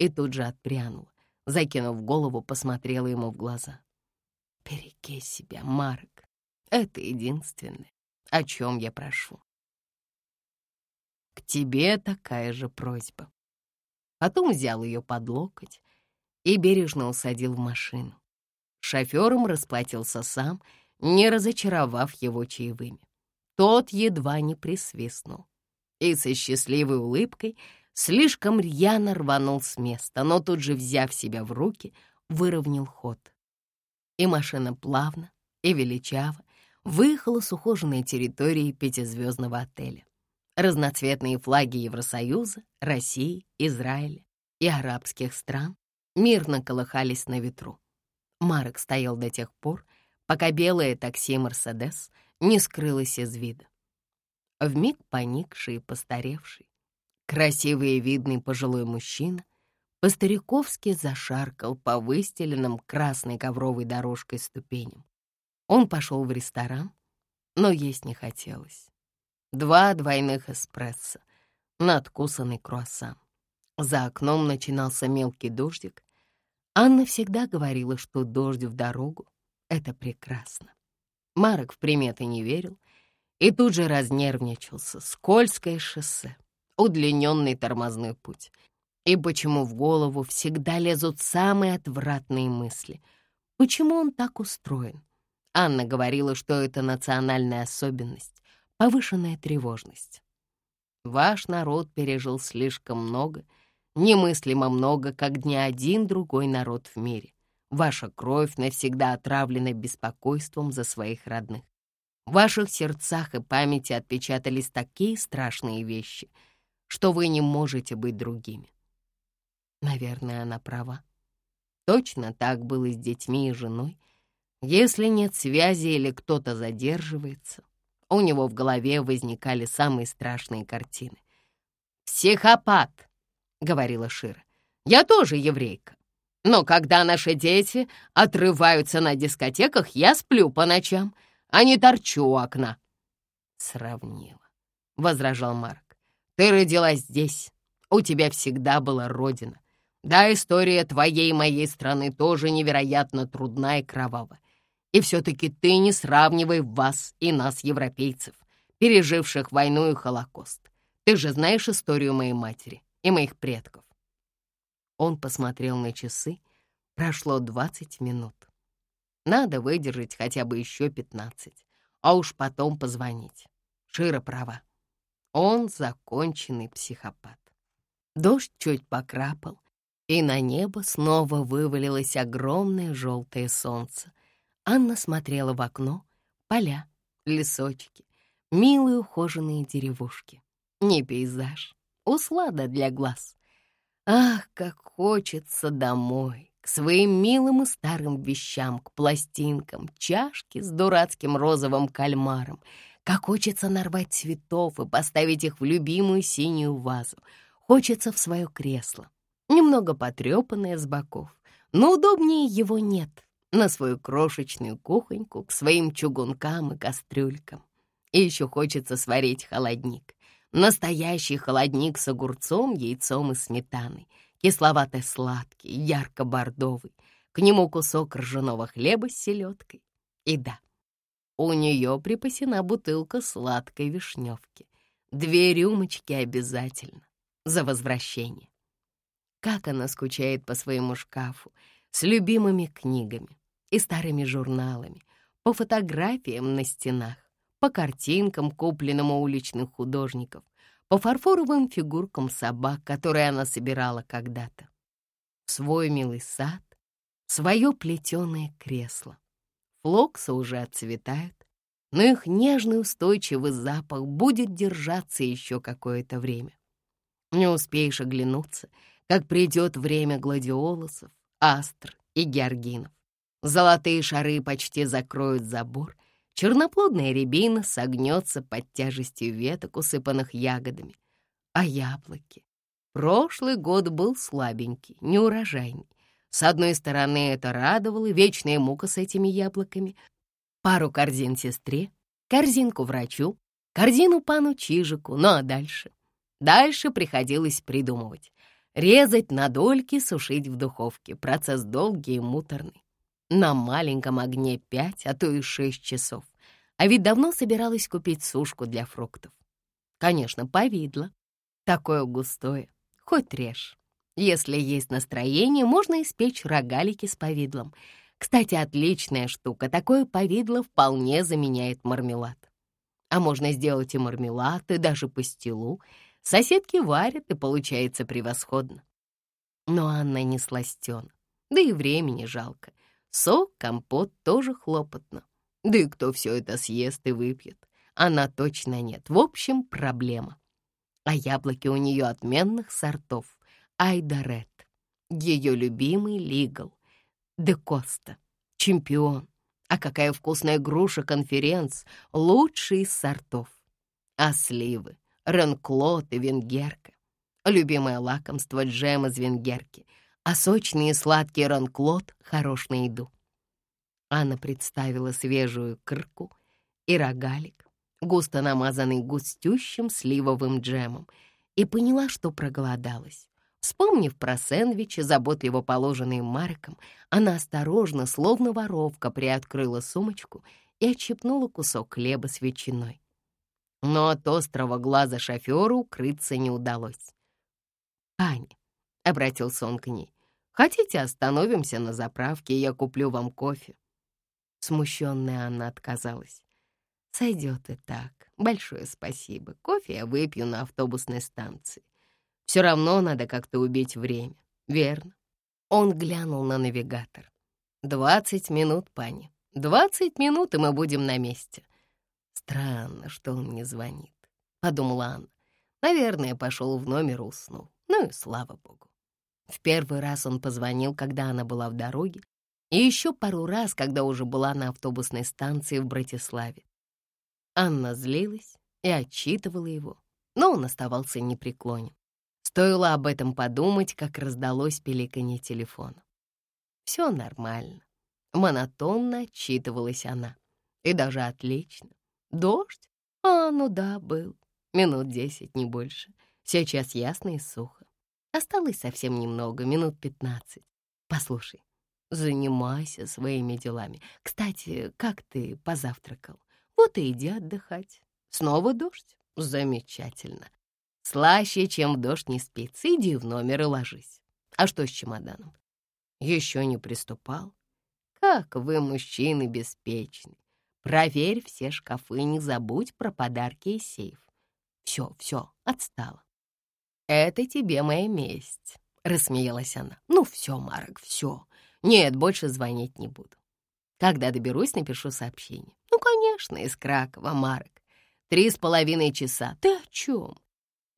и тут же отпрянула, закинув голову, посмотрела ему в глаза. «Береги себя, Марк. Это единственное, о чем я прошу. К тебе такая же просьба». Потом взял ее под локоть и бережно усадил в машину. Шофером расплатился сам, не разочаровав его чаевыми. Тот едва не присвистнул и со счастливой улыбкой слишком рьяно рванул с места, но тут же, взяв себя в руки, выровнял ход. И машина плавно и величаво выехала с ухоженной территории пятизвездного отеля. Разноцветные флаги Евросоюза, России, Израиля и арабских стран мирно колыхались на ветру. Марок стоял до тех пор, пока белое такси «Мерседес» не скрылось из вида. Вмиг поникший и постаревший, красивый и видный пожилой мужчина по-стариковски зашаркал по выстеленным красной ковровой дорожкой ступеням. Он пошел в ресторан, но есть не хотелось. Два двойных эспрессо, надкусанный круассан. За окном начинался мелкий дождик. Анна всегда говорила, что дождь в дорогу — это прекрасно. Марок в приметы не верил и тут же разнервничался. Скользкое шоссе, удлиненный тормозной путь. И почему в голову всегда лезут самые отвратные мысли? Почему он так устроен? Анна говорила, что это национальная особенность, повышенная тревожность. Ваш народ пережил слишком много — немыслимо много, как ни один другой народ в мире. Ваша кровь навсегда отравлена беспокойством за своих родных. В ваших сердцах и памяти отпечатались такие страшные вещи, что вы не можете быть другими. Наверное, она права. Точно так было с детьми и женой. Если нет связи или кто-то задерживается, у него в голове возникали самые страшные картины. «Психопат!» говорила Шира. «Я тоже еврейка. Но когда наши дети отрываются на дискотеках, я сплю по ночам, а не торчу у окна». «Сравнила», — возражал Марк. «Ты родилась здесь. У тебя всегда была родина. Да, история твоей и моей страны тоже невероятно трудна и кровава. И все-таки ты не сравнивай вас и нас, европейцев, переживших войну и Холокост. Ты же знаешь историю моей матери и моих предков. Он посмотрел на часы. Прошло двадцать минут. Надо выдержать хотя бы еще пятнадцать, а уж потом позвонить. Шира права. Он законченный психопат. Дождь чуть покрапал, и на небо снова вывалилось огромное желтое солнце. Анна смотрела в окно, поля, лесочки, милые ухоженные деревушки. Не пейзаж, услада для глаз. Ах, как хочется домой, к своим милым и старым вещам, к пластинкам, чашке с дурацким розовым кальмаром. Как хочется нарвать цветов и поставить их в любимую синюю вазу. Хочется в свое кресло, немного потрепанное с боков, но удобнее его нет. на свою крошечную кухоньку, к своим чугункам и кастрюлькам. И еще хочется сварить холодник. Настоящий холодник с огурцом, яйцом и сметаной. Кисловато-сладкий, ярко-бордовый. К нему кусок ржаного хлеба с селедкой. И да, у нее припасена бутылка сладкой вишневки. Две рюмочки обязательно за возвращение. Как она скучает по своему шкафу с любимыми книгами и старыми журналами, по фотографиям на стенах, по картинкам, купленным у уличных художников, по фарфоровым фигуркам собак, которые она собирала когда-то. Свой милый сад, свое плетеное кресло. Флоксы уже отцветают, но их нежный устойчивый запах будет держаться еще какое-то время. Не успеешь оглянуться, как придет время гладиолусов, астр и георгинов. Золотые шары почти закроют забор, черноплодная рябина согнется под тяжестью веток, усыпанных ягодами. А яблоки? Прошлый год был слабенький, неурожайный. С одной стороны, это радовало, вечная мука с этими яблоками, пару корзин сестре, корзинку врачу, корзину пану Чижику, ну а дальше? Дальше приходилось придумывать. Резать на дольки, сушить в духовке. Процесс долгий и муторный. На маленьком огне пять, а то и шесть часов. А ведь давно собиралась купить сушку для фруктов. Конечно, повидло. Такое густое. Хоть режь. Если есть настроение, можно испечь рогалики с повидлом — кстати, отличная штука. Такое повидло вполне заменяет мармелад. А можно сделать и мармелад, и даже пастилу. Соседки варят, и получается превосходно. Но Анна не сластена, да и времени жалко. Сок, компот тоже хлопотно. Да и кто все это съест и выпьет? Она точно нет. В общем, проблема. А яблоки у нее отменных сортов. Айдарет, ее любимый лигал. Де Коста. Чемпион. А какая вкусная груша конференц, лучший из сортов. А сливы, ренклот и венгерка. Любимое лакомство джем из венгерки. А сочный и сладкий ранклот хорош на еду. Анна представила свежую крыку и рогалик, густо намазанный густющим сливовым джемом, и поняла, что проголодалась. Вспомнив про сэндвичи, заботливо положенные Марком, она осторожно, словно воровка, приоткрыла сумочку и отщипнула кусок хлеба с ветчиной. Но от острого глаза шофера укрыться не удалось. «Аня», — обратился он к ней, — «хотите, остановимся на заправке, я куплю вам кофе?» Смущенная Анна отказалась. «Сойдет и так. Большое спасибо. Кофе я выпью на автобусной станции. Все равно надо как-то убить время, верно? Он глянул на навигатор. «Двадцать минут, пани. Двадцать минут, и мы будем на месте». «Странно, что он не звонит», — подумала Анна. «Наверное, пошел в номер уснул. Ну и слава богу». В первый раз он позвонил, когда она была в дороге, и еще пару раз, когда уже была на автобусной станции в Братиславе. Анна злилась и отчитывала его, но он оставался непреклонен. Стоило об этом подумать, как раздалось пеликанье телефона. Все нормально. Монотонно отчитывалась она. И даже отлично. Дождь? А, ну да, был. Минут десять, не больше. Сейчас ясно и сухо. Осталось совсем немного, минут пятнадцать. Послушай, занимайся своими делами. Кстати, как ты позавтракал? Вот и иди отдыхать. Снова дождь? Замечательно. Слаще, чем в дождь не спится. Иди в номер и ложись. А что с чемоданом? Еще не приступал? Как вы, мужчины, беспечны. Проверь все шкафы, не забудь про подарки и сейф. Все, все, отстала. Это тебе моя месть, — рассмеялась она. Ну все, Марок, все. Нет, больше звонить не буду. Когда доберусь, напишу сообщение. Ну, конечно, из Кракова, Марок. Три с половиной часа. Ты о чем?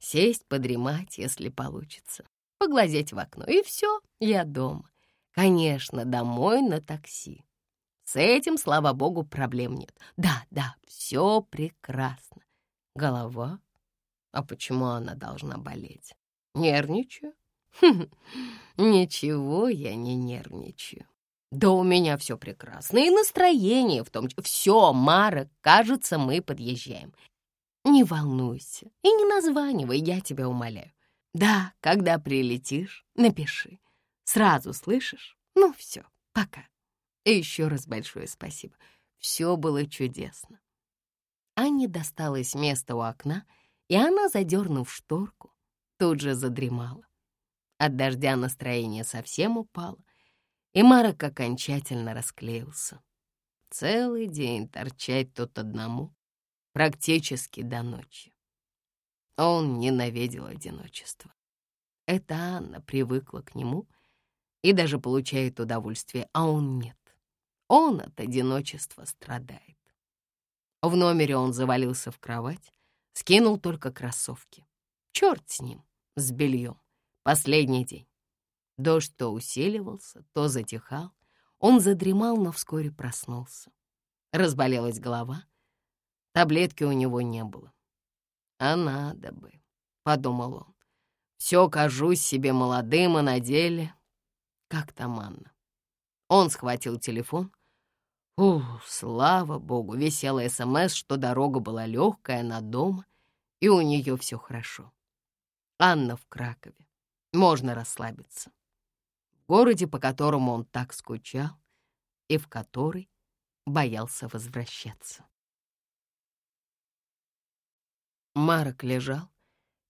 Сесть, подремать, если получится, поглазеть в окно, и все, я дома. Конечно, домой на такси. С этим, слава богу, проблем нет. Да, да, все прекрасно. Голова? А почему она должна болеть? Нервничаю? Хм, ничего я не нервничаю. Да у меня все прекрасно, и настроение в том числе. Все, Мара, кажется, мы подъезжаем. Не волнуйся и не названивай, я тебя умоляю. Да, когда прилетишь, напиши. Сразу слышишь? Ну все, пока. И еще раз большое спасибо. Все было чудесно. Анне досталось место у окна, и она, задернув шторку, тут же задремала. От дождя настроение совсем упало, и Марок окончательно расклеился. Целый день торчать тут одному, практически до ночи. Он ненавидел одиночество. Это Анна привыкла к нему и даже получает удовольствие, а он нет. Он от одиночества страдает. В номере он завалился в кровать, скинул только кроссовки. Черт с ним, с бельем. Последний день. Дождь то усиливался, то затихал. Он задремал, но вскоре проснулся. Разболелась голова. Таблетки у него не было. «А надо бы», — подумал он. «Все кажусь себе молодым, а на деле как там Анна». Он схватил телефон. Ух, слава богу, висела СМС, что дорога была легкая, она дома, и у нее все хорошо. Анна в Кракове. Можно расслабиться. В городе, по которому он так скучал, и в который боялся возвращаться. Марок лежал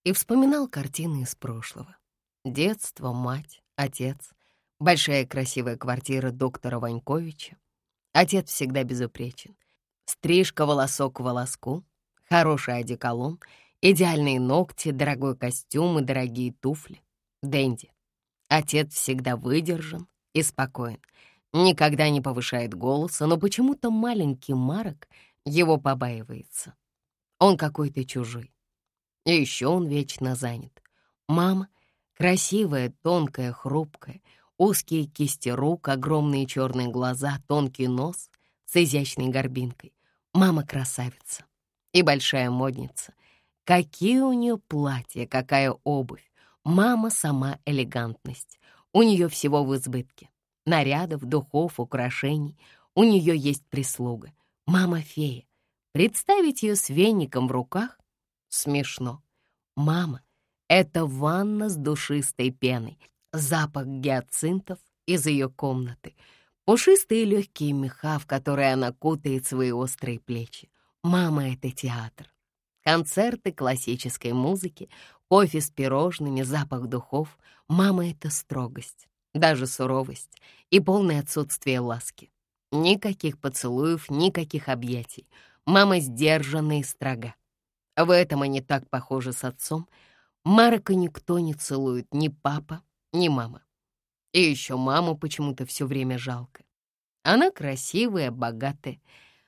и вспоминал картины из прошлого. Детство, мать, отец, большая красивая квартира доктора Ваньковича. Отец всегда безупречен. Стрижка волосок к волоску, хороший одеколон, идеальные ногти, дорогой костюм и дорогие туфли. Дэнди. Отец всегда выдержан и спокоен, никогда не повышает голоса, но почему-то маленький Марок его побаивается. Он какой-то чужой. И еще он вечно занят. Мама красивая, тонкая, хрупкая, узкие кисти рук, огромные черные глаза, тонкий нос с изящной горбинкой. Мама красавица и большая модница. Какие у нее платья, какая обувь. Мама сама элегантность. У нее всего в избытке. Нарядов, духов, украшений. У нее есть прислуга. Мама фея. Представить ее с веником в руках смешно. Мама — это ванна с душистой пеной, запах гиацинтов из ее комнаты, пушистые легкие меха, в которые она кутает свои острые плечи. Мама — это театр. Концерты классической музыки, кофе с пирожными, запах духов. Мама — это строгость, даже суровость и полное отсутствие ласки. Никаких поцелуев, никаких объятий — Мама сдержанная и строга. В этом они так похожи с отцом. Марка никто не целует, ни папа, ни мама. И еще маму почему-то все время жалко. Она красивая, богатая,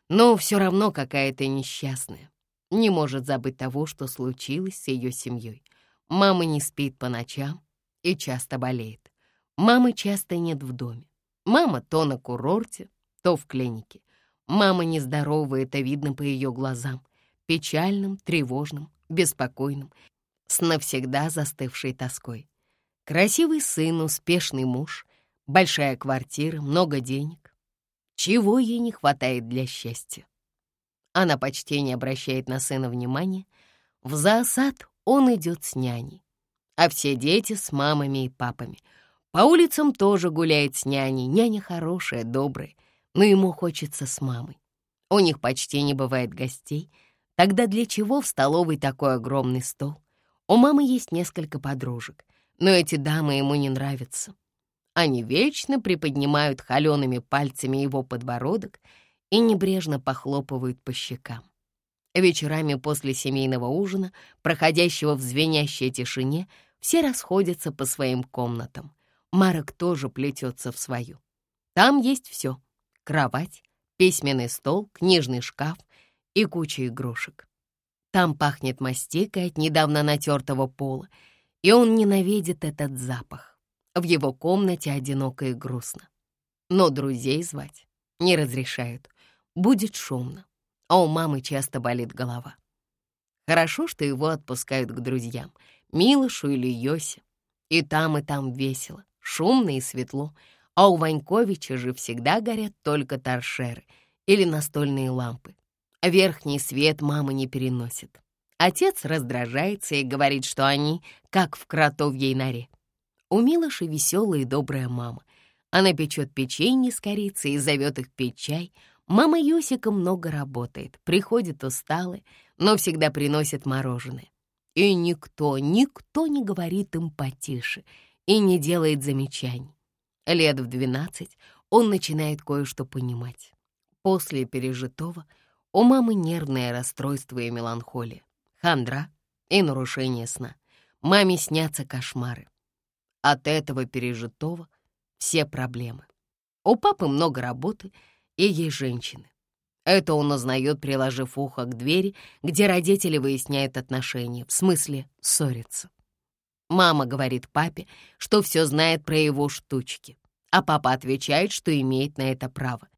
но все равно какая-то несчастная. Не может забыть того, что случилось с ее семьей. Мама не спит по ночам и часто болеет. Мамы часто нет в доме. Мама то на курорте, то в клинике. Мама нездорова, это видно по ее глазам. Печальным, тревожным, беспокойным, с навсегда застывшей тоской. Красивый сын, успешный муж, большая квартира, много денег. Чего ей не хватает для счастья? Она почти не обращает на сына внимания. В зоосад он идет с няней, а все дети с мамами и папами. По улицам тоже гуляет с няней. Няня хорошая, добрая, но ему хочется с мамой. У них почти не бывает гостей. Тогда для чего в столовой такой огромный стол? У мамы есть несколько подружек, но эти дамы ему не нравятся. Они вечно приподнимают холеными пальцами его подбородок и небрежно похлопывают по щекам. Вечерами после семейного ужина, проходящего в звенящей тишине, все расходятся по своим комнатам. Марок тоже плетется в свою. Там есть все кровать, письменный стол, книжный шкаф и куча игрушек. Там пахнет мастикой от недавно натертого пола, и он ненавидит этот запах. В его комнате одиноко и грустно. Но друзей звать не разрешают. Будет шумно, а у мамы часто болит голова. Хорошо, что его отпускают к друзьям, Милошу или Йосе. И там, и там весело, шумно и светло, а у Ваньковича же всегда горят только торшеры или настольные лампы. Верхний свет мама не переносит. Отец раздражается и говорит, что они как в кротовьей норе. У Милоши веселая и добрая мама. Она печет печенье с корицей и зовет их пить чай. Мама Юсика много работает, приходит усталая, но всегда приносит мороженое. И никто, никто не говорит им потише и не делает замечаний. Лет в двенадцать он начинает кое-что понимать. После пережитого у мамы нервное расстройство и меланхолия, хандра и нарушение сна. Маме снятся кошмары. От этого пережитого все проблемы. У папы много работы, и есть женщины. Это он узнает, приложив ухо к двери, где родители выясняют отношения, в смысле ссорятся. Мама говорит папе, что все знает про его штучки, а папа отвечает, что имеет на это право.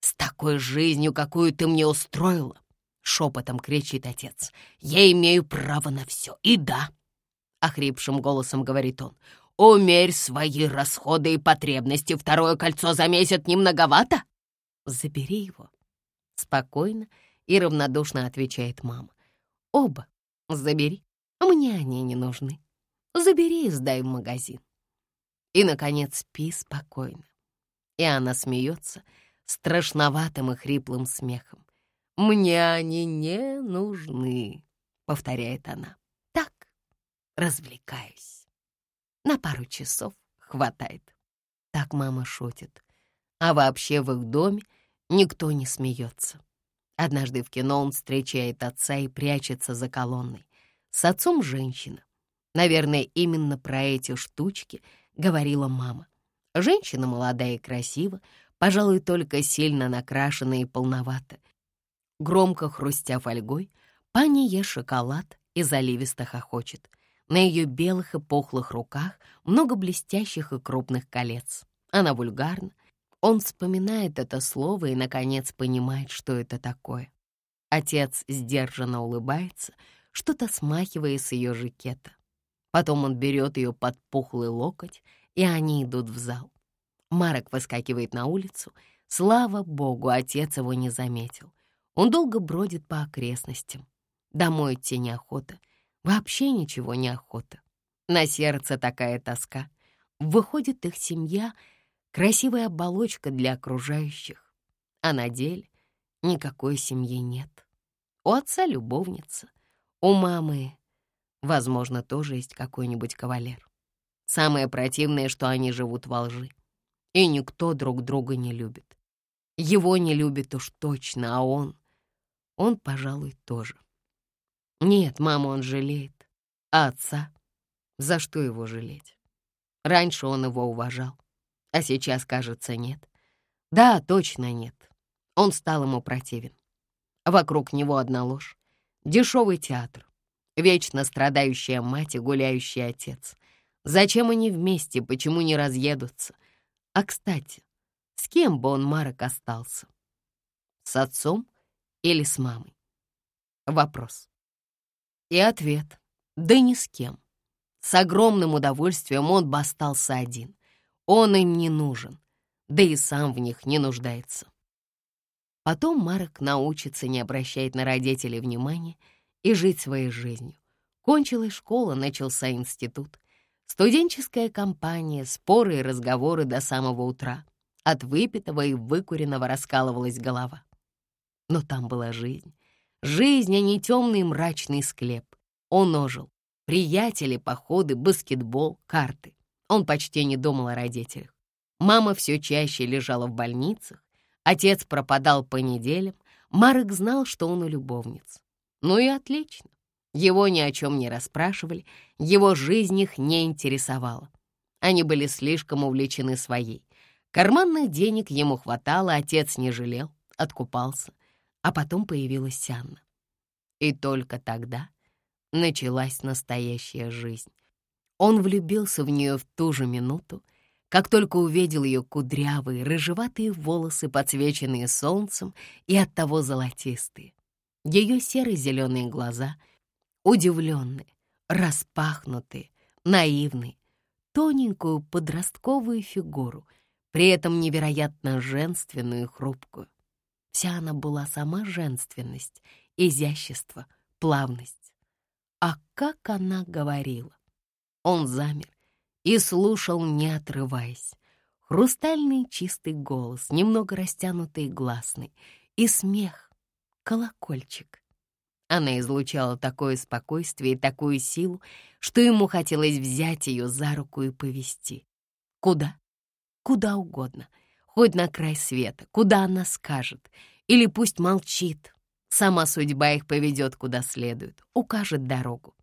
«С такой жизнью, какую ты мне устроила!» — шепотом кричит отец. «Я имею право на все, и да!» — охрипшим голосом говорит он. Умерь свои расходы и потребности. Второе кольцо за месяц не многовато? Забери его. Спокойно и равнодушно отвечает мама. Оба забери. Мне они не нужны. Забери и сдай в магазин. И, наконец, спи спокойно. И она смеется страшноватым и хриплым смехом. «Мне они не нужны», — повторяет она. «Так, развлекаюсь». На пару часов хватает. Так мама шутит. А вообще в их доме никто не смеется. Однажды в кино он встречает отца и прячется за колонной. С отцом женщина. Наверное, именно про эти штучки говорила мама. Женщина молодая и красива, пожалуй, только сильно накрашенная и полновата. Громко хрустя фольгой, пани ест шоколад и заливисто хохочет — на ее белых и пухлых руках много блестящих и крупных колец. Она вульгарна. Он вспоминает это слово и, наконец, понимает, что это такое. Отец сдержанно улыбается, что-то смахивая с ее жакета. Потом он берет ее под пухлый локоть, и они идут в зал. Марок выскакивает на улицу. Слава богу, отец его не заметил. Он долго бродит по окрестностям. Домой идти неохота — Вообще ничего не охота. На сердце такая тоска. Выходит, их семья — красивая оболочка для окружающих, а на деле никакой семьи нет. У отца любовница, у мамы, возможно, тоже есть какой-нибудь кавалер. Самое противное, что они живут во лжи, и никто друг друга не любит. Его не любит уж точно, а он, он, пожалуй, тоже. Нет, маму он жалеет. А отца? За что его жалеть? Раньше он его уважал, а сейчас, кажется, нет. Да, точно нет. Он стал ему противен. Вокруг него одна ложь. Дешевый театр. Вечно страдающая мать и гуляющий отец. Зачем они вместе, почему не разъедутся? А, кстати, с кем бы он, Марок, остался? С отцом или с мамой? Вопрос. И ответ — да ни с кем. С огромным удовольствием он бы остался один. Он им не нужен, да и сам в них не нуждается. Потом Марк научится не обращать на родителей внимания и жить своей жизнью. Кончилась школа, начался институт. Студенческая компания, споры и разговоры до самого утра. От выпитого и выкуренного раскалывалась голова. Но там была жизнь, Жизнь, а не темный мрачный склеп. Он ожил. Приятели, походы, баскетбол, карты. Он почти не думал о родителях. Мама все чаще лежала в больницах. Отец пропадал по неделям. Марек знал, что он у любовниц. Ну и отлично. Его ни о чем не расспрашивали, его жизнь их не интересовала. Они были слишком увлечены своей. Карманных денег ему хватало, отец не жалел, откупался а потом появилась Анна. И только тогда началась настоящая жизнь. Он влюбился в нее в ту же минуту, как только увидел ее кудрявые, рыжеватые волосы, подсвеченные солнцем и оттого золотистые. Ее серо-зеленые глаза, удивленные, распахнутые, наивные, тоненькую подростковую фигуру, при этом невероятно женственную и хрупкую. Вся она была сама женственность, изящество, плавность. А как она говорила! Он замер и слушал, не отрываясь. Хрустальный чистый голос, немного растянутый и гласный, и смех, колокольчик. Она излучала такое спокойствие и такую силу, что ему хотелось взять ее за руку и повести. Куда? Куда угодно. Хоть на край света, куда она скажет. Или пусть молчит. Сама судьба их поведет куда следует, укажет дорогу.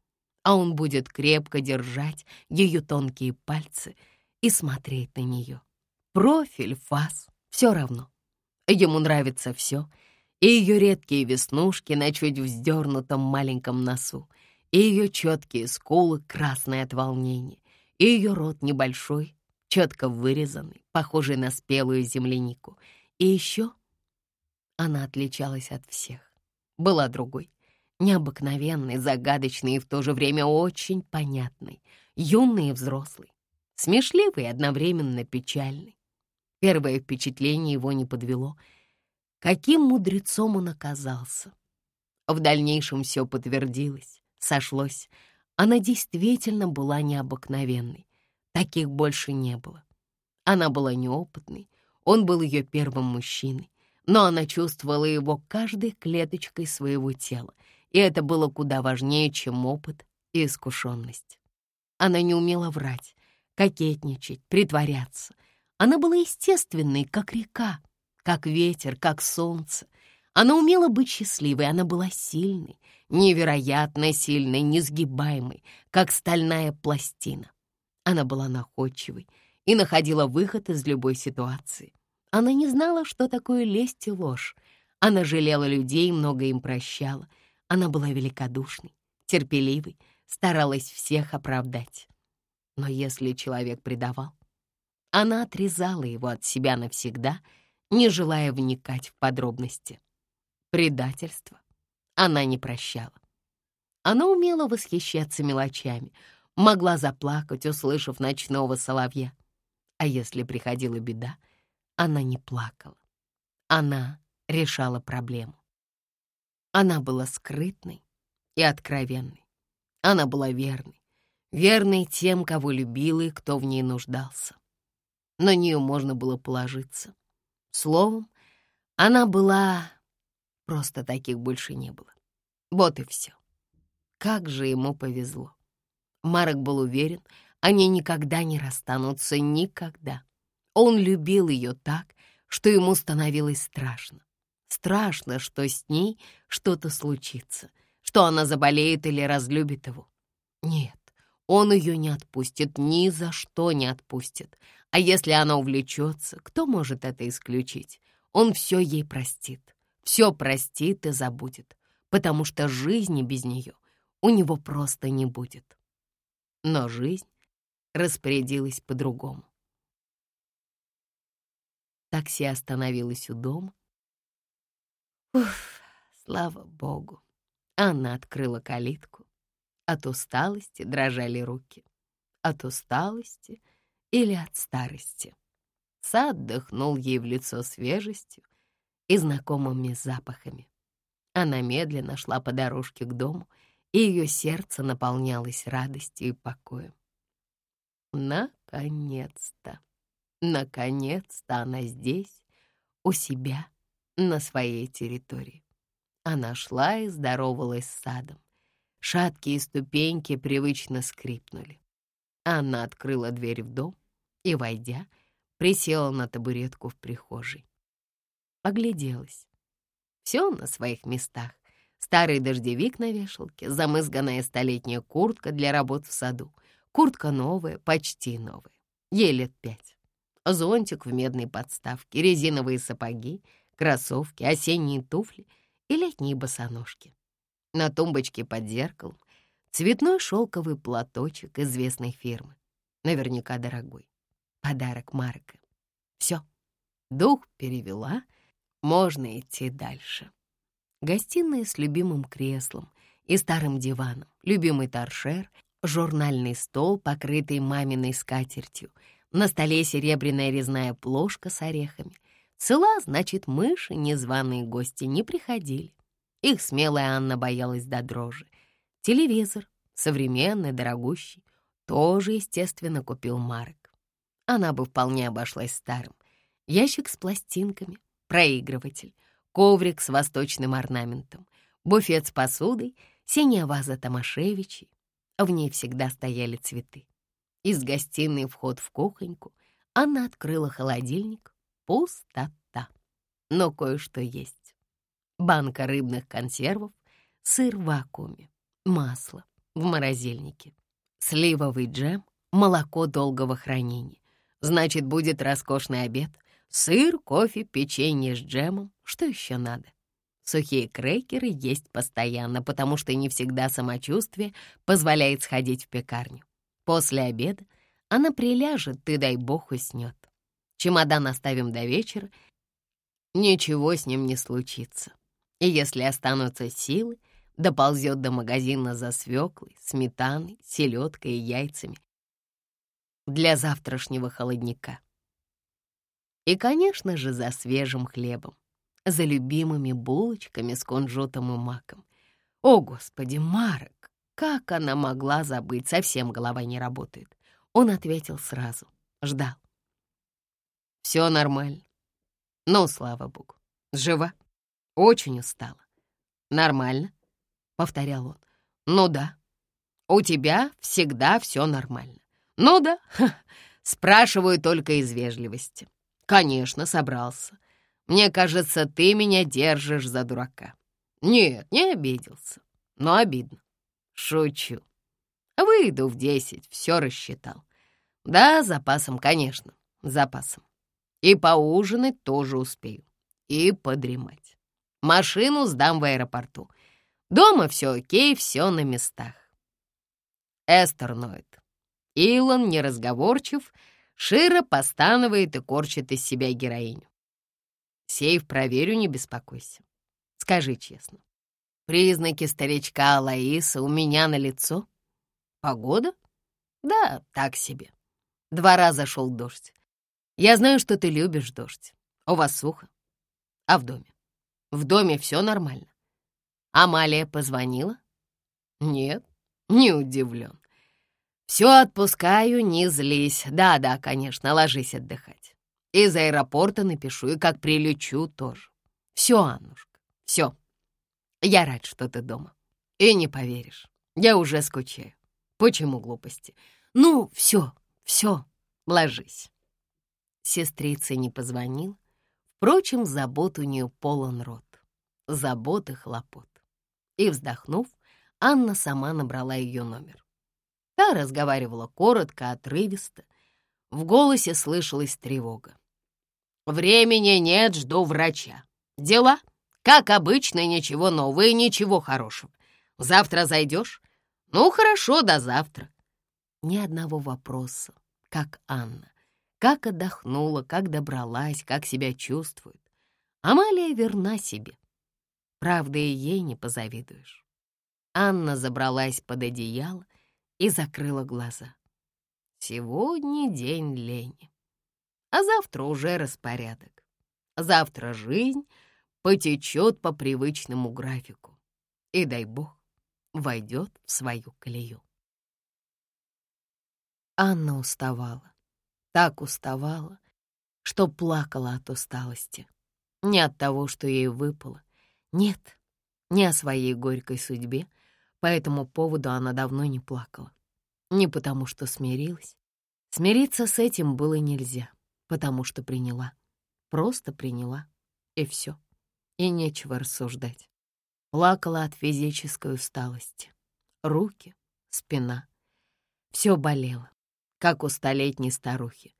А он будет крепко держать ее тонкие пальцы и смотреть на нее. Профиль, фас — все равно. Ему нравится все — и ее редкие веснушки на чуть вздернутом маленьком носу, и ее четкие скулы, красные от волнения, и ее рот небольшой, четко вырезанный, похожий на спелую землянику. И еще она отличалась от всех. Была другой, необыкновенной, загадочной и в то же время очень понятной, юной и взрослой, смешливой и одновременно печальной. Первое впечатление его не подвело — Каким мудрецом он оказался. В дальнейшем все подтвердилось, сошлось. Она действительно была необыкновенной. Таких больше не было. Она была неопытной, он был ее первым мужчиной, но она чувствовала его каждой клеточкой своего тела, и это было куда важнее, чем опыт и искушенность. Она не умела врать, кокетничать, притворяться. Она была естественной, как река, как ветер, как солнце. Она умела быть счастливой, она была сильной, невероятно сильной, несгибаемой, как стальная пластина. Она была находчивой и находила выход из любой ситуации. Она не знала, что такое лесть и ложь. Она жалела людей, много им прощала. Она была великодушной, терпеливой, старалась всех оправдать. Но если человек предавал, она отрезала его от себя навсегда — не желая вникать в подробности. Предательство она не прощала. Она умела восхищаться мелочами, могла заплакать, услышав ночного соловья. А если приходила беда, она не плакала. Она решала проблему. Она была скрытной и откровенной. Она была верной, верной тем, кого любила и кто в ней нуждался. На нее можно было положиться. Словом, она была... Просто таких больше не было. Вот и все. Как же ему повезло. Марок был уверен, они никогда не расстанутся, никогда. Он любил ее так, что ему становилось страшно. Страшно, что с ней что-то случится, что она заболеет или разлюбит его. Нет, он ее не отпустит, ни за что не отпустит. А если она увлечется, кто может это исключить? Он все ей простит, все простит и забудет, потому что жизни без нее у него просто не будет. Но жизнь распорядилась по-другому. Такси остановилось у дома. Уф, слава богу. Она открыла калитку. От усталости дрожали руки. От усталости или от старости. Сад дыхнул ей в лицо свежестью и знакомыми запахами. Она медленно шла по дорожке к дому, и ее сердце наполнялось радостью и покоем. Наконец-то, наконец-то она здесь, у себя, на своей территории. Она шла и здоровалась с садом. Шаткие ступеньки привычно скрипнули. Она открыла дверь в дом и, войдя, присела на табуретку в прихожей. Огляделась. Все на своих местах. Старый дождевик на вешалке, замызганная столетняя куртка для работ в саду. Куртка новая, почти новая. Ей лет пять. Зонтик в медной подставке, резиновые сапоги, кроссовки, осенние туфли и летние босоножки. На тумбочке под зеркалом цветной шелковый платочек известной фирмы. Наверняка дорогой. Подарок Марка. Все, дух перевела, можно идти дальше. Гостиная с любимым креслом и старым диваном, любимый торшер, журнальный стол, покрытый маминой скатертью, На столе серебряная резная плошка с орехами. Цела, значит, мыши, незваные гости, не приходили. Их смелая Анна боялась до дрожи. Телевизор, современный, дорогущий, тоже, естественно, купил Марк. Она бы вполне обошлась старым. Ящик с пластинками, проигрыватель, коврик с восточным орнаментом, буфет с посудой, синяя ваза Томашевичей. В ней всегда стояли цветы. Из гостиной вход в кухоньку. Анна открыла холодильник. Пустота. Но кое-что есть. Банка рыбных консервов, сыр в вакууме, масло в морозильнике, сливовый джем, молоко долгого хранения. Значит, будет роскошный обед. Сыр, кофе, печенье с джемом. Что еще надо? Сухие крекеры есть постоянно, потому что не всегда самочувствие позволяет сходить в пекарню. После обеда она приляжет, ты дай бог уснет. Чемодан оставим до вечера, ничего с ним не случится. И если останутся силы, доползет до магазина за свеклой, сметаной, селедкой и яйцами для завтрашнего холодника. И, конечно же, за свежим хлебом за любимыми булочками с кунжутом и маком. О, Господи, Марк, как она могла забыть, совсем голова не работает. Он ответил сразу, ждал. Все нормально. Ну, слава богу. Жива. Очень устала. Нормально, повторял он. Ну да. У тебя всегда все нормально. Ну да, спрашиваю только из вежливости. Конечно, собрался. Мне кажется, ты меня держишь за дурака. Нет, не обиделся, но обидно. Шучу. Выйду в десять, все рассчитал. Да, запасом, конечно, запасом. И поужинать тоже успею. И подремать. Машину сдам в аэропорту. Дома все окей, все на местах. Эстер ноет. Илон неразговорчив, Шира постанывает и корчит из себя героиню. Сейф проверю, не беспокойся. Скажи честно, признаки старичка Алаиса у меня на лицо? Погода? Да, так себе. Два раза шел дождь. Я знаю, что ты любишь дождь. У вас сухо. А в доме? В доме все нормально. Амалия позвонила? Нет, не удивлен. Все отпускаю, не злись. Да-да, конечно, ложись отдыхать. Из аэропорта напишу, и как прилечу тоже. Все, Аннушка, все. Я рад, что ты дома. И не поверишь, я уже скучаю. Почему глупости? Ну, все, все, ложись. Сестрица не позвонила. Впрочем, забот у нее полон рот. Забот и хлопот. И, вздохнув, Анна сама набрала ее номер. Та разговаривала коротко, отрывисто. В голосе слышалась тревога. Времени нет, жду врача. Дела? Как обычно, ничего нового и ничего хорошего. Завтра зайдешь? Ну, хорошо, до завтра. Ни одного вопроса, как Анна. Как отдохнула, как добралась, как себя чувствует. Амалия верна себе. Правда, и ей не позавидуешь. Анна забралась под одеяло и закрыла глаза. Сегодня день лени а завтра уже распорядок. Завтра жизнь потечет по привычному графику и, дай бог, войдет в свою колею. Анна уставала, так уставала, что плакала от усталости. Не от того, что ей выпало. Нет, не о своей горькой судьбе. По этому поводу она давно не плакала. Не потому, что смирилась. Смириться с этим было нельзя потому что приняла. Просто приняла. И все. И нечего рассуждать. Плакала от физической усталости. Руки, спина. Все болело, как у столетней старухи.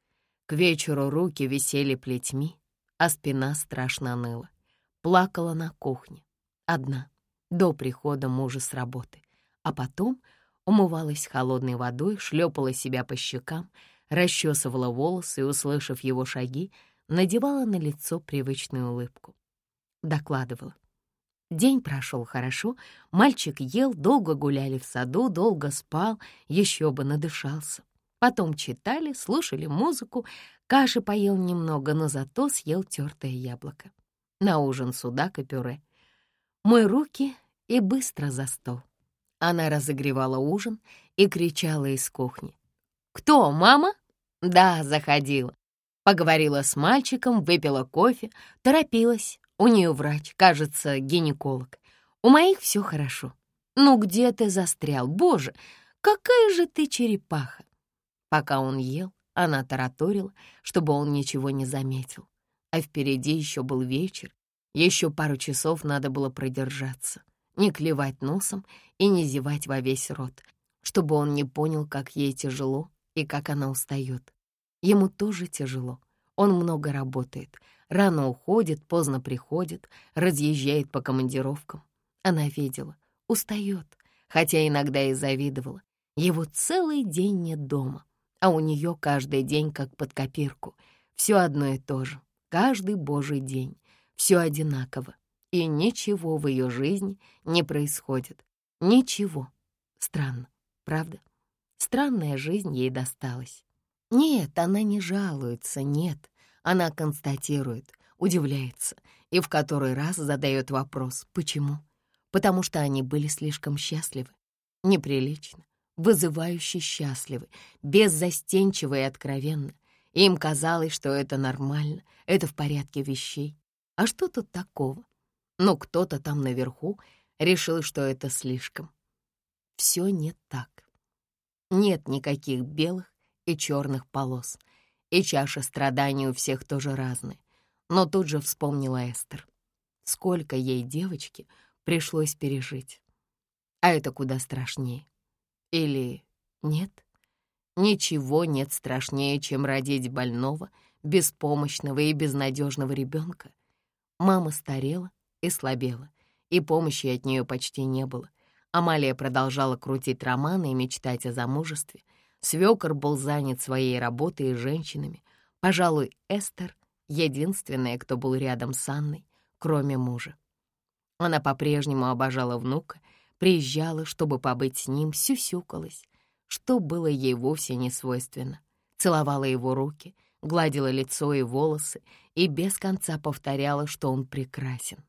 К вечеру руки висели плетьми, а спина страшно ныла. Плакала на кухне, одна, до прихода мужа с работы. А потом умывалась холодной водой, шлепала себя по щекам, расчесывала волосы услышав его шаги, надевала на лицо привычную улыбку. Докладывала. День прошел хорошо, мальчик ел, долго гуляли в саду, долго спал, еще бы надышался. Потом читали, слушали музыку, каши поел немного, но зато съел тертое яблоко. На ужин судак и пюре. Мой руки и быстро за стол. Она разогревала ужин и кричала из кухни. «Кто, мама?» «Да, заходила». Поговорила с мальчиком, выпила кофе, торопилась. У нее врач, кажется, гинеколог. У моих все хорошо. Ну где ты застрял? Боже, какая же ты черепаха! Пока он ел, она тараторила, чтобы он ничего не заметил. А впереди еще был вечер, еще пару часов надо было продержаться, не клевать носом и не зевать во весь рот, чтобы он не понял, как ей тяжело и как она устает. Ему тоже тяжело. Он много работает, рано уходит, поздно приходит, разъезжает по командировкам. Она видела, устает, хотя иногда и завидовала. Его целый день нет дома, а у нее каждый день как под копирку. Все одно и то же, каждый божий день, все одинаково. И ничего в ее жизни не происходит. Ничего. Странно, правда? Странная жизнь ей досталась. Нет, она не жалуется, нет. Она констатирует, удивляется и в который раз задает вопрос «почему?». Потому что они были слишком счастливы. Неприлично, вызывающе счастливы, беззастенчивы и откровенно. Им казалось, что это нормально, это в порядке вещей. А что тут такого? Но кто-то там наверху решил, что это слишком. Все не так. Нет никаких белых и черных полос, и чаша страданий у всех тоже разная. Но тут же вспомнила Эстер. Сколько ей, девочки, пришлось пережить. А это куда страшнее. Или нет? Ничего нет страшнее, чем родить больного, беспомощного и безнадежного ребенка. Мама старела и слабела, и помощи от нее почти не было. Амалия продолжала крутить романы и мечтать о замужестве. Свекор был занят своей работой и женщинами. Пожалуй, Эстер — единственная, кто был рядом с Анной, кроме мужа. Она по-прежнему обожала внука, приезжала, чтобы побыть с ним, сюсюкалась, что было ей вовсе не свойственно. Целовала его руки, гладила лицо и волосы и без конца повторяла, что он прекрасен.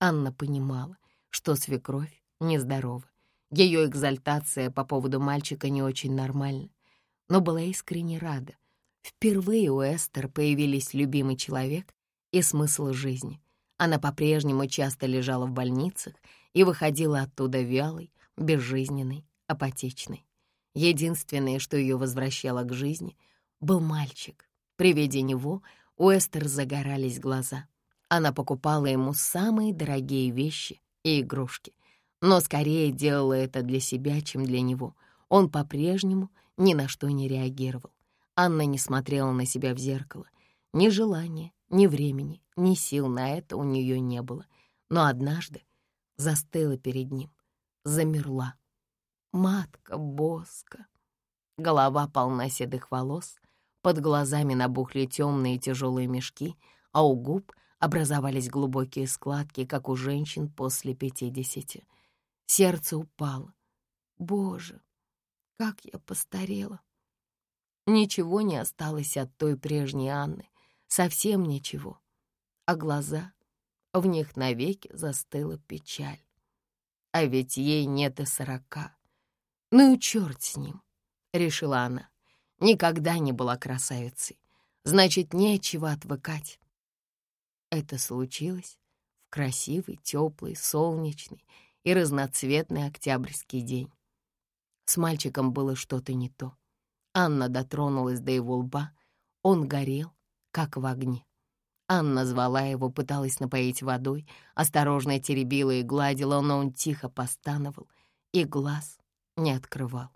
Анна понимала, что свекровь нездорова. Ее экзальтация по поводу мальчика не очень нормальна, но была искренне рада. Впервые у Эстер появились любимый человек и смысл жизни. Она по-прежнему часто лежала в больницах и выходила оттуда вялой, безжизненной, апатичной. Единственное, что ее возвращало к жизни, был мальчик. При виде него у Эстер загорались глаза. Она покупала ему самые дорогие вещи и игрушки, но скорее делала это для себя, чем для него. Он по-прежнему ни на что не реагировал. Анна не смотрела на себя в зеркало. Ни желания, ни времени, ни сил на это у нее не было. Но однажды застыла перед ним, замерла. Матка Боска. Голова полна седых волос, под глазами набухли темные тяжелые мешки, а у губ образовались глубокие складки, как у женщин после пятидесяти. Сердце упало. Боже, как я постарела! Ничего не осталось от той прежней Анны, совсем ничего. А глаза, в них навеки застыла печаль. А ведь ей нет и сорока. Ну и черт с ним, решила она. Никогда не была красавицей, значит, нечего отвыкать. Это случилось в красивый, теплый, солнечный и разноцветный октябрьский день. С мальчиком было что-то не то. Анна дотронулась до его лба. Он горел, как в огне. Анна звала его, пыталась напоить водой, осторожно теребила и гладила, но он тихо постановал и глаз не открывал.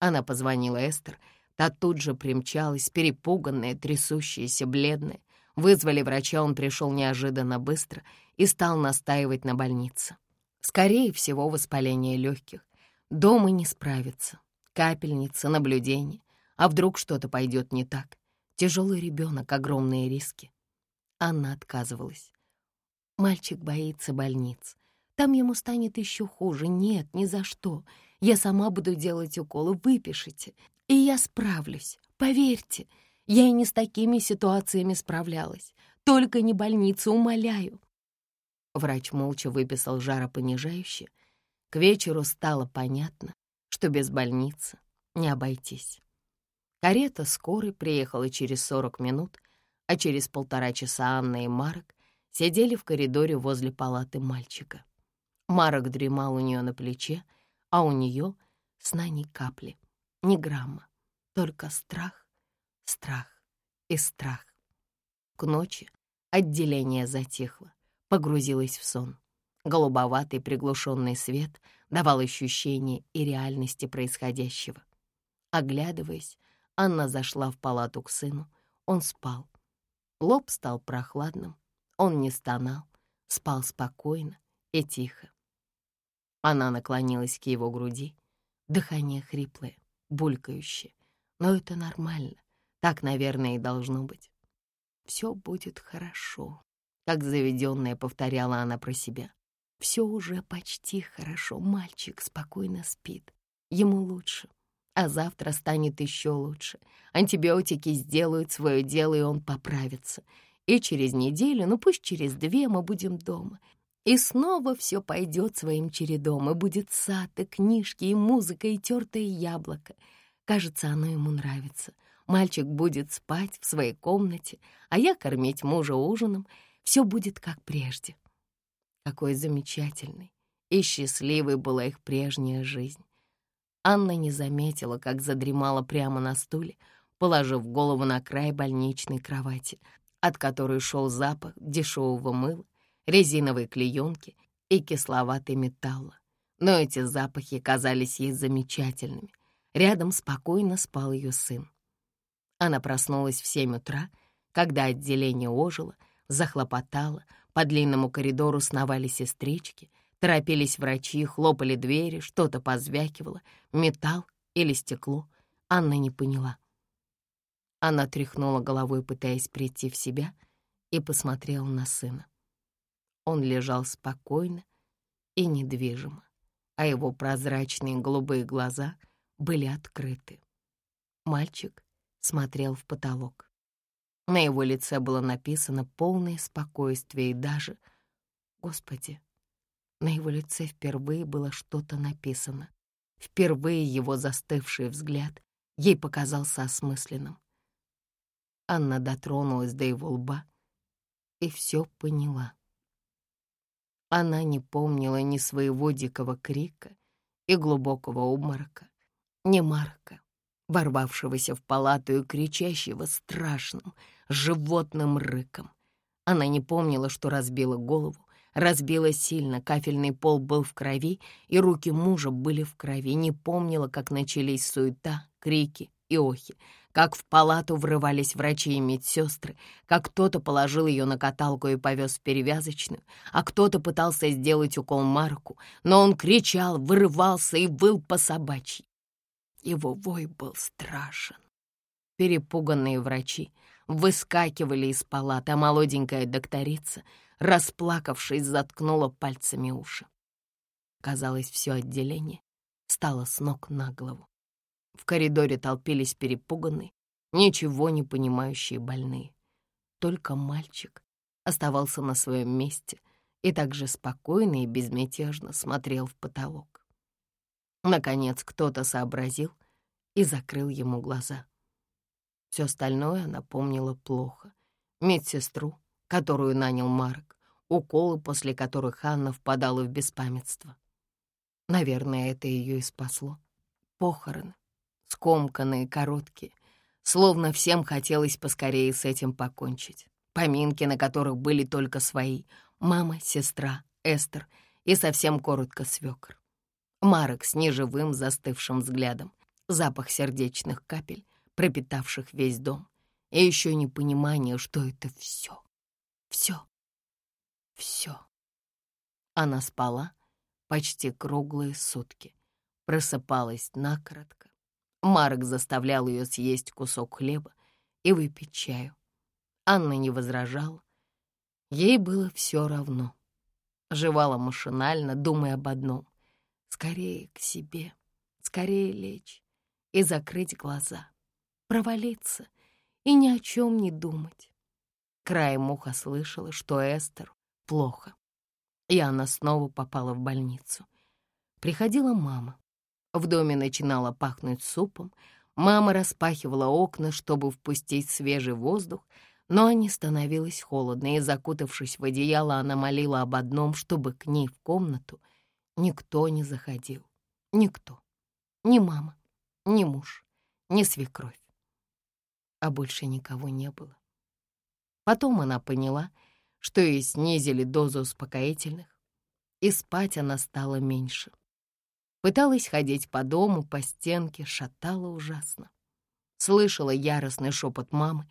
Она позвонила Эстер, та тут же примчалась, перепуганная, трясущаяся, бледная. Вызвали врача, он пришел неожиданно быстро и стал настаивать на больнице. Скорее всего, воспаление легких. Дома не справится. Капельница, наблюдение. А вдруг что-то пойдет не так? Тяжелый ребенок, огромные риски. Анна отказывалась. Мальчик боится больниц. Там ему станет еще хуже. Нет, ни за что. Я сама буду делать уколы, выпишите. И я справлюсь, поверьте. Я и не с такими ситуациями справлялась. Только не больница, умоляю. Врач молча выписал жаропонижающее. К вечеру стало понятно, что без больницы не обойтись. Карета скорой приехала через 40 минут, а через полтора часа Анна и Марк сидели в коридоре возле палаты мальчика. Марок дремал у нее на плече, а у нее сна ни капли, ни грамма, только страх, страх и страх. К ночи отделение затихло, погрузилось в сон. Голубоватый приглушенный свет давал ощущение и реальности происходящего. Оглядываясь, Анна зашла в палату к сыну. Он спал. Лоб стал прохладным. Он не стонал, спал спокойно и тихо. Она наклонилась к его груди. Дыхание хриплое, булькающее. Но это нормально. Так, наверное, и должно быть. «Все будет хорошо», — как заведенная повторяла она про себя. «Все уже почти хорошо. Мальчик спокойно спит. Ему лучше. А завтра станет еще лучше. Антибиотики сделают свое дело, и он поправится. И через неделю, ну пусть через две, мы будем дома. И снова все пойдет своим чередом, и будет сад, и книжки, и музыка, и тертое яблоко. Кажется, оно ему нравится. Мальчик будет спать в своей комнате, а я кормить мужа ужином. Все будет как прежде. Какой замечательной и счастливой была их прежняя жизнь. Анна не заметила, как задремала прямо на стуле, положив голову на край больничной кровати, от которой шел запах дешевого мыла, резиновой клеенки и кисловатой металла. Но эти запахи казались ей замечательными. Рядом спокойно спал ее сын. Она проснулась в семь утра, когда отделение ожило, захлопотало, по длинному коридору сновали сестрички — Торопились врачи, хлопали двери, что-то позвякивало, металл или стекло. Анна не поняла. Она тряхнула головой, пытаясь прийти в себя, и посмотрела на сына. Он лежал спокойно и недвижимо, а его прозрачные голубые глаза были открыты. Мальчик смотрел в потолок. На его лице было написано полное спокойствие и даже «Господи, на его лице впервые было что-то написано. Впервые его застывший взгляд ей показался осмысленным. Анна дотронулась до его лба и все поняла. Она не помнила ни своего дикого крика и глубокого обморока, ни Марка, ворвавшегося в палату и кричащего страшным животным рыком. Она не помнила, что разбила голову, Разбила сильно, кафельный пол был в крови, и руки мужа были в крови. Не помнила, как начались суета, крики и охи, как в палату врывались врачи и медсестры, как кто-то положил ее на каталку и повез в перевязочную, а кто-то пытался сделать укол Марку, но он кричал, вырывался и выл по собачьи. Его вой был страшен. Перепуганные врачи выскакивали из палаты, а молоденькая докторица — расплакавшись, заткнула пальцами уши. Казалось, все отделение стало с ног на голову. В коридоре толпились перепуганные, ничего не понимающие больные. Только мальчик оставался на своем месте и также спокойно и безмятежно смотрел в потолок. Наконец кто-то сообразил и закрыл ему глаза. Все остальное она помнила плохо. Медсестру, которую нанял Марк, уколы, после которых Анна впадала в беспамятство. Наверное, это ее и спасло. Похороны, скомканные, короткие, словно всем хотелось поскорее с этим покончить. Поминки, на которых были только свои — мама, сестра, Эстер и совсем коротко свекр. Марок с неживым застывшим взглядом, запах сердечных капель, пропитавших весь дом, и еще непонимание, что это все все. Все. Она спала почти круглые сутки. Просыпалась накоротко. Марк заставлял ее съесть кусок хлеба и выпить чаю. Анна не возражала. Ей было все равно. Жевала машинально, думая об одном. Скорее к себе, скорее лечь и закрыть глаза, провалиться и ни о чем не думать. Краем уха слышала, что Эстер плохо, и она снова попала в больницу. Приходила мама. В доме начинало пахнуть супом, мама распахивала окна, чтобы впустить свежий воздух, но не становилось холодно, и, закутавшись в одеяло, она молила об одном, чтобы к ней в комнату никто не заходил. Никто. Ни мама, ни муж, ни свекровь. А больше никого не было. Потом она поняла, что ей снизили дозу успокоительных, и спать она стала меньше. Пыталась ходить по дому, по стенке, шатала ужасно. Слышала яростный шепот мамы.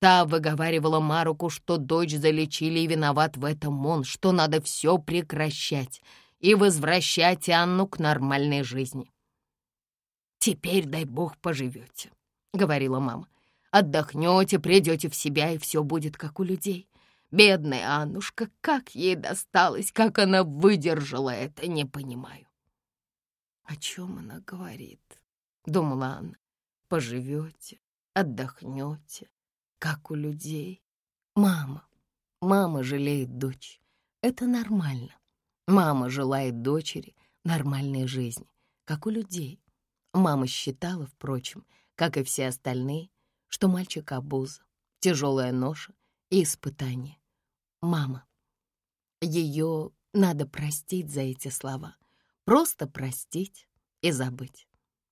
Та выговаривала Маруку, что дочь залечили и виноват в этом он, что надо все прекращать и возвращать Анну к нормальной жизни. «Теперь, дай бог, поживете», — говорила мама. «Отдохнете, придете в себя, и все будет как у людей. Бедная Аннушка, как ей досталось, как она выдержала это, не понимаю». «О чем она говорит?» — думала Анна. «Поживете, отдохнете, как у людей. Мама, мама жалеет дочь. Это нормально. Мама желает дочери нормальной жизни, как у людей. Мама считала, впрочем, как и все остальные, что мальчик — обуза, тяжелая ноша и испытание. Мама. Ее надо простить за эти слова. Просто простить и забыть.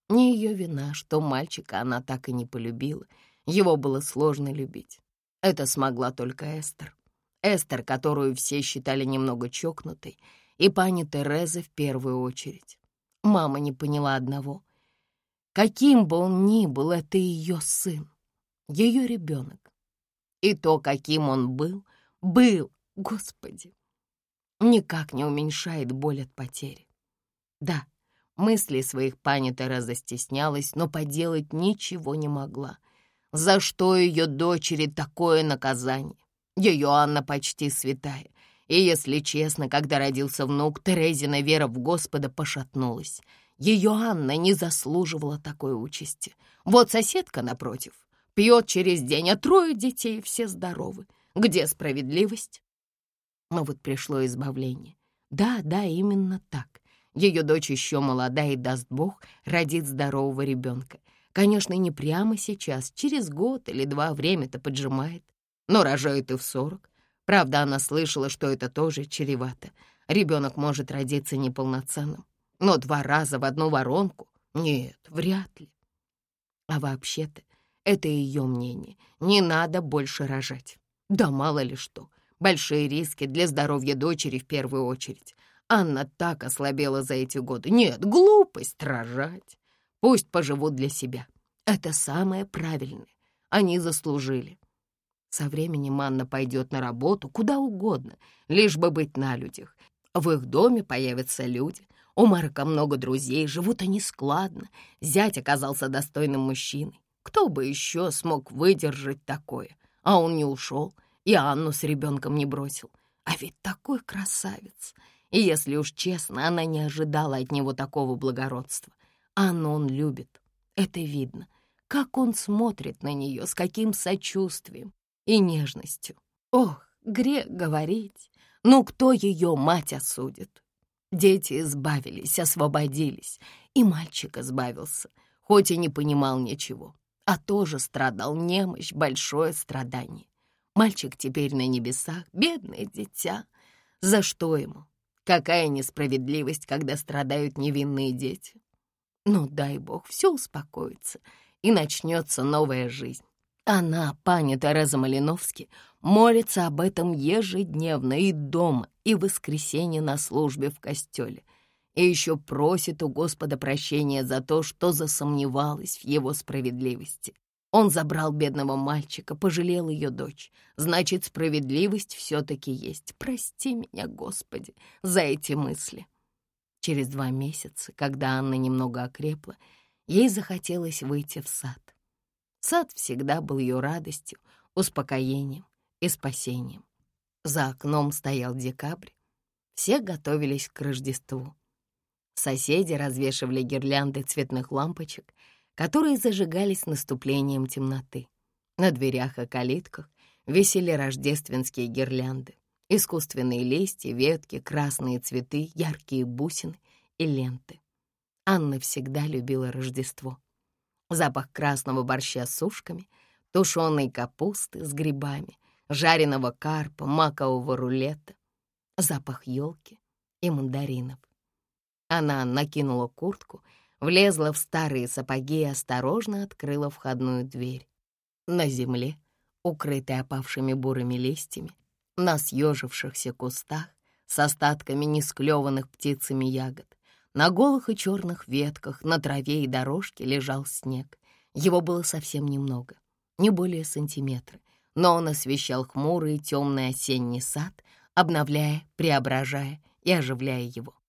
Не ее вина, что мальчика она так и не полюбила. Его было сложно любить. Это смогла только Эстер. Эстер, которую все считали немного чокнутой, и пани Тереза в первую очередь. Мама не поняла одного. Каким бы он ни был, это ее сын, ее ребенок. И то, каким он был, был, Господи, никак не уменьшает боль от потери. Да, мысли своих пани Тереза стеснялась, но поделать ничего не могла. За что ее дочери такое наказание? Ее Анна почти святая. И, если честно, когда родился внук, Терезина вера в Господа пошатнулась. Ее Анна не заслуживала такой участи. Вот соседка напротив пьет через день, а трое детей все здоровы. Где справедливость? Но вот пришло избавление. Да, да, именно так. Ее дочь еще молода и, даст Бог, родит здорового ребенка. Конечно, не прямо сейчас, через год или два время-то поджимает. Но рожает и в сорок. Правда, она слышала, что это тоже чревато. Ребенок может родиться неполноценным. Но два раза в одну воронку? Нет, вряд ли. А вообще-то, это ее мнение. Не надо больше рожать. Да мало ли что. Большие риски для здоровья дочери в первую очередь. Анна так ослабела за эти годы. Нет, глупость рожать. Пусть поживут для себя. Это самое правильное. Они заслужили. Со временем Анна пойдет на работу куда угодно, лишь бы быть на людях. В их доме появятся люди. У Марка много друзей, живут они складно. Зять оказался достойным мужчиной. Кто бы еще смог выдержать такое? А он не ушел и Анну с ребенком не бросил. А ведь такой красавец. И если уж честно, она не ожидала от него такого благородства. Анну он любит, это видно. Как он смотрит на нее, с каким сочувствием и нежностью. Ох, грех говорить, ну кто ее мать осудит? Дети избавились, освободились, и мальчик избавился, хоть и не понимал ничего, а тоже страдал немощь, большое страдание. Мальчик теперь на небесах, бедное дитя. За что ему? Какая несправедливость, когда страдают невинные дети. Ну, дай бог, все успокоится, и начнется новая жизнь. Она, пани Тереза Малиновски, молится об этом ежедневно и дома, и в воскресенье на службе в костеле. И еще просит у Господа прощения за то, что засомневалась в его справедливости. Он забрал бедного мальчика, пожалел ее дочь. Значит, справедливость все-таки есть. Прости меня, Господи, за эти мысли. Через два месяца, когда Анна немного окрепла, ей захотелось выйти в сад. Сад всегда был ее радостью, успокоением и спасением. За окном стоял декабрь. Все готовились к Рождеству. Соседи развешивали гирлянды цветных лампочек — которые зажигались наступлением темноты. На дверях и калитках висели рождественские гирлянды, искусственные листья, ветки, красные цветы, яркие бусины и ленты. Анна всегда любила Рождество. Запах красного борща с сушками, тушеной капусты с грибами, жареного карпа, макового рулета, запах елки и мандаринов. Она накинула куртку, влезла в старые сапоги и осторожно открыла входную дверь. На земле, укрытой опавшими бурыми листьями, на съежившихся кустах с остатками несклеванных птицами ягод, на голых и черных ветках, на траве и дорожке лежал снег. Его было совсем немного, не более сантиметра, но он освещал хмурый темный осенний сад, обновляя, преображая и оживляя его.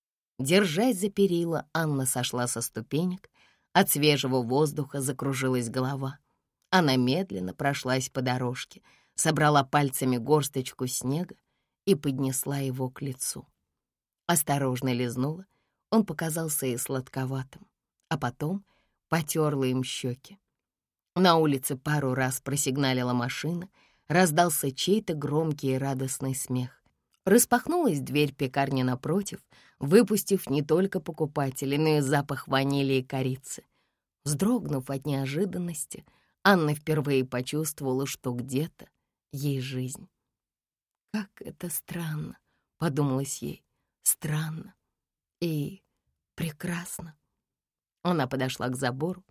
Держась за перила, Анна сошла со ступенек. От свежего воздуха закружилась голова. Она медленно прошлась по дорожке, собрала пальцами горсточку снега и поднесла его к лицу. Осторожно лизнула, он показался ей сладковатым, а потом потерла им щеки. На улице пару раз просигналила машина, раздался чей-то громкий и радостный смех. Распахнулась дверь пекарни напротив, выпустив не только покупателей, но и запах ванили и корицы. Вздрогнув от неожиданности, Анна впервые почувствовала, что где-то есть жизнь. «Как это странно!» — подумалось ей. «Странно и прекрасно». Она подошла к забору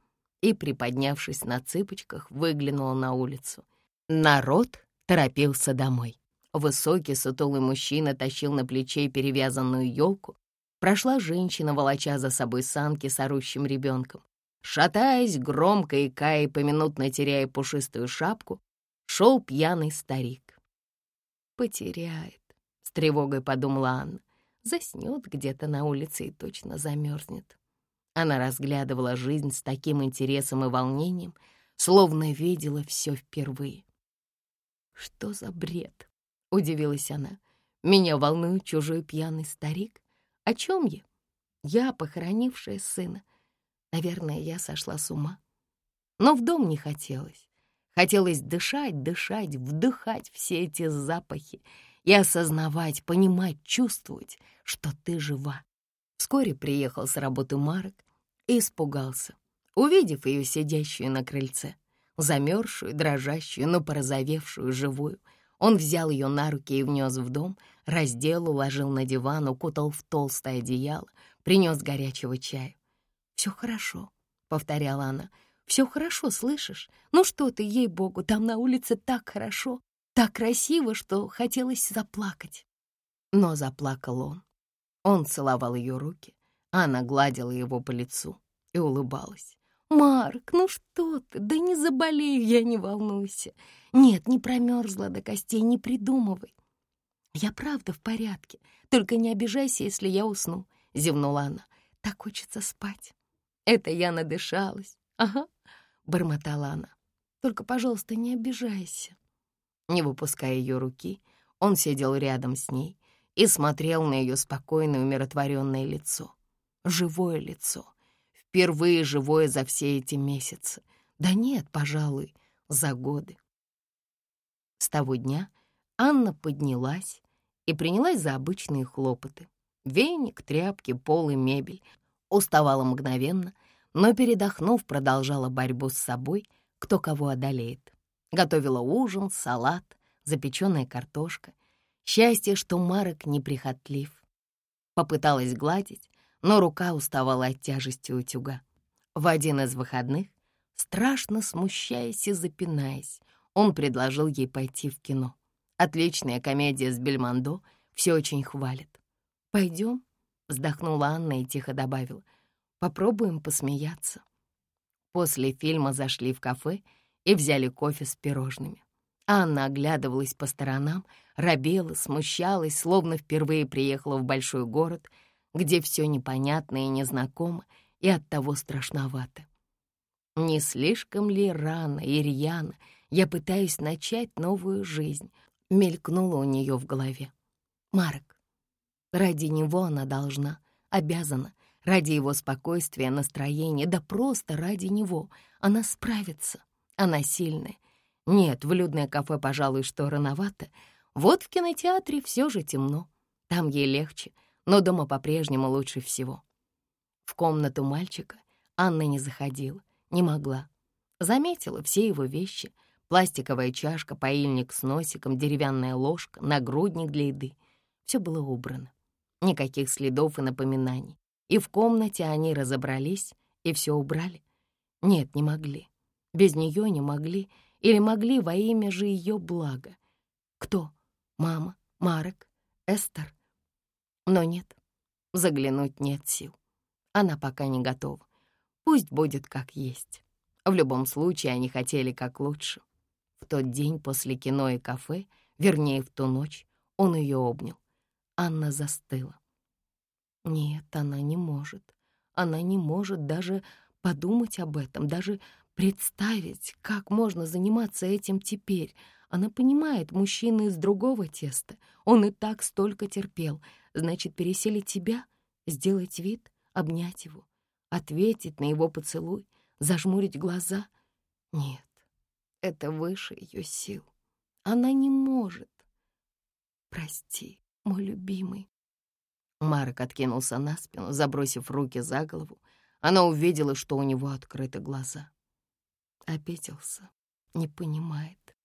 и, приподнявшись на цыпочках, выглянула на улицу. Народ торопился домой. Высокий, сутулый мужчина тащил на плече перевязанную елку. Прошла женщина, волоча за собой санки с орущим ребенком. Шатаясь, громко и кая, поминутно теряя пушистую шапку, шел пьяный старик. «Потеряет», — с тревогой подумала Анна. «Заснет где-то на улице и точно замерзнет». Она разглядывала жизнь с таким интересом и волнением, словно видела все впервые. «Что за бред?» — удивилась она. «Меня волнует чужой пьяный старик. О чем я? Я, похоронившая сына. Наверное, я сошла с ума. Но в дом не хотелось. Хотелось дышать, дышать, вдыхать все эти запахи и осознавать, понимать, чувствовать, что ты жива. Вскоре приехал с работы Марк и испугался, увидев ее сидящую на крыльце, замерзшую, дрожащую, но порозовевшую, живую — он взял ее на руки и внес в дом, раздел, уложил на диван, укутал в толстое одеяло, принес горячего чая. «Все хорошо», — повторяла она. «Все хорошо, слышишь? Ну что ты, ей-богу, там на улице так хорошо, так красиво, что хотелось заплакать». Но заплакал он. Он целовал ее руки, она гладила его по лицу и улыбалась. «Марк, ну что ты? Да не заболею я, не волнуйся. Нет, не промерзла до костей, не придумывай. Я правда в порядке, только не обижайся, если я усну», — зевнула она. «Так хочется спать». «Это я надышалась». «Ага», — бормотала она. «Только, пожалуйста, не обижайся». Не выпуская ее руки, он сидел рядом с ней и смотрел на ее спокойное, умиротворенное лицо. Живое лицо — Впервые живое за все эти месяцы. Да нет, пожалуй, за годы. С того дня Анна поднялась и принялась за обычные хлопоты. Веник, тряпки, пол и мебель. Уставала мгновенно, но, передохнув, продолжала борьбу с собой, кто кого одолеет. Готовила ужин, салат, запеченная картошка. Счастье, что Марок неприхотлив. Попыталась гладить, но рука уставала от тяжести утюга. В один из выходных, страшно смущаясь и запинаясь, он предложил ей пойти в кино. Отличная комедия с Бельмондо, все очень хвалит. «Пойдем?» — вздохнула Анна и тихо добавила. «Попробуем посмеяться». После фильма зашли в кафе и взяли кофе с пирожными. Анна оглядывалась по сторонам, робела, смущалась, словно впервые приехала в большой город — где все непонятно и незнакомо, и оттого страшновато. Не слишком ли рано и я пытаюсь начать новую жизнь, мелькнуло у нее в голове. Марк, ради него она должна, обязана ради его спокойствия, настроения, да просто ради него. Она справится, она сильная. Нет, в людное кафе, пожалуй, что рановато. Вот в кинотеатре все же темно. Там ей легче, но дома по-прежнему лучше всего. В комнату мальчика Анна не заходила, не могла. Заметила все его вещи — пластиковая чашка, паильник с носиком, деревянная ложка, нагрудник для еды. Все было убрано. Никаких следов и напоминаний. И в комнате они разобрались и все убрали. Нет, не могли. Без нее не могли. Или могли во имя же ее блага. Кто? Мама? Марек? Эстер? Но нет, заглянуть нет сил. Она пока не готова. Пусть будет как есть. В любом случае, они хотели как лучше. В тот день после кино и кафе, вернее, в ту ночь, он ее обнял. Анна застыла. Нет, она не может. Она не может даже подумать об этом, даже представить, как можно заниматься этим теперь. Она понимает, мужчина из другого теста. Он и так столько терпел. Значит, переселить тебя, сделать вид, обнять его, ответить на его поцелуй, зажмурить глаза. Нет, это выше ее сил. Она не может. Прости, мой любимый, Марк откинулся на спину, забросив руки за голову. Она увидела, что у него открыты глаза. Обиделся, не понимает.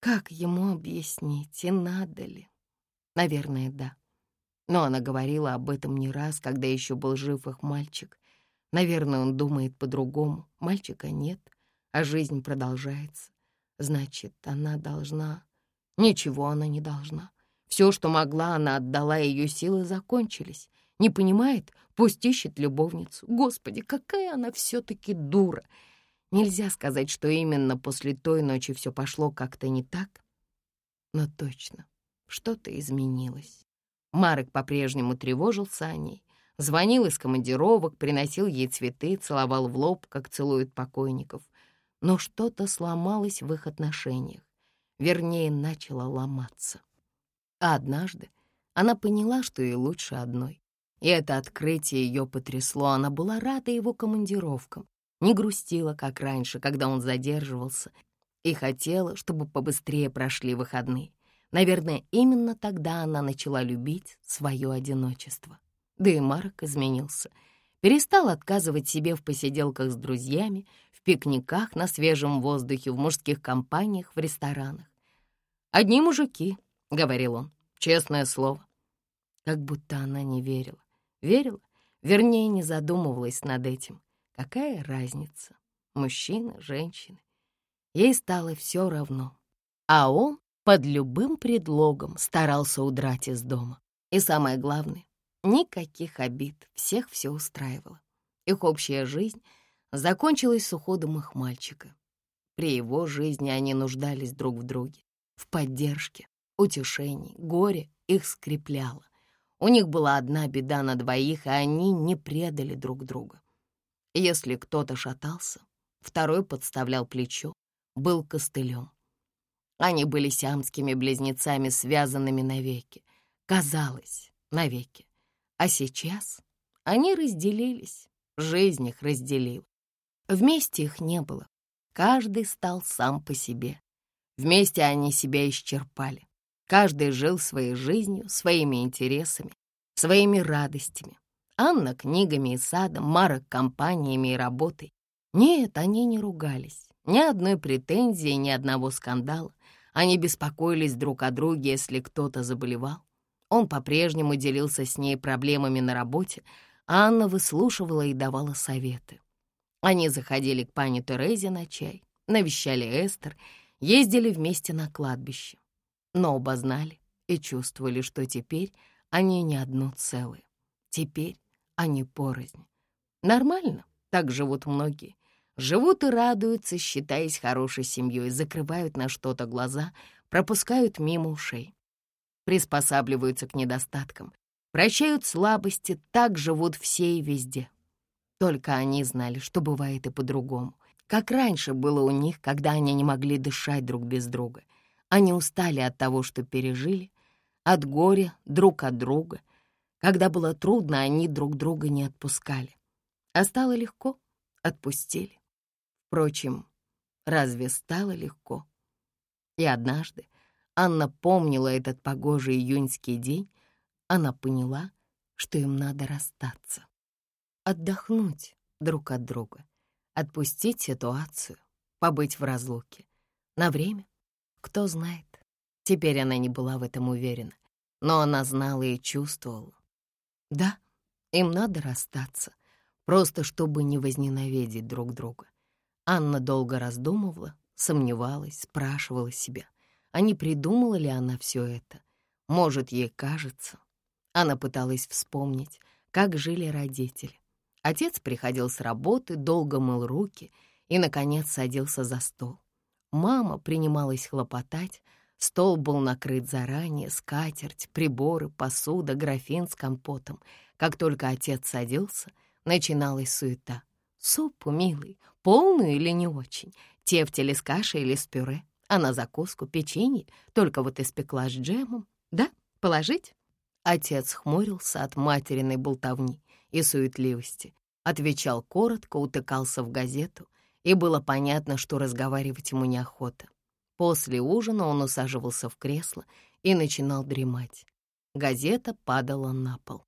Как ему объяснить, и надо ли? Наверное, да. Но она говорила об этом не раз, когда еще был жив их мальчик. Наверное, он думает по-другому. Мальчика нет, а жизнь продолжается. Значит, она должна... Ничего она не должна. Все, что могла, она отдала, ее силы закончились. Не понимает? Пусть ищет любовницу. Господи, какая она все-таки дура! Нельзя сказать, что именно после той ночи все пошло как-то не так. Но точно, что-то изменилось. Марек по-прежнему тревожился о ней. Звонил из командировок, приносил ей цветы, целовал в лоб, как целуют покойников. Но что-то сломалось в их отношениях. Вернее, начало ломаться. А однажды она поняла, что ей лучше одной. И это открытие ее потрясло. Она была рада его командировкам, не грустила, как раньше, когда он задерживался, и хотела, чтобы побыстрее прошли выходные. Наверное, именно тогда она начала любить свое одиночество. Да и Марк изменился. Перестал отказывать себе в посиделках с друзьями, в пикниках на свежем воздухе, в мужских компаниях, в ресторанах. Одни мужики — говорил он, — «честное слово». Как будто она не верила. Верила, вернее, не задумывалась над этим. Какая разница? Мужчина, женщина. Ей стало все равно. А он под любым предлогом старался удрать из дома. И самое главное, никаких обид, всех все устраивало. Их общая жизнь закончилась с уходом их мальчика. При его жизни они нуждались друг в друге, в поддержке, утешений, горе их скрепляло. У них была одна беда на двоих, и они не предали друг друга. Если кто-то шатался, второй подставлял плечо, был костылем. Они были сиамскими близнецами, связанными навеки. Казалось, навеки. А сейчас они разделились, жизнь их разделила. Вместе их не было, каждый стал сам по себе. Вместе они себя исчерпали. Каждый жил своей жизнью, своими интересами, своими радостями. Анна книгами и садом, Марок компаниями и работой. Нет, они не ругались. Ни одной претензии, ни одного скандала. Они беспокоились друг о друге, если кто-то заболевал. Он по-прежнему делился с ней проблемами на работе, а Анна выслушивала и давала советы. Они заходили к пане Терезе на чай, навещали Эстер, ездили вместе на кладбище но оба знали и чувствовали, что теперь они не одно целое. Теперь они порознь. Нормально, так живут многие. Живут и радуются, считаясь хорошей семьей, закрывают на что-то глаза, пропускают мимо ушей. Приспосабливаются к недостаткам, прощают слабости, так живут все и везде. Только они знали, что бывает и по-другому. Как раньше было у них, когда они не могли дышать друг без друга — они устали от того, что пережили, от горя друг от друга. Когда было трудно, они друг друга не отпускали. А стало легко — отпустили. Впрочем, разве стало легко? И однажды Анна помнила этот погожий июньский день, она поняла, что им надо расстаться. Отдохнуть друг от друга, отпустить ситуацию, побыть в разлуке. На время? Кто знает. Теперь она не была в этом уверена, но она знала и чувствовала. Да, им надо расстаться, просто чтобы не возненавидеть друг друга. Анна долго раздумывала, сомневалась, спрашивала себя, а не придумала ли она все это. Может, ей кажется. Она пыталась вспомнить, как жили родители. Отец приходил с работы, долго мыл руки и, наконец, садился за стол. Мама принималась хлопотать, стол был накрыт заранее, скатерть, приборы, посуда, графин с компотом. Как только отец садился, начиналась суета. Супу, милый, полную или не очень, тефтели с кашей или с пюре, а на закуску печенье, только вот испекла с джемом. Да, положить? Отец хмурился от материной болтовни и суетливости, отвечал коротко, утыкался в газету, и было понятно, что разговаривать ему неохота. После ужина он усаживался в кресло и начинал дремать. Газета падала на пол.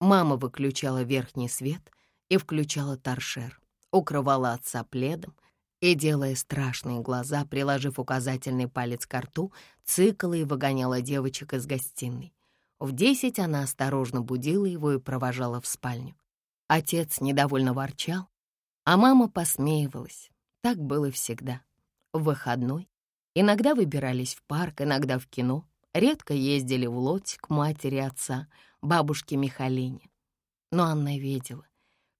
Мама выключала верхний свет и включала торшер, укрывала отца пледом и, делая страшные глаза, приложив указательный палец к рту, цикала и выгоняла девочек из гостиной. В десять она осторожно будила его и провожала в спальню. Отец недовольно ворчал, а мама посмеивалась. Так было всегда. В выходной иногда выбирались в парк, иногда в кино, редко ездили в лодь к матери отца, бабушке Михалине. Но Анна видела,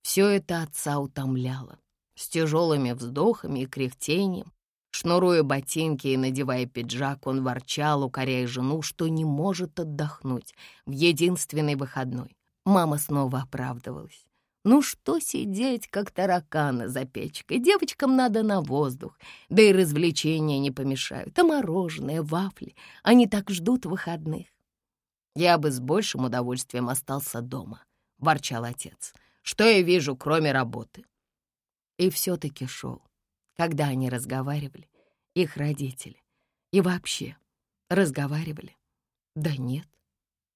все это отца утомляло. С тяжелыми вздохами и кряхтением, шнуруя ботинки и надевая пиджак, он ворчал, укоряя жену, что не может отдохнуть в единственный выходной. Мама снова оправдывалась. Ну что сидеть, как тараканы за печкой? Девочкам надо на воздух, да и развлечения не помешают. А мороженое, вафли, они так ждут выходных. Я бы с большим удовольствием остался дома, — ворчал отец. Что я вижу, кроме работы? И все-таки шел, когда они разговаривали, их родители. И вообще, разговаривали. Да нет,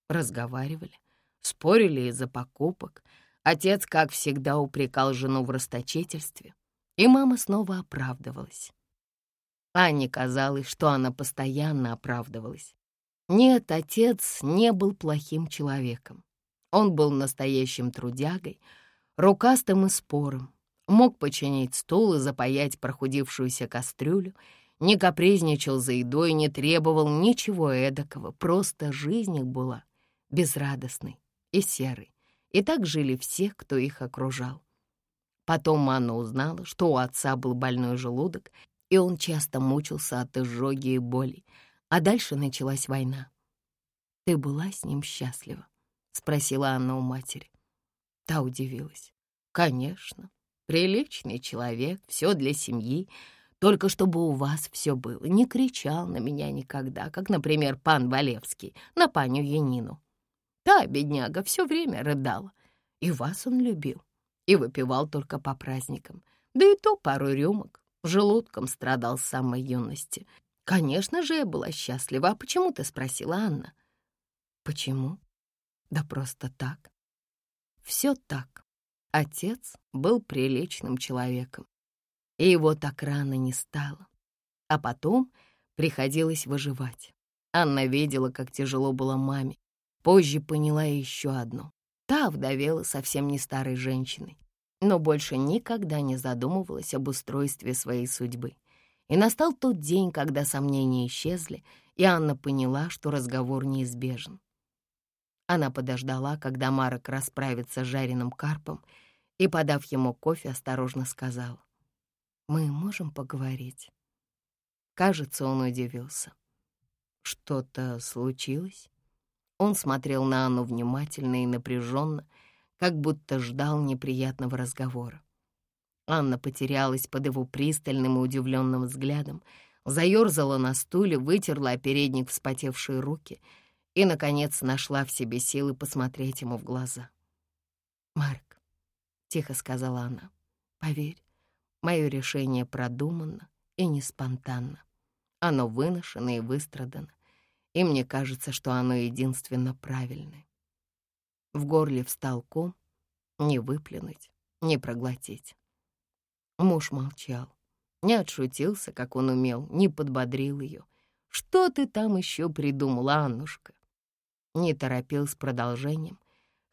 разговаривали, спорили из-за покупок — Отец, как всегда, упрекал жену в расточительстве, и мама снова оправдывалась. Анне казалось, что она постоянно оправдывалась. Нет, отец не был плохим человеком. Он был настоящим трудягой, рукастым и спорым, мог починить стул и запаять прохудившуюся кастрюлю, не капризничал за едой, не требовал ничего эдакого, просто жизнь их была безрадостной и серой. И так жили все, кто их окружал. Потом Анна узнала, что у отца был больной желудок, и он часто мучился от изжоги и боли. А дальше началась война. «Ты была с ним счастлива?» — спросила Анна у матери. Та удивилась. «Конечно. Приличный человек, все для семьи, только чтобы у вас все было. Не кричал на меня никогда, как, например, пан Валевский на паню Янину. Та бедняга все время рыдала. И вас он любил. И выпивал только по праздникам. Да и то пару рюмок. Желудком страдал с самой юности. Конечно же, я была счастлива. А почему ты спросила, Анна? Почему? Да просто так. Все так. Отец был приличным человеком. И его так рано не стало. А потом приходилось выживать. Анна видела, как тяжело было маме, Позже поняла еще одно. Та вдовела совсем не старой женщиной, но больше никогда не задумывалась об устройстве своей судьбы. И настал тот день, когда сомнения исчезли, и Анна поняла, что разговор неизбежен. Она подождала, когда Марок расправится с жареным карпом, и, подав ему кофе, осторожно сказала, «Мы можем поговорить?» Кажется, он удивился. «Что-то случилось?» Он смотрел на Анну внимательно и напряженно, как будто ждал неприятного разговора. Анна потерялась под его пристальным и удивленным взглядом, заерзала на стуле, вытерла о передник вспотевшие руки, и, наконец, нашла в себе силы посмотреть ему в глаза. «Марк», — тихо сказала она, — «поверь, мое решение продумано и не спонтанно. Оно выношено и выстрадано, и мне кажется, что оно единственно правильное. В горле встал ком, не выплюнуть, не проглотить. Муж молчал, не отшутился, как он умел, не подбодрил ее. «Что ты там еще придумала, Аннушка?» Не торопил с продолжением,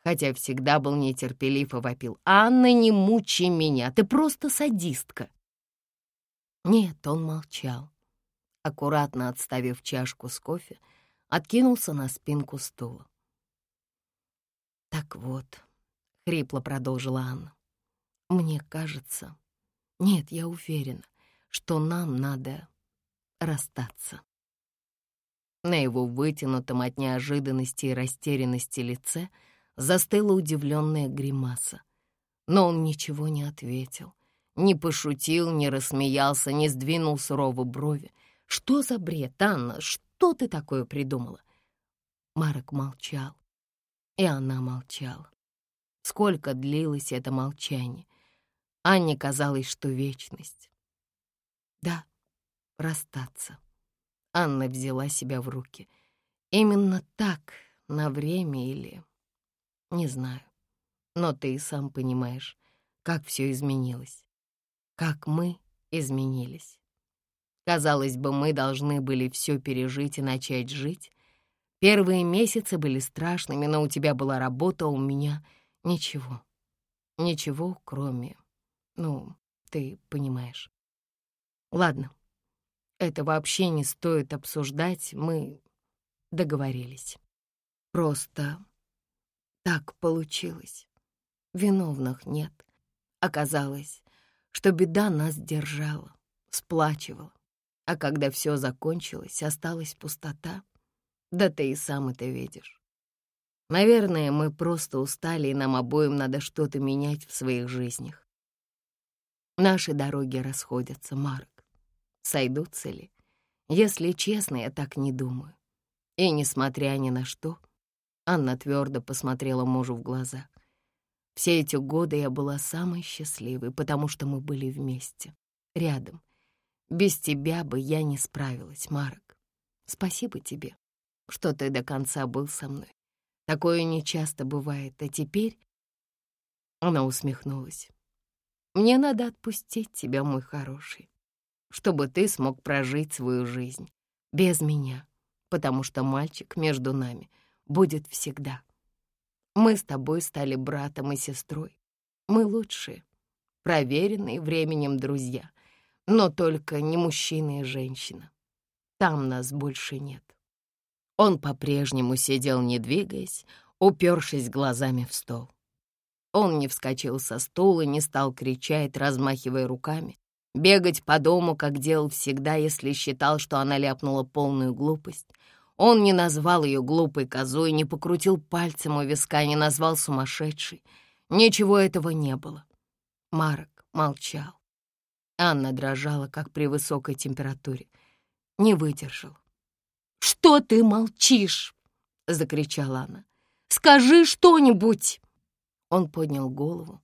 хотя всегда был нетерпелив и вопил. «Анна, не мучи меня, ты просто садистка!» Нет, он молчал. Аккуратно отставив чашку с кофе, откинулся на спинку стула. «Так вот», — хрипло продолжила Анна, — «мне кажется, нет, я уверена, что нам надо расстаться». На его вытянутом от неожиданности и растерянности лице застыла удивленная гримаса. Но он ничего не ответил, не пошутил, не рассмеялся, не сдвинул сурово брови. «Что за бред, Анна? Что ты такое придумала?» Марок молчал, и она молчала. Сколько длилось это молчание? Анне казалось, что вечность. Да, расстаться. Анна взяла себя в руки. Именно так, на время или... Не знаю. Но ты и сам понимаешь, как все изменилось. Как мы изменились. Казалось бы, мы должны были все пережить и начать жить. Первые месяцы были страшными, но у тебя была работа, а у меня ничего. Ничего, кроме... Ну, ты понимаешь. Ладно, это вообще не стоит обсуждать, мы договорились. Просто так получилось. Виновных нет. Оказалось, что беда нас держала, сплачивала. А когда все закончилось, осталась пустота. Да ты и сам это видишь. Наверное, мы просто устали, и нам обоим надо что-то менять в своих жизнях. Наши дороги расходятся, Марк. Сойдутся ли? Если честно, я так не думаю. И, несмотря ни на что, Анна твердо посмотрела мужу в глаза. Все эти годы я была самой счастливой, потому что мы были вместе, рядом. Без тебя бы я не справилась, Марк. Спасибо тебе, что ты до конца был со мной. Такое нечасто бывает, а теперь...» Она усмехнулась. «Мне надо отпустить тебя, мой хороший, чтобы ты смог прожить свою жизнь без меня, потому что мальчик между нами будет всегда. Мы с тобой стали братом и сестрой. Мы лучшие, проверенные временем друзья но только не мужчина и женщина. Там нас больше нет. Он по-прежнему сидел, не двигаясь, упершись глазами в стол. Он не вскочил со стула, не стал кричать, размахивая руками, бегать по дому, как делал всегда, если считал, что она ляпнула полную глупость. Он не назвал ее глупой козой, не покрутил пальцем у виска, не назвал сумасшедшей. Ничего этого не было. Марок молчал. Анна дрожала, как при высокой температуре. Не выдержала. «Что ты молчишь?» — закричала она. «Скажи что-нибудь!» Он поднял голову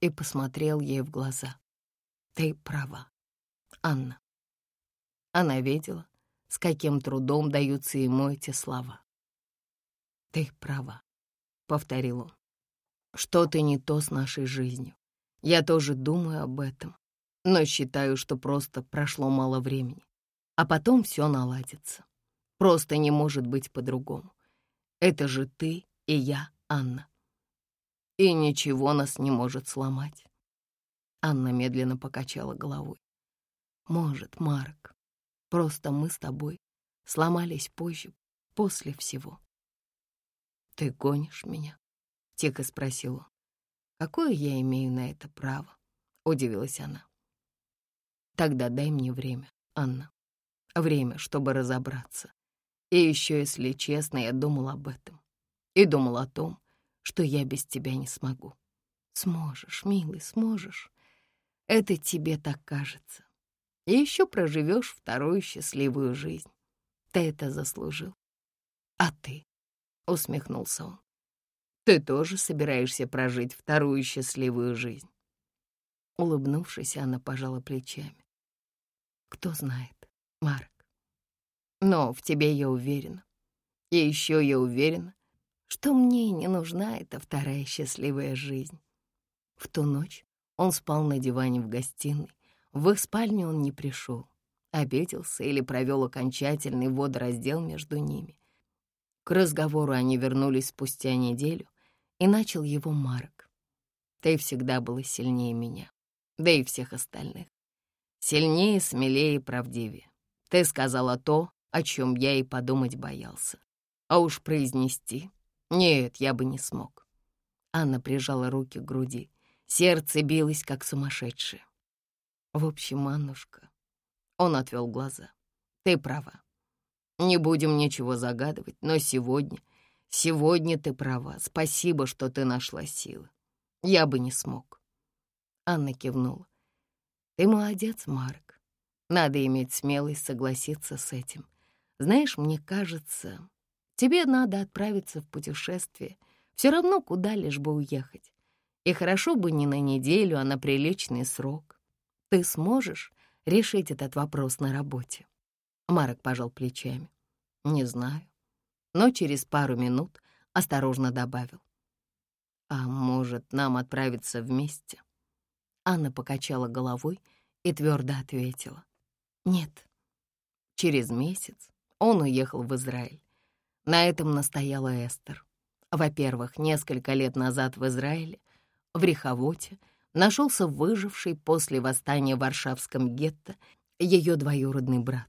и посмотрел ей в глаза. «Ты права, Анна». Она видела, с каким трудом даются ему эти слова. «Ты права», — повторил он. «Что-то не то с нашей жизнью. Я тоже думаю об этом но считаю, что просто прошло мало времени, а потом все наладится. Просто не может быть по-другому. Это же ты и я, Анна. И ничего нас не может сломать. Анна медленно покачала головой. Может, Марк, просто мы с тобой сломались позже, после всего. «Ты гонишь меня?» — тихо спросил он. «Какое я имею на это право?» — удивилась она. Тогда дай мне время, Анна. Время, чтобы разобраться. И еще, если честно, я думал об этом. И думал о том, что я без тебя не смогу. Сможешь, милый, сможешь. Это тебе так кажется. И еще проживешь вторую счастливую жизнь. Ты это заслужил. А ты? — усмехнулся он. «Ты тоже собираешься прожить вторую счастливую жизнь?» Улыбнувшись, она пожала плечами. «Кто знает, Марк. Но в тебе я уверена. И еще я уверена, что мне не нужна эта вторая счастливая жизнь». В ту ночь он спал на диване в гостиной. В их спальню он не пришел. Обиделся или провел окончательный водораздел между ними. К разговору они вернулись спустя неделю, и начал его Марк. «Ты всегда была сильнее меня, да и всех остальных. Сильнее, смелее и правдивее. Ты сказала то, о чем я и подумать боялся. А уж произнести... Нет, я бы не смог». Анна прижала руки к груди. Сердце билось, как сумасшедшее. В общем, Аннушка... Он отвел глаза. Ты права. Не будем ничего загадывать, но сегодня... Сегодня ты права. Спасибо, что ты нашла силы. Я бы не смог. Анна кивнула. Ты молодец, Марк. Надо иметь смелость согласиться с этим. Знаешь, мне кажется, тебе надо отправиться в путешествие. Все равно куда лишь бы уехать. И хорошо бы не на неделю, а на приличный срок. Ты сможешь решить этот вопрос на работе?» Марок пожал плечами. «Не знаю». Но через пару минут осторожно добавил. «А может, нам отправиться вместе?» Анна покачала головой и твердо ответила. «Нет». Через месяц он уехал в Израиль. На этом настояла Эстер. Во-первых, несколько лет назад в Израиле в Реховоте нашелся выживший после восстания в Варшавском гетто ее двоюродный брат.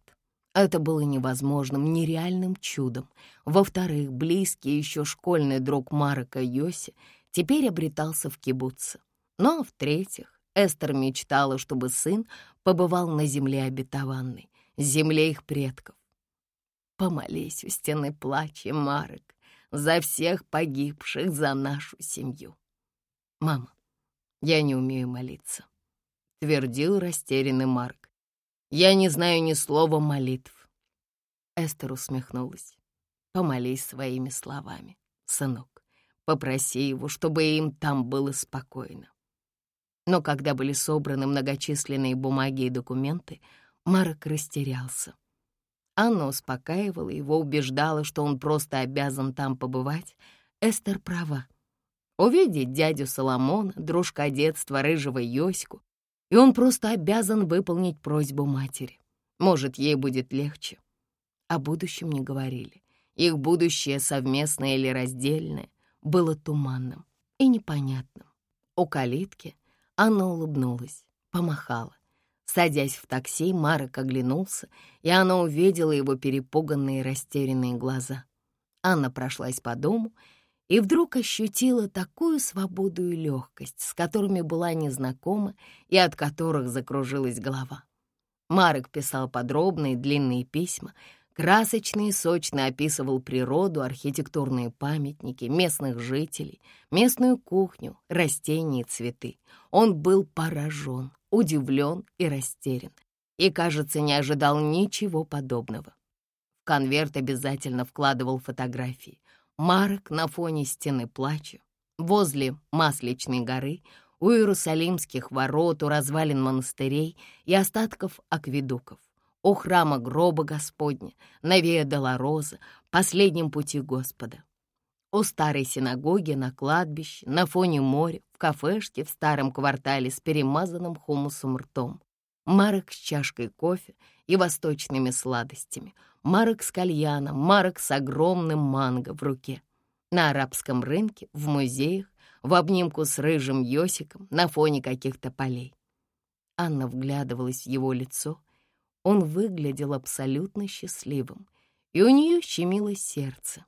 Это было невозможным, нереальным чудом. Во-вторых, близкий еще школьный друг Марка Йоси теперь обретался в кибуце. Ну а в-третьих, Эстер мечтала, чтобы сын побывал на земле обетованной, земле их предков. Помолись у стены плача, Марек, за всех погибших за нашу семью. «Мама, я не умею молиться», — твердил растерянный Марк. «Я не знаю ни слова молитв». Эстер усмехнулась. «Помолись своими словами, сынок. Попроси его, чтобы им там было спокойно». Но когда были собраны многочисленные бумаги и документы, Марк растерялся. Анна успокаивала его, убеждала, что он просто обязан там побывать. Эстер права увидеть дядю Соломона, дружка детства рыжего Йоську, и он просто обязан выполнить просьбу матери. Может, ей будет легче. О будущем не говорили. Их будущее, совместное или раздельное, было туманным и непонятным. У калитки Анна улыбнулась, помахала. Садясь в такси, Марок оглянулся, и она увидела его перепуганные растерянные глаза. Анна прошлась по дому и вдруг ощутила такую свободу и легкость, с которыми была незнакома и от которых закружилась голова. Марек писал подробные длинные письма, красочно и сочно описывал природу, архитектурные памятники, местных жителей, местную кухню, растения и цветы. Он был поражен, удивлен и растерян, и, кажется, не ожидал ничего подобного. В конверт обязательно вкладывал фотографии, Марк на фоне стены плача, возле Масличной горы, у Иерусалимских ворот, у развалин монастырей и остатков акведуков, у храма гроба Господня, на Виа-Долороза, последнем пути Господа, у старой синагоги на кладбище, на фоне моря, в кафешке в старом квартале с перемазанным хумусом ртом, Марок с чашкой кофе и восточными сладостями, Марок с кальяном, Марок с огромным манго в руке. На арабском рынке, в музеях, в обнимку с рыжим Йосиком на фоне каких-то полей. Анна вглядывалась в его лицо. Он выглядел абсолютно счастливым, и у нее щемило сердце.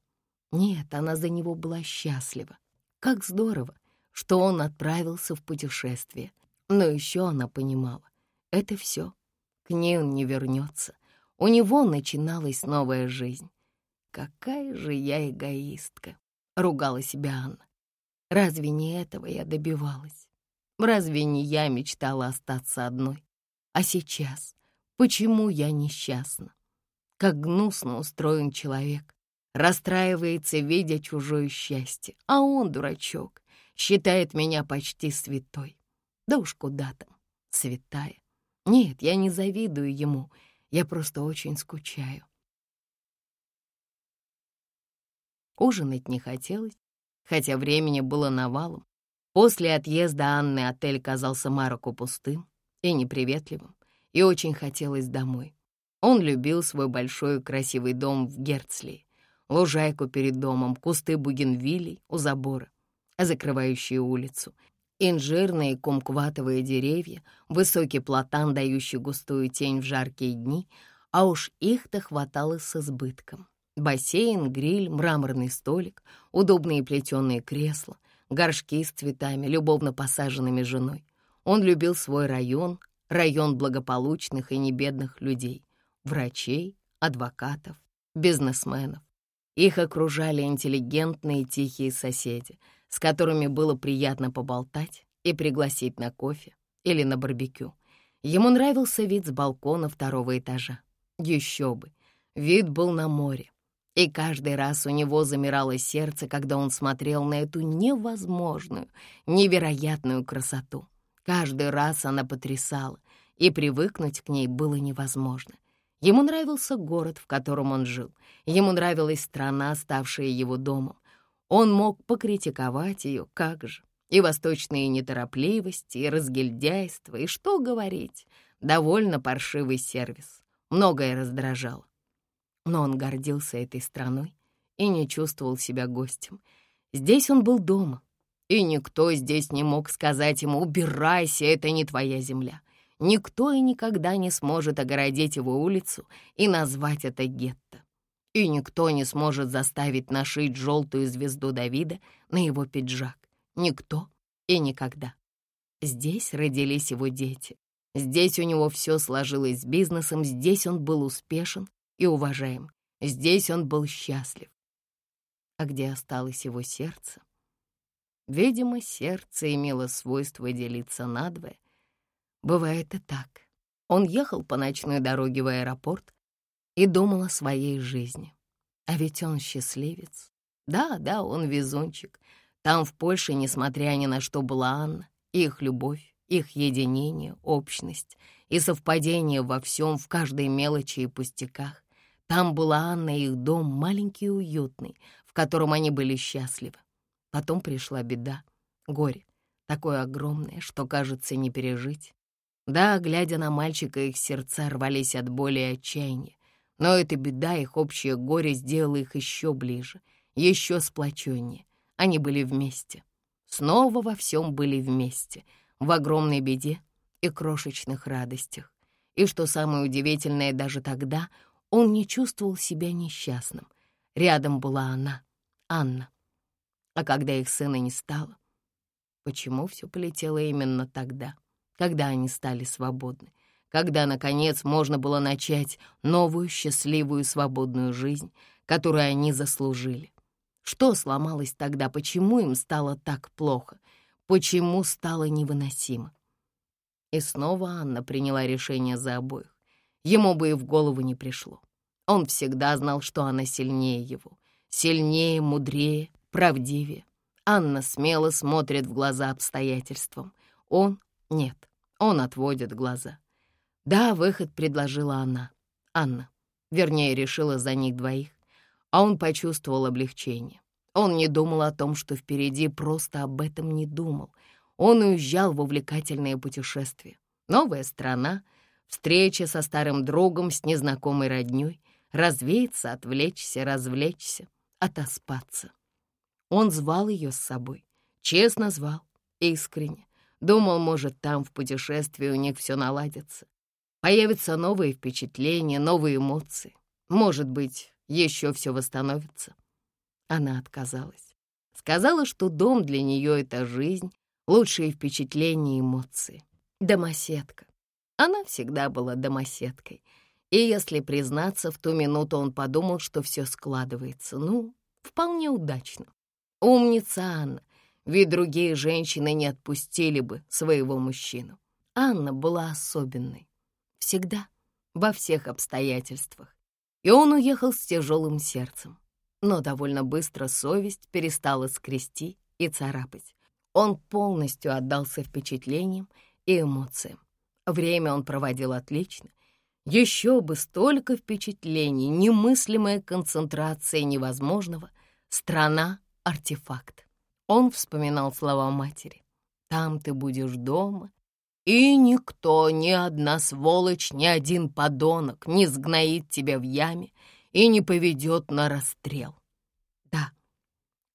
Нет, она за него была счастлива. Как здорово, что он отправился в путешествие. Но еще она понимала, это все. К ней он не вернется. У него начиналась новая жизнь. Какая же я эгоистка, ругала себя Анна. Разве не этого я добивалась? Разве не я мечтала остаться одной? А сейчас почему я несчастна? Как гнусно устроен человек. расстраивается, видя чужое счастье, а он, дурачок, считает меня почти святой. Да уж куда там, святая. Нет, я не завидую ему, я просто очень скучаю. Ужинать не хотелось, хотя времени было навалом. После отъезда Анны отель казался Мароку пустым и неприветливым, и очень хотелось домой. Он любил свой большой красивый дом в Герцли, лужайку перед домом, кусты бугенвилей у забора, закрывающие улицу, инжирные кумкватовые деревья, высокий платан, дающий густую тень в жаркие дни, а уж их-то хватало с избытком. Бассейн, гриль, мраморный столик, удобные плетеные кресла, горшки с цветами, любовно посаженными женой. Он любил свой район, район благополучных и небедных людей, врачей, адвокатов, бизнесменов. Их окружали интеллигентные тихие соседи, с которыми было приятно поболтать и пригласить на кофе или на барбекю. Ему нравился вид с балкона второго этажа. Еще бы, вид был на море. И каждый раз у него замирало сердце, когда он смотрел на эту невозможную, невероятную красоту. Каждый раз она потрясала, и привыкнуть к ней было невозможно. Ему нравился город, в котором он жил. Ему нравилась страна, ставшая его домом. Он мог покритиковать ее, как же. И восточные неторопливости, и разгильдяйство, и что говорить. Довольно паршивый сервис. Многое раздражало. Но он гордился этой страной и не чувствовал себя гостем. Здесь он был дома, и никто здесь не мог сказать ему «убирайся, это не твоя земля». Никто и никогда не сможет огородить его улицу и назвать это гетто. И никто не сможет заставить нашить желтую звезду Давида на его пиджак. Никто и никогда. Здесь родились его дети. Здесь у него все сложилось с бизнесом, здесь он был успешен и уважаем. Здесь он был счастлив. А где осталось его сердце? Видимо, сердце имело свойство делиться надвое, Бывает и так. Он ехал по ночной дороге в аэропорт и думал о своей жизни. А ведь он счастливец. Да, да, он везунчик. Там, в Польше, несмотря ни на что, была Анна, их любовь, их единение, общность и совпадение во всем, в каждой мелочи и пустяках. Там была Анна, их дом, маленький и уютный, в котором они были счастливы. Потом пришла беда, горе, такое огромное, что, кажется, не пережить. Да, глядя на мальчика, их сердца рвались от боли и отчаяния. Но эта беда, их общее горе сделала их еще ближе, еще сплоченнее. Они были вместе. Снова во всем были вместе, в огромной беде и крошечных радостях. И что самое удивительное, даже тогда он не чувствовал себя несчастным. Рядом была она, Анна. А когда их сына не стало, почему все полетело именно тогда? когда они стали свободны, когда, наконец, можно было начать новую счастливую свободную жизнь, которую они заслужили. Что сломалось тогда, почему им стало так плохо, почему стало невыносимо? И снова Анна приняла решение за обоих. Ему бы и в голову не пришло. Он всегда знал, что она сильнее его. Сильнее, мудрее, правдивее. Анна смело смотрит в глаза обстоятельствам. Он — нет. Он отводит глаза. Да, выход предложила она. Анна. Вернее, решила за них двоих. А он почувствовал облегчение. Он не думал о том, что впереди, просто об этом не думал. Он уезжал в увлекательное путешествие. Новая страна, встреча со старым другом, с незнакомой роднёй, развеяться, отвлечься, развлечься, отоспаться. Он звал ее с собой, честно звал, искренне. Думал, может, там в путешествии у них все наладится. Появятся новые впечатления, новые эмоции. Может быть, еще все восстановится. Она отказалась. Сказала, что дом для нее — это жизнь, лучшие впечатления и эмоции. Домоседка. Она всегда была домоседкой. И если признаться, в ту минуту он подумал, что все складывается. Ну, вполне удачно. Умница Анна ведь другие женщины не отпустили бы своего мужчину. Анна была особенной. Всегда, во всех обстоятельствах. И он уехал с тяжелым сердцем. Но довольно быстро совесть перестала скрести и царапать. Он полностью отдался впечатлениям и эмоциям. Время он проводил отлично. Еще бы столько впечатлений, немыслимая концентрация невозможного. Страна — артефакт. Он вспоминал слова матери. «Там ты будешь дома, и никто, ни одна сволочь, ни один подонок не сгноит тебя в яме и не поведет на расстрел. Да,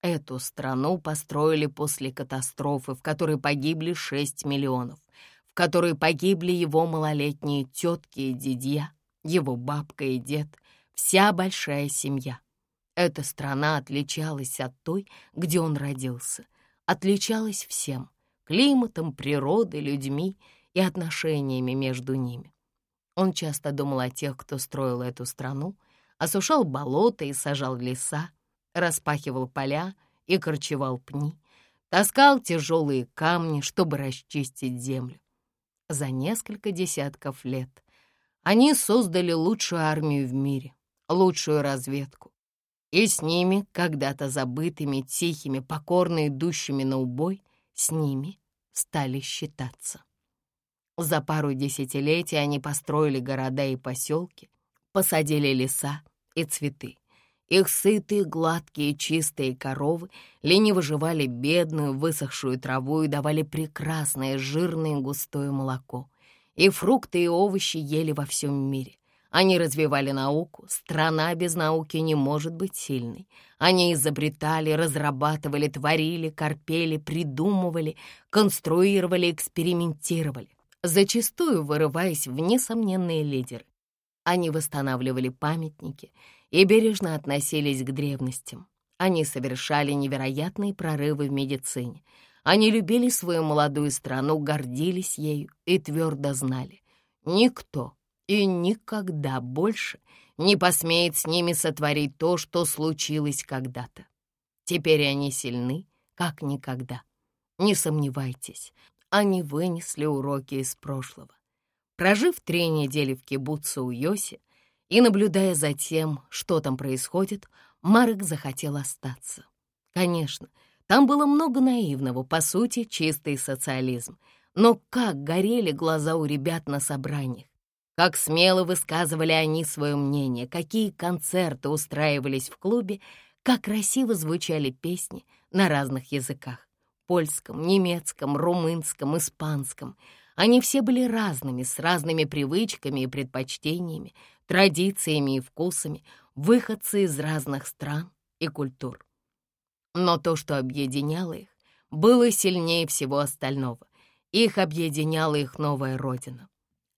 эту страну построили после катастрофы, в которой погибли 6 миллионов, в которой погибли его малолетние тетки и дядья, его бабка и дед, вся большая семья. Эта страна отличалась от той, где он родился, отличалась всем — климатом, природой, людьми и отношениями между ними. Он часто думал о тех, кто строил эту страну, осушал болота и сажал леса, распахивал поля и корчевал пни, таскал тяжелые камни, чтобы расчистить землю. За несколько десятков лет они создали лучшую армию в мире, лучшую разведку. И с ними, когда-то забытыми, тихими, покорно идущими на убой, с ними стали считаться. За пару десятилетий они построили города и поселки, посадили леса, и цветы. Их сытые, гладкие, чистые коровы лениво жевали бедную, высохшую траву и давали прекрасное, жирное, густое молоко. И фрукты и овощи ели во всем мире. Они развивали науку. Страна без науки не может быть сильной. Они изобретали, разрабатывали, творили, корпели, придумывали, конструировали, экспериментировали, зачастую вырываясь в несомненные лидеры. Они восстанавливали памятники и бережно относились к древностям. Они совершали невероятные прорывы в медицине. Они любили свою молодую страну, гордились ею и твердо знали. Никто и никогда больше не посмеет с ними сотворить то, что случилось когда-то. Теперь они сильны, как никогда. Не сомневайтесь, они вынесли уроки из прошлого. Прожив три недели в кибуце у Йоси и наблюдая за тем, что там происходит, Марек захотел остаться. Конечно, там было много наивного, по сути, чистый социализм. Но как горели глаза у ребят на собраниях, как смело высказывали они свое мнение, какие концерты устраивались в клубе, как красиво звучали песни на разных языках — польском, немецком, румынском, испанском — они все были разными, с разными привычками и предпочтениями, традициями и вкусами, выходцы из разных стран и культур. Но то, что объединяло их, было сильнее всего остального. Их объединяла их новая родина.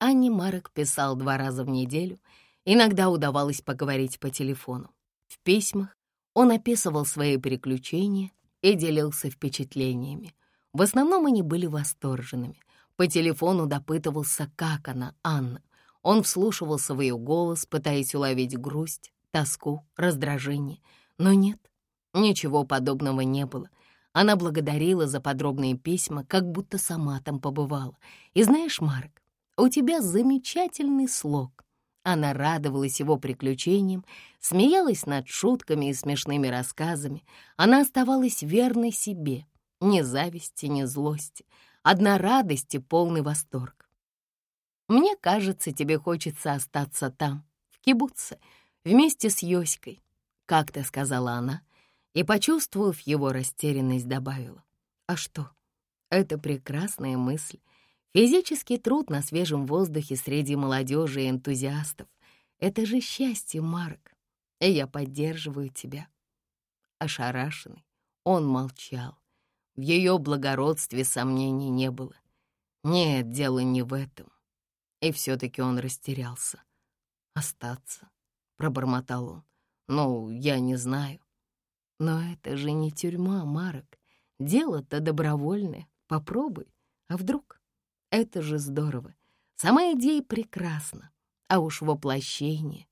Анни Марек писал два раза в неделю, иногда удавалось поговорить по телефону. В письмах он описывал свои приключения и делился впечатлениями. В основном они были восторженными. По телефону допытывался, как она, Анна. Он вслушивался в ее голос, пытаясь уловить грусть, тоску, раздражение. Но нет, ничего подобного не было. Она благодарила за подробные письма, как будто сама там побывала. И знаешь, Марк, у тебя замечательный слог. Она радовалась его приключениям, смеялась над шутками и смешными рассказами. Она оставалась верной себе, ни зависти, ни злости одна радость и полный восторг. Мне кажется, тебе хочется остаться там, в кибуце, вместе с Йоськой, как-то сказала она, и, почувствовав его растерянность, добавила. А что? Это прекрасная мысль. Физический труд на свежем воздухе среди молодежи и энтузиастов — это же счастье, Марк, и я поддерживаю тебя. Ошарашенный, он молчал. В ее благородстве сомнений не было. Нет, дело не в этом. И все-таки он растерялся. «Остаться?» — пробормотал он. «Ну, я не знаю». «Но это же не тюрьма, Марок. Дело-то добровольное. Попробуй. А вдруг? Это же здорово. Сама идея прекрасна. А уж воплощение...»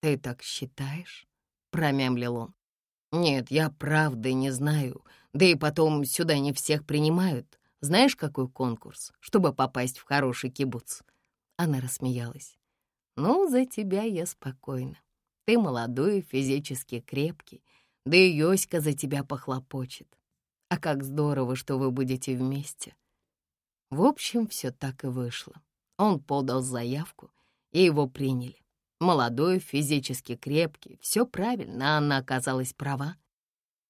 «Ты так считаешь?» — промямлил он. «Нет, я правда не знаю. Да и потом сюда не всех принимают. Знаешь, какой конкурс, чтобы попасть в хороший кибуц?» Она рассмеялась. «Ну, за тебя я спокойна. Ты молодой, физически крепкий, да и Йоська за тебя похлопочет. А как здорово, что вы будете вместе. В общем, все так и вышло. Он подал заявку, и его приняли. Молодой, физически крепкий, все правильно, Анна оказалась права.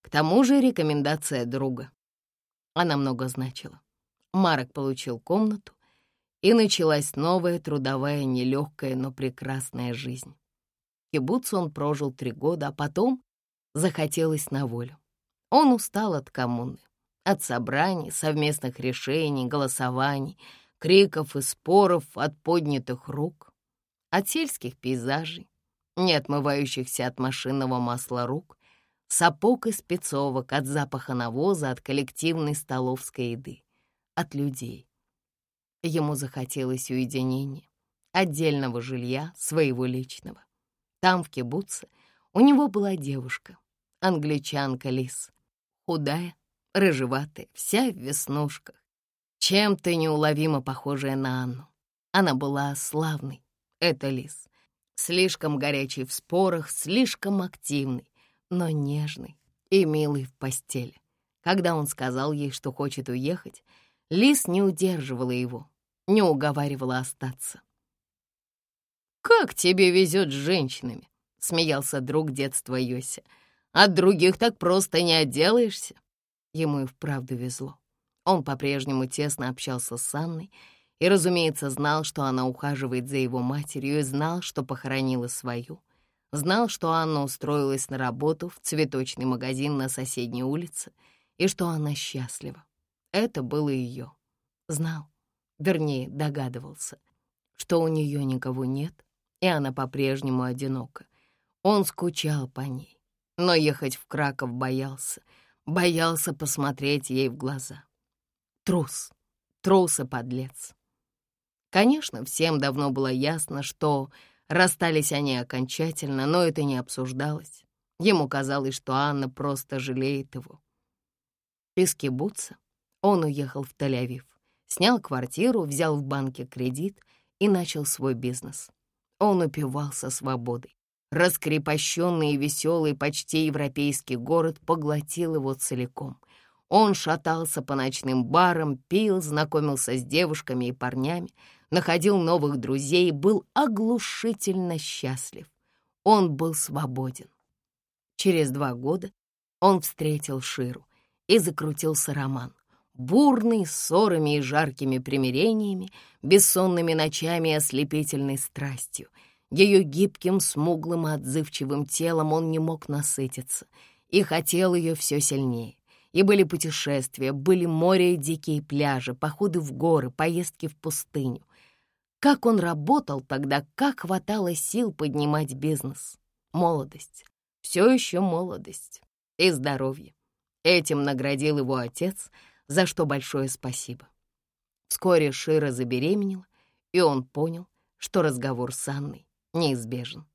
К тому же рекомендация друга. Она много значила. Марок получил комнату, и началась новая трудовая, нелегкая, но прекрасная жизнь. В кибуце он прожил три года, а потом захотелось на волю. Он устал от коммуны, от собраний, совместных решений, голосований, криков и споров, от поднятых рук, от сельских пейзажей, не отмывающихся от машинного масла рук, сапог и спецовок, от запаха навоза, от коллективной столовской еды, от людей. Ему захотелось уединения, отдельного жилья, своего личного. Там, в кибуце, у него была девушка, англичанка Лис, худая, рыжеватая, вся в веснушках, чем-то неуловимо похожая на Анну. Она была славной, это Лис, слишком горячей в спорах, слишком активной, но нежный и милый в постели. Когда он сказал ей, что хочет уехать, Лис не удерживала его, не уговаривала остаться. «Как тебе везет с женщинами?» — смеялся друг детства Йося. «От других так просто не отделаешься». Ему и вправду везло. Он по-прежнему тесно общался с Анной и, разумеется, знал, что она ухаживает за его матерью и знал, что похоронила свою. Знал, что Анна устроилась на работу в цветочный магазин на соседней улице и что она счастлива. Это было ее. Знал, вернее, догадывался, что у нее никого нет, и она по-прежнему одинока. Он скучал по ней, но ехать в Краков боялся, боялся посмотреть ей в глаза. Трус, трус и подлец. Конечно, всем давно было ясно, что расстались они окончательно, но это не обсуждалось. Ему казалось, что Анна просто жалеет его. Из кибуца он уехал в Тель-Авив, снял квартиру, взял в банке кредит и начал свой бизнес. Он упивался свободой. Раскрепощенный и веселый, почти европейский город поглотил его целиком. Он шатался по ночным барам, пил, знакомился с девушками и парнями, находил новых друзей и был оглушительно счастлив. Он был свободен. Через два года он встретил Ширу и закрутился роман. Бурный, ссорами и жаркими примирениями, бессонными ночами и ослепительной страстью. Ее гибким, смуглым и отзывчивым телом он не мог насытиться и хотел ее все сильнее. И были путешествия, были море и дикие пляжи, походы в горы, поездки в пустыню. Как он работал тогда, как хватало сил поднимать бизнес. Молодость, все еще молодость и здоровье. Этим наградил его отец, за что большое спасибо. Вскоре Шира забеременела, и он понял, что разговор с Анной неизбежен.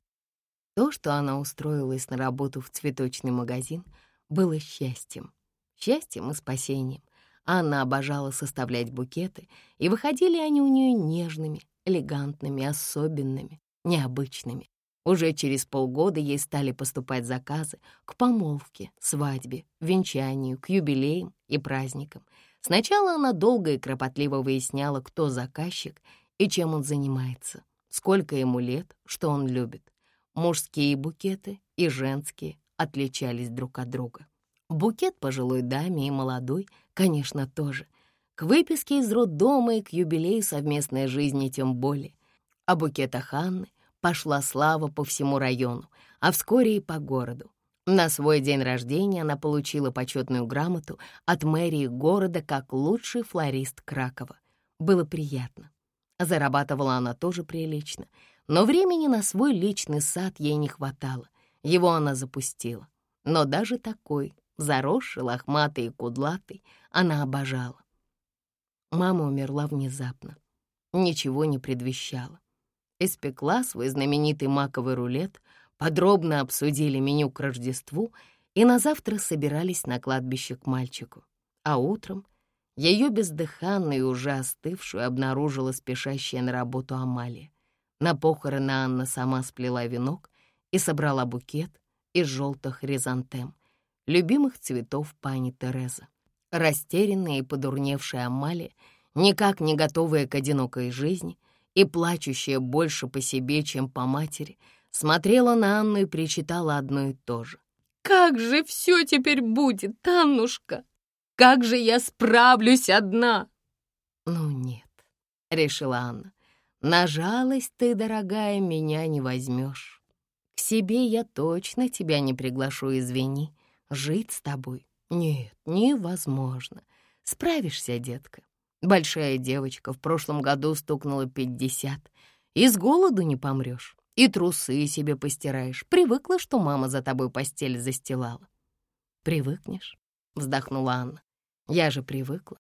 То, что она устроилась на работу в цветочный магазин, было счастьем. Счастьем и спасением. Анна обожала составлять букеты, и выходили они у нее нежными, элегантными, особенными, необычными. Уже через полгода ей стали поступать заказы к помолвке, свадьбе, венчанию, к юбилеям и праздникам. Сначала она долго и кропотливо выясняла, кто заказчик и чем он занимается, сколько ему лет, что он любит. Мужские букеты и женские отличались друг от друга. Букет пожилой даме и молодой, конечно, тоже. К выписке из роддома и к юбилею совместной жизни тем более. О букетах Анны пошла слава по всему району, а вскоре и по городу. На свой день рождения она получила почетную грамоту от мэрии города как лучший флорист Кракова. Было приятно. Зарабатывала она тоже прилично, но времени на свой личный сад ей не хватало. Его она запустила. Но даже такой, заросший, лохматый и кудлатый, она обожала. Мама умерла внезапно. Ничего не предвещало испекла свой знаменитый маковый рулет, подробно обсудили меню к Рождеству и на завтра собирались на кладбище к мальчику. А утром ее бездыханную и уже остывшую обнаружила спешащая на работу Амалия. На похороны Анна сама сплела венок и собрала букет из желтых хризантем, любимых цветов пани Терезы. Растерянная и подурневшая Амалия, никак не готовая к одинокой жизни и плачущая больше по себе, чем по матери, смотрела на Анну и причитала одно и то же. «Как же все теперь будет, Аннушка? Как же я справлюсь одна?» «Ну нет», — решила Анна, — «на жалость ты, дорогая, меня не возьмешь. К себе я точно тебя не приглашу, извини. Жить с тобой? Нет, невозможно. Справишься, детка. Большая девочка, в прошлом году стукнула пятьдесят. И с голоду не помрешь, и трусы себе постираешь. Привыкла, что мама за тобой постель застилала. Привыкнешь, вздохнула Анна. Я же привыкла.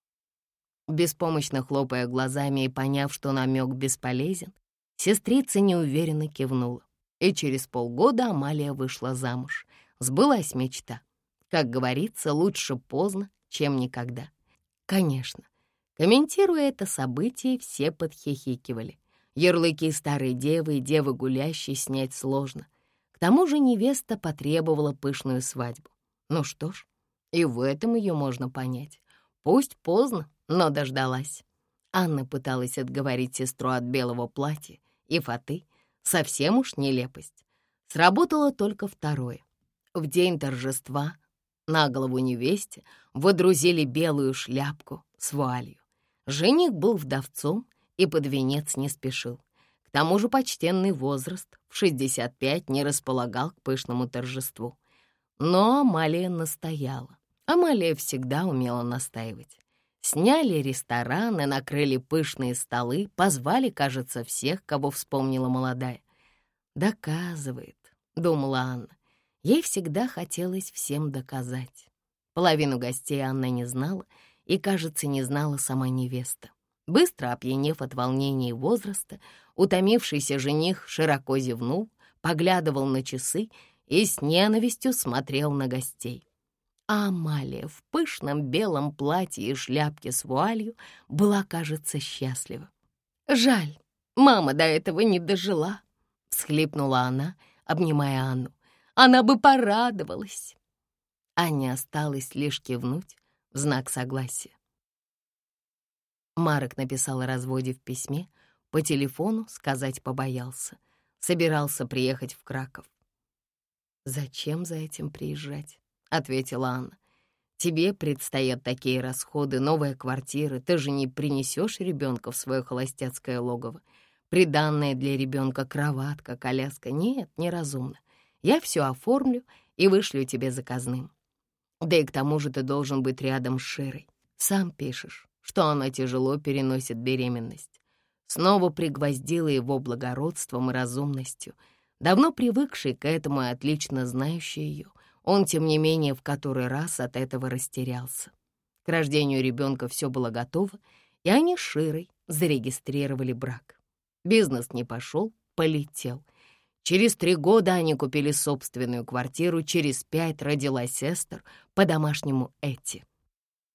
Беспомощно хлопая глазами и поняв, что намек бесполезен, сестрица неуверенно кивнула. И через полгода Амалия вышла замуж. Сбылась мечта. Как говорится, лучше поздно, чем никогда. Конечно, комментируя это событие, все подхихикивали. Ярлыки старой девы и девы гулящей снять сложно. К тому же невеста потребовала пышную свадьбу. Ну что ж, и в этом ее можно понять. Пусть поздно, но дождалась. Анна пыталась отговорить сестру от белого платья и фаты. Совсем уж нелепость. Сработало только второе. В день торжества на голову невесте водрузили белую шляпку с вуалью. Жених был вдовцом и под венец не спешил. К тому же почтенный возраст в 65 не располагал к пышному торжеству. Но Амалия настояла. Амалия всегда умела настаивать. Сняли рестораны, накрыли пышные столы, позвали, кажется, всех, кого вспомнила молодая. «Доказывает», — думала Анна. Ей всегда хотелось всем доказать. Половину гостей Анна не знала, и, кажется, не знала сама невеста. Быстро опьянев от волнения и возраста, утомившийся жених широко зевнул, поглядывал на часы и с ненавистью смотрел на гостей. А Амалия в пышном белом платье и шляпке с вуалью была, кажется, счастлива. «Жаль, мама до этого не дожила», — всхлипнула она, обнимая Анну. «Она бы порадовалась». Аня осталось лишь кивнуть в знак согласия. Марок написал о разводе в письме, по телефону сказать побоялся. Собирался приехать в Краков. «Зачем за этим приезжать?» — ответила Анна. «Тебе предстоят такие расходы, новая квартира. Ты же не принесешь ребенка в свое холостяцкое логово. Приданная для ребенка кроватка, коляска. Нет, неразумно. Я все оформлю и вышлю тебе заказным. Да и к тому же ты должен быть рядом с Широй. Сам пишешь, что она тяжело переносит беременность. Снова пригвоздила его благородством и разумностью. Давно привыкший к этому и отлично знающий ее, он, тем не менее, в который раз от этого растерялся. К рождению ребенка все было готово, и они с Широй зарегистрировали брак. Бизнес не пошел, полетел. Через три года они купили собственную квартиру, через пять родилась Эстер, по-домашнему Эти.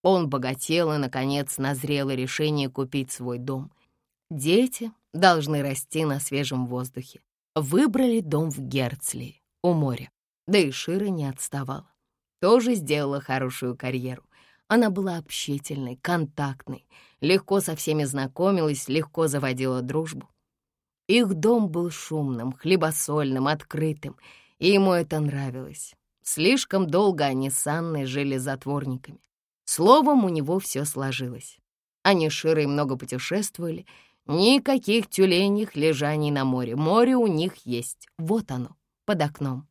Он богател и, наконец, назрело решение купить свой дом. Дети должны расти на свежем воздухе. Выбрали дом в Герцли, у моря. Да и Шира не отставала. Тоже сделала хорошую карьеру. Она была общительной, контактной, легко со всеми знакомилась, легко заводила дружбу. Их дом был шумным, хлебосольным, открытым, и ему это нравилось. Слишком долго они с Анной жили затворниками. Словом, у него все сложилось. Они с Широй много путешествовали, никаких тюленьих лежаний на море. Море у них есть, вот оно, под окном.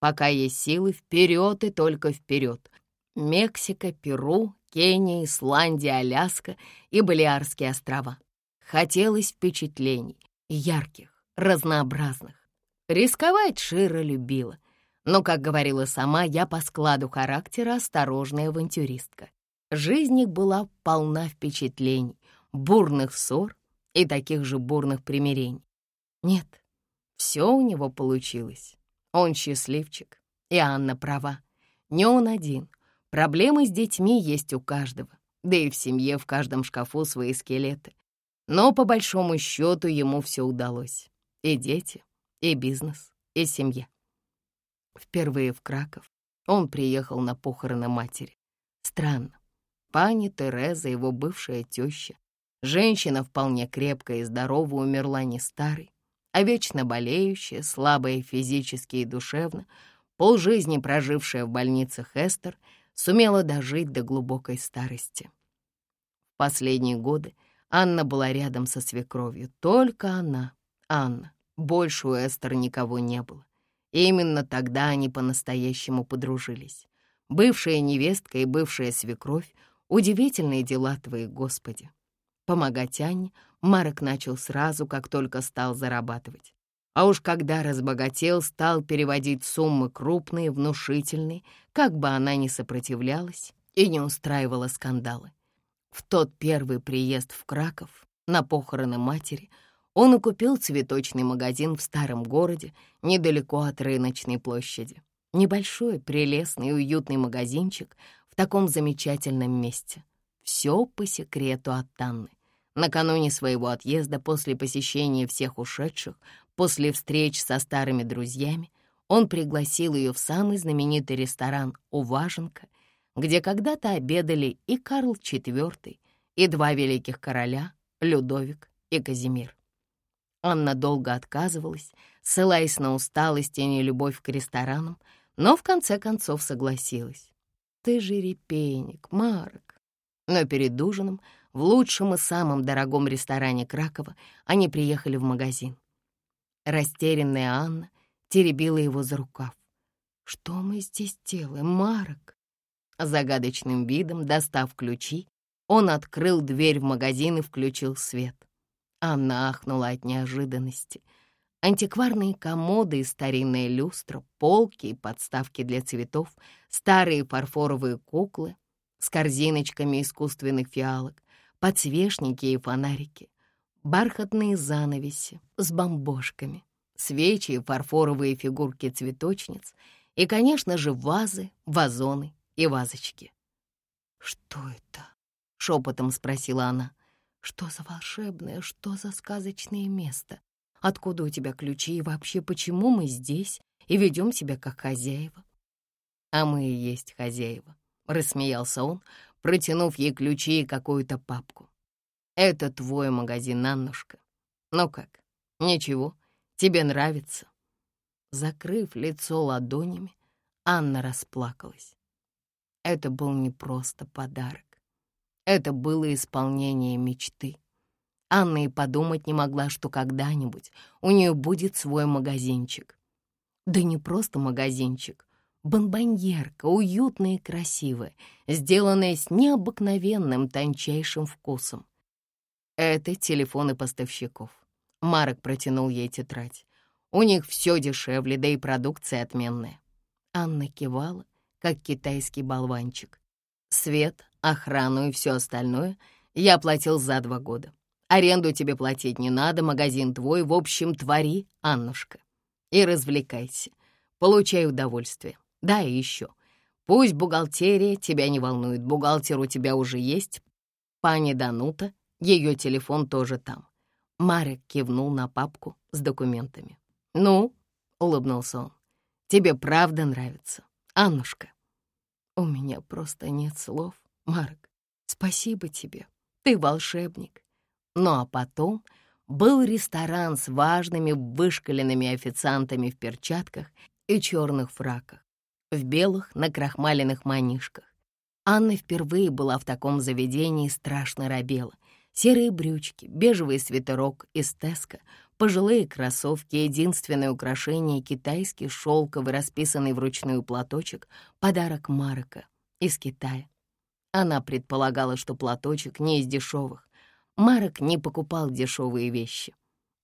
Пока есть силы, вперед и только вперед. Мексика, Перу, Кения, Исландия, Аляска и Балиарские острова. Хотелось впечатлений, ярких, разнообразных. Рисковать Шира любила, но, как говорила сама, я по складу характера осторожная авантюристка. Жизнь их была полна впечатлений, бурных ссор и таких же бурных примирений. Нет, все у него получилось. Он счастливчик, и Анна права. Не он один. Проблемы с детьми есть у каждого. Да и в семье в каждом шкафу свои скелеты. Но по большому счету ему все удалось. И дети, и бизнес, и семья. Впервые в Краков он приехал на похороны матери. Странно. Пани Тереза, его бывшая теща, женщина вполне крепкая и здоровая, умерла не старой, а вечно болеющая, слабая физически и душевно, полжизни прожившая в больницах Эстер, сумела дожить до глубокой старости. В последние годы Анна была рядом со свекровью, только она, Анна, больше у Эстер никого не было. И именно тогда они по-настоящему подружились. Бывшая невестка и бывшая свекровь — удивительные дела твои, Господи. Помогать Анне Марок начал сразу, как только стал зарабатывать. А уж когда разбогател, стал переводить суммы крупные, внушительные, как бы она ни сопротивлялась и не устраивала скандалы. В тот первый приезд в Краков на похороны матери — он и купил цветочный магазин в старом городе, недалеко от рыночной площади. Небольшой, прелестный уютный магазинчик в таком замечательном месте. Все по секрету от Танны. Накануне своего отъезда, после посещения всех ушедших, после встреч со старыми друзьями, он пригласил ее в самый знаменитый ресторан «Уваженка», где когда-то обедали и Карл IV, и два великих короля — Людовик и Казимир. Анна долго отказывалась, ссылаясь на усталость и нелюбовь к ресторанам, но в конце концов согласилась. «Ты же репейник, Марк!» Но перед ужином в лучшем и самом дорогом ресторане Кракова они приехали в магазин. Растерянная Анна теребила его за рукав. «Что мы здесь делаем, Марк?» Загадочным видом, достав ключи, он открыл дверь в магазин и включил свет. Анна ахнула от неожиданности. Антикварные комоды и старинная люстра, полки и подставки для цветов, старые фарфоровые куклы с корзиночками искусственных фиалок, подсвечники и фонарики, бархатные занавеси с бомбошками, свечи и фарфоровые фигурки цветочниц и, конечно же, вазы, вазоны и вазочки. «Что это?» — шепотом спросила она. Что за волшебное, что за сказочное место? Откуда у тебя ключи и вообще почему мы здесь и ведем себя как хозяева? А мы и есть хозяева, — рассмеялся он, протянув ей ключи и какую-то папку. Это твой магазин, Аннушка. Ну как, ничего, тебе нравится? Закрыв лицо ладонями, Анна расплакалась. Это был не просто подарок. Это было исполнение мечты. Анна и подумать не могла, что когда-нибудь у нее будет свой магазинчик. Да не просто магазинчик, бомбоньерка, уютная и красивая, сделанная с необыкновенным тончайшим вкусом. Это телефоны поставщиков. Марок протянул ей тетрадь. У них все дешевле, да и продукция отменная. Анна кивала, как китайский болванчик. Свет, охрану и все остальное я платил за два года. Аренду тебе платить не надо, магазин твой, в общем, твори, Аннушка. И развлекайся, получай удовольствие. Да, и еще. Пусть бухгалтерия тебя не волнует, бухгалтер у тебя уже есть. Пани Данута, ее телефон тоже там. Марек кивнул на папку с документами. «Ну?» — улыбнулся он. «Тебе правда нравится, Аннушка?» «У меня просто нет слов», Марк, спасибо тебе, ты волшебник. Ну а потом был ресторан с важными вышкаленными официантами в перчатках и черных фраках, в белых накрахмаленных манишках. Анна впервые была в таком заведении и страшно робела. Серые брючки, бежевый свитерок из Теска, пожилые кроссовки, единственное украшение — китайский шелковый, расписанный вручную платочек, подарок Марка из Китая. Она предполагала, что платочек не из дешевых. Марок не покупал дешевые вещи.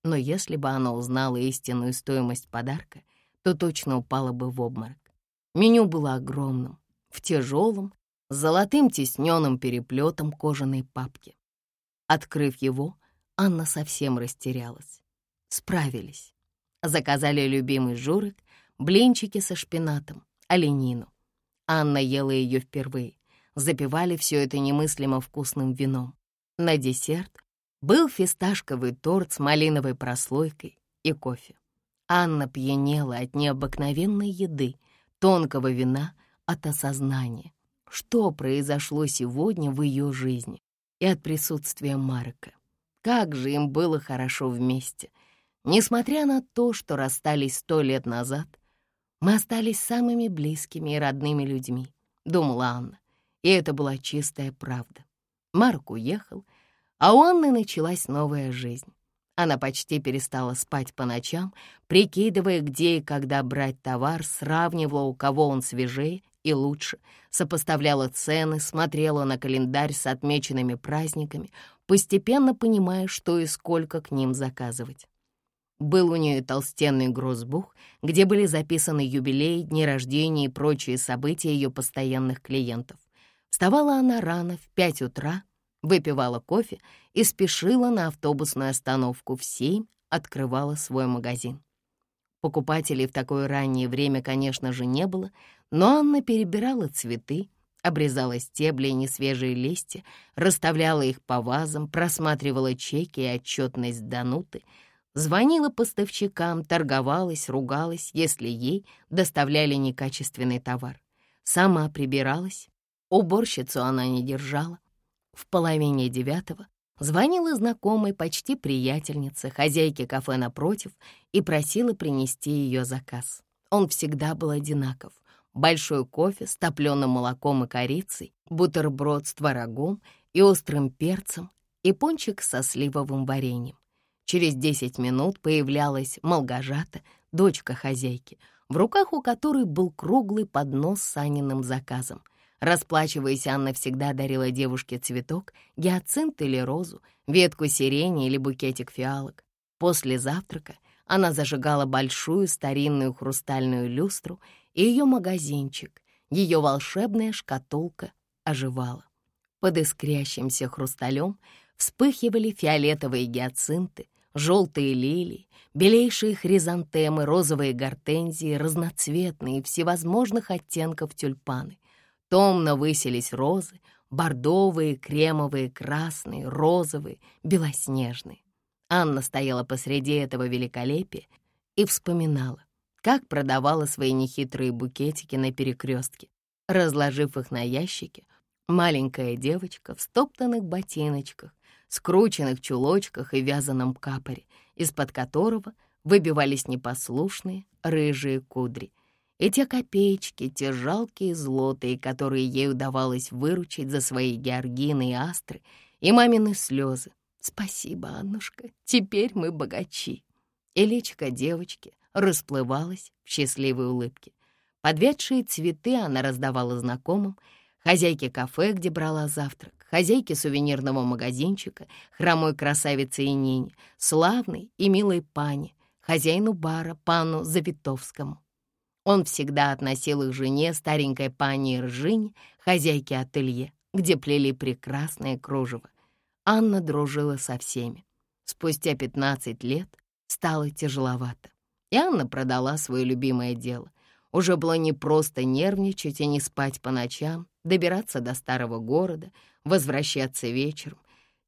Но если бы она узнала истинную стоимость подарка, то точно упала бы в обморок. Меню было огромным, в тяжелом, золотым тисненным переплетом кожаной папки. Открыв его, Анна совсем растерялась. Справились. Заказали любимый журик, блинчики со шпинатом, оленину. Анна ела ее впервые запивали все это немыслимо вкусным вином. На десерт был фисташковый торт с малиновой прослойкой и кофе. Анна пьянела от необыкновенной еды, тонкого вина от осознания, что произошло сегодня в ее жизни и от присутствия Марка. Как же им было хорошо вместе. Несмотря на то, что расстались сто лет назад, мы остались самыми близкими и родными людьми, думала Анна, и это была чистая правда. Марк уехал, а у Анны началась новая жизнь. Она почти перестала спать по ночам, прикидывая, где и когда брать товар, сравнивала, у кого он свежее и лучше, сопоставляла цены, смотрела на календарь с отмеченными праздниками, постепенно понимая, что и сколько к ним заказывать. Был у нее толстенный грозбух, где были записаны юбилеи, дни рождения и прочие события ее постоянных клиентов. Вставала она рано, в пять утра, выпивала кофе и спешила на автобусную остановку в семь, открывала свой магазин. Покупателей в такое раннее время, конечно же, не было, но Анна перебирала цветы, обрезала стебли и несвежие листья, расставляла их по вазам, просматривала чеки и отчетность Дануты, звонила поставщикам, торговалась, ругалась, если ей доставляли некачественный товар. Сама прибиралась, уборщицу она не держала, в половине девятого звонила знакомой почти приятельнице, хозяйке кафе напротив, и просила принести ее заказ. Он всегда был одинаков. Большой кофе с топленым молоком и корицей, бутерброд с творогом и острым перцем и пончик со сливовым вареньем. Через десять минут появлялась Малгажата, дочка хозяйки, в руках у которой был круглый поднос с Аниным заказом — Расплачиваясь, Анна всегда дарила девушке цветок, гиацинт или розу, ветку сирени или букетик фиалок. После завтрака она зажигала большую старинную хрустальную люстру, и ее магазинчик, ее волшебная шкатулка оживала. Под искрящимся хрусталем вспыхивали фиолетовые гиацинты, желтые лилии, белейшие хризантемы, розовые гортензии, разноцветные всевозможных оттенков тюльпаны. Томно высились розы, бордовые, кремовые, красные, розовые, белоснежные. Анна стояла посреди этого великолепия и вспоминала, как продавала свои нехитрые букетики на перекрестке. Разложив их на ящике, маленькая девочка в стоптанных ботиночках, скрученных чулочках и вязаном капоре, из-под которого выбивались непослушные рыжие кудри — и те копеечки, те жалкие злотые, которые ей удавалось выручить за свои георгины и астры, и мамины слезы. «Спасибо, Аннушка, теперь мы богачи». И личико девочки расплывалось в счастливой улыбке. Подвядшие цветы она раздавала знакомым, хозяйке кафе, где брала завтрак, хозяйке сувенирного магазинчика, хромой красавице и Нине, славной и милой пане, хозяину бара, пану Завитовскому. Он всегда относил их жене, старенькой пани Ржине, хозяйке ателье, где плели прекрасное кружево. Анна дружила со всеми. Спустя 15 лет стало тяжеловато, и Анна продала свое любимое дело. Уже было не просто нервничать и не спать по ночам, добираться до старого города, возвращаться вечером.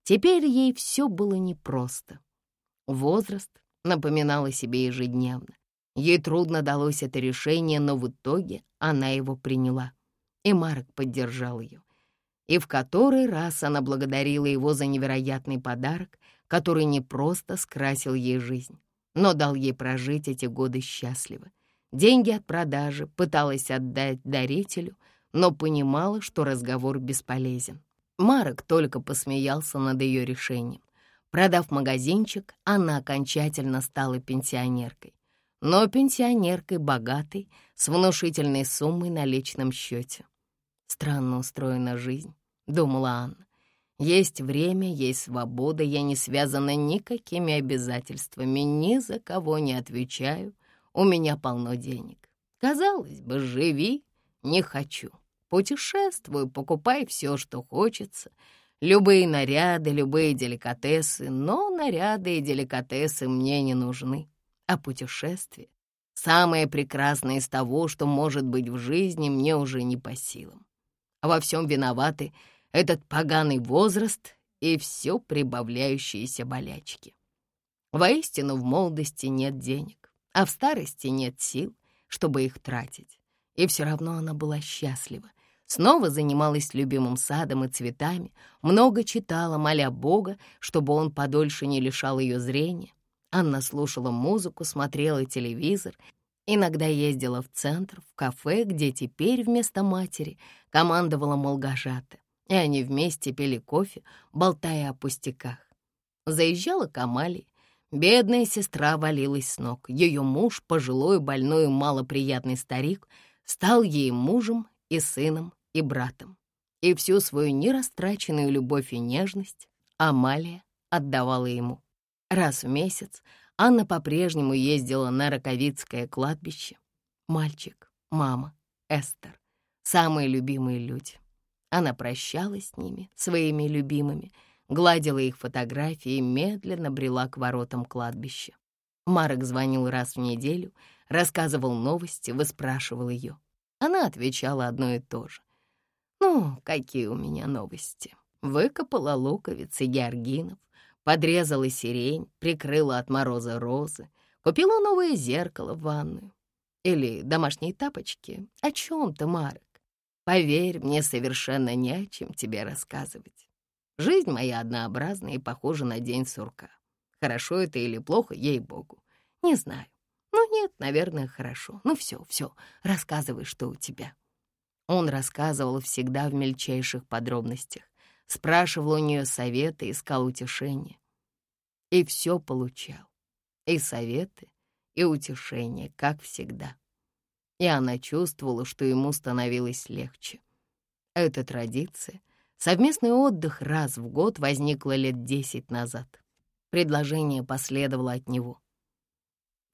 Теперь ей все было непросто. Возраст напоминал о себе ежедневно. Ей трудно далось это решение, но в итоге она его приняла. И Марк поддержал ее. И в который раз она благодарила его за невероятный подарок, который не просто скрасил ей жизнь, но дал ей прожить эти годы счастливо. Деньги от продажи пыталась отдать дарителю, но понимала, что разговор бесполезен. Марок только посмеялся над ее решением. Продав магазинчик, она окончательно стала пенсионеркой но пенсионеркой богатой, с внушительной суммой на личном счете. Странно устроена жизнь, думала Анна. Есть время, есть свобода, я не связана никакими обязательствами, ни за кого не отвечаю, у меня полно денег. Казалось бы, живи, не хочу. Путешествую, покупай все, что хочется. Любые наряды, любые деликатесы, но наряды и деликатесы мне не нужны а путешествие — самое прекрасное из того, что может быть в жизни, мне уже не по силам. А во всем виноваты этот поганый возраст и все прибавляющиеся болячки. Воистину, в молодости нет денег, а в старости нет сил, чтобы их тратить. И все равно она была счастлива. Снова занималась любимым садом и цветами, много читала, моля Бога, чтобы он подольше не лишал ее зрения. Анна слушала музыку, смотрела телевизор, иногда ездила в центр, в кафе, где теперь вместо матери командовала Молгожата, и они вместе пили кофе, болтая о пустяках. Заезжала к Амалии, Бедная сестра валилась с ног. Ее муж, пожилой, больной и малоприятный старик, стал ей мужем и сыном и братом. И всю свою нерастраченную любовь и нежность Амалия отдавала ему. Раз в месяц Анна по-прежнему ездила на Раковицкое кладбище. Мальчик, мама, Эстер — самые любимые люди. Она прощалась с ними, своими любимыми — гладила их фотографии и медленно брела к воротам кладбища. Марек звонил раз в неделю, рассказывал новости, выспрашивал ее. Она отвечала одно и то же. «Ну, какие у меня новости?» Выкопала луковицы георгинов, подрезала сирень, прикрыла от мороза розы, купила новое зеркало в ванную. Или домашние тапочки. О чем ты, Марек? Поверь, мне совершенно не о чем тебе рассказывать. Жизнь моя однообразная и похожа на день сурка. Хорошо это или плохо, ей-богу. Не знаю. Ну нет, наверное, хорошо. Ну все, все, рассказывай, что у тебя. Он рассказывал всегда в мельчайших подробностях. Спрашивал у нее советы, искал утешения. И все получал. И советы, и утешения, как всегда. И она чувствовала, что ему становилось легче. Эта традиция Совместный отдых раз в год возникло лет десять назад. Предложение последовало от него.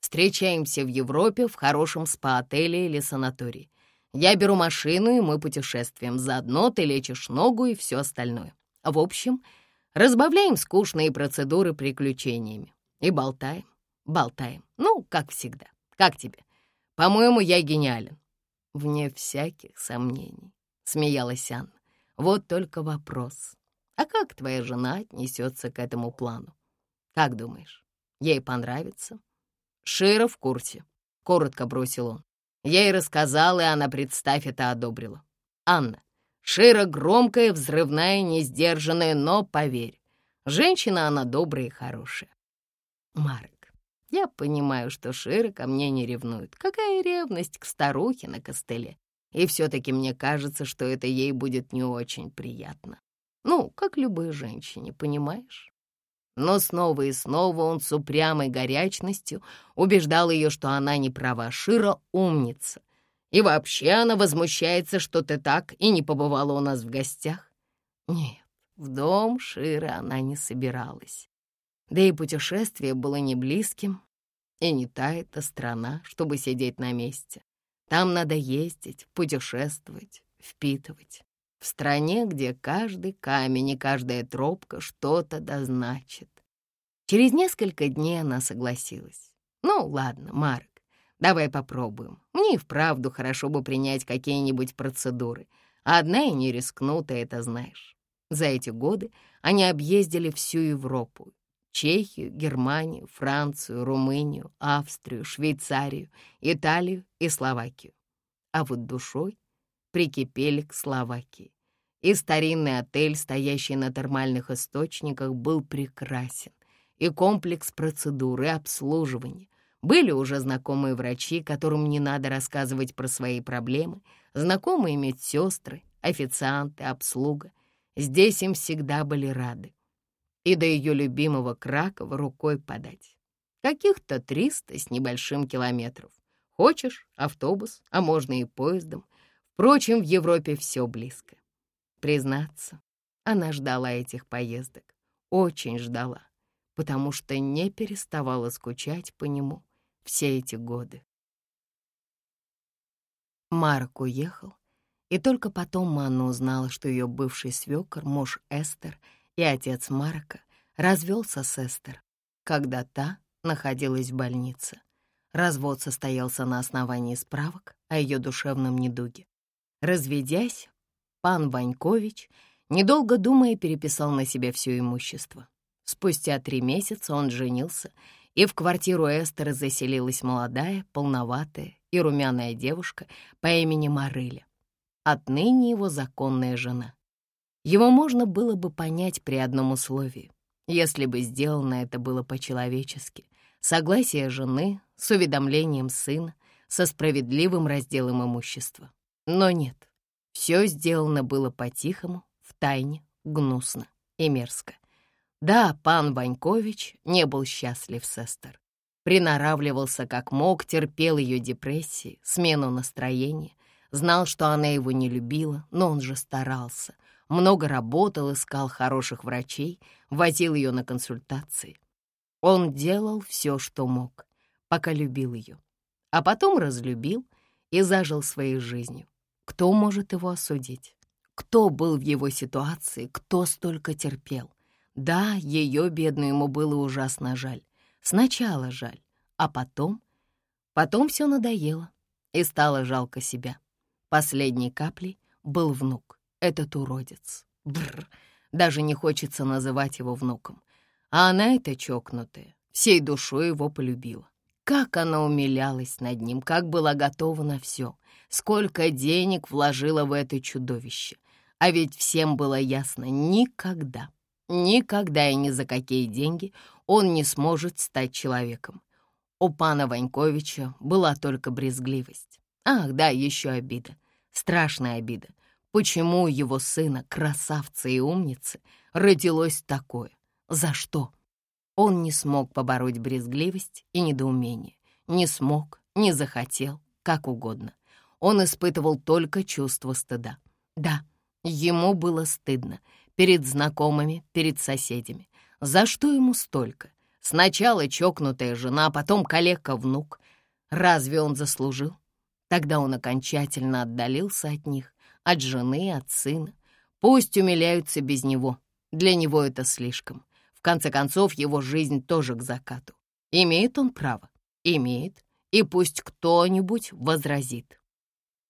Встречаемся в Европе в хорошем спа-отеле или санатории. Я беру машину, и мы путешествуем. Заодно ты лечишь ногу и все остальное. В общем, разбавляем скучные процедуры приключениями. И болтаем, болтаем. Ну, как всегда. Как тебе? По-моему, я гениален. Вне всяких сомнений, смеялась Анна. Вот только вопрос. А как твоя жена отнесется к этому плану? Как думаешь, ей понравится? Шира в курсе, — коротко бросил он. Я ей рассказал, и она, представь, это одобрила. Анна, Шира громкая, взрывная, несдержанная, но, поверь, женщина она добрая и хорошая. Марк, я понимаю, что Шира ко мне не ревнует. Какая ревность к старухе на костыле? И все-таки мне кажется, что это ей будет не очень приятно. Ну, как любой женщине, понимаешь? Но снова и снова он с упрямой горячностью убеждал ее, что она не права, Шира умница. И вообще она возмущается, что ты так и не побывала у нас в гостях. Нет, в дом Шира она не собиралась. Да и путешествие было не близким, и не та эта страна, чтобы сидеть на месте. Там надо ездить, путешествовать, впитывать. В стране, где каждый камень и каждая тропка что-то дозначит. Через несколько дней она согласилась. «Ну, ладно, Марк, давай попробуем. Мне и вправду хорошо бы принять какие-нибудь процедуры. Одна и не рискну, ты это знаешь». За эти годы они объездили всю Европу Чехию, Германию, Францию, Румынию, Австрию, Швейцарию, Италию и Словакию. А вот душой прикипели к Словакии. И старинный отель, стоящий на термальных источниках, был прекрасен. И комплекс процедуры обслуживания. Были уже знакомые врачи, которым не надо рассказывать про свои проблемы, знакомые медсестры, официанты, обслуга. Здесь им всегда были рады и до ее любимого Кракова рукой подать. Каких-то триста с небольшим километров. Хочешь — автобус, а можно и поездом. Впрочем, в Европе все близко. Признаться, она ждала этих поездок, очень ждала, потому что не переставала скучать по нему все эти годы. Марк уехал, и только потом Манна узнала, что ее бывший свекор, муж Эстер — и отец Марка развелся с Эстер, когда та находилась в больнице. Развод состоялся на основании справок о ее душевном недуге. Разведясь, пан Ванькович, недолго думая, переписал на себя все имущество. Спустя три месяца он женился, и в квартиру Эстера заселилась молодая, полноватая и румяная девушка по имени Марыля. Отныне его законная жена. Его можно было бы понять при одном условии, если бы сделано это было по-человечески. Согласие жены с уведомлением сына, со справедливым разделом имущества. Но нет, все сделано было по-тихому, в тайне, гнусно и мерзко. Да, пан Ванькович не был счастлив с Эстер. Приноравливался как мог, терпел ее депрессии, смену настроения, знал, что она его не любила, но он же старался, много работал, искал хороших врачей, возил ее на консультации. Он делал все, что мог, пока любил ее, а потом разлюбил и зажил своей жизнью. Кто может его осудить? Кто был в его ситуации, кто столько терпел? Да, ее, бедную, ему было ужасно жаль. Сначала жаль, а потом... Потом все надоело, и стало жалко себя. Последней каплей был внук этот уродец. Бррр, даже не хочется называть его внуком. А она, эта чокнутая, всей душой его полюбила. Как она умилялась над ним, как была готова на все, сколько денег вложила в это чудовище. А ведь всем было ясно, никогда, никогда и ни за какие деньги он не сможет стать человеком. У пана Ваньковича была только брезгливость. Ах, да, еще обида, страшная обида — Почему у его сына, красавца и умницы, родилось такое? За что? Он не смог побороть брезгливость и недоумение. Не смог, не захотел, как угодно. Он испытывал только чувство стыда. Да, ему было стыдно перед знакомыми, перед соседями. За что ему столько? Сначала чокнутая жена, потом коллега-внук. Разве он заслужил? Тогда он окончательно отдалился от них от жены, от сына. Пусть умиляются без него. Для него это слишком. Конце концов, его жизнь тоже к закату. Имеет он право? Имеет. И пусть кто-нибудь возразит.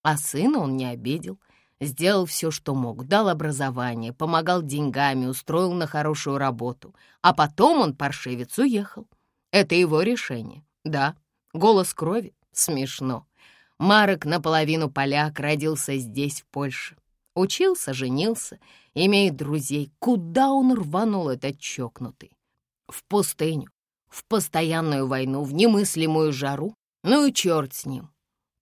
А сына он не обидел. Сделал все, что мог, дал образование, помогал деньгами, устроил на хорошую работу. А потом он, паршивец, уехал. Это его решение. Да, голос крови. Смешно. Марок наполовину поляк, родился здесь, в Польше. Учился, женился, имеет друзей. Куда он рванул, этот чокнутый? В пустыню, в постоянную войну, в немыслимую жару? Ну и черт с ним.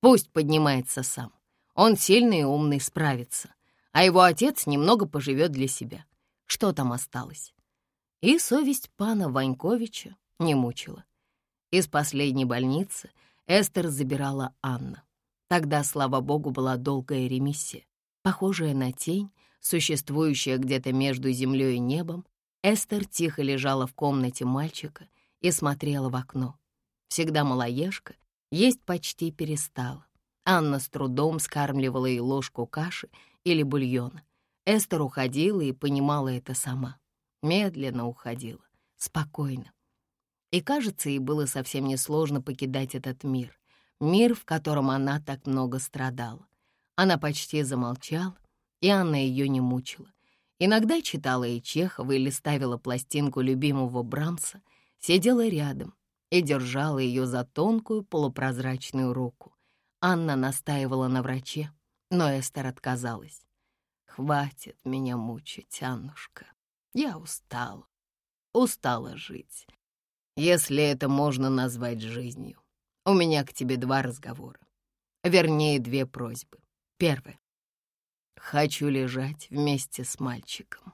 Пусть поднимается сам. Он сильный и умный, справится. А его отец немного поживет для себя. Что там осталось? И совесть пана Ваньковича не мучила. Из последней больницы — Эстер забирала Анна. Тогда, слава богу, была долгая ремиссия. Похожая на тень, существующая где-то между землей и небом, Эстер тихо лежала в комнате мальчика и смотрела в окно. Всегда малоежка, есть почти перестала. Анна с трудом скармливала ей ложку каши или бульона. Эстер уходила и понимала это сама. Медленно уходила, спокойно. И, кажется, ей было совсем несложно покидать этот мир, мир, в котором она так много страдала. Она почти замолчала, и Анна ее не мучила. Иногда читала и Чехова или ставила пластинку любимого Брамса, сидела рядом и держала ее за тонкую полупрозрачную руку. Анна настаивала на враче, но Эстер отказалась. «Хватит меня мучить, Аннушка. Я устала, устала жить если это можно назвать жизнью. У меня к тебе два разговора. Вернее, две просьбы. Первая. Хочу лежать вместе с мальчиком.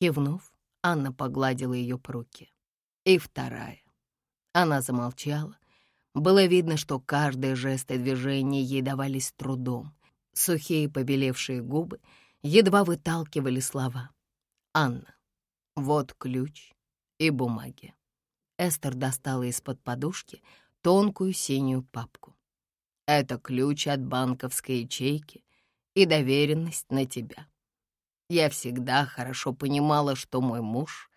Кивнув, Анна погладила ее по руке. И вторая. Она замолчала. Было видно, что каждое жест и движение ей давались трудом. Сухие побелевшие губы едва выталкивали слова. «Анна, вот ключ и бумаги. Эстер достала из-под подушки тонкую синюю папку. «Это ключ от банковской ячейки и доверенность на тебя. Я всегда хорошо понимала, что мой муж...»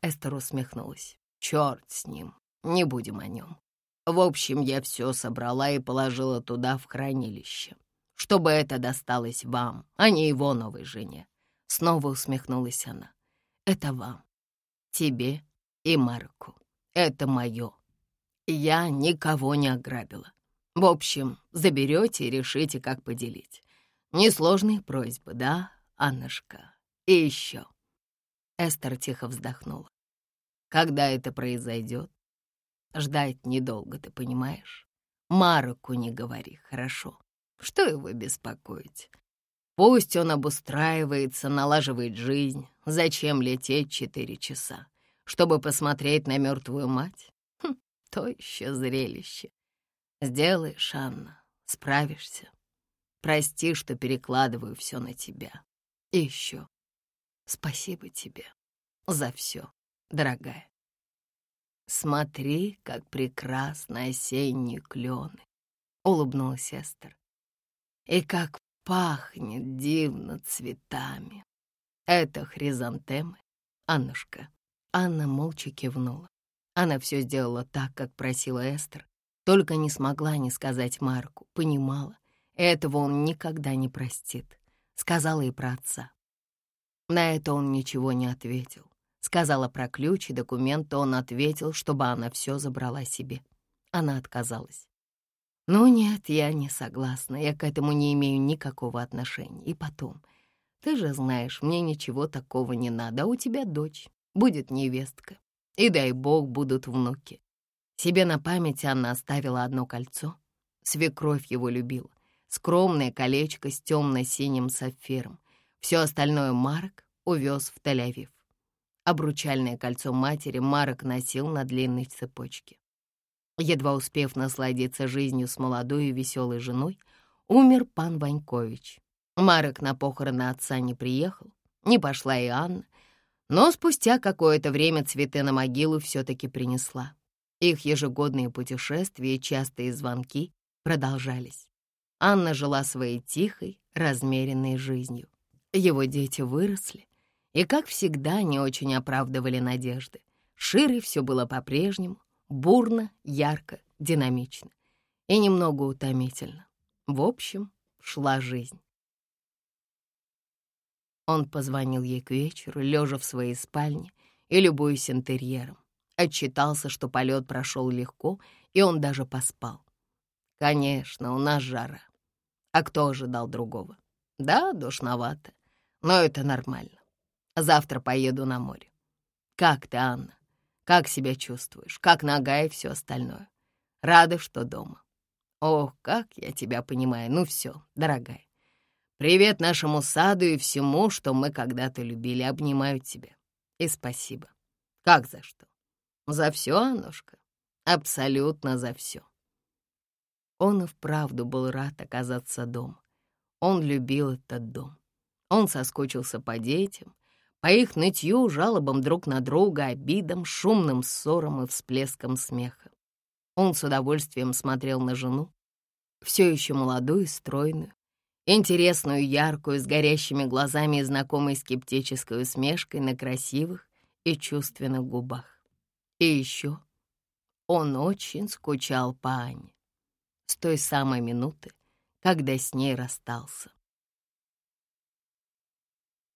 Эстер усмехнулась. «Черт с ним, не будем о нем. В общем, я все собрала и положила туда в хранилище, чтобы это досталось вам, а не его новой жене». Снова усмехнулась она. «Это вам, тебе и Марку. Это мое. Я никого не ограбила. В общем, заберете и решите, как поделить. Несложные просьбы, да, Аннушка? И еще. Эстер тихо вздохнула. Когда это произойдет? Ждать недолго, ты понимаешь? Мароку не говори, хорошо? Что его беспокоить? Пусть он обустраивается, налаживает жизнь. Зачем лететь четыре часа? Чтобы посмотреть на мертвую мать? Хм, то еще зрелище. Сделаешь, Анна, справишься. Прости, что перекладываю все на тебя. И еще спасибо тебе за все, дорогая. Смотри, как прекрасны осенние клены, — улыбнулась Эстер. И как пахнет дивно цветами. Это хризантемы, Аннушка. Анна молча кивнула. Она все сделала так, как просила Эстер, только не смогла не сказать Марку, понимала, этого он никогда не простит. Сказала и про отца. На это он ничего не ответил. Сказала про ключ и документы, он ответил, чтобы она все забрала себе. Она отказалась. «Ну нет, я не согласна, я к этому не имею никакого отношения. И потом, ты же знаешь, мне ничего такого не надо, а у тебя дочь, будет невестка. И дай бог будут внуки. Себе на память Анна оставила одно кольцо. Свекровь его любила. Скромное колечко с темно-синим сапфиром. Все остальное Марк увез в Тель-Авив. Обручальное кольцо матери Марк носил на длинной цепочке. Едва успев насладиться жизнью с молодой и веселой женой, умер пан Ванькович. Марок на похороны отца не приехал, не пошла и Анна, но спустя какое-то время цветы на могилу все-таки принесла. Их ежегодные путешествия и частые звонки продолжались. Анна жила своей тихой, размеренной жизнью. Его дети выросли, и, как всегда, не очень оправдывали надежды. Шире все было по-прежнему, бурно, ярко, динамично и немного утомительно. В общем, шла жизнь. Он позвонил ей к вечеру, лежа в своей спальне и любуясь интерьером. Отчитался, что полет прошел легко, и он даже поспал. Конечно, у нас жара. А кто ожидал другого? Да, душновато, но это нормально. Завтра поеду на море. Как ты, Анна? Как себя чувствуешь? Как нога и все остальное? Рада, что дома. Ох, как я тебя понимаю. Ну все, дорогая. Привет нашему саду и всему, что мы когда-то любили. Обнимаю тебя. И спасибо. Как за что? За все, Аннушка? Абсолютно за все. Он и вправду был рад оказаться дома. Он любил этот дом. Он соскучился по детям, по их нытью, жалобам друг на друга, обидам, шумным ссорам и всплескам смеха. Он с удовольствием смотрел на жену, все еще молодую стройную, интересную, яркую, с горящими глазами и знакомой скептической усмешкой на красивых и чувственных губах. И еще он очень скучал по Ане с той самой минуты, когда с ней расстался.